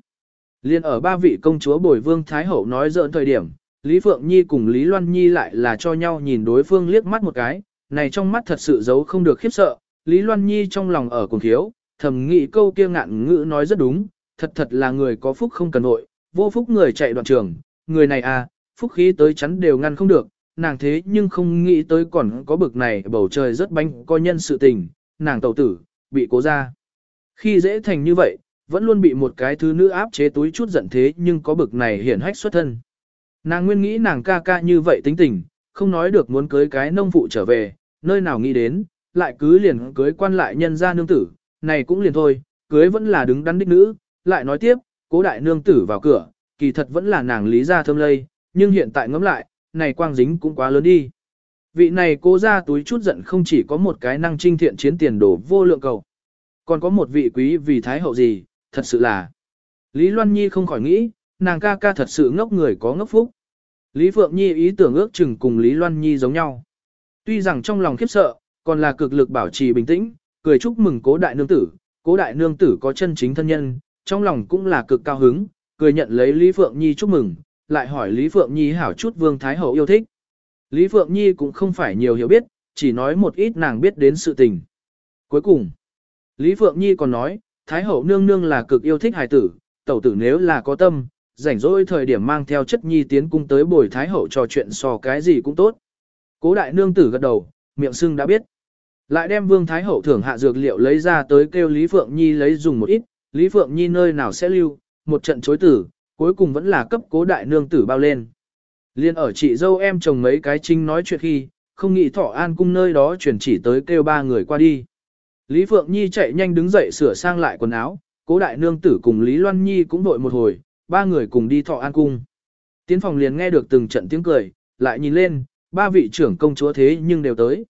Liên ở ba vị công chúa bồi Vương Thái Hậu nói dỡn thời điểm, Lý Phượng Nhi cùng Lý Loan Nhi lại là cho nhau nhìn đối phương liếc mắt một cái, này trong mắt thật sự giấu không được khiếp sợ, Lý Loan Nhi trong lòng ở cùng thiếu, thầm nghĩ câu kia ngạn ngữ nói rất đúng, thật thật là người có phúc không cần nội, vô phúc người chạy đoạn trường, người này à, phúc khí tới chắn đều ngăn không được, nàng thế nhưng không nghĩ tới còn có bực này bầu trời rất bánh coi nhân sự tình, nàng tẩu tử, bị cố ra. Khi dễ thành như vậy, vẫn luôn bị một cái thứ nữ áp chế túi chút giận thế nhưng có bực này hiển hách xuất thân. Nàng nguyên nghĩ nàng ca ca như vậy tính tình, không nói được muốn cưới cái nông phụ trở về, nơi nào nghĩ đến, lại cứ liền cưới quan lại nhân ra nương tử, này cũng liền thôi, cưới vẫn là đứng đắn đích nữ, lại nói tiếp, cố đại nương tử vào cửa, kỳ thật vẫn là nàng lý ra thơm lây, nhưng hiện tại ngẫm lại, này quang dính cũng quá lớn đi. Vị này cố ra túi chút giận không chỉ có một cái năng trinh thiện chiến tiền đổ vô lượng cầu, còn có một vị quý vì thái hậu gì, thật sự là. Lý Loan Nhi không khỏi nghĩ, nàng ca ca thật sự ngốc người có ngốc phúc. Lý Phượng Nhi ý tưởng ước chừng cùng Lý Loan Nhi giống nhau. Tuy rằng trong lòng khiếp sợ, còn là cực lực bảo trì bình tĩnh, cười chúc mừng cố đại nương tử, cố đại nương tử có chân chính thân nhân, trong lòng cũng là cực cao hứng, cười nhận lấy Lý Phượng Nhi chúc mừng, lại hỏi Lý Phượng Nhi hảo chút Vương Thái Hậu yêu thích. Lý Phượng Nhi cũng không phải nhiều hiểu biết, chỉ nói một ít nàng biết đến sự tình. Cuối cùng, Lý Phượng Nhi còn nói, Thái Hậu nương nương là cực yêu thích hài tử, tẩu tử nếu là có tâm, rảnh rỗi thời điểm mang theo chất nhi tiến cung tới bồi Thái Hậu trò chuyện so cái gì cũng tốt. Cố đại nương tử gật đầu, miệng sưng đã biết. Lại đem Vương Thái Hậu thưởng hạ dược liệu lấy ra tới kêu Lý Phượng Nhi lấy dùng một ít, Lý Phượng Nhi nơi nào sẽ lưu, một trận chối tử, cuối cùng vẫn là cấp cố đại nương tử bao lên. Liên ở chị dâu em chồng mấy cái trinh nói chuyện khi, không nghĩ thọ an cung nơi đó chuyển chỉ tới kêu ba người qua đi. Lý Phượng Nhi chạy nhanh đứng dậy sửa sang lại quần áo, cố đại nương tử cùng Lý Loan Nhi cũng đội một hồi, ba người cùng đi thọ an cung. Tiến phòng liền nghe được từng trận tiếng cười, lại nhìn lên, ba vị trưởng công chúa thế nhưng đều tới.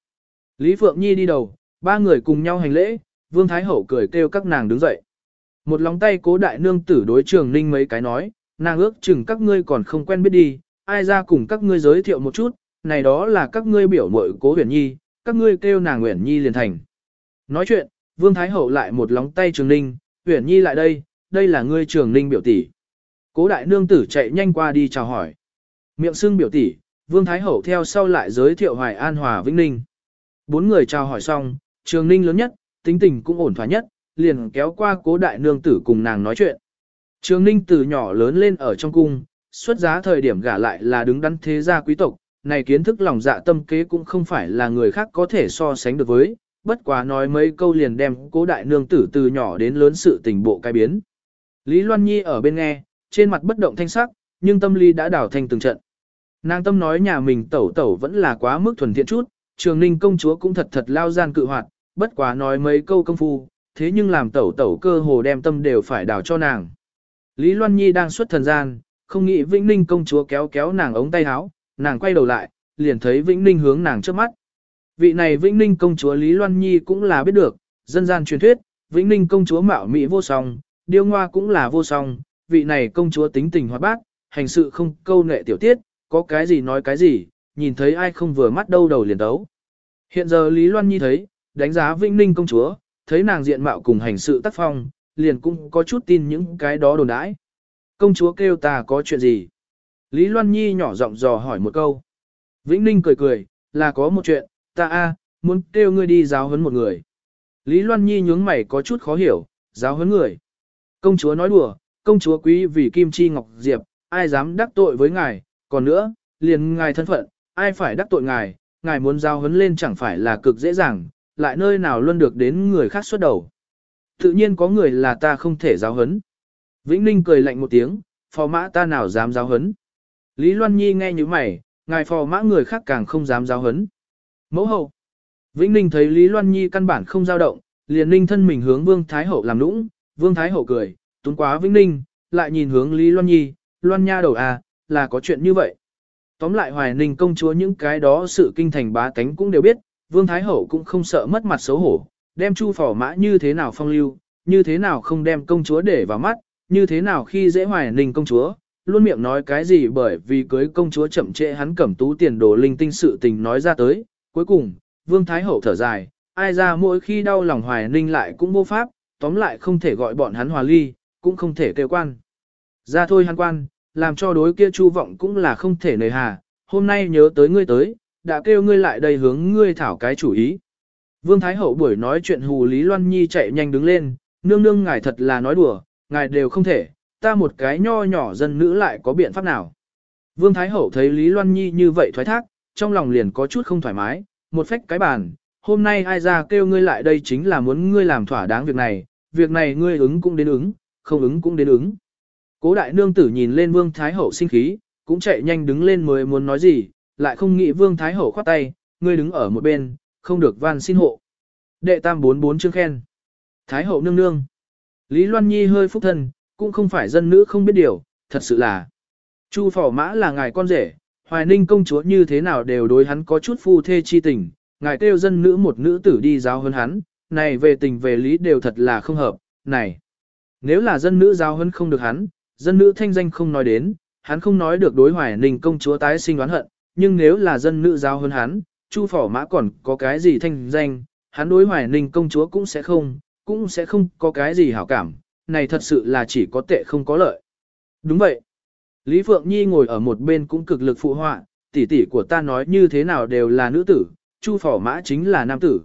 Lý Phượng Nhi đi đầu, ba người cùng nhau hành lễ, Vương Thái Hậu cười kêu các nàng đứng dậy. Một lòng tay cố đại nương tử đối trường ninh mấy cái nói, nàng ước chừng các ngươi còn không quen biết đi, ai ra cùng các ngươi giới thiệu một chút, này đó là các ngươi biểu mội cố huyền nhi, các ngươi kêu nàng huyền nhi liền thành. Nói chuyện, Vương Thái Hậu lại một lóng tay trường ninh, huyền nhi lại đây, đây là ngươi trường ninh biểu tỷ. Cố đại nương tử chạy nhanh qua đi chào hỏi. Miệng xưng biểu tỷ, Vương Thái Hậu theo sau lại giới thiệu Hoài An Hòa Vĩnh Ninh. Bốn người chào hỏi xong, trường ninh lớn nhất, tính tình cũng ổn thỏa nhất, liền kéo qua cố đại nương tử cùng nàng nói chuyện. Trường ninh từ nhỏ lớn lên ở trong cung, xuất giá thời điểm gả lại là đứng đắn thế gia quý tộc, này kiến thức lòng dạ tâm kế cũng không phải là người khác có thể so sánh được với, bất quá nói mấy câu liền đem cố đại nương tử từ nhỏ đến lớn sự tình bộ cai biến. Lý Loan Nhi ở bên nghe, trên mặt bất động thanh sắc, nhưng tâm lý đã đảo thành từng trận. Nàng tâm nói nhà mình tẩu tẩu vẫn là quá mức thuần thiện chút, trường ninh công chúa cũng thật thật lao gian cự hoạt, bất quá nói mấy câu công phu, thế nhưng làm tẩu tẩu cơ hồ đem tâm đều phải đảo cho nàng. Lý Loan Nhi đang xuất thần gian, không nghĩ Vĩnh Ninh công chúa kéo kéo nàng ống tay áo, nàng quay đầu lại, liền thấy Vĩnh Ninh hướng nàng trước mắt. Vị này Vĩnh Ninh công chúa Lý Loan Nhi cũng là biết được, dân gian truyền thuyết, Vĩnh Ninh công chúa mạo mỹ vô song, điêu ngoa cũng là vô song, vị này công chúa tính tình hoạt bát, hành sự không câu nệ tiểu tiết, có cái gì nói cái gì, nhìn thấy ai không vừa mắt đâu đầu liền đấu Hiện giờ Lý Loan Nhi thấy, đánh giá Vĩnh Ninh công chúa, thấy nàng diện mạo cùng hành sự tác phong, liền cũng có chút tin những cái đó đồn đãi. Công chúa kêu ta có chuyện gì? Lý Loan Nhi nhỏ giọng dò hỏi một câu. Vĩnh Ninh cười cười, là có một chuyện, ta a muốn kêu ngươi đi giáo huấn một người. Lý Loan Nhi nhướng mày có chút khó hiểu, giáo huấn người. Công chúa nói đùa, công chúa quý vì Kim Chi Ngọc Diệp, ai dám đắc tội với ngài, còn nữa, liền ngài thân phận, ai phải đắc tội ngài, ngài muốn giao huấn lên chẳng phải là cực dễ dàng, lại nơi nào luôn được đến người khác xuất đầu. Tự nhiên có người là ta không thể giáo huấn. Vĩnh Ninh cười lạnh một tiếng, phò mã ta nào dám giáo huấn? Lý Loan Nhi nghe như mày, ngài phò mã người khác càng không dám giáo huấn. Mẫu hậu. Vĩnh Ninh thấy Lý Loan Nhi căn bản không dao động, liền ninh thân mình hướng Vương Thái Hậu làm nũng, Vương Thái Hậu cười, túng quá Vĩnh Ninh, lại nhìn hướng Lý Loan Nhi, Loan Nha đầu à, là có chuyện như vậy. Tóm lại Hoài Ninh công chúa những cái đó sự kinh thành bá tánh cũng đều biết, Vương Thái Hậu cũng không sợ mất mặt xấu hổ, đem chu phỏ mã như thế nào phong lưu, như thế nào không đem công chúa để vào mắt, như thế nào khi dễ Hoài Ninh công chúa, luôn miệng nói cái gì bởi vì cưới công chúa chậm trễ hắn cẩm tú tiền đồ linh tinh sự tình nói ra tới. Cuối cùng, Vương Thái Hậu thở dài, ai ra mỗi khi đau lòng Hoài Ninh lại cũng vô pháp, tóm lại không thể gọi bọn hắn hòa ly, cũng không thể kêu quan. Ra thôi hắn quan, làm cho đối kia chu vọng cũng là không thể nề hà, hôm nay nhớ tới ngươi tới, đã kêu ngươi lại đây hướng ngươi thảo cái chủ ý. Vương Thái Hậu buổi nói chuyện hù Lý Loan Nhi chạy nhanh đứng lên, nương nương ngài thật là nói đùa, ngài đều không thể, ta một cái nho nhỏ dân nữ lại có biện pháp nào. Vương Thái Hậu thấy Lý Loan Nhi như vậy thoái thác, trong lòng liền có chút không thoải mái, một phách cái bàn, hôm nay ai ra kêu ngươi lại đây chính là muốn ngươi làm thỏa đáng việc này, việc này ngươi ứng cũng đến ứng, không ứng cũng đến ứng. Cố đại nương tử nhìn lên Vương Thái Hậu sinh khí, cũng chạy nhanh đứng lên mới muốn nói gì, lại không nghĩ Vương Thái Hậu khoát tay, ngươi đứng ở một bên, không được van xin hộ. Đệ tam bốn bốn chương khen. Thái Hậu nương nương. Lý Loan Nhi hơi phúc thân, cũng không phải dân nữ không biết điều, thật sự là. Chu phỏ mã là ngài con rể, hoài ninh công chúa như thế nào đều đối hắn có chút phu thê chi tình, ngài kêu dân nữ một nữ tử đi giáo hơn hắn, này về tình về lý đều thật là không hợp, này. Nếu là dân nữ giáo hơn không được hắn, dân nữ thanh danh không nói đến, hắn không nói được đối hoài ninh công chúa tái sinh oán hận, nhưng nếu là dân nữ giáo hơn hắn, chu phỏ mã còn có cái gì thanh danh, hắn đối hoài ninh công chúa cũng sẽ không, cũng sẽ không có cái gì hảo cảm, này thật sự là chỉ có tệ không có lợi. Đúng vậy. Lý Phượng Nhi ngồi ở một bên cũng cực lực phụ họa, tỷ tỷ của ta nói như thế nào đều là nữ tử, Chu Phỏ Mã chính là nam tử.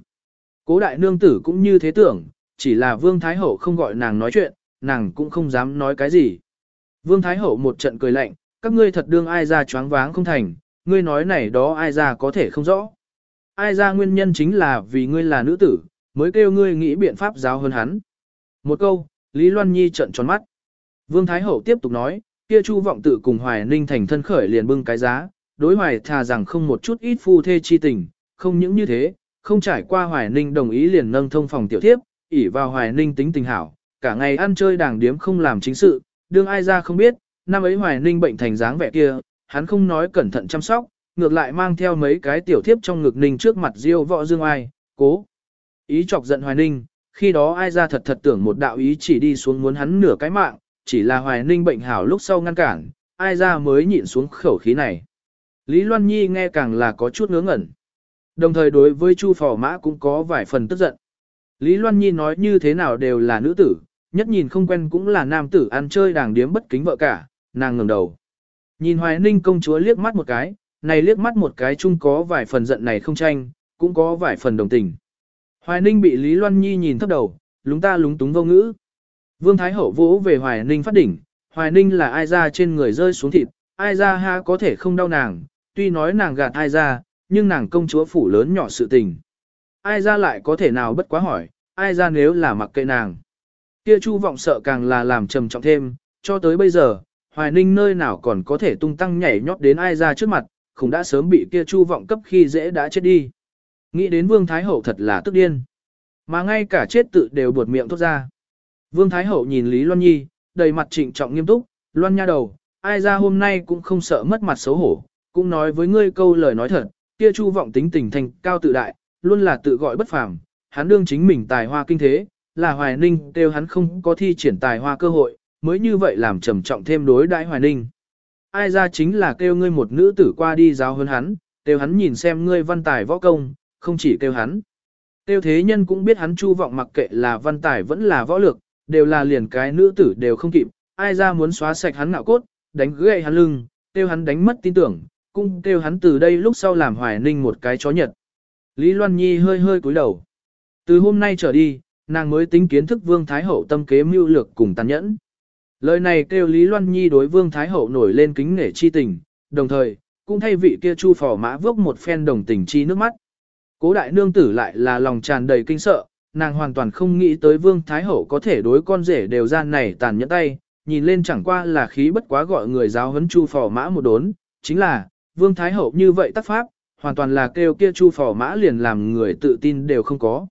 Cố đại nương tử cũng như thế tưởng, chỉ là Vương Thái Hậu không gọi nàng nói chuyện, nàng cũng không dám nói cái gì. Vương Thái Hậu một trận cười lạnh, các ngươi thật đương ai ra choáng váng không thành, ngươi nói này đó ai ra có thể không rõ. Ai ra nguyên nhân chính là vì ngươi là nữ tử, mới kêu ngươi nghĩ biện pháp giáo hơn hắn. Một câu, Lý Loan Nhi trận tròn mắt. Vương Thái Hậu tiếp tục nói, kia Chu vọng tự cùng Hoài Ninh thành thân khởi liền bưng cái giá, đối Hoài thà rằng không một chút ít phu thê chi tình, không những như thế, không trải qua Hoài Ninh đồng ý liền nâng thông phòng tiểu thiếp, ỉ vào Hoài Ninh tính tình hảo, cả ngày ăn chơi đàng điếm không làm chính sự, đương ai ra không biết, năm ấy Hoài Ninh bệnh thành dáng vẻ kia, hắn không nói cẩn thận chăm sóc, ngược lại mang theo mấy cái tiểu thiếp trong ngực Ninh trước mặt Diêu võ dương ai, cố. Ý chọc giận Hoài Ninh, khi đó ai ra thật thật tưởng một đạo ý chỉ đi xuống muốn hắn nửa cái mạng, chỉ là Hoài Ninh bệnh hảo lúc sau ngăn cản, ai ra mới nhịn xuống khẩu khí này. Lý Loan Nhi nghe càng là có chút ngớ ngẩn. Đồng thời đối với Chu Phò Mã cũng có vài phần tức giận. Lý Loan Nhi nói như thế nào đều là nữ tử, nhất nhìn không quen cũng là nam tử ăn chơi đàng điếm bất kính vợ cả, nàng ngẩng đầu. Nhìn Hoài Ninh công chúa liếc mắt một cái, này liếc mắt một cái chung có vài phần giận này không tranh, cũng có vài phần đồng tình. Hoài Ninh bị Lý Loan Nhi nhìn thấp đầu, lúng ta lúng túng vô ngữ. Vương Thái Hậu vỗ về Hoài Ninh phát đỉnh, Hoài Ninh là ai ra trên người rơi xuống thịt, ai ra ha có thể không đau nàng, tuy nói nàng gạt ai ra, nhưng nàng công chúa phủ lớn nhỏ sự tình. Ai ra lại có thể nào bất quá hỏi, ai ra nếu là mặc kệ nàng. Kia chu vọng sợ càng là làm trầm trọng thêm, cho tới bây giờ, Hoài Ninh nơi nào còn có thể tung tăng nhảy nhót đến ai ra trước mặt, cũng đã sớm bị kia chu vọng cấp khi dễ đã chết đi. Nghĩ đến Vương Thái Hậu thật là tức điên. Mà ngay cả chết tự đều buột miệng thốt ra. Vương Thái Hậu nhìn Lý Loan Nhi, đầy mặt trịnh trọng nghiêm túc, Loan nha đầu, ai ra hôm nay cũng không sợ mất mặt xấu hổ, cũng nói với ngươi câu lời nói thật, kia chu vọng tính tình thành cao tự đại, luôn là tự gọi bất phàm, hắn đương chính mình tài hoa kinh thế, là Hoài Ninh kêu hắn không có thi triển tài hoa cơ hội, mới như vậy làm trầm trọng thêm đối đãi Hoài Ninh. Ai ra chính là kêu ngươi một nữ tử qua đi giáo hơn hắn, kêu hắn nhìn xem ngươi văn tài võ công, không chỉ kêu hắn. Tiêu thế nhân cũng biết hắn chu vọng mặc kệ là văn tài vẫn là võ lược, đều là liền cái nữ tử đều không kịp, ai ra muốn xóa sạch hắn ngạo cốt, đánh gãy hắn lưng, tiêu hắn đánh mất tin tưởng, cũng tiêu hắn từ đây lúc sau làm hoài ninh một cái chó nhật. Lý Loan Nhi hơi hơi cúi đầu. Từ hôm nay trở đi, nàng mới tính kiến thức Vương Thái Hậu tâm kế mưu lược cùng tàn nhẫn. Lời này kêu Lý Loan Nhi đối Vương Thái Hậu nổi lên kính nể chi tình, đồng thời, cũng thay vị kia chu phò mã vước một phen đồng tình chi nước mắt. Cố đại nương tử lại là lòng tràn đầy kinh sợ, nàng hoàn toàn không nghĩ tới Vương Thái Hậu có thể đối con rể đều gian này tàn nhẫn tay, nhìn lên chẳng qua là khí bất quá gọi người giáo huấn chu phò mã một đốn, chính là, Vương Thái Hậu như vậy tác pháp, hoàn toàn là kêu kia chu phò mã liền làm người tự tin đều không có.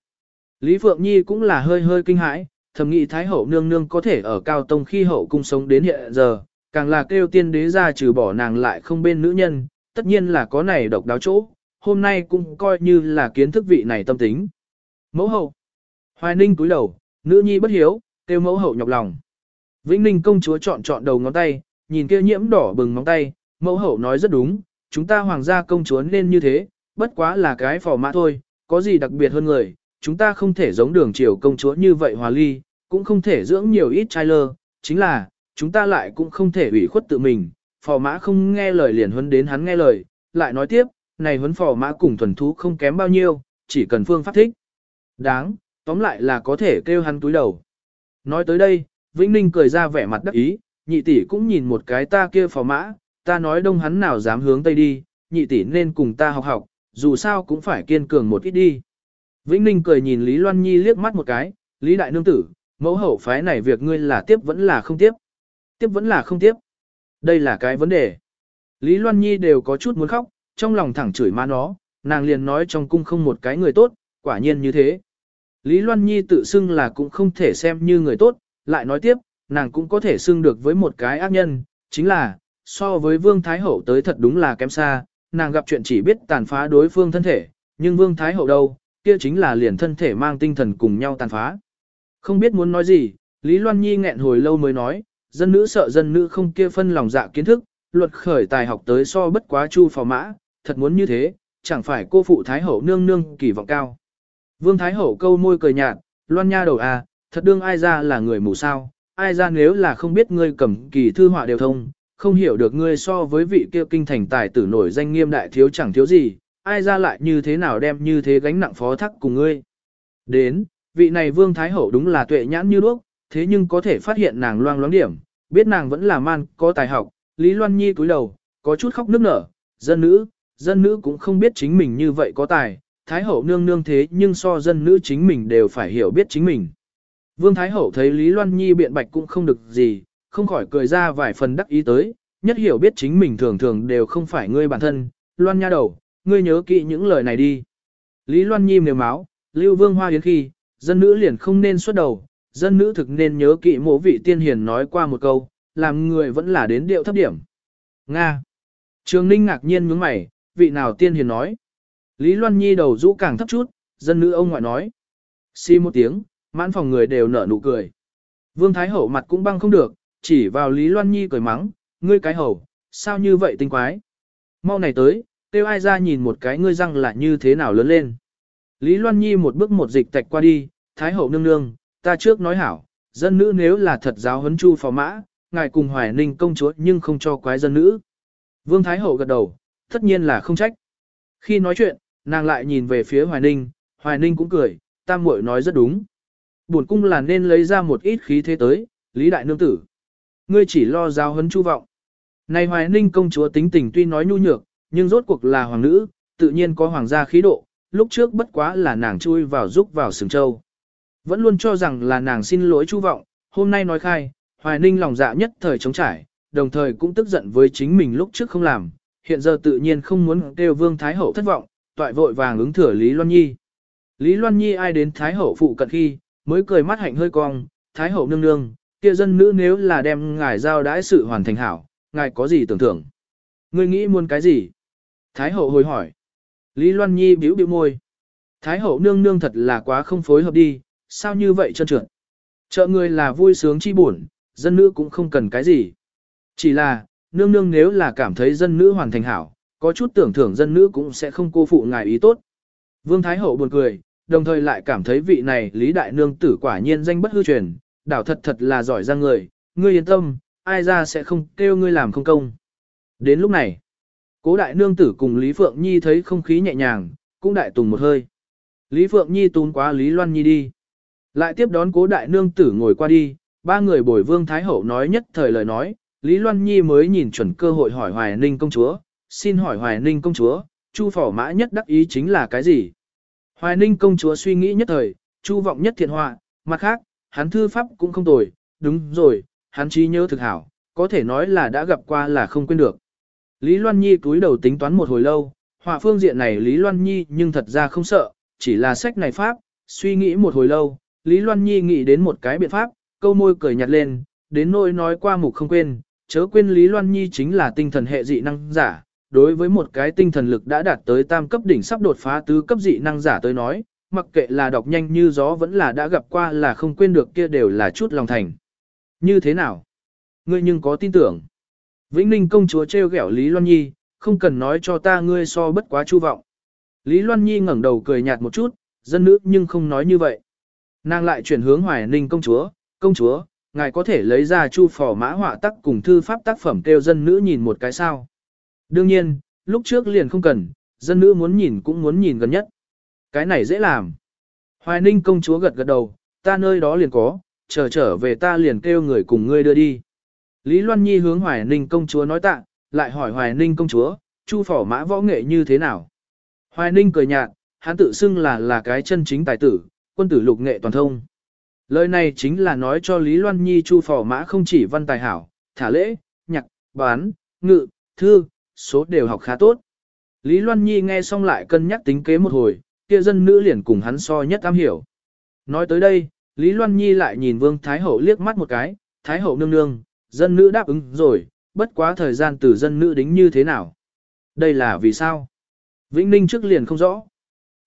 Lý Phượng Nhi cũng là hơi hơi kinh hãi, thầm nghĩ Thái Hậu nương nương có thể ở cao tông khi hậu cung sống đến hiện giờ, càng là kêu tiên đế ra trừ bỏ nàng lại không bên nữ nhân, tất nhiên là có này độc đáo chỗ, hôm nay cũng coi như là kiến thức vị này tâm tính. Mẫu hậu. Hoài Ninh cúi đầu, nữ nhi bất hiếu, kêu mẫu hậu nhọc lòng. Vĩnh Ninh công chúa chọn chọn đầu ngón tay, nhìn kia nhiễm đỏ bừng ngón tay, mẫu hậu nói rất đúng, chúng ta hoàng gia công chúa nên như thế, bất quá là cái phò mã thôi, có gì đặc biệt hơn người, chúng ta không thể giống đường triều công chúa như vậy hòa ly, cũng không thể dưỡng nhiều ít trai lơ, chính là, chúng ta lại cũng không thể ủy khuất tự mình, phò mã không nghe lời liền huấn đến hắn nghe lời, lại nói tiếp, này huấn phò mã cùng thuần thú không kém bao nhiêu, chỉ cần phương pháp thích. Đáng, tóm lại là có thể kêu hắn túi đầu. Nói tới đây, Vĩnh Ninh cười ra vẻ mặt đắc ý, nhị tỷ cũng nhìn một cái ta kia phò mã, ta nói đông hắn nào dám hướng tây đi, nhị tỷ nên cùng ta học học, dù sao cũng phải kiên cường một ít đi. Vĩnh Ninh cười nhìn Lý Loan Nhi liếc mắt một cái, Lý Đại Nương Tử, mẫu hậu phái này việc ngươi là tiếp vẫn là không tiếp. Tiếp vẫn là không tiếp. Đây là cái vấn đề. Lý Loan Nhi đều có chút muốn khóc, trong lòng thẳng chửi ma nó, nàng liền nói trong cung không một cái người tốt, quả nhiên như thế. Lý Loan Nhi tự xưng là cũng không thể xem như người tốt, lại nói tiếp, nàng cũng có thể xưng được với một cái ác nhân, chính là, so với Vương Thái Hậu tới thật đúng là kém xa, nàng gặp chuyện chỉ biết tàn phá đối phương thân thể, nhưng Vương Thái Hậu đâu, kia chính là liền thân thể mang tinh thần cùng nhau tàn phá. Không biết muốn nói gì, Lý Loan Nhi nghẹn hồi lâu mới nói, dân nữ sợ dân nữ không kia phân lòng dạ kiến thức, luật khởi tài học tới so bất quá chu phò mã, thật muốn như thế, chẳng phải cô phụ Thái Hậu nương nương kỳ vọng cao. Vương Thái Hậu câu môi cười nhạt, Loan Nha đầu à, thật đương ai ra là người mù sao, ai ra nếu là không biết ngươi cầm kỳ thư họa đều thông, không hiểu được ngươi so với vị kia kinh thành tài tử nổi danh nghiêm đại thiếu chẳng thiếu gì, ai ra lại như thế nào đem như thế gánh nặng phó thác cùng ngươi. Đến, vị này Vương Thái Hậu đúng là tuệ nhãn như đuốc, thế nhưng có thể phát hiện nàng loang loáng điểm, biết nàng vẫn là man, có tài học, Lý Loan Nhi cúi đầu, có chút khóc nức nở, dân nữ, dân nữ cũng không biết chính mình như vậy có tài, Thái Hậu nương nương thế nhưng so dân nữ chính mình đều phải hiểu biết chính mình. Vương Thái Hậu thấy Lý Loan Nhi biện bạch cũng không được gì, không khỏi cười ra vài phần đắc ý tới, nhất hiểu biết chính mình thường thường đều không phải ngươi bản thân, Loan nha đầu, ngươi nhớ kỹ những lời này đi. Lý Loan Nhi mềm máu, Lưu Vương Hoa Yến khi, dân nữ liền không nên xuất đầu, dân nữ thực nên nhớ kỹ mộ vị tiên hiền nói qua một câu, làm người vẫn là đến điệu thấp điểm. Nga. Trường Ninh ngạc nhiên nhướng mày, vị nào tiên hiền nói. Lý Loan Nhi đầu rũ càng thấp chút, dân nữ ông ngoại nói. Xi một tiếng, mãn phòng người đều nở nụ cười. Vương Thái Hậu mặt cũng băng không được, chỉ vào Lý Loan Nhi cười mắng, ngươi cái hầu, sao như vậy tinh quái. Mau này tới, tiêu ai ra nhìn một cái ngươi răng là như thế nào lớn lên. Lý Loan Nhi một bước một dịch tạch qua đi, Thái Hậu nương nương, ta trước nói hảo, dân nữ nếu là thật giáo huấn chu phò mã, ngài cùng hoài ninh công chúa nhưng không cho quái dân nữ. Vương Thái Hậu gật đầu, tất nhiên là không trách. Khi nói chuyện, nàng lại nhìn về phía hoài ninh, hoài ninh cũng cười, tam muội nói rất đúng. Buồn cung là nên lấy ra một ít khí thế tới, Lý Đại Nương Tử. Ngươi chỉ lo giáo huấn chu vọng. Này hoài ninh công chúa tính tình tuy nói nhu nhược, nhưng rốt cuộc là hoàng nữ, tự nhiên có hoàng gia khí độ, lúc trước bất quá là nàng chui vào giúp vào sừng châu. Vẫn luôn cho rằng là nàng xin lỗi chu vọng, hôm nay nói khai, hoài ninh lòng dạ nhất thời chống trải, đồng thời cũng tức giận với chính mình lúc trước không làm, hiện giờ tự nhiên không muốn kêu vương thái hậu thất vọng, toại vội vàng ứng thừa Lý Loan Nhi. Lý Loan Nhi ai đến thái hậu phụ cận khi, mới cười mắt hạnh hơi cong, thái hậu nương nương, kia dân nữ nếu là đem ngài giao đãi sự hoàn thành hảo, ngài có gì tưởng thưởng? Ngươi nghĩ muốn cái gì? Thái hậu hồi hỏi. Lý Loan Nhi bĩu bĩu môi. Thái hậu nương nương thật là quá không phối hợp đi, sao như vậy trơn trượt? Chợ người là vui sướng chi buồn, dân nữ cũng không cần cái gì. Chỉ là, nương nương nếu là cảm thấy dân nữ hoàn thành hảo, có chút tưởng thưởng dân nữ cũng sẽ không cô phụ ngài ý tốt. Vương Thái Hậu buồn cười, đồng thời lại cảm thấy vị này Lý Đại Nương tử quả nhiên danh bất hư truyền, đảo thật thật là giỏi ra người, ngươi yên tâm, ai ra sẽ không kêu ngươi làm không công. Đến lúc này, cố đại nương tử cùng Lý Phượng Nhi thấy không khí nhẹ nhàng, cũng đại tùng một hơi. Lý Phượng Nhi tún quá Lý Loan Nhi đi. Lại tiếp đón cố đại nương tử ngồi qua đi, ba người bồi vương thái hậu nói nhất thời lời nói, Lý Loan Nhi mới nhìn chuẩn cơ hội hỏi Hoài Ninh công chúa, xin hỏi Hoài Ninh công chúa, Chu phỏ mã nhất đắc ý chính là cái gì? Hoài Ninh công chúa suy nghĩ nhất thời, Chu vọng nhất thiện họa, mặt khác, hắn thư pháp cũng không tồi, đúng rồi, hắn trí nhớ thực hảo, có thể nói là đã gặp qua là không quên được. Lý Loan Nhi túi đầu tính toán một hồi lâu, họa phương diện này Lý Loan Nhi nhưng thật ra không sợ, chỉ là sách này pháp, suy nghĩ một hồi lâu, Lý Loan Nhi nghĩ đến một cái biện pháp, câu môi cười nhạt lên, đến nỗi nói qua mục không quên, chớ quên Lý Loan Nhi chính là tinh thần hệ dị năng giả, đối với một cái tinh thần lực đã đạt tới tam cấp đỉnh sắp đột phá tứ cấp dị năng giả tới nói, mặc kệ là đọc nhanh như gió vẫn là đã gặp qua là không quên được kia đều là chút lòng thành. Như thế nào? Ngươi nhưng có tin tưởng. Vĩnh Ninh công chúa trêu ghẹo Lý Loan Nhi, không cần nói cho ta ngươi so bất quá chu vọng. Lý Loan Nhi ngẩng đầu cười nhạt một chút, dân nữ nhưng không nói như vậy. Nàng lại chuyển hướng Hoài Ninh công chúa, công chúa, ngài có thể lấy ra chu phò mã họa tác cùng thư pháp tác phẩm kêu dân nữ nhìn một cái sao. Đương nhiên, lúc trước liền không cần, dân nữ muốn nhìn cũng muốn nhìn gần nhất. Cái này dễ làm. Hoài Ninh công chúa gật gật đầu, ta nơi đó liền có, chờ trở về ta liền kêu người cùng ngươi đưa đi. Lý Loan Nhi hướng Hoài Ninh công chúa nói tạ, lại hỏi Hoài Ninh công chúa, chu phỏ mã võ nghệ như thế nào. Hoài Ninh cười nhạt, hắn tự xưng là là cái chân chính tài tử, quân tử lục nghệ toàn thông. Lời này chính là nói cho Lý Loan Nhi chu phỏ mã không chỉ văn tài hảo, thả lễ, nhạc, bán, ngự, thư, số đều học khá tốt. Lý Loan Nhi nghe xong lại cân nhắc tính kế một hồi, kia dân nữ liền cùng hắn so nhất am hiểu. Nói tới đây, Lý Loan Nhi lại nhìn Vương Thái Hậu liếc mắt một cái, Thái Hậu nương nương, dân nữ đáp ứng rồi, bất quá thời gian từ dân nữ đính như thế nào. Đây là vì sao? Vĩnh Ninh trước liền không rõ.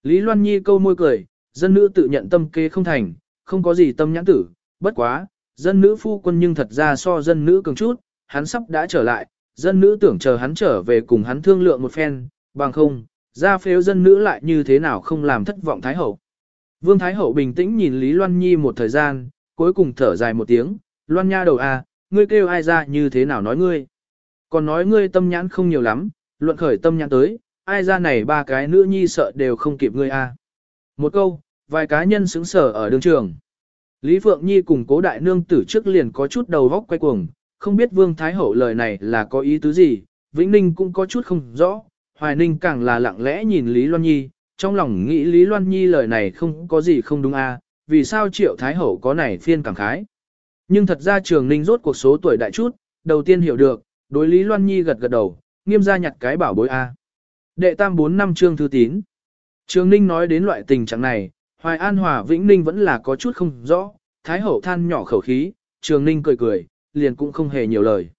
Lý Loan Nhi câu môi cười, dân nữ tự nhận tâm kế không thành, không có gì tâm nhãn tử, bất quá, dân nữ phu quân nhưng thật ra so dân nữ cường chút, hắn sắp đã trở lại, dân nữ tưởng chờ hắn trở về cùng hắn thương lượng một phen, bằng không, ra phếu dân nữ lại như thế nào không làm thất vọng Thái Hậu. Vương Thái Hậu bình tĩnh nhìn Lý Loan Nhi một thời gian, cuối cùng thở dài một tiếng, Loan Nha đầu à, ngươi kêu ai ra như thế nào nói ngươi. Còn nói ngươi tâm nhãn không nhiều lắm, luận khởi tâm nhãn tới, ai ra này ba cái nữ nhi sợ đều không kịp ngươi à. Một câu, vài cá nhân xứng sở ở đường trường. Lý Phượng Nhi cùng cố đại nương tử trước liền có chút đầu vóc quay cuồng, không biết Vương Thái Hậu lời này là có ý tứ gì, Vĩnh Ninh cũng có chút không rõ, Hoài Ninh càng là lặng lẽ nhìn Lý Loan Nhi, trong lòng nghĩ Lý Loan Nhi lời này không có gì không đúng à, vì sao Triệu Thái Hậu có này phiên cảm khái. Nhưng thật ra Trường Ninh rốt cuộc số tuổi đại chút, đầu tiên hiểu được, đối Lý Loan Nhi gật gật đầu, nghiêm ra nhặt cái bảo bối a. Đệ tam bốn năm trương thư tín. Trường Ninh nói đến loại tình trạng này, Hoài An Hòa Vĩnh Ninh vẫn là có chút không rõ, Thái Hậu than nhỏ khẩu khí, Trường Ninh cười cười, liền cũng không hề nhiều lời.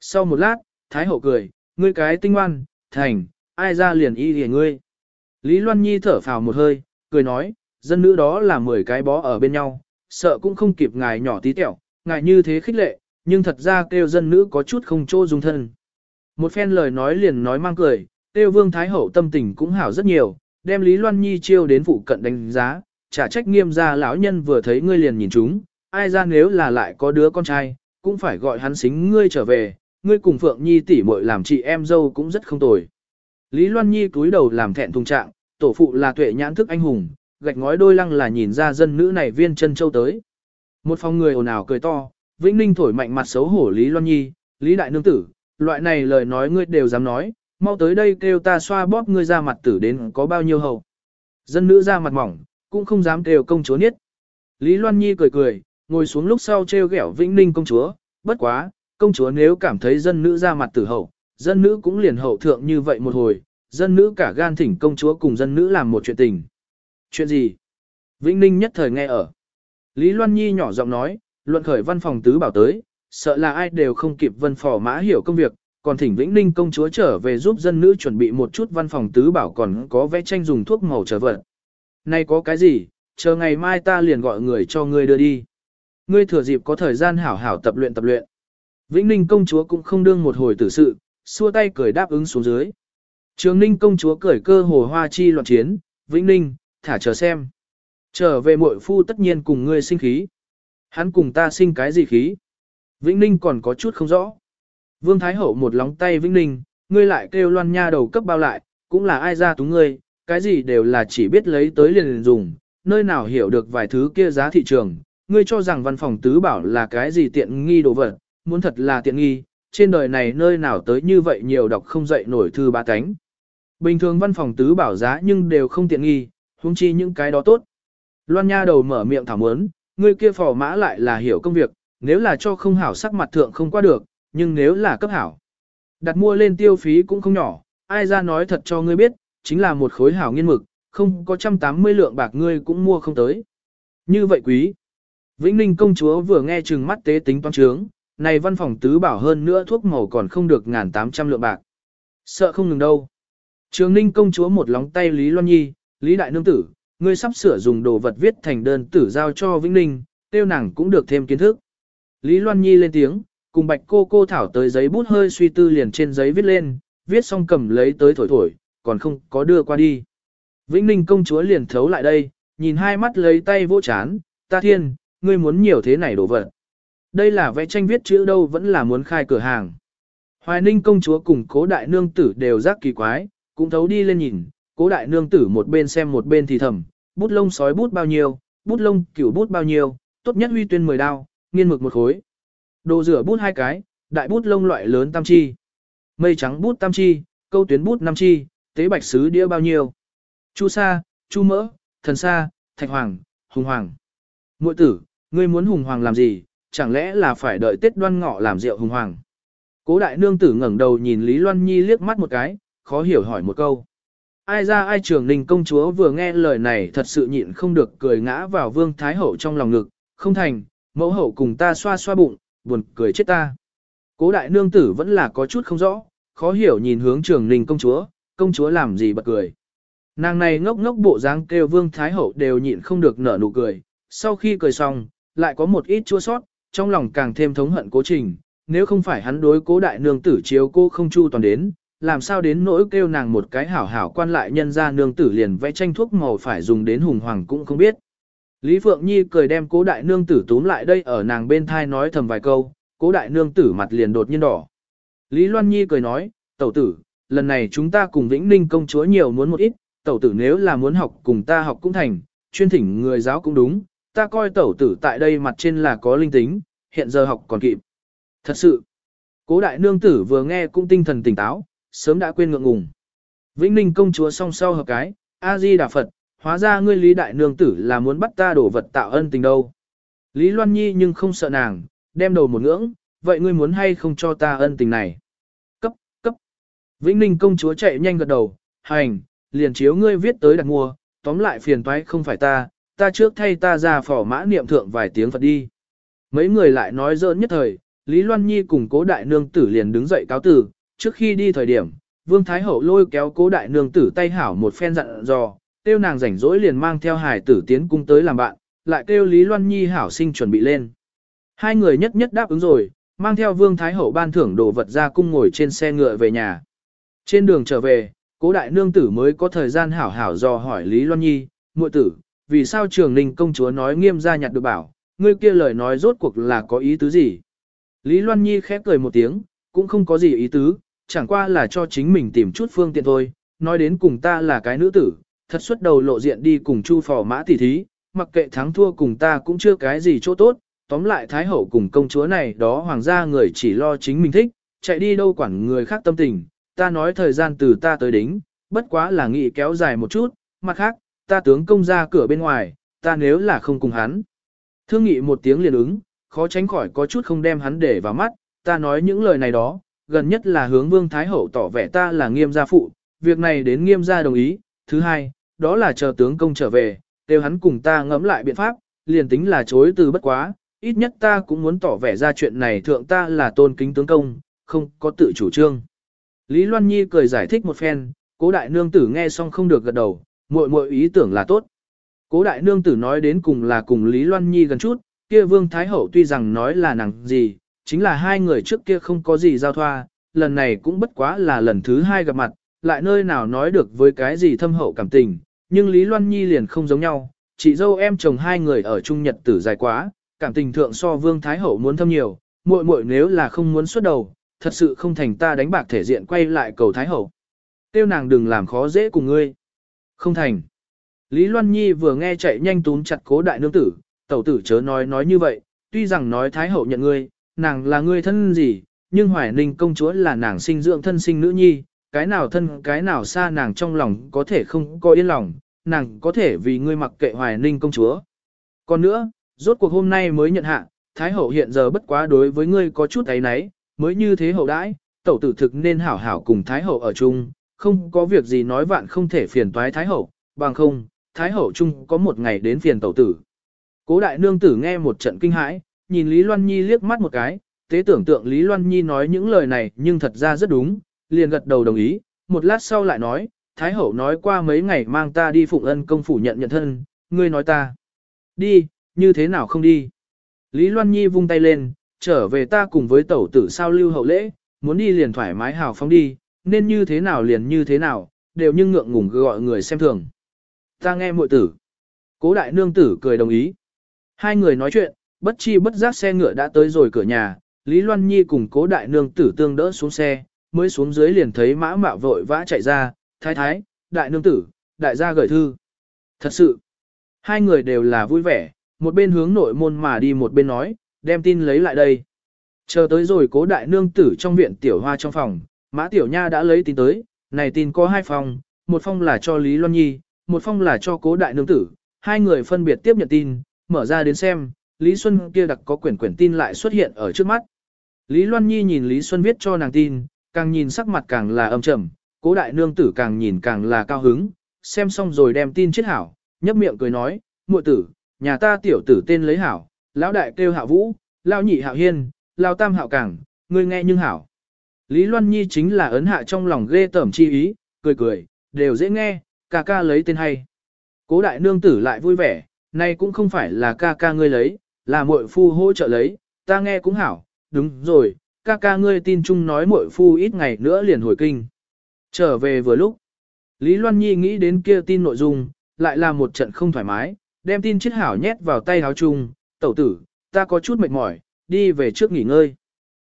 Sau một lát, Thái Hậu cười, ngươi cái tinh ngoan, thành, ai ra liền y hề ngươi. Lý Loan Nhi thở phào một hơi, cười nói, dân nữ đó là 10 cái bó ở bên nhau, sợ cũng không kịp ngài nhỏ tí tẹo, ngài như thế khích lệ, nhưng thật ra kêu dân nữ có chút không chỗ dung thân. Một phen lời nói liền nói mang cười, kêu vương thái hậu tâm tình cũng hảo rất nhiều, đem Lý Loan Nhi chiêu đến phụ cận đánh giá, trả trách nghiêm ra lão nhân vừa thấy ngươi liền nhìn chúng, ai ra nếu là lại có đứa con trai, cũng phải gọi hắn xính ngươi trở về, ngươi cùng Phượng Nhi tỷ muội làm chị em dâu cũng rất không tồi. Lý Loan Nhi cúi đầu làm thẹn thùng trạng, tổ phụ là tuệ nhãn thức anh hùng, gạch ngói đôi lăng là nhìn ra dân nữ này viên chân châu tới. Một phòng người ồn ào cười to, Vĩnh Ninh thổi mạnh mặt xấu hổ Lý Loan Nhi, Lý Đại Nương Tử, loại này lời nói ngươi đều dám nói, mau tới đây kêu ta xoa bóp ngươi ra mặt tử đến có bao nhiêu hầu. Dân nữ ra mặt mỏng, cũng không dám kêu công chúa niết. Lý Loan Nhi cười cười, ngồi xuống lúc sau treo ghẹo Vĩnh Ninh công chúa, bất quá, công chúa nếu cảm thấy dân nữ ra mặt tử hậu, dân nữ cũng liền hậu thượng như vậy một hồi, dân nữ cả gan thỉnh công chúa cùng dân nữ làm một chuyện tình. Chuyện gì? Vĩnh Ninh nhất thời nghe ở. Lý Loan Nhi nhỏ giọng nói, luận khởi văn phòng tứ bảo tới, sợ là ai đều không kịp vân phò mã hiểu công việc, còn thỉnh Vĩnh Ninh công chúa trở về giúp dân nữ chuẩn bị một chút văn phòng tứ bảo còn có vẽ tranh dùng thuốc màu trở vật. Nay có cái gì, chờ ngày mai ta liền gọi người cho ngươi đưa đi. Ngươi thừa dịp có thời gian hảo hảo tập luyện tập luyện. Vĩnh Ninh công chúa cũng không đương một hồi tử sự, xua tay cười đáp ứng xuống dưới. Trường Ninh công chúa cười cơ hồ hoa chi loạn chiến, Vĩnh Ninh, thả chờ xem. Trở về muội phu tất nhiên cùng ngươi sinh khí. Hắn cùng ta sinh cái gì khí? Vĩnh Ninh còn có chút không rõ. Vương Thái Hậu một lóng tay Vĩnh Ninh, ngươi lại kêu loan nha đầu cấp bao lại, cũng là ai ra túng ngươi, cái gì đều là chỉ biết lấy tới liền dùng, nơi nào hiểu được vài thứ kia giá thị trường, ngươi cho rằng văn phòng tứ bảo là cái gì tiện nghi đồ vật, muốn thật là tiện nghi, trên đời này nơi nào tới như vậy nhiều đọc không dậy nổi thư ba cánh. Bình thường văn phòng tứ bảo giá nhưng đều không tiện nghi, huống chi những cái đó tốt. Loan Nha đầu mở miệng thảo muốn, ngươi kia phò mã lại là hiểu công việc, nếu là cho không hảo sắc mặt thượng không qua được, nhưng nếu là cấp hảo. Đặt mua lên tiêu phí cũng không nhỏ, ai ra nói thật cho ngươi biết, chính là một khối hảo nghiên mực, không có trăm tám mươi lượng bạc ngươi cũng mua không tới. Như vậy quý. Vĩnh Ninh công chúa vừa nghe chừng mắt tế tính toán trướng, này văn phòng tứ bảo hơn nữa thuốc màu còn không được ngàn tám trăm lượng bạc. Sợ không ngừng đâu. Trường Ninh công chúa một lóng tay Lý Loan Nhi, Lý Đại Nương Tử, ngươi sắp sửa dùng đồ vật viết thành đơn tử giao cho Vĩnh Ninh, tiêu nàng cũng được thêm kiến thức. Lý Loan Nhi lên tiếng, cùng bạch cô cô thảo tới giấy bút hơi suy tư liền trên giấy viết lên, viết xong cầm lấy tới thổi thổi, còn không có đưa qua đi. Vĩnh Ninh công chúa liền thấu lại đây, nhìn hai mắt lấy tay vỗ chán, ta thiên, ngươi muốn nhiều thế này đồ vật. Đây là vẽ tranh viết chữ đâu vẫn là muốn khai cửa hàng. Hoài Ninh công chúa cùng cố đại nương tử đều giác kỳ quái, cũng thấu đi lên nhìn, cố đại nương tử một bên xem một bên thì thầm, bút lông sói bút bao nhiêu, bút lông cửu bút bao nhiêu, tốt nhất huy tuyên 10 đao, nghiên mực một khối. Đồ rửa bút hai cái, đại bút lông loại lớn tam chi. Mây trắng bút tam chi, câu tuyến bút năm chi, tế bạch sứ đĩa bao nhiêu. Chu sa, chu mỡ, thần sa, thạch hoàng, hùng hoàng. Muội tử, ngươi muốn hùng hoàng làm gì, chẳng lẽ là phải đợi Tết đoan ngọ làm rượu hùng hoàng. Cố đại nương tử ngẩng đầu nhìn Lý Loan Nhi liếc mắt một cái, khó hiểu hỏi một câu. Ai ra ai trường ninh công chúa vừa nghe lời này thật sự nhịn không được cười ngã vào vương thái hậu trong lòng ngực, không thành, mẫu hậu cùng ta xoa xoa bụng, buồn cười chết ta. Cố đại nương tử vẫn là có chút không rõ, khó hiểu nhìn hướng trường ninh công chúa, công chúa làm gì bật cười. Nàng này ngốc ngốc bộ dáng kêu vương thái hậu đều nhịn không được nở nụ cười, sau khi cười xong, lại có một ít chua sót, trong lòng càng thêm thống hận cố trình, nếu không phải hắn đối cố đại nương tử chiếu cô không chu toàn đến, làm sao đến nỗi kêu nàng một cái hảo hảo quan lại nhân ra nương tử liền vẽ tranh thuốc màu phải dùng đến hùng hoàng cũng không biết. Lý Phượng Nhi cười đem cố đại nương tử túm lại đây ở nàng bên thai nói thầm vài câu, cố đại nương tử mặt liền đột nhiên đỏ. Lý Loan Nhi cười nói, tẩu tử, lần này chúng ta cùng Vĩnh Ninh công chúa nhiều muốn một ít, tẩu tử nếu là muốn học cùng ta học cũng thành, chuyên thỉnh người giáo cũng đúng, ta coi tẩu tử tại đây mặt trên là có linh tính, hiện giờ học còn kịp. Thật sự, cố đại nương tử vừa nghe cũng tinh thần tỉnh táo, sớm đã quên ngượng ngùng. Vĩnh Ninh công chúa song sau hợp cái, A-di Đà Phật, hóa ra ngươi Lý đại nương tử là muốn bắt ta đổ vật tạo ân tình đâu. Lý Loan Nhi nhưng không sợ nàng, đem đầu một ngưỡng, vậy ngươi muốn hay không cho ta ân tình này? Cấp, cấp. Vĩnh Ninh công chúa chạy nhanh gật đầu, hành, liền chiếu ngươi viết tới đặt mua, tóm lại phiền toái không phải ta, ta trước thay ta ra phỏ mã niệm thượng vài tiếng Phật đi. Mấy người lại nói dỡn nhất thời, Lý Loan Nhi cùng cố đại nương tử liền đứng dậy cáo tử, trước khi đi thời điểm, Vương Thái Hậu lôi kéo cố đại nương tử tay hảo một phen dặn dò, tiêu nàng rảnh rỗi liền mang theo hải tử tiến cung tới làm bạn, lại kêu Lý Loan Nhi hảo sinh chuẩn bị lên. Hai người nhất nhất đáp ứng rồi, mang theo Vương Thái Hậu ban thưởng đồ vật ra cung ngồi trên xe ngựa về nhà. Trên đường trở về, cố đại nương tử mới có thời gian hảo hảo dò hỏi Lý Loan Nhi, muội tử, vì sao trường ninh công chúa nói nghiêm ra nhặt được bảo, ngươi kia lời nói rốt cuộc là có ý tứ gì? Lý Loan Nhi khép cười một tiếng, cũng không có gì ý tứ, chẳng qua là cho chính mình tìm chút phương tiện thôi, nói đến cùng ta là cái nữ tử, thật xuất đầu lộ diện đi cùng chu phò mã tỷ thí, mặc kệ thắng thua cùng ta cũng chưa cái gì chỗ tốt, tóm lại Thái Hậu cùng công chúa này đó hoàng gia người chỉ lo chính mình thích, chạy đi đâu quản người khác tâm tình, ta nói thời gian từ ta tới đính, bất quá là nghị kéo dài một chút, mặt khác, ta tướng công ra cửa bên ngoài, ta nếu là không cùng hắn. Thương nghị một tiếng liền ứng, khó tránh khỏi có chút không đem hắn để vào mắt, ta nói những lời này đó, gần nhất là hướng vương thái hậu tỏ vẻ ta là nghiêm gia phụ, việc này đến nghiêm gia đồng ý, thứ hai, đó là chờ tướng công trở về, đều hắn cùng ta ngẫm lại biện pháp, liền tính là chối từ bất quá, ít nhất ta cũng muốn tỏ vẻ ra chuyện này thượng ta là tôn kính tướng công, không có tự chủ trương. Lý Loan Nhi cười giải thích một phen, cố đại nương tử nghe xong không được gật đầu, muội muội ý tưởng là tốt. Cố đại nương tử nói đến cùng là cùng Lý Loan Nhi gần chút, kia Vương Thái Hậu tuy rằng nói là nàng gì, chính là hai người trước kia không có gì giao thoa, lần này cũng bất quá là lần thứ hai gặp mặt, lại nơi nào nói được với cái gì thâm hậu cảm tình, nhưng Lý Loan Nhi liền không giống nhau, chị dâu em chồng hai người ở chung nhật tử dài quá, cảm tình thượng so Vương Thái Hậu muốn thâm nhiều, muội muội nếu là không muốn xuất đầu, thật sự không thành ta đánh bạc thể diện quay lại cầu Thái Hậu. Tiêu nàng đừng làm khó dễ cùng ngươi. Không thành. Lý Loan Nhi vừa nghe chạy nhanh túm chặt cố đại nương tử, tẩu tử chớ nói nói như vậy, tuy rằng nói thái hậu nhận ngươi, nàng là ngươi thân gì, nhưng hoài ninh công chúa là nàng sinh dưỡng thân sinh nữ nhi, cái nào thân cái nào xa nàng trong lòng có thể không có yên lòng, nàng có thể vì ngươi mặc kệ hoài ninh công chúa. Còn nữa, rốt cuộc hôm nay mới nhận hạ, thái hậu hiện giờ bất quá đối với ngươi có chút ấy nấy, mới như thế hậu đãi, tẩu tử thực nên hảo hảo cùng thái hậu ở chung, không có việc gì nói vạn không thể phiền toái thái hậu, bằng không, thái hậu chung có một ngày đến phiền tẩu tử. Cố đại nương tử nghe một trận kinh hãi, nhìn Lý Loan Nhi liếc mắt một cái, tế tưởng tượng Lý Loan Nhi nói những lời này nhưng thật ra rất đúng, liền gật đầu đồng ý, một lát sau lại nói, Thái Hậu nói qua mấy ngày mang ta đi phụng ân công phủ nhận nhận thân, ngươi nói ta. Đi, như thế nào không đi. Lý Loan Nhi vung tay lên, trở về ta cùng với tẩu tử sao lưu hậu lễ, muốn đi liền thoải mái hào phóng đi, nên như thế nào liền như thế nào, đều như ngượng ngùng gọi người xem thường. Ta nghe muội tử. Cố đại nương tử cười đồng ý. Hai người nói chuyện, bất chi bất giác xe ngựa đã tới rồi cửa nhà, Lý Loan Nhi cùng cố đại nương tử tương đỡ xuống xe, mới xuống dưới liền thấy mã mạo vội vã chạy ra, thái thái, đại nương tử, đại gia gửi thư. Thật sự, hai người đều là vui vẻ, một bên hướng nội môn mà đi một bên nói, đem tin lấy lại đây. Chờ tới rồi cố đại nương tử trong viện tiểu hoa trong phòng, mã tiểu nha đã lấy tin tới, này tin có hai phòng, một phong là cho Lý Loan Nhi, một phong là cho cố đại nương tử, hai người phân biệt tiếp nhận tin, mở ra đến xem, Lý Xuân kia đặc có quyển quyển tin lại xuất hiện ở trước mắt. Lý Loan Nhi nhìn Lý Xuân viết cho nàng tin, càng nhìn sắc mặt càng là âm trầm, cố đại nương tử càng nhìn càng là cao hứng, xem xong rồi đem tin chết hảo, nhấp miệng cười nói, muội tử, nhà ta tiểu tử tên lấy hảo, lão đại kêu hạ vũ, lão nhị hạo hiên, lão tam hạo càng, ngươi nghe nhưng hảo. Lý Loan Nhi chính là ấn hạ trong lòng ghê tởm chi ý, cười cười, đều dễ nghe, ca ca lấy tên hay. Cố đại nương tử lại vui vẻ, nay cũng không phải là ca ca ngươi lấy, là muội phu hỗ trợ lấy, ta nghe cũng hảo, đúng rồi, ca ca ngươi tin chung nói muội phu ít ngày nữa liền hồi kinh. Trở về vừa lúc, Lý Loan Nhi nghĩ đến kia tin nội dung, lại là một trận không thoải mái, đem tin chiết hảo nhét vào tay háo chung, tẩu tử, ta có chút mệt mỏi, đi về trước nghỉ ngơi.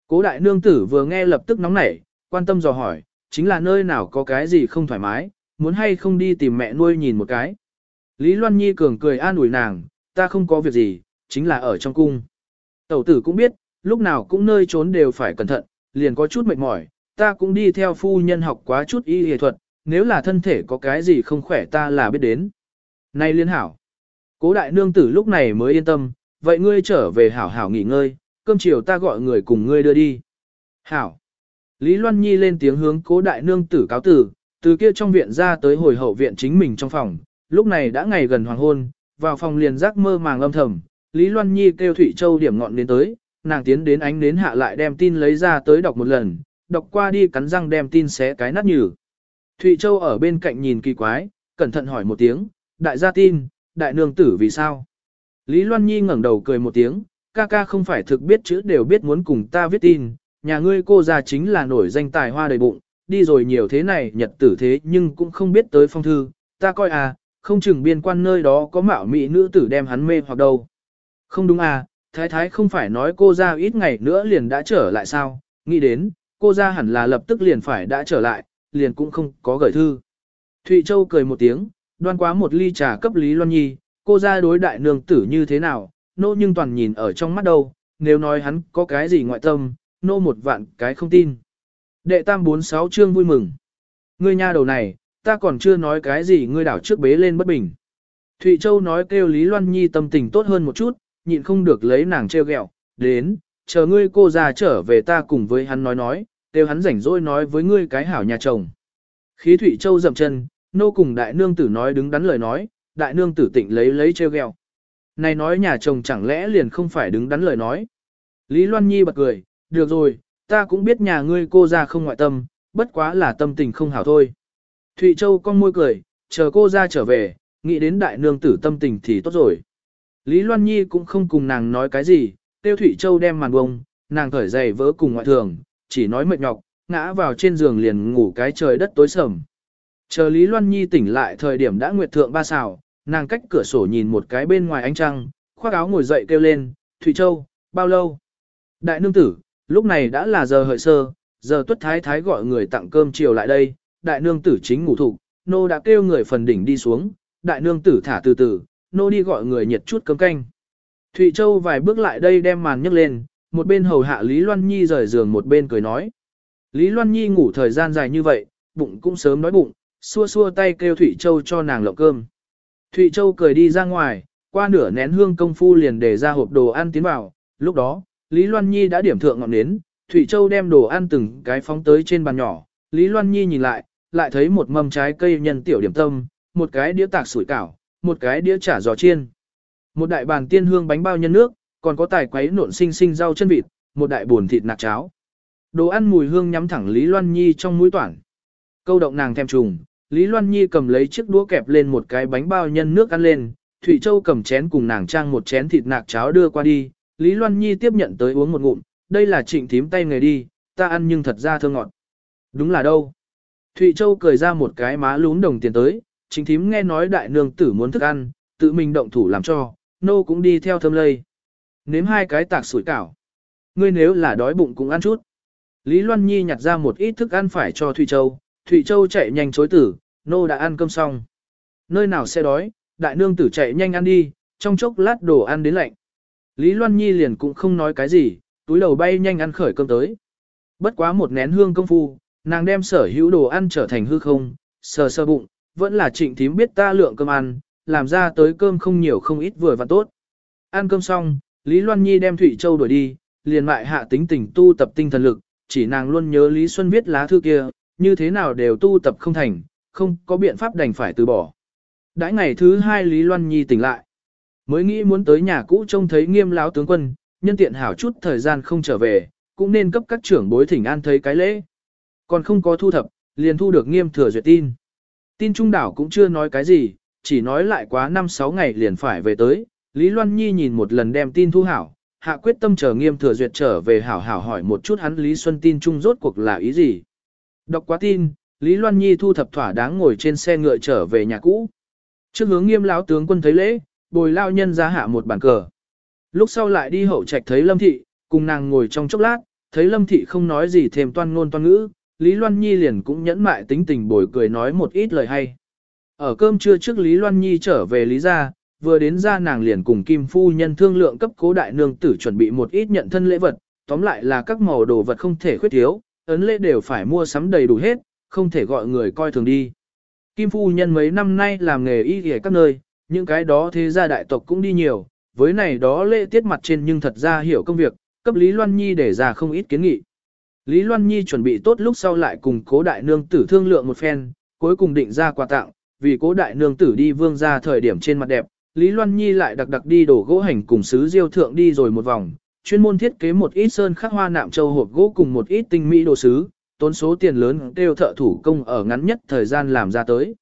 Cố đại nương tử vừa nghe lập tức nóng nảy, quan tâm dò hỏi, chính là nơi nào có cái gì không thoải mái, muốn hay không đi tìm mẹ nuôi nhìn một cái. Lý Loan Nhi cường cười an ủi nàng, ta không có việc gì, chính là ở trong cung. Tẩu tử cũng biết, lúc nào cũng nơi trốn đều phải cẩn thận, liền có chút mệt mỏi, ta cũng đi theo phu nhân học quá chút y y thuật, nếu là thân thể có cái gì không khỏe ta là biết đến. Này liên hảo, cố đại nương tử lúc này mới yên tâm, vậy ngươi trở về hảo hảo nghỉ ngơi, cơm chiều ta gọi người cùng ngươi đưa đi. Hảo. Lý Loan Nhi lên tiếng hướng cố đại nương tử cáo tử, từ kia trong viện ra tới hồi hậu viện chính mình trong phòng, lúc này đã ngày gần hoàng hôn, vào phòng liền giác mơ màng âm thầm, Lý Loan Nhi kêu Thụy Châu điểm ngọn đến tới, nàng tiến đến ánh đến hạ lại đem tin lấy ra tới đọc một lần, đọc qua đi cắn răng đem tin xé cái nát nhừ. Thụy Châu ở bên cạnh nhìn kỳ quái, cẩn thận hỏi một tiếng, đại gia tin, đại nương tử vì sao? Lý Loan Nhi ngẩng đầu cười một tiếng, ca ca không phải thực biết chữ đều biết muốn cùng ta viết tin, nhà ngươi cô già chính là nổi danh tài hoa đầy bụng, đi rồi nhiều thế này nhật tử thế nhưng cũng không biết tới phong thư, ta coi à, không chừng biên quan nơi đó có mạo mỹ nữ tử đem hắn mê hoặc đâu. Không đúng à, thái thái không phải nói cô ra ít ngày nữa liền đã trở lại sao, nghĩ đến, cô ra hẳn là lập tức liền phải đã trở lại, liền cũng không có gửi thư. Thụy Châu cười một tiếng, đoan quá một ly trà cấp Lý Loan Nhi, cô ra đối đại nương tử như thế nào, nô nhưng toàn nhìn ở trong mắt đâu, nếu nói hắn có cái gì ngoại tâm, nô một vạn cái không tin. Đệ tam bốn sáu chương vui mừng. Ngươi nha đầu này, ta còn chưa nói cái gì ngươi đảo trước bế lên bất bình. Thụy Châu nói kêu Lý Loan Nhi tâm tình tốt hơn một chút, nhịn không được lấy nàng treo gẹo. đến, chờ ngươi cô già trở về ta cùng với hắn nói nói, kêu hắn rảnh rỗi nói với ngươi cái hảo nhà chồng. Khí Thụy Châu dậm chân, nô cùng đại nương tử nói đứng đắn lời nói, đại nương tử tịnh lấy lấy treo gẹo. Này nói nhà chồng chẳng lẽ liền không phải đứng đắn lời nói. Lý Loan Nhi bật cười, được rồi, ta cũng biết nhà ngươi cô ra không ngoại tâm, bất quá là tâm tình không hảo thôi. Thụy Châu con môi cười, chờ cô ra trở về, nghĩ đến đại nương tử tâm tình thì tốt rồi. Lý Loan Nhi cũng không cùng nàng nói cái gì, tiêu Thụy Châu đem màn bông, nàng thở giày vỡ cùng ngoại thường, chỉ nói mệt nhọc, ngã vào trên giường liền ngủ cái trời đất tối sầm. Chờ Lý Loan Nhi tỉnh lại thời điểm đã nguyệt thượng ba xào, nàng cách cửa sổ nhìn một cái bên ngoài ánh trăng, khoác áo ngồi dậy kêu lên, Thụy Châu, bao lâu? Đại nương tử, lúc này đã là giờ hợi sơ, giờ tuất thái thái gọi người tặng cơm chiều lại đây, đại nương tử chính ngủ thụ nô đã kêu người phần đỉnh đi xuống, đại nương tử thả từ từ, nô đi gọi người nhiệt chút cơm canh. Thụy Châu vài bước lại đây đem màn nhấc lên, một bên hầu hạ Lý Loan Nhi rời giường một bên cười nói. Lý Loan Nhi ngủ thời gian dài như vậy, bụng cũng sớm nói bụng, xua xua tay kêu Thụy Châu cho nàng lộng cơm. Thụy Châu cười đi ra ngoài, qua nửa nén hương công phu liền để ra hộp đồ ăn tiến vào, lúc đó, Lý Loan Nhi đã điểm thượng ngọn nến, Thụy Châu đem đồ ăn từng cái phóng tới trên bàn nhỏ, Lý Loan Nhi nhìn lại, lại thấy một mâm trái cây nhân tiểu điểm tâm, một cái đĩa tạc sủi cảo, một cái đĩa chả giò chiên. Một đại bàn tiên hương bánh bao nhân nước, còn có tài quấy nộn xinh xinh rau chân vịt, một đại buồn thịt nạc cháo. Đồ ăn mùi hương nhắm thẳng Lý Loan Nhi trong mũi toản. Câu động nàng thèm trùng, Lý Loan Nhi cầm lấy chiếc đũa kẹp lên một cái bánh bao nhân nước ăn lên, Thụy Châu cầm chén cùng nàng trang một chén thịt nạc cháo đưa qua đi, Lý Loan Nhi tiếp nhận tới uống một ngụm, đây là trịnh thím tay nghề đi, ta ăn nhưng thật ra thơ ngọt. Đúng là đâu. Thụy Châu cười ra một cái má lún đồng tiền tới, trịnh thím nghe nói đại nương tử muốn thức ăn, tự mình động thủ làm cho, nô cũng đi theo thơm lây. Nếm hai cái tạc sủi cảo. Ngươi nếu là đói bụng cũng ăn chút. Lý Loan Nhi nhặt ra một ít thức ăn phải cho Thụy Châu, Thụy Châu chạy nhanh chối tử, nô đã ăn cơm xong. Nơi nào sẽ đói, đại nương tử chạy nhanh ăn đi, trong chốc lát đồ ăn đến lạnh. Lý Loan Nhi liền cũng không nói cái gì, túi đầu bay nhanh ăn khởi cơm tới. Bất quá một nén hương công phu, nàng đem sở hữu đồ ăn trở thành hư không, sờ sơ bụng, vẫn là trịnh thím biết ta lượng cơm ăn, làm ra tới cơm không nhiều không ít vừa và tốt. Ăn cơm xong, Lý Loan Nhi đem thủy Châu đuổi đi, liền mại hạ tính tình tu tập tinh thần lực, chỉ nàng luôn nhớ Lý Xuân viết lá thư kia, như thế nào đều tu tập không thành, không có biện pháp đành phải từ bỏ. Đãi ngày thứ hai Lý Loan Nhi tỉnh lại. Mới nghĩ muốn tới nhà cũ trông thấy nghiêm láo tướng quân, nhân tiện hảo chút thời gian không trở về, cũng nên cấp các trưởng bối thỉnh an thấy cái lễ. Còn không có thu thập, liền thu được nghiêm thừa duyệt tin. Tin trung đảo cũng chưa nói cái gì, chỉ nói lại quá 5-6 ngày liền phải về tới. Lý Loan Nhi nhìn một lần đem tin thu hảo, hạ quyết tâm chờ nghiêm thừa duyệt trở về hảo hảo hỏi một chút hắn Lý Xuân tin trung rốt cuộc là ý gì. Đọc quá tin, Lý Loan Nhi thu thập thỏa đáng ngồi trên xe ngựa trở về nhà cũ. Trước hướng nghiêm lão tướng quân thấy lễ, bồi lao nhân ra hạ một bàn cờ. Lúc sau lại đi hậu trạch thấy Lâm Thị, cùng nàng ngồi trong chốc lát, thấy Lâm Thị không nói gì thêm toan ngôn toan ngữ, Lý Loan Nhi liền cũng nhẫn mại tính tình bồi cười nói một ít lời hay. Ở cơm trưa trước Lý Loan Nhi trở về Lý gia, vừa đến ra nàng liền cùng Kim Phu Nhân thương lượng cấp cố đại nương tử chuẩn bị một ít nhận thân lễ vật, tóm lại là các màu đồ vật không thể khuyết thiếu, ấn lễ đều phải mua sắm đầy đủ hết, không thể gọi người coi thường đi. Kim Phu Nhân mấy năm nay làm nghề y ở các nơi, những cái đó thế gia đại tộc cũng đi nhiều, với này đó lễ tiết mặt trên nhưng thật ra hiểu công việc, cấp Lý Loan Nhi để ra không ít kiến nghị. Lý Loan Nhi chuẩn bị tốt lúc sau lại cùng cố đại nương tử thương lượng một phen, cuối cùng định ra quà tặng, vì cố đại nương tử đi vương ra thời điểm trên mặt đẹp, Lý Loan Nhi lại đặc đặc đi đổ gỗ hành cùng sứ diêu thượng đi rồi một vòng, chuyên môn thiết kế một ít sơn khắc hoa nạm châu hộp gỗ cùng một ít tinh mỹ đồ sứ, tốn số tiền lớn đều thợ thủ công ở ngắn nhất thời gian làm ra tới.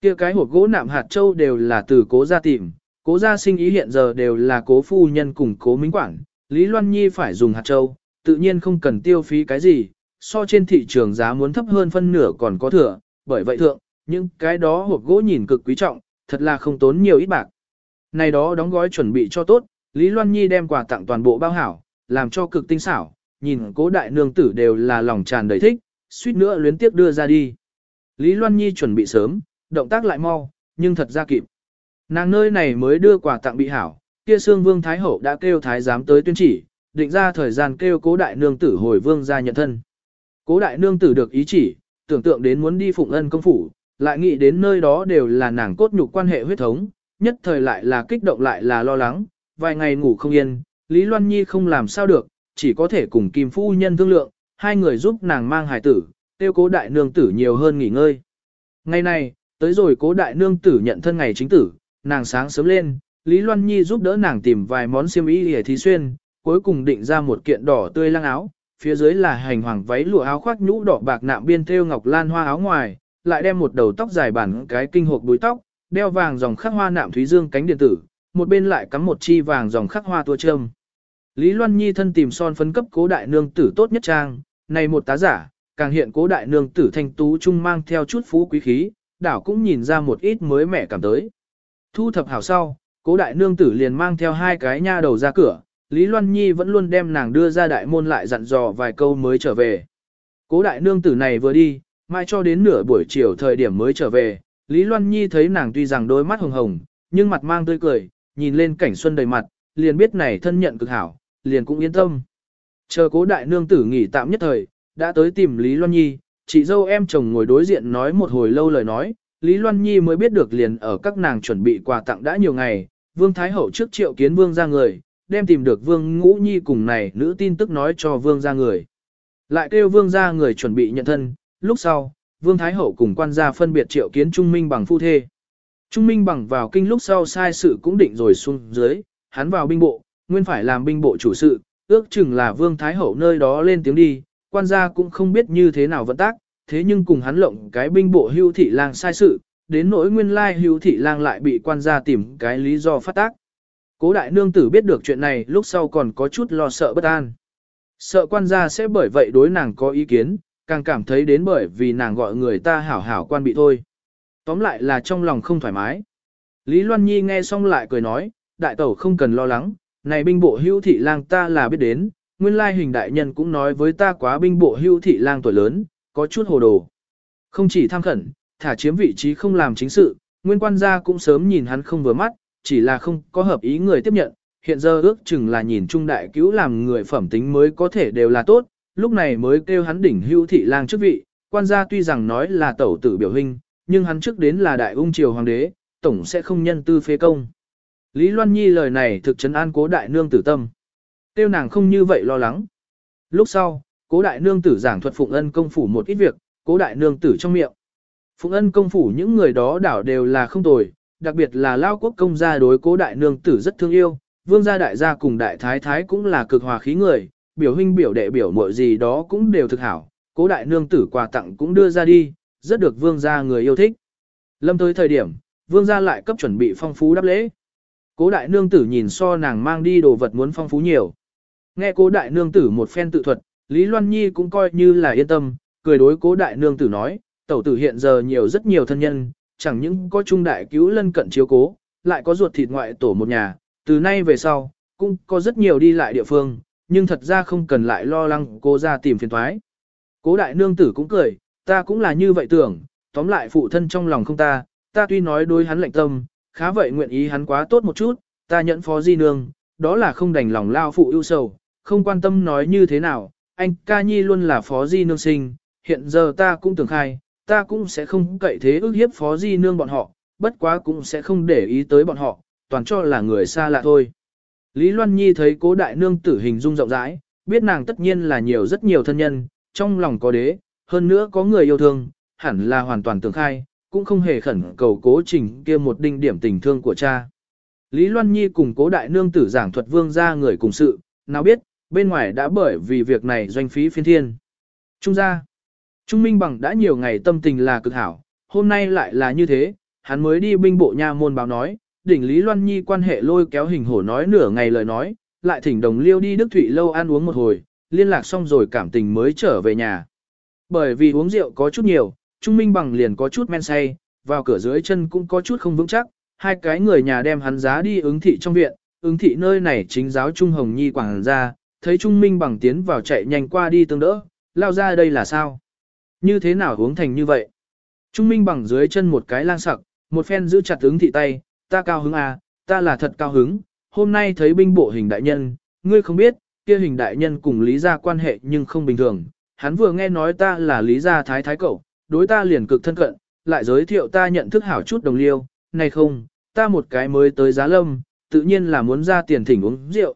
Kia cái hộp gỗ nạm hạt châu đều là từ cố gia tìm, cố gia sinh ý hiện giờ đều là cố phu nhân cùng cố minh quản, Lý Loan Nhi phải dùng hạt châu, tự nhiên không cần tiêu phí cái gì, so trên thị trường giá muốn thấp hơn phân nửa còn có thừa, bởi vậy thượng, những cái đó hộp gỗ nhìn cực quý trọng, thật là không tốn nhiều ít bạc. Này đó đóng gói chuẩn bị cho tốt, Lý Loan Nhi đem quà tặng toàn bộ bao hảo, làm cho cực tinh xảo, nhìn cố đại nương tử đều là lòng tràn đầy thích, suýt nữa luyến tiếc đưa ra đi. Lý Loan Nhi chuẩn bị sớm, động tác lại mau, nhưng thật ra kịp. Nàng nơi này mới đưa quà tặng bị hảo, kia xương vương Thái Hậu đã kêu Thái giám tới tuyên chỉ, định ra thời gian kêu cố đại nương tử hồi vương ra nhận thân. Cố đại nương tử được ý chỉ, tưởng tượng đến muốn đi phụng ân công phủ, lại nghĩ đến nơi đó đều là nàng cốt nhục quan hệ huyết thống, nhất thời lại là kích động lại là lo lắng, vài ngày ngủ không yên, Lý Loan Nhi không làm sao được, chỉ có thể cùng Kim Phu Nhân thương lượng, hai người giúp nàng mang hài tử, tiêu cố đại nương tử nhiều hơn nghỉ ngơi. Ngày này, tới rồi cố đại nương tử nhận thân ngày chính tử, nàng sáng sớm lên, Lý Loan Nhi giúp đỡ nàng tìm vài món xiêm y để thí xuyên, cuối cùng định ra một kiện đỏ tươi lăng áo, phía dưới là hành hoàng váy lụa áo khoác nhũ đỏ bạc nạm biên thêu ngọc lan hoa áo ngoài, lại đem một đầu tóc dài bản cái kinh hộp đuôi tóc, đeo vàng dòng khắc hoa nạm thúy dương cánh điện tử, một bên lại cắm một chi vàng dòng khắc hoa tua trâm. Lý Loan Nhi thân tìm son phấn cấp cố đại nương tử tốt nhất trang, này một tá giả, càng hiện cố đại nương tử thanh tú trung mang theo chút phú quý khí, đảo cũng nhìn ra một ít mới mẻ cảm tới. Thu thập hảo sau, cố đại nương tử liền mang theo hai cái nha đầu ra cửa, Lý Loan Nhi vẫn luôn đem nàng đưa ra đại môn lại dặn dò vài câu mới trở về. Cố đại nương tử này vừa đi, mai cho đến nửa buổi chiều thời điểm mới trở về, Lý Loan Nhi thấy nàng tuy rằng đôi mắt hồng hồng, nhưng mặt mang tươi cười, nhìn lên cảnh xuân đầy mặt, liền biết này thân nhận cực hảo, liền cũng yên tâm. Chờ cố đại nương tử nghỉ tạm nhất thời, đã tới tìm Lý Loan Nhi, chị dâu em chồng ngồi đối diện nói một hồi lâu lời nói, Lý Loan Nhi mới biết được liền ở các nàng chuẩn bị quà tặng đã nhiều ngày, Vương Thái Hậu trước triệu kiến Vương ra người, đem tìm được Vương Ngũ Nhi cùng này nữ tin tức nói cho Vương ra người. Lại kêu Vương ra người chuẩn bị nhận thân, lúc sau, Vương Thái Hậu cùng quan gia phân biệt triệu kiến Trung Minh bằng phu thê. Trung Minh bằng vào kinh lúc sau sai sự cũng định rồi xuống dưới, hắn vào binh bộ, nguyên phải làm binh bộ chủ sự, ước chừng là Vương Thái Hậu nơi đó lên tiếng đi, quan gia cũng không biết như thế nào vận tác, thế nhưng cùng hắn lộng cái binh bộ hưu thị lang sai sự, đến nỗi nguyên lai hưu thị lang lại bị quan gia tìm cái lý do phát tác. Cố đại nương tử biết được chuyện này lúc sau còn có chút lo sợ bất an. Sợ quan gia sẽ bởi vậy đối nàng có ý kiến, càng cảm thấy đến bởi vì nàng gọi người ta hảo hảo quan bị thôi. Tóm lại là trong lòng không thoải mái. Lý Loan Nhi nghe xong lại cười nói, đại tẩu không cần lo lắng, này binh bộ hưu thị lang ta là biết đến, nguyên lai hình đại nhân cũng nói với ta quá binh bộ hưu thị lang tuổi lớn, có chút hồ đồ. Không chỉ tham khẩn, thả chiếm vị trí không làm chính sự, nguyên quan gia cũng sớm nhìn hắn không vừa mắt, chỉ là không có hợp ý người tiếp nhận, hiện giờ ước chừng là nhìn trung đại cứu làm người phẩm tính mới có thể đều là tốt, lúc này mới kêu hắn đỉnh hưu thị lang chức vị, quan gia tuy rằng nói là tẩu tử biểu hình, nhưng hắn trước đến là đại ung triều hoàng đế, tổng sẽ không nhân tư phế công. Lý Loan Nhi lời này thực chấn an cố đại nương tử tâm. Tiêu nàng không như vậy lo lắng. Lúc sau, cố đại nương tử giảng thuật phụng ân công phủ một ít việc, cố đại nương tử trong miệng. Phụng ân công phủ những người đó đảo đều là không tồi, đặc biệt là lao quốc công gia đối cố đại nương tử rất thương yêu, vương gia đại gia cùng đại thái thái cũng là cực hòa khí người, biểu huynh biểu đệ biểu muội gì đó cũng đều thực hảo, cố đại nương tử quà tặng cũng đưa ra đi, rất được vương gia người yêu thích. Lâm tới thời điểm, vương gia lại cấp chuẩn bị phong phú đáp lễ. Cố đại nương tử nhìn so nàng mang đi đồ vật muốn phong phú nhiều. Nghe cố đại nương tử một phen tự thuật, Lý Loan Nhi cũng coi như là yên tâm, cười đối cố đại nương tử nói, tẩu tử hiện giờ nhiều rất nhiều thân nhân, chẳng những có trung đại cứu lân cận chiếu cố, lại có ruột thịt ngoại tổ một nhà, từ nay về sau, cũng có rất nhiều đi lại địa phương, nhưng thật ra không cần lại lo lắng cô ra tìm phiền thoái. Cố đại nương tử cũng cười, ta cũng là như vậy tưởng, tóm lại phụ thân trong lòng không ta, ta tuy nói đối hắn lạnh tâm, khá vậy nguyện ý hắn quá tốt một chút, ta nhận phó di nương, đó là không đành lòng lao phụ ưu sầu, không quan tâm nói như thế nào, anh ca nhi luôn là phó di nương sinh, hiện giờ ta cũng tưởng khai, ta cũng sẽ không cậy thế ước hiếp phó di nương bọn họ, bất quá cũng sẽ không để ý tới bọn họ, toàn cho là người xa lạ thôi. Lý Loan Nhi thấy cố đại nương tử hình dung rộng rãi, biết nàng tất nhiên là nhiều rất nhiều thân nhân, trong lòng có đế, hơn nữa có người yêu thương, hẳn là hoàn toàn tưởng khai, cũng không hề khẩn cầu cố trình kia một đinh điểm tình thương của cha. Lý Loan Nhi cùng cố đại nương tử giảng thuật vương ra người cùng sự, nào biết, bên ngoài đã bởi vì việc này doanh phí phiên thiên. Trung gia, Trung Minh Bằng đã nhiều ngày tâm tình là cực hảo, hôm nay lại là như thế, hắn mới đi binh bộ nha môn báo nói, đỉnh Lý Loan Nhi quan hệ lôi kéo hình hổ nói nửa ngày lời nói, lại thỉnh đồng liêu đi Đức Thụy lâu ăn uống một hồi, liên lạc xong rồi cảm tình mới trở về nhà. Bởi vì uống rượu có chút nhiều, Trung Minh Bằng liền có chút men say, vào cửa dưới chân cũng có chút không vững chắc, hai cái người nhà đem hắn giá đi ứng thị trong viện, ứng thị nơi này chính giáo Trung Hồng Nhi quảng ra, thấy Trung Minh Bằng tiến vào chạy nhanh qua đi tương đỡ, lao ra đây là sao? Như thế nào hướng thành như vậy? Trung Minh Bằng dưới chân một cái lang sặc, một phen giữ chặt ứng thị tay, ta cao hứng à, ta là thật cao hứng, hôm nay thấy binh bộ hình đại nhân, ngươi không biết, kia hình đại nhân cùng Lý gia quan hệ nhưng không bình thường, hắn vừa nghe nói ta là Lý gia thái thái cậu, đối ta liền cực thân cận, lại giới thiệu ta nhận thức hảo chút đồng liêu, này không, ta một cái mới tới giá lâm, tự nhiên là muốn ra tiền thỉnh uống rượu.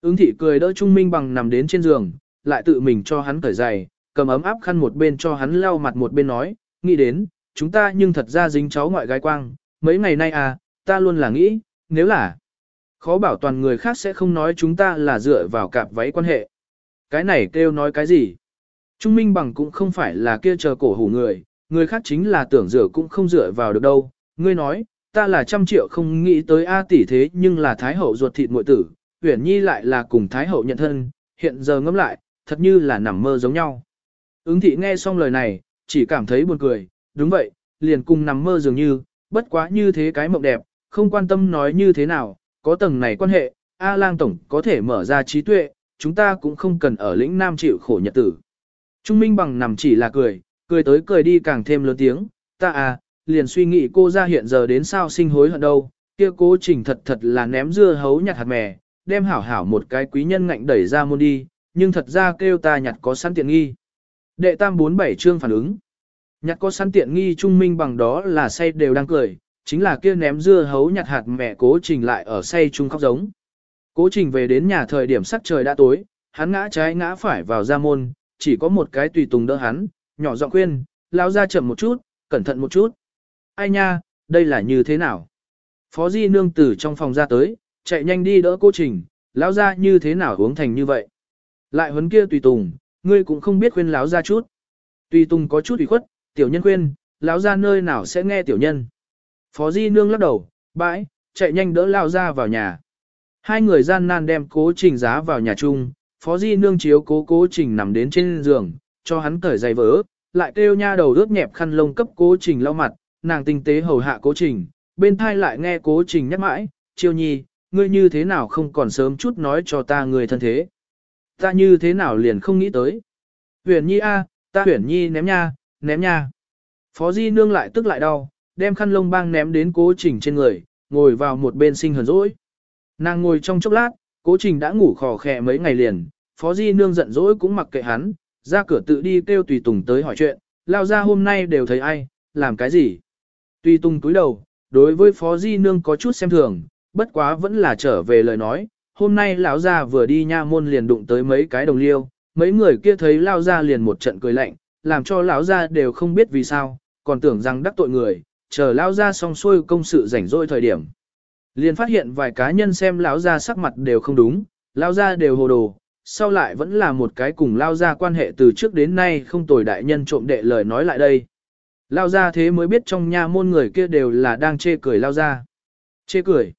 Ứng thị cười đỡ Trung Minh bằng nằm đến trên giường, lại tự mình cho hắn cởi giày, cầm ấm áp khăn một bên cho hắn lau mặt một bên nói, nghĩ đến, chúng ta nhưng thật ra dính cháu ngoại gái quang, mấy ngày nay à, ta luôn là nghĩ, nếu là khó bảo toàn người khác sẽ không nói chúng ta là dựa vào cạp váy quan hệ. Cái này kêu nói cái gì? Trung Minh bằng cũng không phải là kia chờ cổ hủ người, người khác chính là tưởng rửa cũng không dựa vào được đâu. Ngươi nói, ta là trăm triệu không nghĩ tới A tỷ thế nhưng là Thái Hậu ruột thịt muội tử, Uyển Nhi lại là cùng Thái Hậu nhận thân, hiện giờ ngẫm lại, thật như là nằm mơ giống nhau. Ứng thị nghe xong lời này, chỉ cảm thấy buồn cười, đúng vậy, liền cùng nằm mơ dường như, bất quá như thế cái mộng đẹp, không quan tâm nói như thế nào, có tầng này quan hệ, A lang tổng có thể mở ra trí tuệ, chúng ta cũng không cần ở lĩnh nam chịu khổ nhật tử. Trung Minh bằng nằm chỉ là cười, cười tới cười đi càng thêm lớn tiếng, ta à, liền suy nghĩ cô ra hiện giờ đến sao sinh hối hận đâu, kia cố trình thật thật là ném dưa hấu nhặt hạt mè, đem hảo hảo một cái quý nhân ngạnh đẩy ra môn đi, nhưng thật ra kêu ta nhặt có sẵn tiện nghi. Đệ tam bốn bảy chương phản ứng. Nhặt có sẵn tiện nghi trung minh bằng đó là say đều đang cười, chính là kia ném dưa hấu nhặt hạt mẹ cố trình lại ở say trung khóc giống. Cố trình về đến nhà thời điểm sắc trời đã tối, hắn ngã trái ngã phải vào ra môn, chỉ có một cái tùy tùng đỡ hắn, nhỏ giọng khuyên, lao ra chậm một chút, cẩn thận một chút. Ai nha, đây là như thế nào? Phó Di nương tử trong phòng ra tới, chạy nhanh đi đỡ cô Trình, lão ra như thế nào uống thành như vậy? Lại huấn kia tùy tùng, ngươi cũng không biết khuyên lão ra chút. Tùy tùng có chút ủy khuất, tiểu nhân khuyên, lão ra nơi nào sẽ nghe tiểu nhân. Phó Di nương lắc đầu, bãi, chạy nhanh đỡ lão ra vào nhà. Hai người gian nan đem cố trình giá vào nhà chung, Phó Di nương chiếu cố cố trình nằm đến trên giường, cho hắn cởi giày vỡ, lại kêu nha đầu ướt nhẹp khăn lông cấp cố trình lau mặt, nàng tinh tế hầu hạ cố trình, bên thai lại nghe cố trình nhắc mãi, chiêu nhi, ngươi như thế nào không còn sớm chút nói cho ta người thân thế. Ta như thế nào liền không nghĩ tới. Huyền nhi a, ta huyền nhi ném nha, ném nha. Phó Di nương lại tức lại đau, đem khăn lông băng ném đến cố trình trên người, ngồi vào một bên sinh hờn dỗi. Nàng ngồi trong chốc lát, cố trình đã ngủ khò khè mấy ngày liền, Phó Di nương giận dỗi cũng mặc kệ hắn, ra cửa tự đi kêu Tùy Tùng tới hỏi chuyện, lao ra hôm nay đều thấy ai, làm cái gì. Tùy Tùng túi đầu, đối với Phó Di nương có chút xem thường, bất quá vẫn là trở về lời nói, hôm nay lão gia vừa đi nha môn liền đụng tới mấy cái đồng liêu, mấy người kia thấy lao ra liền một trận cười lạnh, làm cho lão gia đều không biết vì sao, còn tưởng rằng đắc tội người, chờ lão gia xong xuôi công sự rảnh rỗi thời điểm. Liền phát hiện vài cá nhân xem lão gia sắc mặt đều không đúng, lão gia đều hồ đồ, sau lại vẫn là một cái cùng lao ra quan hệ từ trước đến nay không tồi đại nhân trộm đệ lời nói lại đây. Lao ra thế mới biết trong nhà môn người kia đều là đang chê cười lao ra. Chê cười.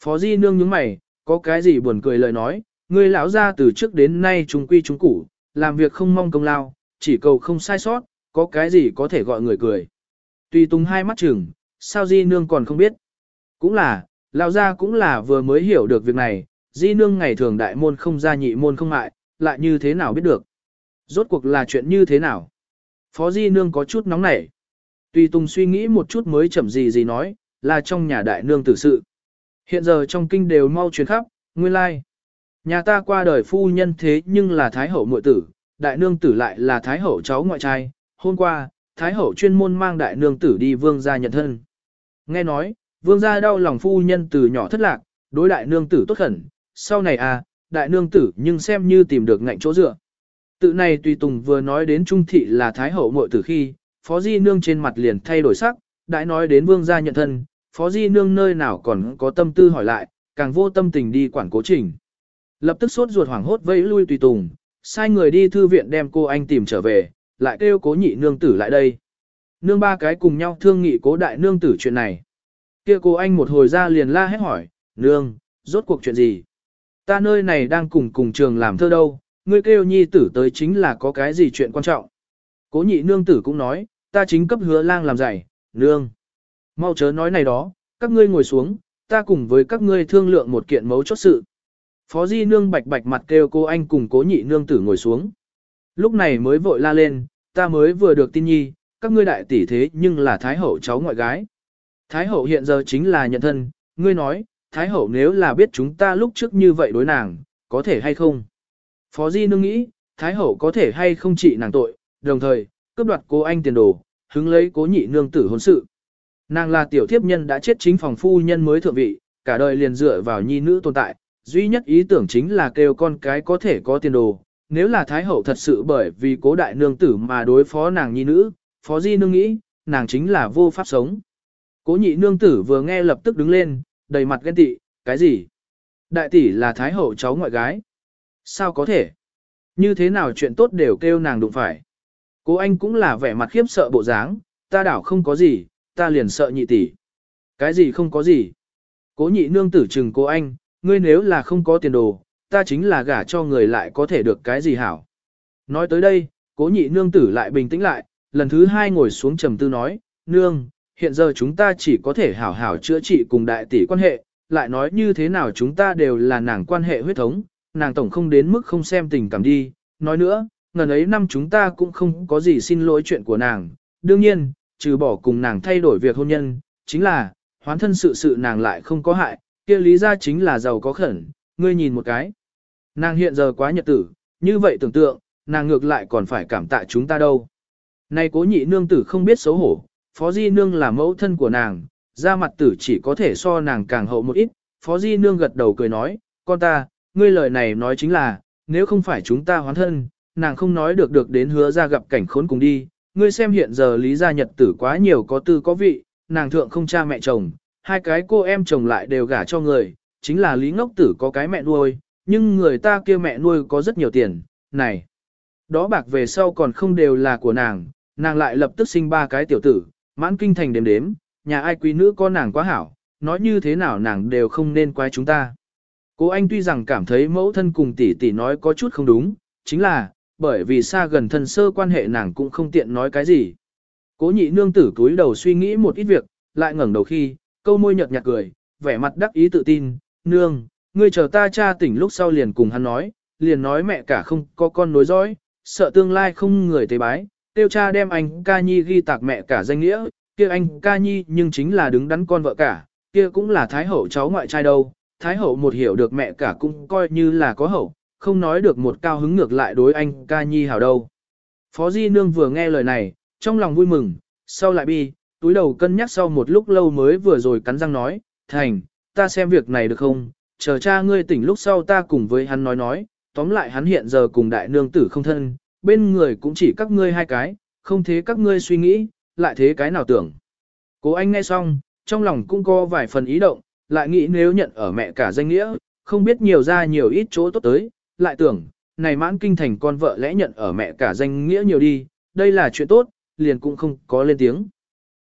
Phó Di nương nhướng mày, có cái gì buồn cười lời nói, người lão ra từ trước đến nay chúng quy chúng củ, làm việc không mong công lao, chỉ cầu không sai sót, có cái gì có thể gọi người cười. Tùy tung hai mắt chừng, sao Di nương còn không biết. Cũng là, lão ra cũng là vừa mới hiểu được việc này, di nương ngày thường đại môn không ra nhị môn không mại, lại như thế nào biết được. Rốt cuộc là chuyện như thế nào? Phó di nương có chút nóng nảy. Tùy Tùng suy nghĩ một chút mới chậm gì gì nói, là trong nhà đại nương tử sự. Hiện giờ trong kinh đều mau truyền khắp, nguyên lai. Nhà ta qua đời phu nhân thế nhưng là thái hậu muội tử, đại nương tử lại là thái hậu cháu ngoại trai. Hôm qua, thái hậu chuyên môn mang đại nương tử đi vương gia nhận thân. Nghe nói, vương gia đau lòng phu nhân từ nhỏ thất lạc, đối đại nương tử tốt khẩn, sau này à, đại nương tử nhưng xem như tìm được ngạnh chỗ dựa. Tự này tùy tùng vừa nói đến trung thị là thái hậu muội tử khi, phó di nương trên mặt liền thay đổi sắc, đại nói đến vương gia nhận thân, phó di nương nơi nào còn có tâm tư hỏi lại, càng vô tâm tình đi quản cố trình. Lập tức sốt ruột hoảng hốt vẫy lui tùy tùng, sai người đi thư viện đem cô anh tìm trở về, lại kêu cố nhị nương tử lại đây. Nương ba cái cùng nhau thương nghị cố đại nương tử chuyện này. Kia cô anh một hồi ra liền la hét hỏi, nương, rốt cuộc chuyện gì? Ta nơi này đang cùng cùng trường làm thơ đâu, ngươi kêu nhi tử tới chính là có cái gì chuyện quan trọng. Cố nhị nương tử cũng nói, ta chính cấp hứa lang làm giải, nương. Mau chớ nói này đó, các ngươi ngồi xuống, ta cùng với các ngươi thương lượng một kiện mấu chốt sự. Phó di nương bạch bạch mặt kêu cô anh cùng cố nhị nương tử ngồi xuống. Lúc này mới vội la lên, ta mới vừa được tin nhi, các ngươi đại tỷ thế nhưng là thái hậu cháu ngoại gái. Thái hậu hiện giờ chính là nhận thân, ngươi nói, Thái hậu nếu là biết chúng ta lúc trước như vậy đối nàng, có thể hay không? Phó Di nương nghĩ, Thái hậu có thể hay không trị nàng tội, đồng thời, cướp đoạt cố anh tiền đồ, hứng lấy cố nhị nương tử hôn sự. Nàng là tiểu thiếp nhân đã chết chính phòng phu nhân mới thượng vị, cả đời liền dựa vào nhi nữ tồn tại, duy nhất ý tưởng chính là kêu con cái có thể có tiền đồ. Nếu là Thái hậu thật sự bởi vì cố đại nương tử mà đối phó nàng nhi nữ, Phó Di nương nghĩ, nàng chính là vô pháp sống. Cố nhị nương tử vừa nghe lập tức đứng lên, đầy mặt ghen tị, cái gì? Đại tỷ là thái hậu cháu ngoại gái. Sao có thể? Như thế nào chuyện tốt đều kêu nàng đụng phải. Cô anh cũng là vẻ mặt khiếp sợ bộ dáng, ta đảo không có gì, ta liền sợ nhị tỷ. Cái gì không có gì? Cố nhị nương tử chừng cô anh, ngươi nếu là không có tiền đồ, ta chính là gả cho người lại có thể được cái gì hảo. Nói tới đây, cố nhị nương tử lại bình tĩnh lại, lần thứ hai ngồi xuống trầm tư nói, nương, hiện giờ chúng ta chỉ có thể hảo hảo chữa trị cùng đại tỷ quan hệ, lại nói như thế nào chúng ta đều là nàng quan hệ huyết thống, nàng tổng không đến mức không xem tình cảm đi, nói nữa, ngần ấy năm chúng ta cũng không có gì xin lỗi chuyện của nàng, đương nhiên, trừ bỏ cùng nàng thay đổi việc hôn nhân, chính là, hoán thân sự sự nàng lại không có hại, kia lý ra chính là giàu có khẩn, ngươi nhìn một cái. Nàng hiện giờ quá nhật tử, như vậy tưởng tượng, nàng ngược lại còn phải cảm tạ chúng ta đâu. Này cố nhị nương tử không biết xấu hổ, phó di nương là mẫu thân của nàng, ra mặt tử chỉ có thể so nàng càng hậu một ít, phó di nương gật đầu cười nói, con ta, ngươi lời này nói chính là, nếu không phải chúng ta hoán thân, nàng không nói được được đến hứa ra gặp cảnh khốn cùng đi, ngươi xem hiện giờ lý gia nhật tử quá nhiều có tư có vị, nàng thượng không cha mẹ chồng, hai cái cô em chồng lại đều gả cho người, chính là lý ngốc tử có cái mẹ nuôi, nhưng người ta kia mẹ nuôi có rất nhiều tiền, này. Đó bạc về sau còn không đều là của nàng, nàng lại lập tức sinh ba cái tiểu tử, mãn kinh thành đếm đếm, nhà ai quý nữ có nàng quá hảo, nói như thế nào nàng đều không nên quay chúng ta. Cô anh tuy rằng cảm thấy mẫu thân cùng tỷ tỷ nói có chút không đúng, chính là, bởi vì xa gần thân sơ quan hệ nàng cũng không tiện nói cái gì. Cố nhị nương tử cúi đầu suy nghĩ một ít việc, lại ngẩng đầu khi, câu môi nhợt nhạt cười, vẻ mặt đắc ý tự tin, nương, ngươi chờ ta cha tỉnh lúc sau liền cùng hắn nói, liền nói mẹ cả không có con nối dõi, sợ tương lai không người tế bái, tiêu cha đem anh ca nhi ghi tạc mẹ cả danh nghĩa, kia anh ca nhi nhưng chính là đứng đắn con vợ cả, kia cũng là thái hậu cháu ngoại trai đâu, thái hậu một hiểu được mẹ cả cũng coi như là có hậu, không nói được một cao hứng ngược lại đối anh ca nhi hảo đâu. Phó Di Nương vừa nghe lời này, trong lòng vui mừng, sau lại bi, túi đầu cân nhắc sau một lúc lâu mới vừa rồi cắn răng nói, thành, ta xem việc này được không, chờ cha ngươi tỉnh lúc sau ta cùng với hắn nói nói, tóm lại hắn hiện giờ cùng đại nương tử không thân, bên người cũng chỉ các ngươi hai cái, không thế các ngươi suy nghĩ, lại thế cái nào tưởng. Cố anh nghe xong, trong lòng cũng có vài phần ý động, lại nghĩ nếu nhận ở mẹ cả danh nghĩa, không biết nhiều ra nhiều ít chỗ tốt tới, lại tưởng, này mãn kinh thành con vợ lẽ nhận ở mẹ cả danh nghĩa nhiều đi, đây là chuyện tốt, liền cũng không có lên tiếng.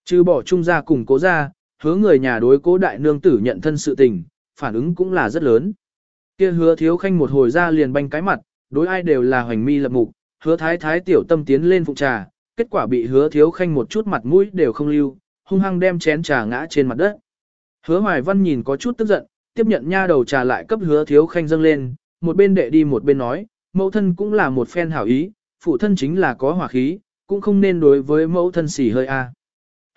Chứ bỏ trung ra cùng cố ra, hứa người nhà đối cố đại nương tử nhận thân sự tình, phản ứng cũng là rất lớn. Kia hứa thiếu khanh một hồi ra liền banh cái mặt, đối ai đều là hoành mi lập mục, hứa thái thái tiểu tâm tiến lên phụ trà, kết quả bị hứa thiếu khanh một chút mặt mũi đều không lưu, hung hăng đem chén trà ngã trên mặt đất. Hứa hoài văn nhìn có chút tức giận, tiếp nhận nha đầu trà lại cấp hứa thiếu khanh dâng lên, một bên đệ đi một bên nói, mẫu thân cũng là một phen hảo ý, phụ thân chính là có hỏa khí, cũng không nên đối với mẫu thân xỉ hơi a. À.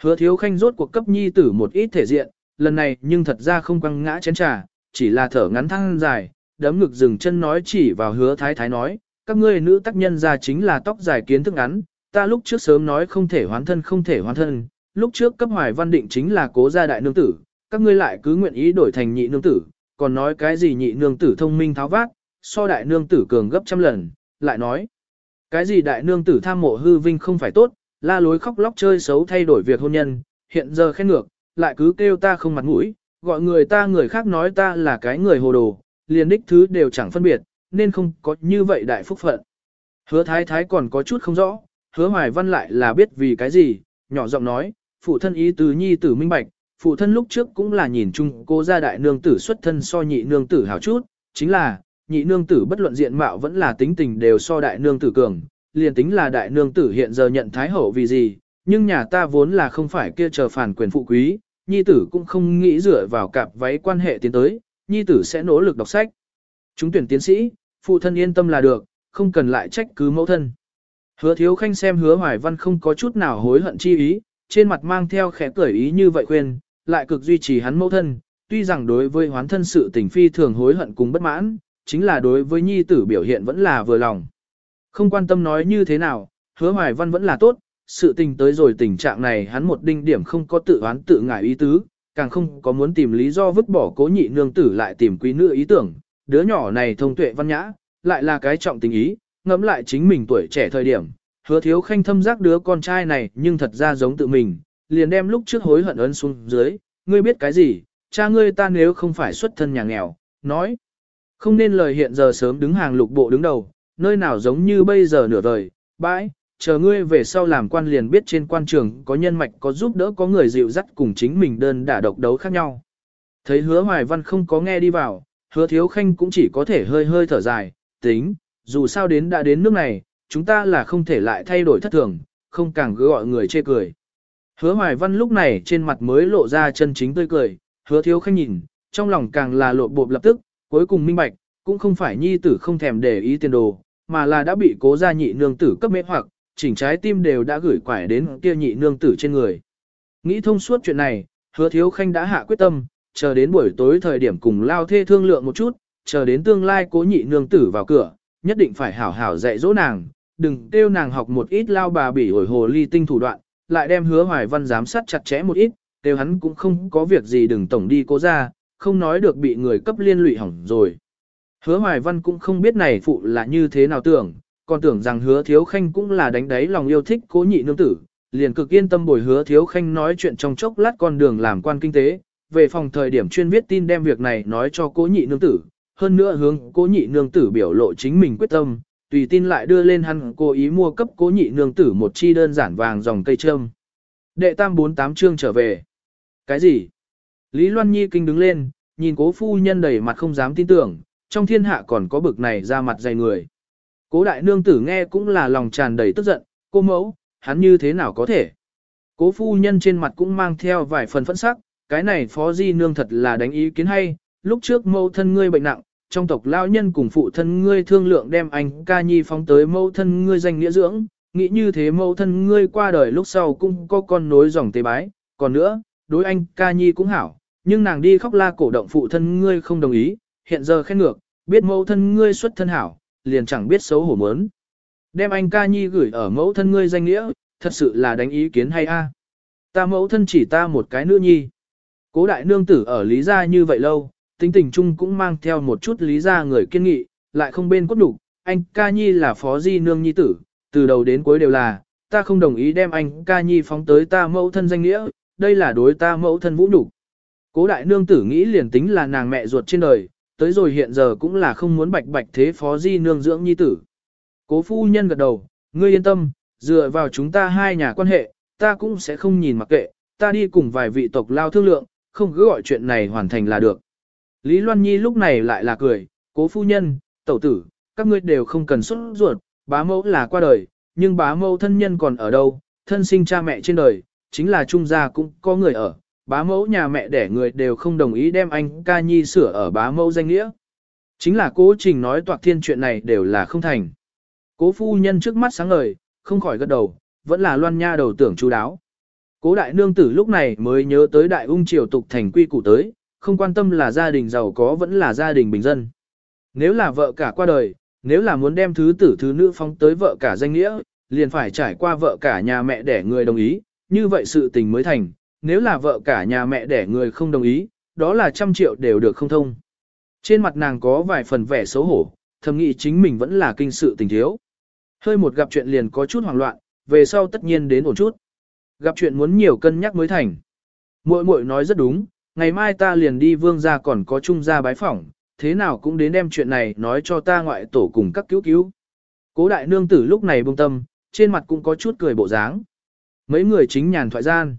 Hứa thiếu khanh rốt cuộc cấp nhi tử một ít thể diện, lần này nhưng thật ra không quăng ngã chén trà, chỉ là thở ngắn thăng dài, đấm ngực dừng chân nói chỉ vào hứa thái thái nói, các ngươi nữ tác nhân ra chính là tóc dài kiến thức ngắn, ta lúc trước sớm nói không thể hoán thân không thể hoán thân, lúc trước cấp hoài văn định chính là cố gia đại nương tử, các ngươi lại cứ nguyện ý đổi thành nhị nương tử, còn nói cái gì nhị nương tử thông minh tháo vát, so đại nương tử cường gấp trăm lần, lại nói, cái gì đại nương tử tham mộ hư vinh không phải tốt, la lối khóc lóc chơi xấu thay đổi việc hôn nhân, hiện giờ khen ngược, lại cứ kêu ta không mặt mũi, gọi người ta người khác nói ta là cái người hồ đồ, liền đích thứ đều chẳng phân biệt, nên không có như vậy đại phúc phận. Hứa thái thái còn có chút không rõ, hứa hoài văn lại là biết vì cái gì, nhỏ giọng nói, phụ thân ý tứ nhi tử minh bạch, phụ thân lúc trước cũng là nhìn chung cô gia đại nương tử xuất thân so nhị nương tử hảo chút, chính là, nhị nương tử bất luận diện mạo vẫn là tính tình đều so đại nương tử cường, liền tính là đại nương tử hiện giờ nhận thái hậu vì gì, nhưng nhà ta vốn là không phải kia chờ phản quyền phụ quý, nhi tử cũng không nghĩ dựa vào cặp váy quan hệ tiến tới, nhi tử sẽ nỗ lực đọc sách. Chúng tuyển tiến sĩ, phụ thân yên tâm là được, không cần lại trách cứ mẫu thân. Hứa thiếu khanh xem hứa hoài văn không có chút nào hối hận chi ý, trên mặt mang theo khẽ cởi ý như vậy khuyên, lại cực duy trì hắn mẫu thân, tuy rằng đối với hoán thân sự tình phi thường hối hận cùng bất mãn, chính là đối với nhi tử biểu hiện vẫn là vừa lòng. Không quan tâm nói như thế nào, hứa hoài văn vẫn là tốt, sự tình tới rồi tình trạng này hắn một đinh điểm không có tự oán tự ngại ý tứ, càng không có muốn tìm lý do vứt bỏ cố nhị nương tử lại tìm quý nữ ý tưởng, đứa nhỏ này thông tuệ văn nhã, lại là cái trọng tình ý, ngẫm lại chính mình tuổi trẻ thời điểm, hứa thiếu khanh thâm giác đứa con trai này nhưng thật ra giống tự mình, liền đem lúc trước hối hận ấn xuống dưới, ngươi biết cái gì, cha ngươi ta nếu không phải xuất thân nhà nghèo, nói. Không nên lời hiện giờ sớm đứng hàng lục bộ đứng đầu, nơi nào giống như bây giờ nửa vời, bãi, chờ ngươi về sau làm quan liền biết trên quan trường có nhân mạch có giúp đỡ có người dịu dắt cùng chính mình đơn đả độc đấu khác nhau. Thấy hứa hoài văn không có nghe đi vào, hứa thiếu khanh cũng chỉ có thể hơi hơi thở dài, tính, dù sao đến đã đến nước này, chúng ta là không thể lại thay đổi thất thường, không càng cứ gọi người chê cười. Hứa hoài văn lúc này trên mặt mới lộ ra chân chính tươi cười, hứa thiếu khanh nhìn, trong lòng càng là lộ bộp lập tức, cuối cùng minh bạch, cũng không phải nhi tử không thèm để ý tiền đồ, mà là đã bị cố gia nhị nương tử cấp mê hoặc, chỉnh trái tim đều đã gửi quải đến kia nhị nương tử trên người. Nghĩ thông suốt chuyện này, hứa thiếu khanh đã hạ quyết tâm, chờ đến buổi tối thời điểm cùng lao thê thương lượng một chút, chờ đến tương lai cố nhị nương tử vào cửa, nhất định phải hảo hảo dạy dỗ nàng, đừng kêu nàng học một ít lao bà bỉ ổi hồ ly tinh thủ đoạn, lại đem hứa hoài văn giám sát chặt chẽ một ít, kêu hắn cũng không có việc gì đừng tổng đi cố ra, không nói được bị người cấp liên lụy hỏng rồi. Hứa hoài văn cũng không biết này phụ là như thế nào tưởng, còn tưởng rằng hứa thiếu khanh cũng là đánh đáy lòng yêu thích cố nhị nương tử, liền cực yên tâm bồi hứa thiếu khanh nói chuyện trong chốc lát con đường làm quan kinh tế, về phòng thời điểm chuyên viết tin đem việc này nói cho cố nhị nương tử, hơn nữa hướng cố nhị nương tử biểu lộ chính mình quyết tâm, tùy tin lại đưa lên hắn cố ý mua cấp cố nhị nương tử một chi đơn giản vàng dòng cây trâm. Đệ tam bốn tám chương trở về. Cái gì? Lý Loan Nhi kinh đứng lên, nhìn cố phu nhân đầy mặt không dám tin tưởng, trong thiên hạ còn có bực này ra mặt dày người. Cố đại nương tử nghe cũng là lòng tràn đầy tức giận, cô mẫu, hắn như thế nào có thể. Cố phu nhân trên mặt cũng mang theo vài phần phẫn sắc, cái này phó di nương thật là đánh ý kiến hay, lúc trước mâu thân ngươi bệnh nặng, trong tộc lao nhân cùng phụ thân ngươi thương lượng đem anh ca nhi phóng tới mâu thân ngươi danh nghĩa dưỡng, nghĩ như thế mâu thân ngươi qua đời lúc sau cũng có con nối dòng tế bái, còn nữa, đối anh ca nhi cũng hảo, nhưng nàng đi khóc la cổ động phụ thân ngươi không đồng ý, hiện giờ khen ngược, biết mẫu thân ngươi xuất thân hảo, liền chẳng biết xấu hổ mớn. Đem anh ca nhi gửi ở mẫu thân ngươi danh nghĩa, thật sự là đánh ý kiến hay a. Ta mẫu thân chỉ ta một cái nữ nhi. Cố đại nương tử ở lý gia như vậy lâu, tính tình chung cũng mang theo một chút lý gia người kiên nghị, lại không bên cốt đủ. Anh ca nhi là phó di nương nhi tử, từ đầu đến cuối đều là, ta không đồng ý đem anh ca nhi phóng tới ta mẫu thân danh nghĩa, đây là đối ta mẫu thân vũ nhục. Cố đại nương tử nghĩ liền tính là nàng mẹ ruột trên đời, tới rồi hiện giờ cũng là không muốn bạch bạch thế phó di nương dưỡng nhi tử. Cố phu nhân gật đầu, ngươi yên tâm, dựa vào chúng ta hai nhà quan hệ, ta cũng sẽ không nhìn mặc kệ, ta đi cùng vài vị tộc lao thương lượng, không cứ gọi chuyện này hoàn thành là được. Lý Loan Nhi lúc này lại là cười, cố phu nhân, tẩu tử, các ngươi đều không cần xuất ruột, bá mẫu là qua đời, nhưng bá mẫu thân nhân còn ở đâu, thân sinh cha mẹ trên đời, chính là trung gia cũng có người ở, bá mẫu nhà mẹ đẻ người đều không đồng ý đem anh ca nhi sửa ở bá mẫu danh nghĩa. Chính là cố trình nói toạc thiên chuyện này đều là không thành. Cố phu nhân trước mắt sáng ngời, không khỏi gật đầu, vẫn là loan nha đầu tưởng chú đáo. Cố đại nương tử lúc này mới nhớ tới đại ung triều tục thành quy củ tới, không quan tâm là gia đình giàu có vẫn là gia đình bình dân. Nếu là vợ cả qua đời, nếu là muốn đem thứ tử thứ nữ phóng tới vợ cả danh nghĩa, liền phải trải qua vợ cả nhà mẹ để người đồng ý, như vậy sự tình mới thành, nếu là vợ cả nhà mẹ để người không đồng ý, đó là trăm triệu đều được không thông. Trên mặt nàng có vài phần vẻ xấu hổ, thầm nghĩ chính mình vẫn là kinh sự tình thiếu. Hơi một gặp chuyện liền có chút hoảng loạn, về sau tất nhiên đến ổn chút. Gặp chuyện muốn nhiều cân nhắc mới thành. Muội muội nói rất đúng, ngày mai ta liền đi vương gia còn có trung gia bái phỏng, thế nào cũng đến đem chuyện này nói cho ta ngoại tổ cùng các cứu cứu. Cố đại nương tử lúc này buông tâm, trên mặt cũng có chút cười bộ dáng. Mấy người chính nhàn thoại gian.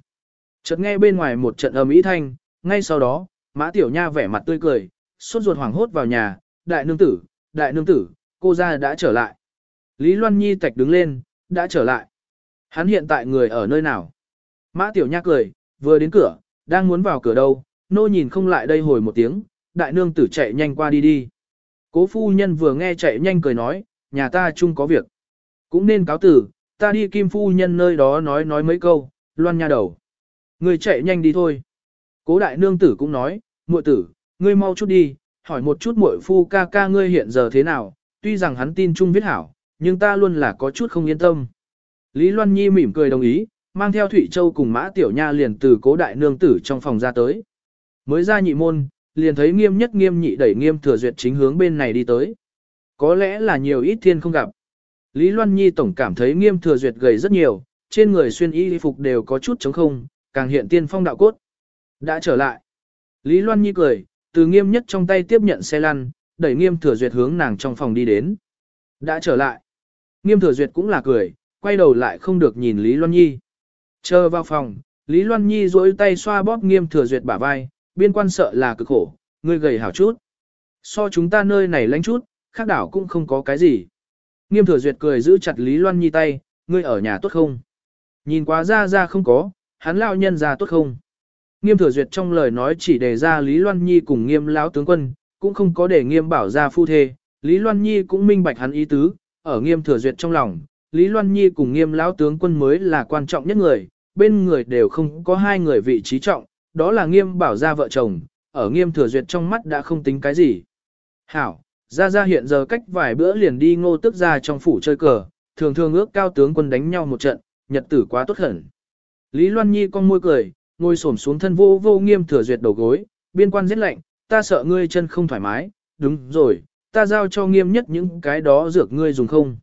Chợt nghe bên ngoài một trận ầm ĩ thanh, ngay sau đó, Mã Tiểu Nha vẻ mặt tươi cười, suốt ruột hoảng hốt vào nhà, đại nương tử, đại nương tử, cô gia đã trở lại. Lý Loan Nhi tạch đứng lên, đã trở lại. Hắn hiện tại người ở nơi nào? Mã Tiểu Nha cười, vừa đến cửa, đang muốn vào cửa đâu, nô nhìn không lại đây hồi một tiếng, đại nương tử chạy nhanh qua đi đi. Cố phu nhân vừa nghe chạy nhanh cười nói, nhà ta chung có việc. Cũng nên cáo tử, ta đi kim phu nhân nơi đó nói nói mấy câu, loan nha đầu. Người chạy nhanh đi thôi. Cố đại nương tử cũng nói, muội tử, ngươi mau chút đi, hỏi một chút muội phu ca ca ngươi hiện giờ thế nào, tuy rằng hắn tin chung viết hảo, nhưng ta luôn là có chút không yên tâm. Lý Loan Nhi mỉm cười đồng ý, mang theo Thụy Châu cùng Mã Tiểu Nha liền từ cố đại nương tử trong phòng ra tới. Mới ra nhị môn, liền thấy nghiêm nhất nghiêm nhị đẩy nghiêm thừa duyệt chính hướng bên này đi tới. Có lẽ là nhiều ít thiên không gặp. Lý Loan Nhi tổng cảm thấy nghiêm thừa duyệt gầy rất nhiều, trên người xuyên y phục đều có chút trống không, càng hiện tiên phong đạo cốt. Đã trở lại. Lý Loan Nhi cười, từ nghiêm nhất trong tay tiếp nhận xe lăn, đẩy nghiêm thừa duyệt hướng nàng trong phòng đi đến. Đã trở lại. Nghiêm thừa duyệt cũng là cười, quay đầu lại không được nhìn Lý Loan Nhi. Chờ vào phòng, Lý Loan Nhi duỗi tay xoa bóp nghiêm thừa duyệt bả vai, biên quan sợ là cực khổ, ngươi gầy hảo chút. So chúng ta nơi này lánh chút, khác đảo cũng không có cái gì. Nghiêm thừa duyệt cười giữ chặt Lý Loan Nhi tay, ngươi ở nhà tốt không? Nhìn quá ra ra không có, hắn lão nhân ra tốt không? Nghiêm thừa duyệt trong lời nói chỉ đề ra Lý Loan Nhi cùng nghiêm lão tướng quân, cũng không có để nghiêm bảo ra phu thê. Lý Loan Nhi cũng minh bạch hắn ý tứ, ở nghiêm thừa duyệt trong lòng, Lý Loan Nhi cùng nghiêm lão tướng quân mới là quan trọng nhất người, bên người đều không có hai người vị trí trọng, đó là nghiêm bảo gia vợ chồng, ở nghiêm thừa duyệt trong mắt đã không tính cái gì. Hảo, Gia Gia hiện giờ cách vài bữa liền đi ngô tức ra trong phủ chơi cờ, thường thường ước cao tướng quân đánh nhau một trận, nhật tử quá tốt hẳn. Lý Loan Nhi con môi cười, ngồi xổm xuống thân vô vô nghiêm thừa duyệt đầu gối, biên quan giết lạnh, ta sợ ngươi chân không thoải mái, đúng rồi, ta giao cho nghiêm nhất những cái đó dược ngươi dùng không.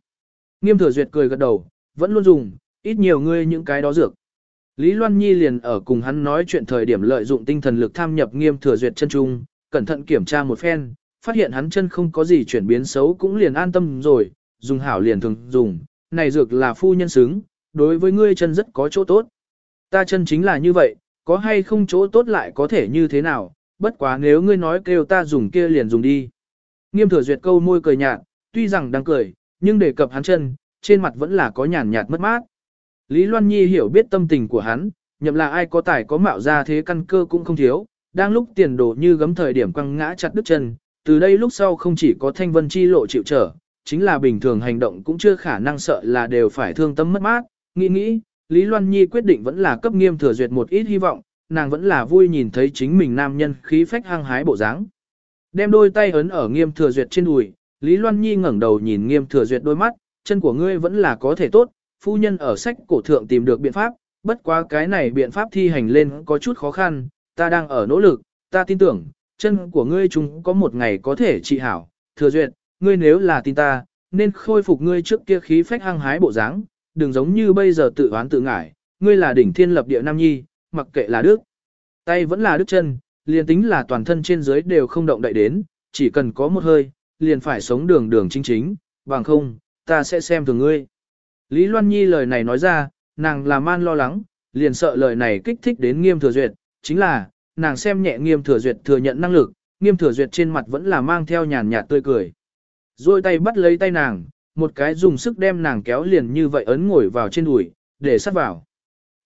Nghiêm thừa duyệt cười gật đầu, vẫn luôn dùng, ít nhiều ngươi những cái đó dược. Lý Loan Nhi liền ở cùng hắn nói chuyện thời điểm lợi dụng tinh thần lực tham nhập nghiêm thừa duyệt chân trung, cẩn thận kiểm tra một phen, phát hiện hắn chân không có gì chuyển biến xấu cũng liền an tâm rồi, dùng hảo liền thường dùng, này dược là phu nhân xứng, đối với ngươi chân rất có chỗ tốt. Ta chân chính là như vậy, có hay không chỗ tốt lại có thể như thế nào, bất quá nếu ngươi nói kêu ta dùng kia liền dùng đi. Nghiêm thừa duyệt câu môi cười nhạt, tuy rằng đang cười, nhưng đề cập hắn chân, trên mặt vẫn là có nhàn nhạt mất mát. Lý Loan Nhi hiểu biết tâm tình của hắn, nhậm là ai có tài có mạo ra thế căn cơ cũng không thiếu, đang lúc tiền đồ như gấm thời điểm quăng ngã chặt đứt chân, từ đây lúc sau không chỉ có thanh vân chi lộ chịu trở, chính là bình thường hành động cũng chưa khả năng sợ là đều phải thương tâm mất mát, nghĩ nghĩ, Lý Loan Nhi quyết định vẫn là cấp nghiêm thừa duyệt một ít hy vọng, nàng vẫn là vui nhìn thấy chính mình nam nhân khí phách hăng hái bộ dáng. Đem đôi tay ấn ở nghiêm thừa duyệt trên đùi, Lý Loan Nhi ngẩng đầu nhìn nghiêm thừa duyệt đôi mắt, chân của ngươi vẫn là có thể tốt, phu nhân ở sách cổ thượng tìm được biện pháp, bất quá cái này biện pháp thi hành lên có chút khó khăn, ta đang ở nỗ lực, ta tin tưởng, chân của ngươi chúng có một ngày có thể trị hảo, thừa duyệt, ngươi nếu là tin ta, nên khôi phục ngươi trước kia khí phách hăng hái bộ dáng, đừng giống như bây giờ tự oán tự ngải, ngươi là đỉnh thiên lập địa nam nhi, mặc kệ là đức. Tay vẫn là đức chân, liền tính là toàn thân trên dưới đều không động đậy đến, chỉ cần có một hơi, liền phải sống đường đường chính chính, bằng không, ta sẽ xem thường ngươi. Lý Loan Nhi lời này nói ra, nàng là man lo lắng, liền sợ lời này kích thích đến nghiêm thừa duyệt, chính là, nàng xem nhẹ nghiêm thừa duyệt thừa nhận năng lực, nghiêm thừa duyệt trên mặt vẫn là mang theo nhàn nhạt tươi cười. Rồi tay bắt lấy tay nàng, một cái dùng sức đem nàng kéo liền như vậy ấn ngồi vào trên đùi, để sát vào.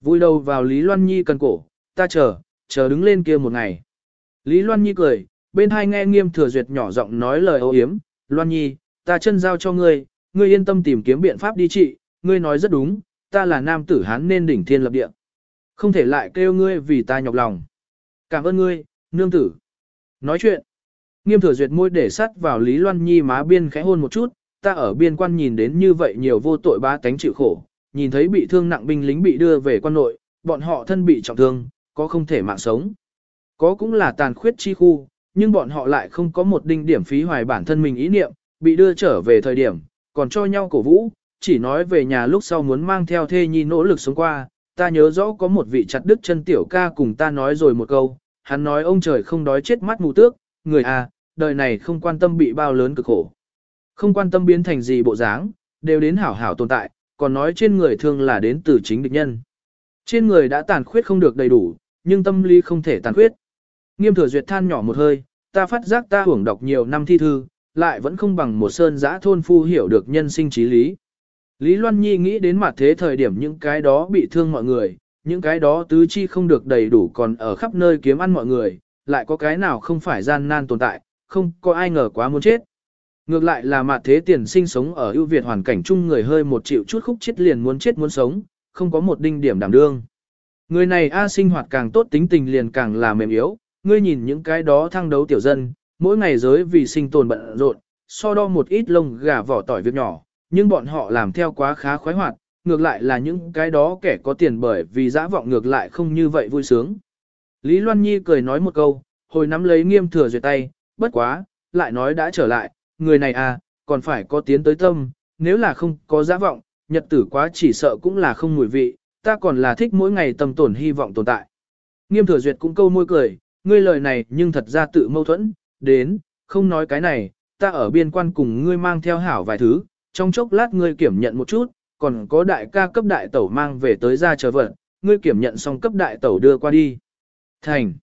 Vui đầu vào Lý Loan Nhi cần cổ, ta chờ, chờ đứng lên kia một ngày. Lý Loan Nhi cười, bên hai nghe nghiêm thừa duyệt nhỏ giọng nói lời ô hiếm, Loan Nhi, ta chân giao cho ngươi, ngươi yên tâm tìm kiếm biện pháp đi trị, ngươi nói rất đúng, ta là nam tử hán nên đỉnh thiên lập địa. Không thể lại kêu ngươi vì ta nhọc lòng. Cảm ơn ngươi, nương tử. Nói chuyện. Nghiêm thừa duyệt môi để sắt vào Lý Loan Nhi má biên khẽ hôn một chút, ta ở biên quan nhìn đến như vậy nhiều vô tội ba tánh chịu khổ, nhìn thấy bị thương nặng binh lính bị đưa về quan nội, bọn họ thân bị trọng thương, có không thể mạng sống. Có cũng là tàn khuyết chi khu, nhưng bọn họ lại không có một đinh điểm phí hoài bản thân mình ý niệm, bị đưa trở về thời điểm, còn cho nhau cổ vũ, chỉ nói về nhà lúc sau muốn mang theo thê nhi nỗ lực sống qua. Ta nhớ rõ có một vị chặt đứt chân tiểu ca cùng ta nói rồi một câu, hắn nói ông trời không đói chết mắt mù tước, người à, đời này không quan tâm bị bao lớn cực khổ. Không quan tâm biến thành gì bộ dáng, đều đến hảo hảo tồn tại, còn nói trên người thương là đến từ chính địch nhân. Trên người đã tàn khuyết không được đầy đủ, nhưng tâm lý không thể tàn khuyết. Nghiêm thừa duyệt than nhỏ một hơi, ta phát giác ta hưởng đọc nhiều năm thi thư, lại vẫn không bằng một sơn giã thôn phu hiểu được nhân sinh trí lý. Lý Loan Nhi nghĩ đến mặt thế thời điểm những cái đó bị thương mọi người, những cái đó tứ chi không được đầy đủ còn ở khắp nơi kiếm ăn mọi người, lại có cái nào không phải gian nan tồn tại, không có ai ngờ quá muốn chết. Ngược lại là mặt thế tiền sinh sống ở ưu việt hoàn cảnh chung người hơi một triệu chút khúc chết liền muốn chết muốn sống, không có một đinh điểm đảm đương. Người này A sinh hoạt càng tốt tính tình liền càng là mềm yếu, ngươi nhìn những cái đó thăng đấu tiểu dân, mỗi ngày giới vì sinh tồn bận rộn, so đo một ít lông gà vỏ tỏi việc nhỏ, nhưng bọn họ làm theo quá khá khoái hoạt, ngược lại là những cái đó kẻ có tiền bởi vì dã vọng ngược lại không như vậy vui sướng. Lý Loan Nhi cười nói một câu, hồi nắm lấy nghiêm thừa duyệt tay, bất quá, lại nói đã trở lại, người này à, còn phải có tiến tới tâm, nếu là không có dã vọng, nhật tử quá chỉ sợ cũng là không mùi vị, ta còn là thích mỗi ngày tâm tổn hy vọng tồn tại. Nghiêm thừa duyệt cũng câu môi cười, ngươi lời này nhưng thật ra tự mâu thuẫn, đến, không nói cái này, ta ở biên quan cùng ngươi mang theo hảo vài thứ, trong chốc lát ngươi kiểm nhận một chút, còn có đại ca cấp đại tẩu mang về tới ra chờ vật, ngươi kiểm nhận xong cấp đại tẩu đưa qua đi. Thành.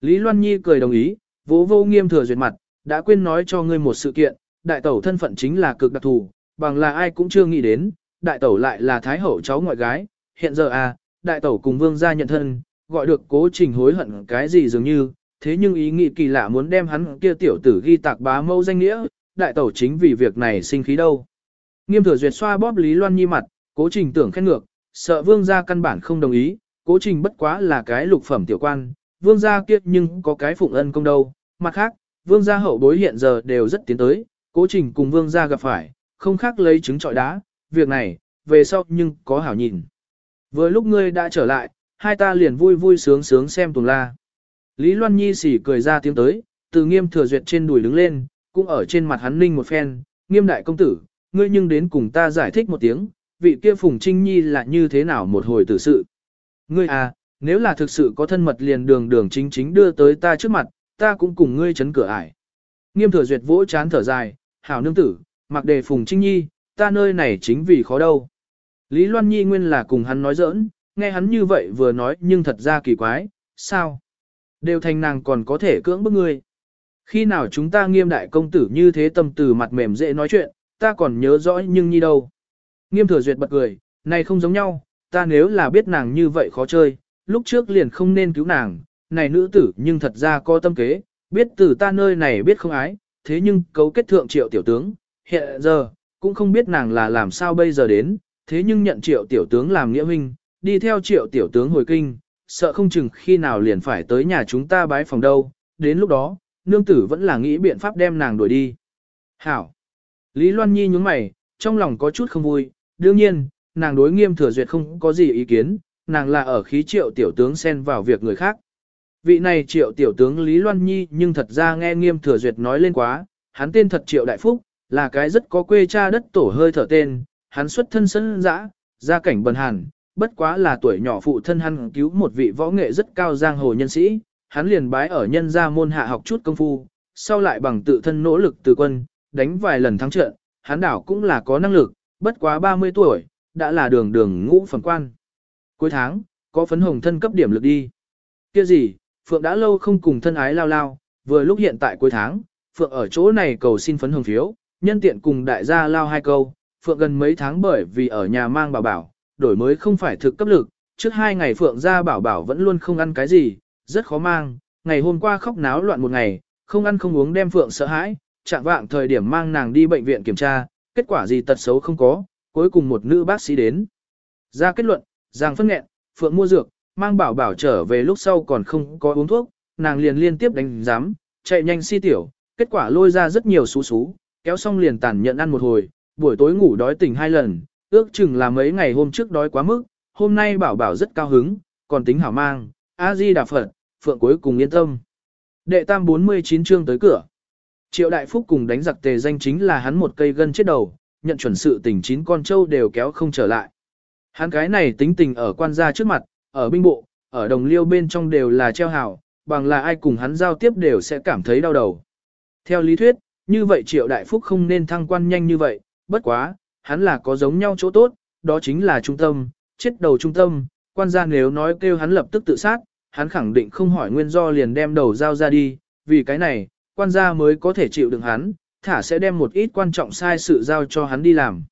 Lý Loan Nhi cười đồng ý, vỗ vô nghiêm thừa duyệt mặt, đã quên nói cho ngươi một sự kiện, đại tẩu thân phận chính là cực đặc thù, bằng là ai cũng chưa nghĩ đến, đại tẩu lại là thái hậu cháu ngoại gái, hiện giờ à, đại tẩu cùng vương gia nhận thân, gọi được cố trình hối hận cái gì dường như, thế nhưng ý nghĩ kỳ lạ muốn đem hắn kia tiểu tử ghi tạc bá mâu danh nghĩa, đại tẩu chính vì việc này sinh khí đâu. Nghiêm thừa duyệt xoa bóp Lý Loan Nhi mặt, cố trình tưởng khen ngược, sợ vương gia căn bản không đồng ý, cố trình bất quá là cái lục phẩm tiểu quan, vương gia kiếp nhưng có cái phụng ân công đâu. Mặt khác, vương gia hậu bối hiện giờ đều rất tiến tới, cố trình cùng vương gia gặp phải, không khác lấy trứng trọi đá, việc này, về sau nhưng có hảo nhìn. Vừa lúc ngươi đã trở lại, hai ta liền vui vui sướng sướng xem tuồng la. Lý Loan Nhi xỉ cười ra tiếng tới, từ nghiêm thừa duyệt trên đùi đứng lên, cũng ở trên mặt hắn ninh một phen, nghiêm đại công tử, ngươi nhưng đến cùng ta giải thích một tiếng, vị kia Phùng Trinh Nhi là như thế nào một hồi tử sự. Ngươi à, nếu là thực sự có thân mật liền đường đường chính chính đưa tới ta trước mặt, ta cũng cùng ngươi chấn cửa ải. Nghiêm thừa duyệt vỗ chán thở dài, hảo nương tử, mặc đề Phùng Trinh Nhi, ta nơi này chính vì khó đâu. Lý Loan Nhi nguyên là cùng hắn nói giỡn, nghe hắn như vậy vừa nói nhưng thật ra kỳ quái, sao? Đều thành nàng còn có thể cưỡng bức ngươi. Khi nào chúng ta nghiêm đại công tử như thế tâm từ mặt mềm dễ nói chuyện, ta còn nhớ rõ nhưng nhi đâu. Nghiêm thừa duyệt bật cười, này không giống nhau, ta nếu là biết nàng như vậy khó chơi, lúc trước liền không nên cứu nàng, này nữ tử nhưng thật ra có tâm kế, biết từ ta nơi này biết không ái, thế nhưng cấu kết thượng triệu tiểu tướng, hiện giờ, cũng không biết nàng là làm sao bây giờ đến, thế nhưng nhận triệu tiểu tướng làm nghĩa huynh, đi theo triệu tiểu tướng hồi kinh, sợ không chừng khi nào liền phải tới nhà chúng ta bái phòng đâu, đến lúc đó, nương tử vẫn là nghĩ biện pháp đem nàng đuổi đi. Hảo! Lý Loan Nhi nhúng mày, trong lòng có chút không vui, đương nhiên, nàng đối nghiêm thừa duyệt không có gì ý kiến, nàng là ở khí triệu tiểu tướng xen vào việc người khác. Vị này triệu tiểu tướng Lý Loan Nhi nhưng thật ra nghe nghiêm thừa duyệt nói lên quá, hắn tên thật triệu đại phúc, là cái rất có quê cha đất tổ hơi thở tên, hắn xuất thân sân dã, gia cảnh bần hàn, bất quá là tuổi nhỏ phụ thân hắn cứu một vị võ nghệ rất cao giang hồ nhân sĩ, hắn liền bái ở nhân gia môn hạ học chút công phu, sau lại bằng tự thân nỗ lực từ quân, đánh vài lần thắng trận, hắn đảo cũng là có năng lực, bất quá 30 tuổi, đã là đường đường ngũ phần quan. Cuối tháng, có phấn hồng thân cấp điểm lực đi. Kia gì, Phượng đã lâu không cùng thân ái lao lao, vừa lúc hiện tại cuối tháng, Phượng ở chỗ này cầu xin phấn hồng phiếu, nhân tiện cùng đại gia lao hai câu, Phượng gần mấy tháng bởi vì ở nhà mang bảo bảo, đổi mới không phải thực cấp lực, trước hai ngày Phượng ra bảo bảo vẫn luôn không ăn cái gì, rất khó mang, ngày hôm qua khóc náo loạn một ngày, không ăn không uống đem Phượng sợ hãi, chạm vạng thời điểm mang nàng đi bệnh viện kiểm tra, kết quả gì tật xấu không có, cuối cùng một nữ bác sĩ đến. Ra kết luận, Giang phân nghẹn, Phượng mua dược, mang bảo bảo trở về lúc sau còn không có uống thuốc, nàng liền liên tiếp đánh giám, chạy nhanh si tiểu, kết quả lôi ra rất nhiều xú xú, kéo xong liền tàn nhận ăn một hồi, buổi tối ngủ đói tỉnh hai lần, ước chừng là mấy ngày hôm trước đói quá mức, hôm nay bảo bảo rất cao hứng, còn tính hảo mang, A-di đà Phật, Phượng cuối cùng yên tâm. Đệ tam 49 chương tới cửa. Triệu Đại Phúc cùng đánh giặc tề danh chính là hắn một cây gân chết đầu, nhận chuẩn sự tình chín con trâu đều kéo không trở lại. Hắn cái này tính tình ở quan gia trước mặt, ở binh bộ, ở đồng liêu bên trong đều là treo hào, bằng là ai cùng hắn giao tiếp đều sẽ cảm thấy đau đầu. Theo lý thuyết, như vậy Triệu Đại Phúc không nên thăng quan nhanh như vậy, bất quá, hắn là có giống nhau chỗ tốt, đó chính là trung tâm, chết đầu trung tâm, quan gia nếu nói kêu hắn lập tức tự sát, hắn khẳng định không hỏi nguyên do liền đem đầu giao ra đi, vì cái này, quan gia mới có thể chịu đựng hắn, thả sẽ đem một ít quan trọng sai sự giao cho hắn đi làm.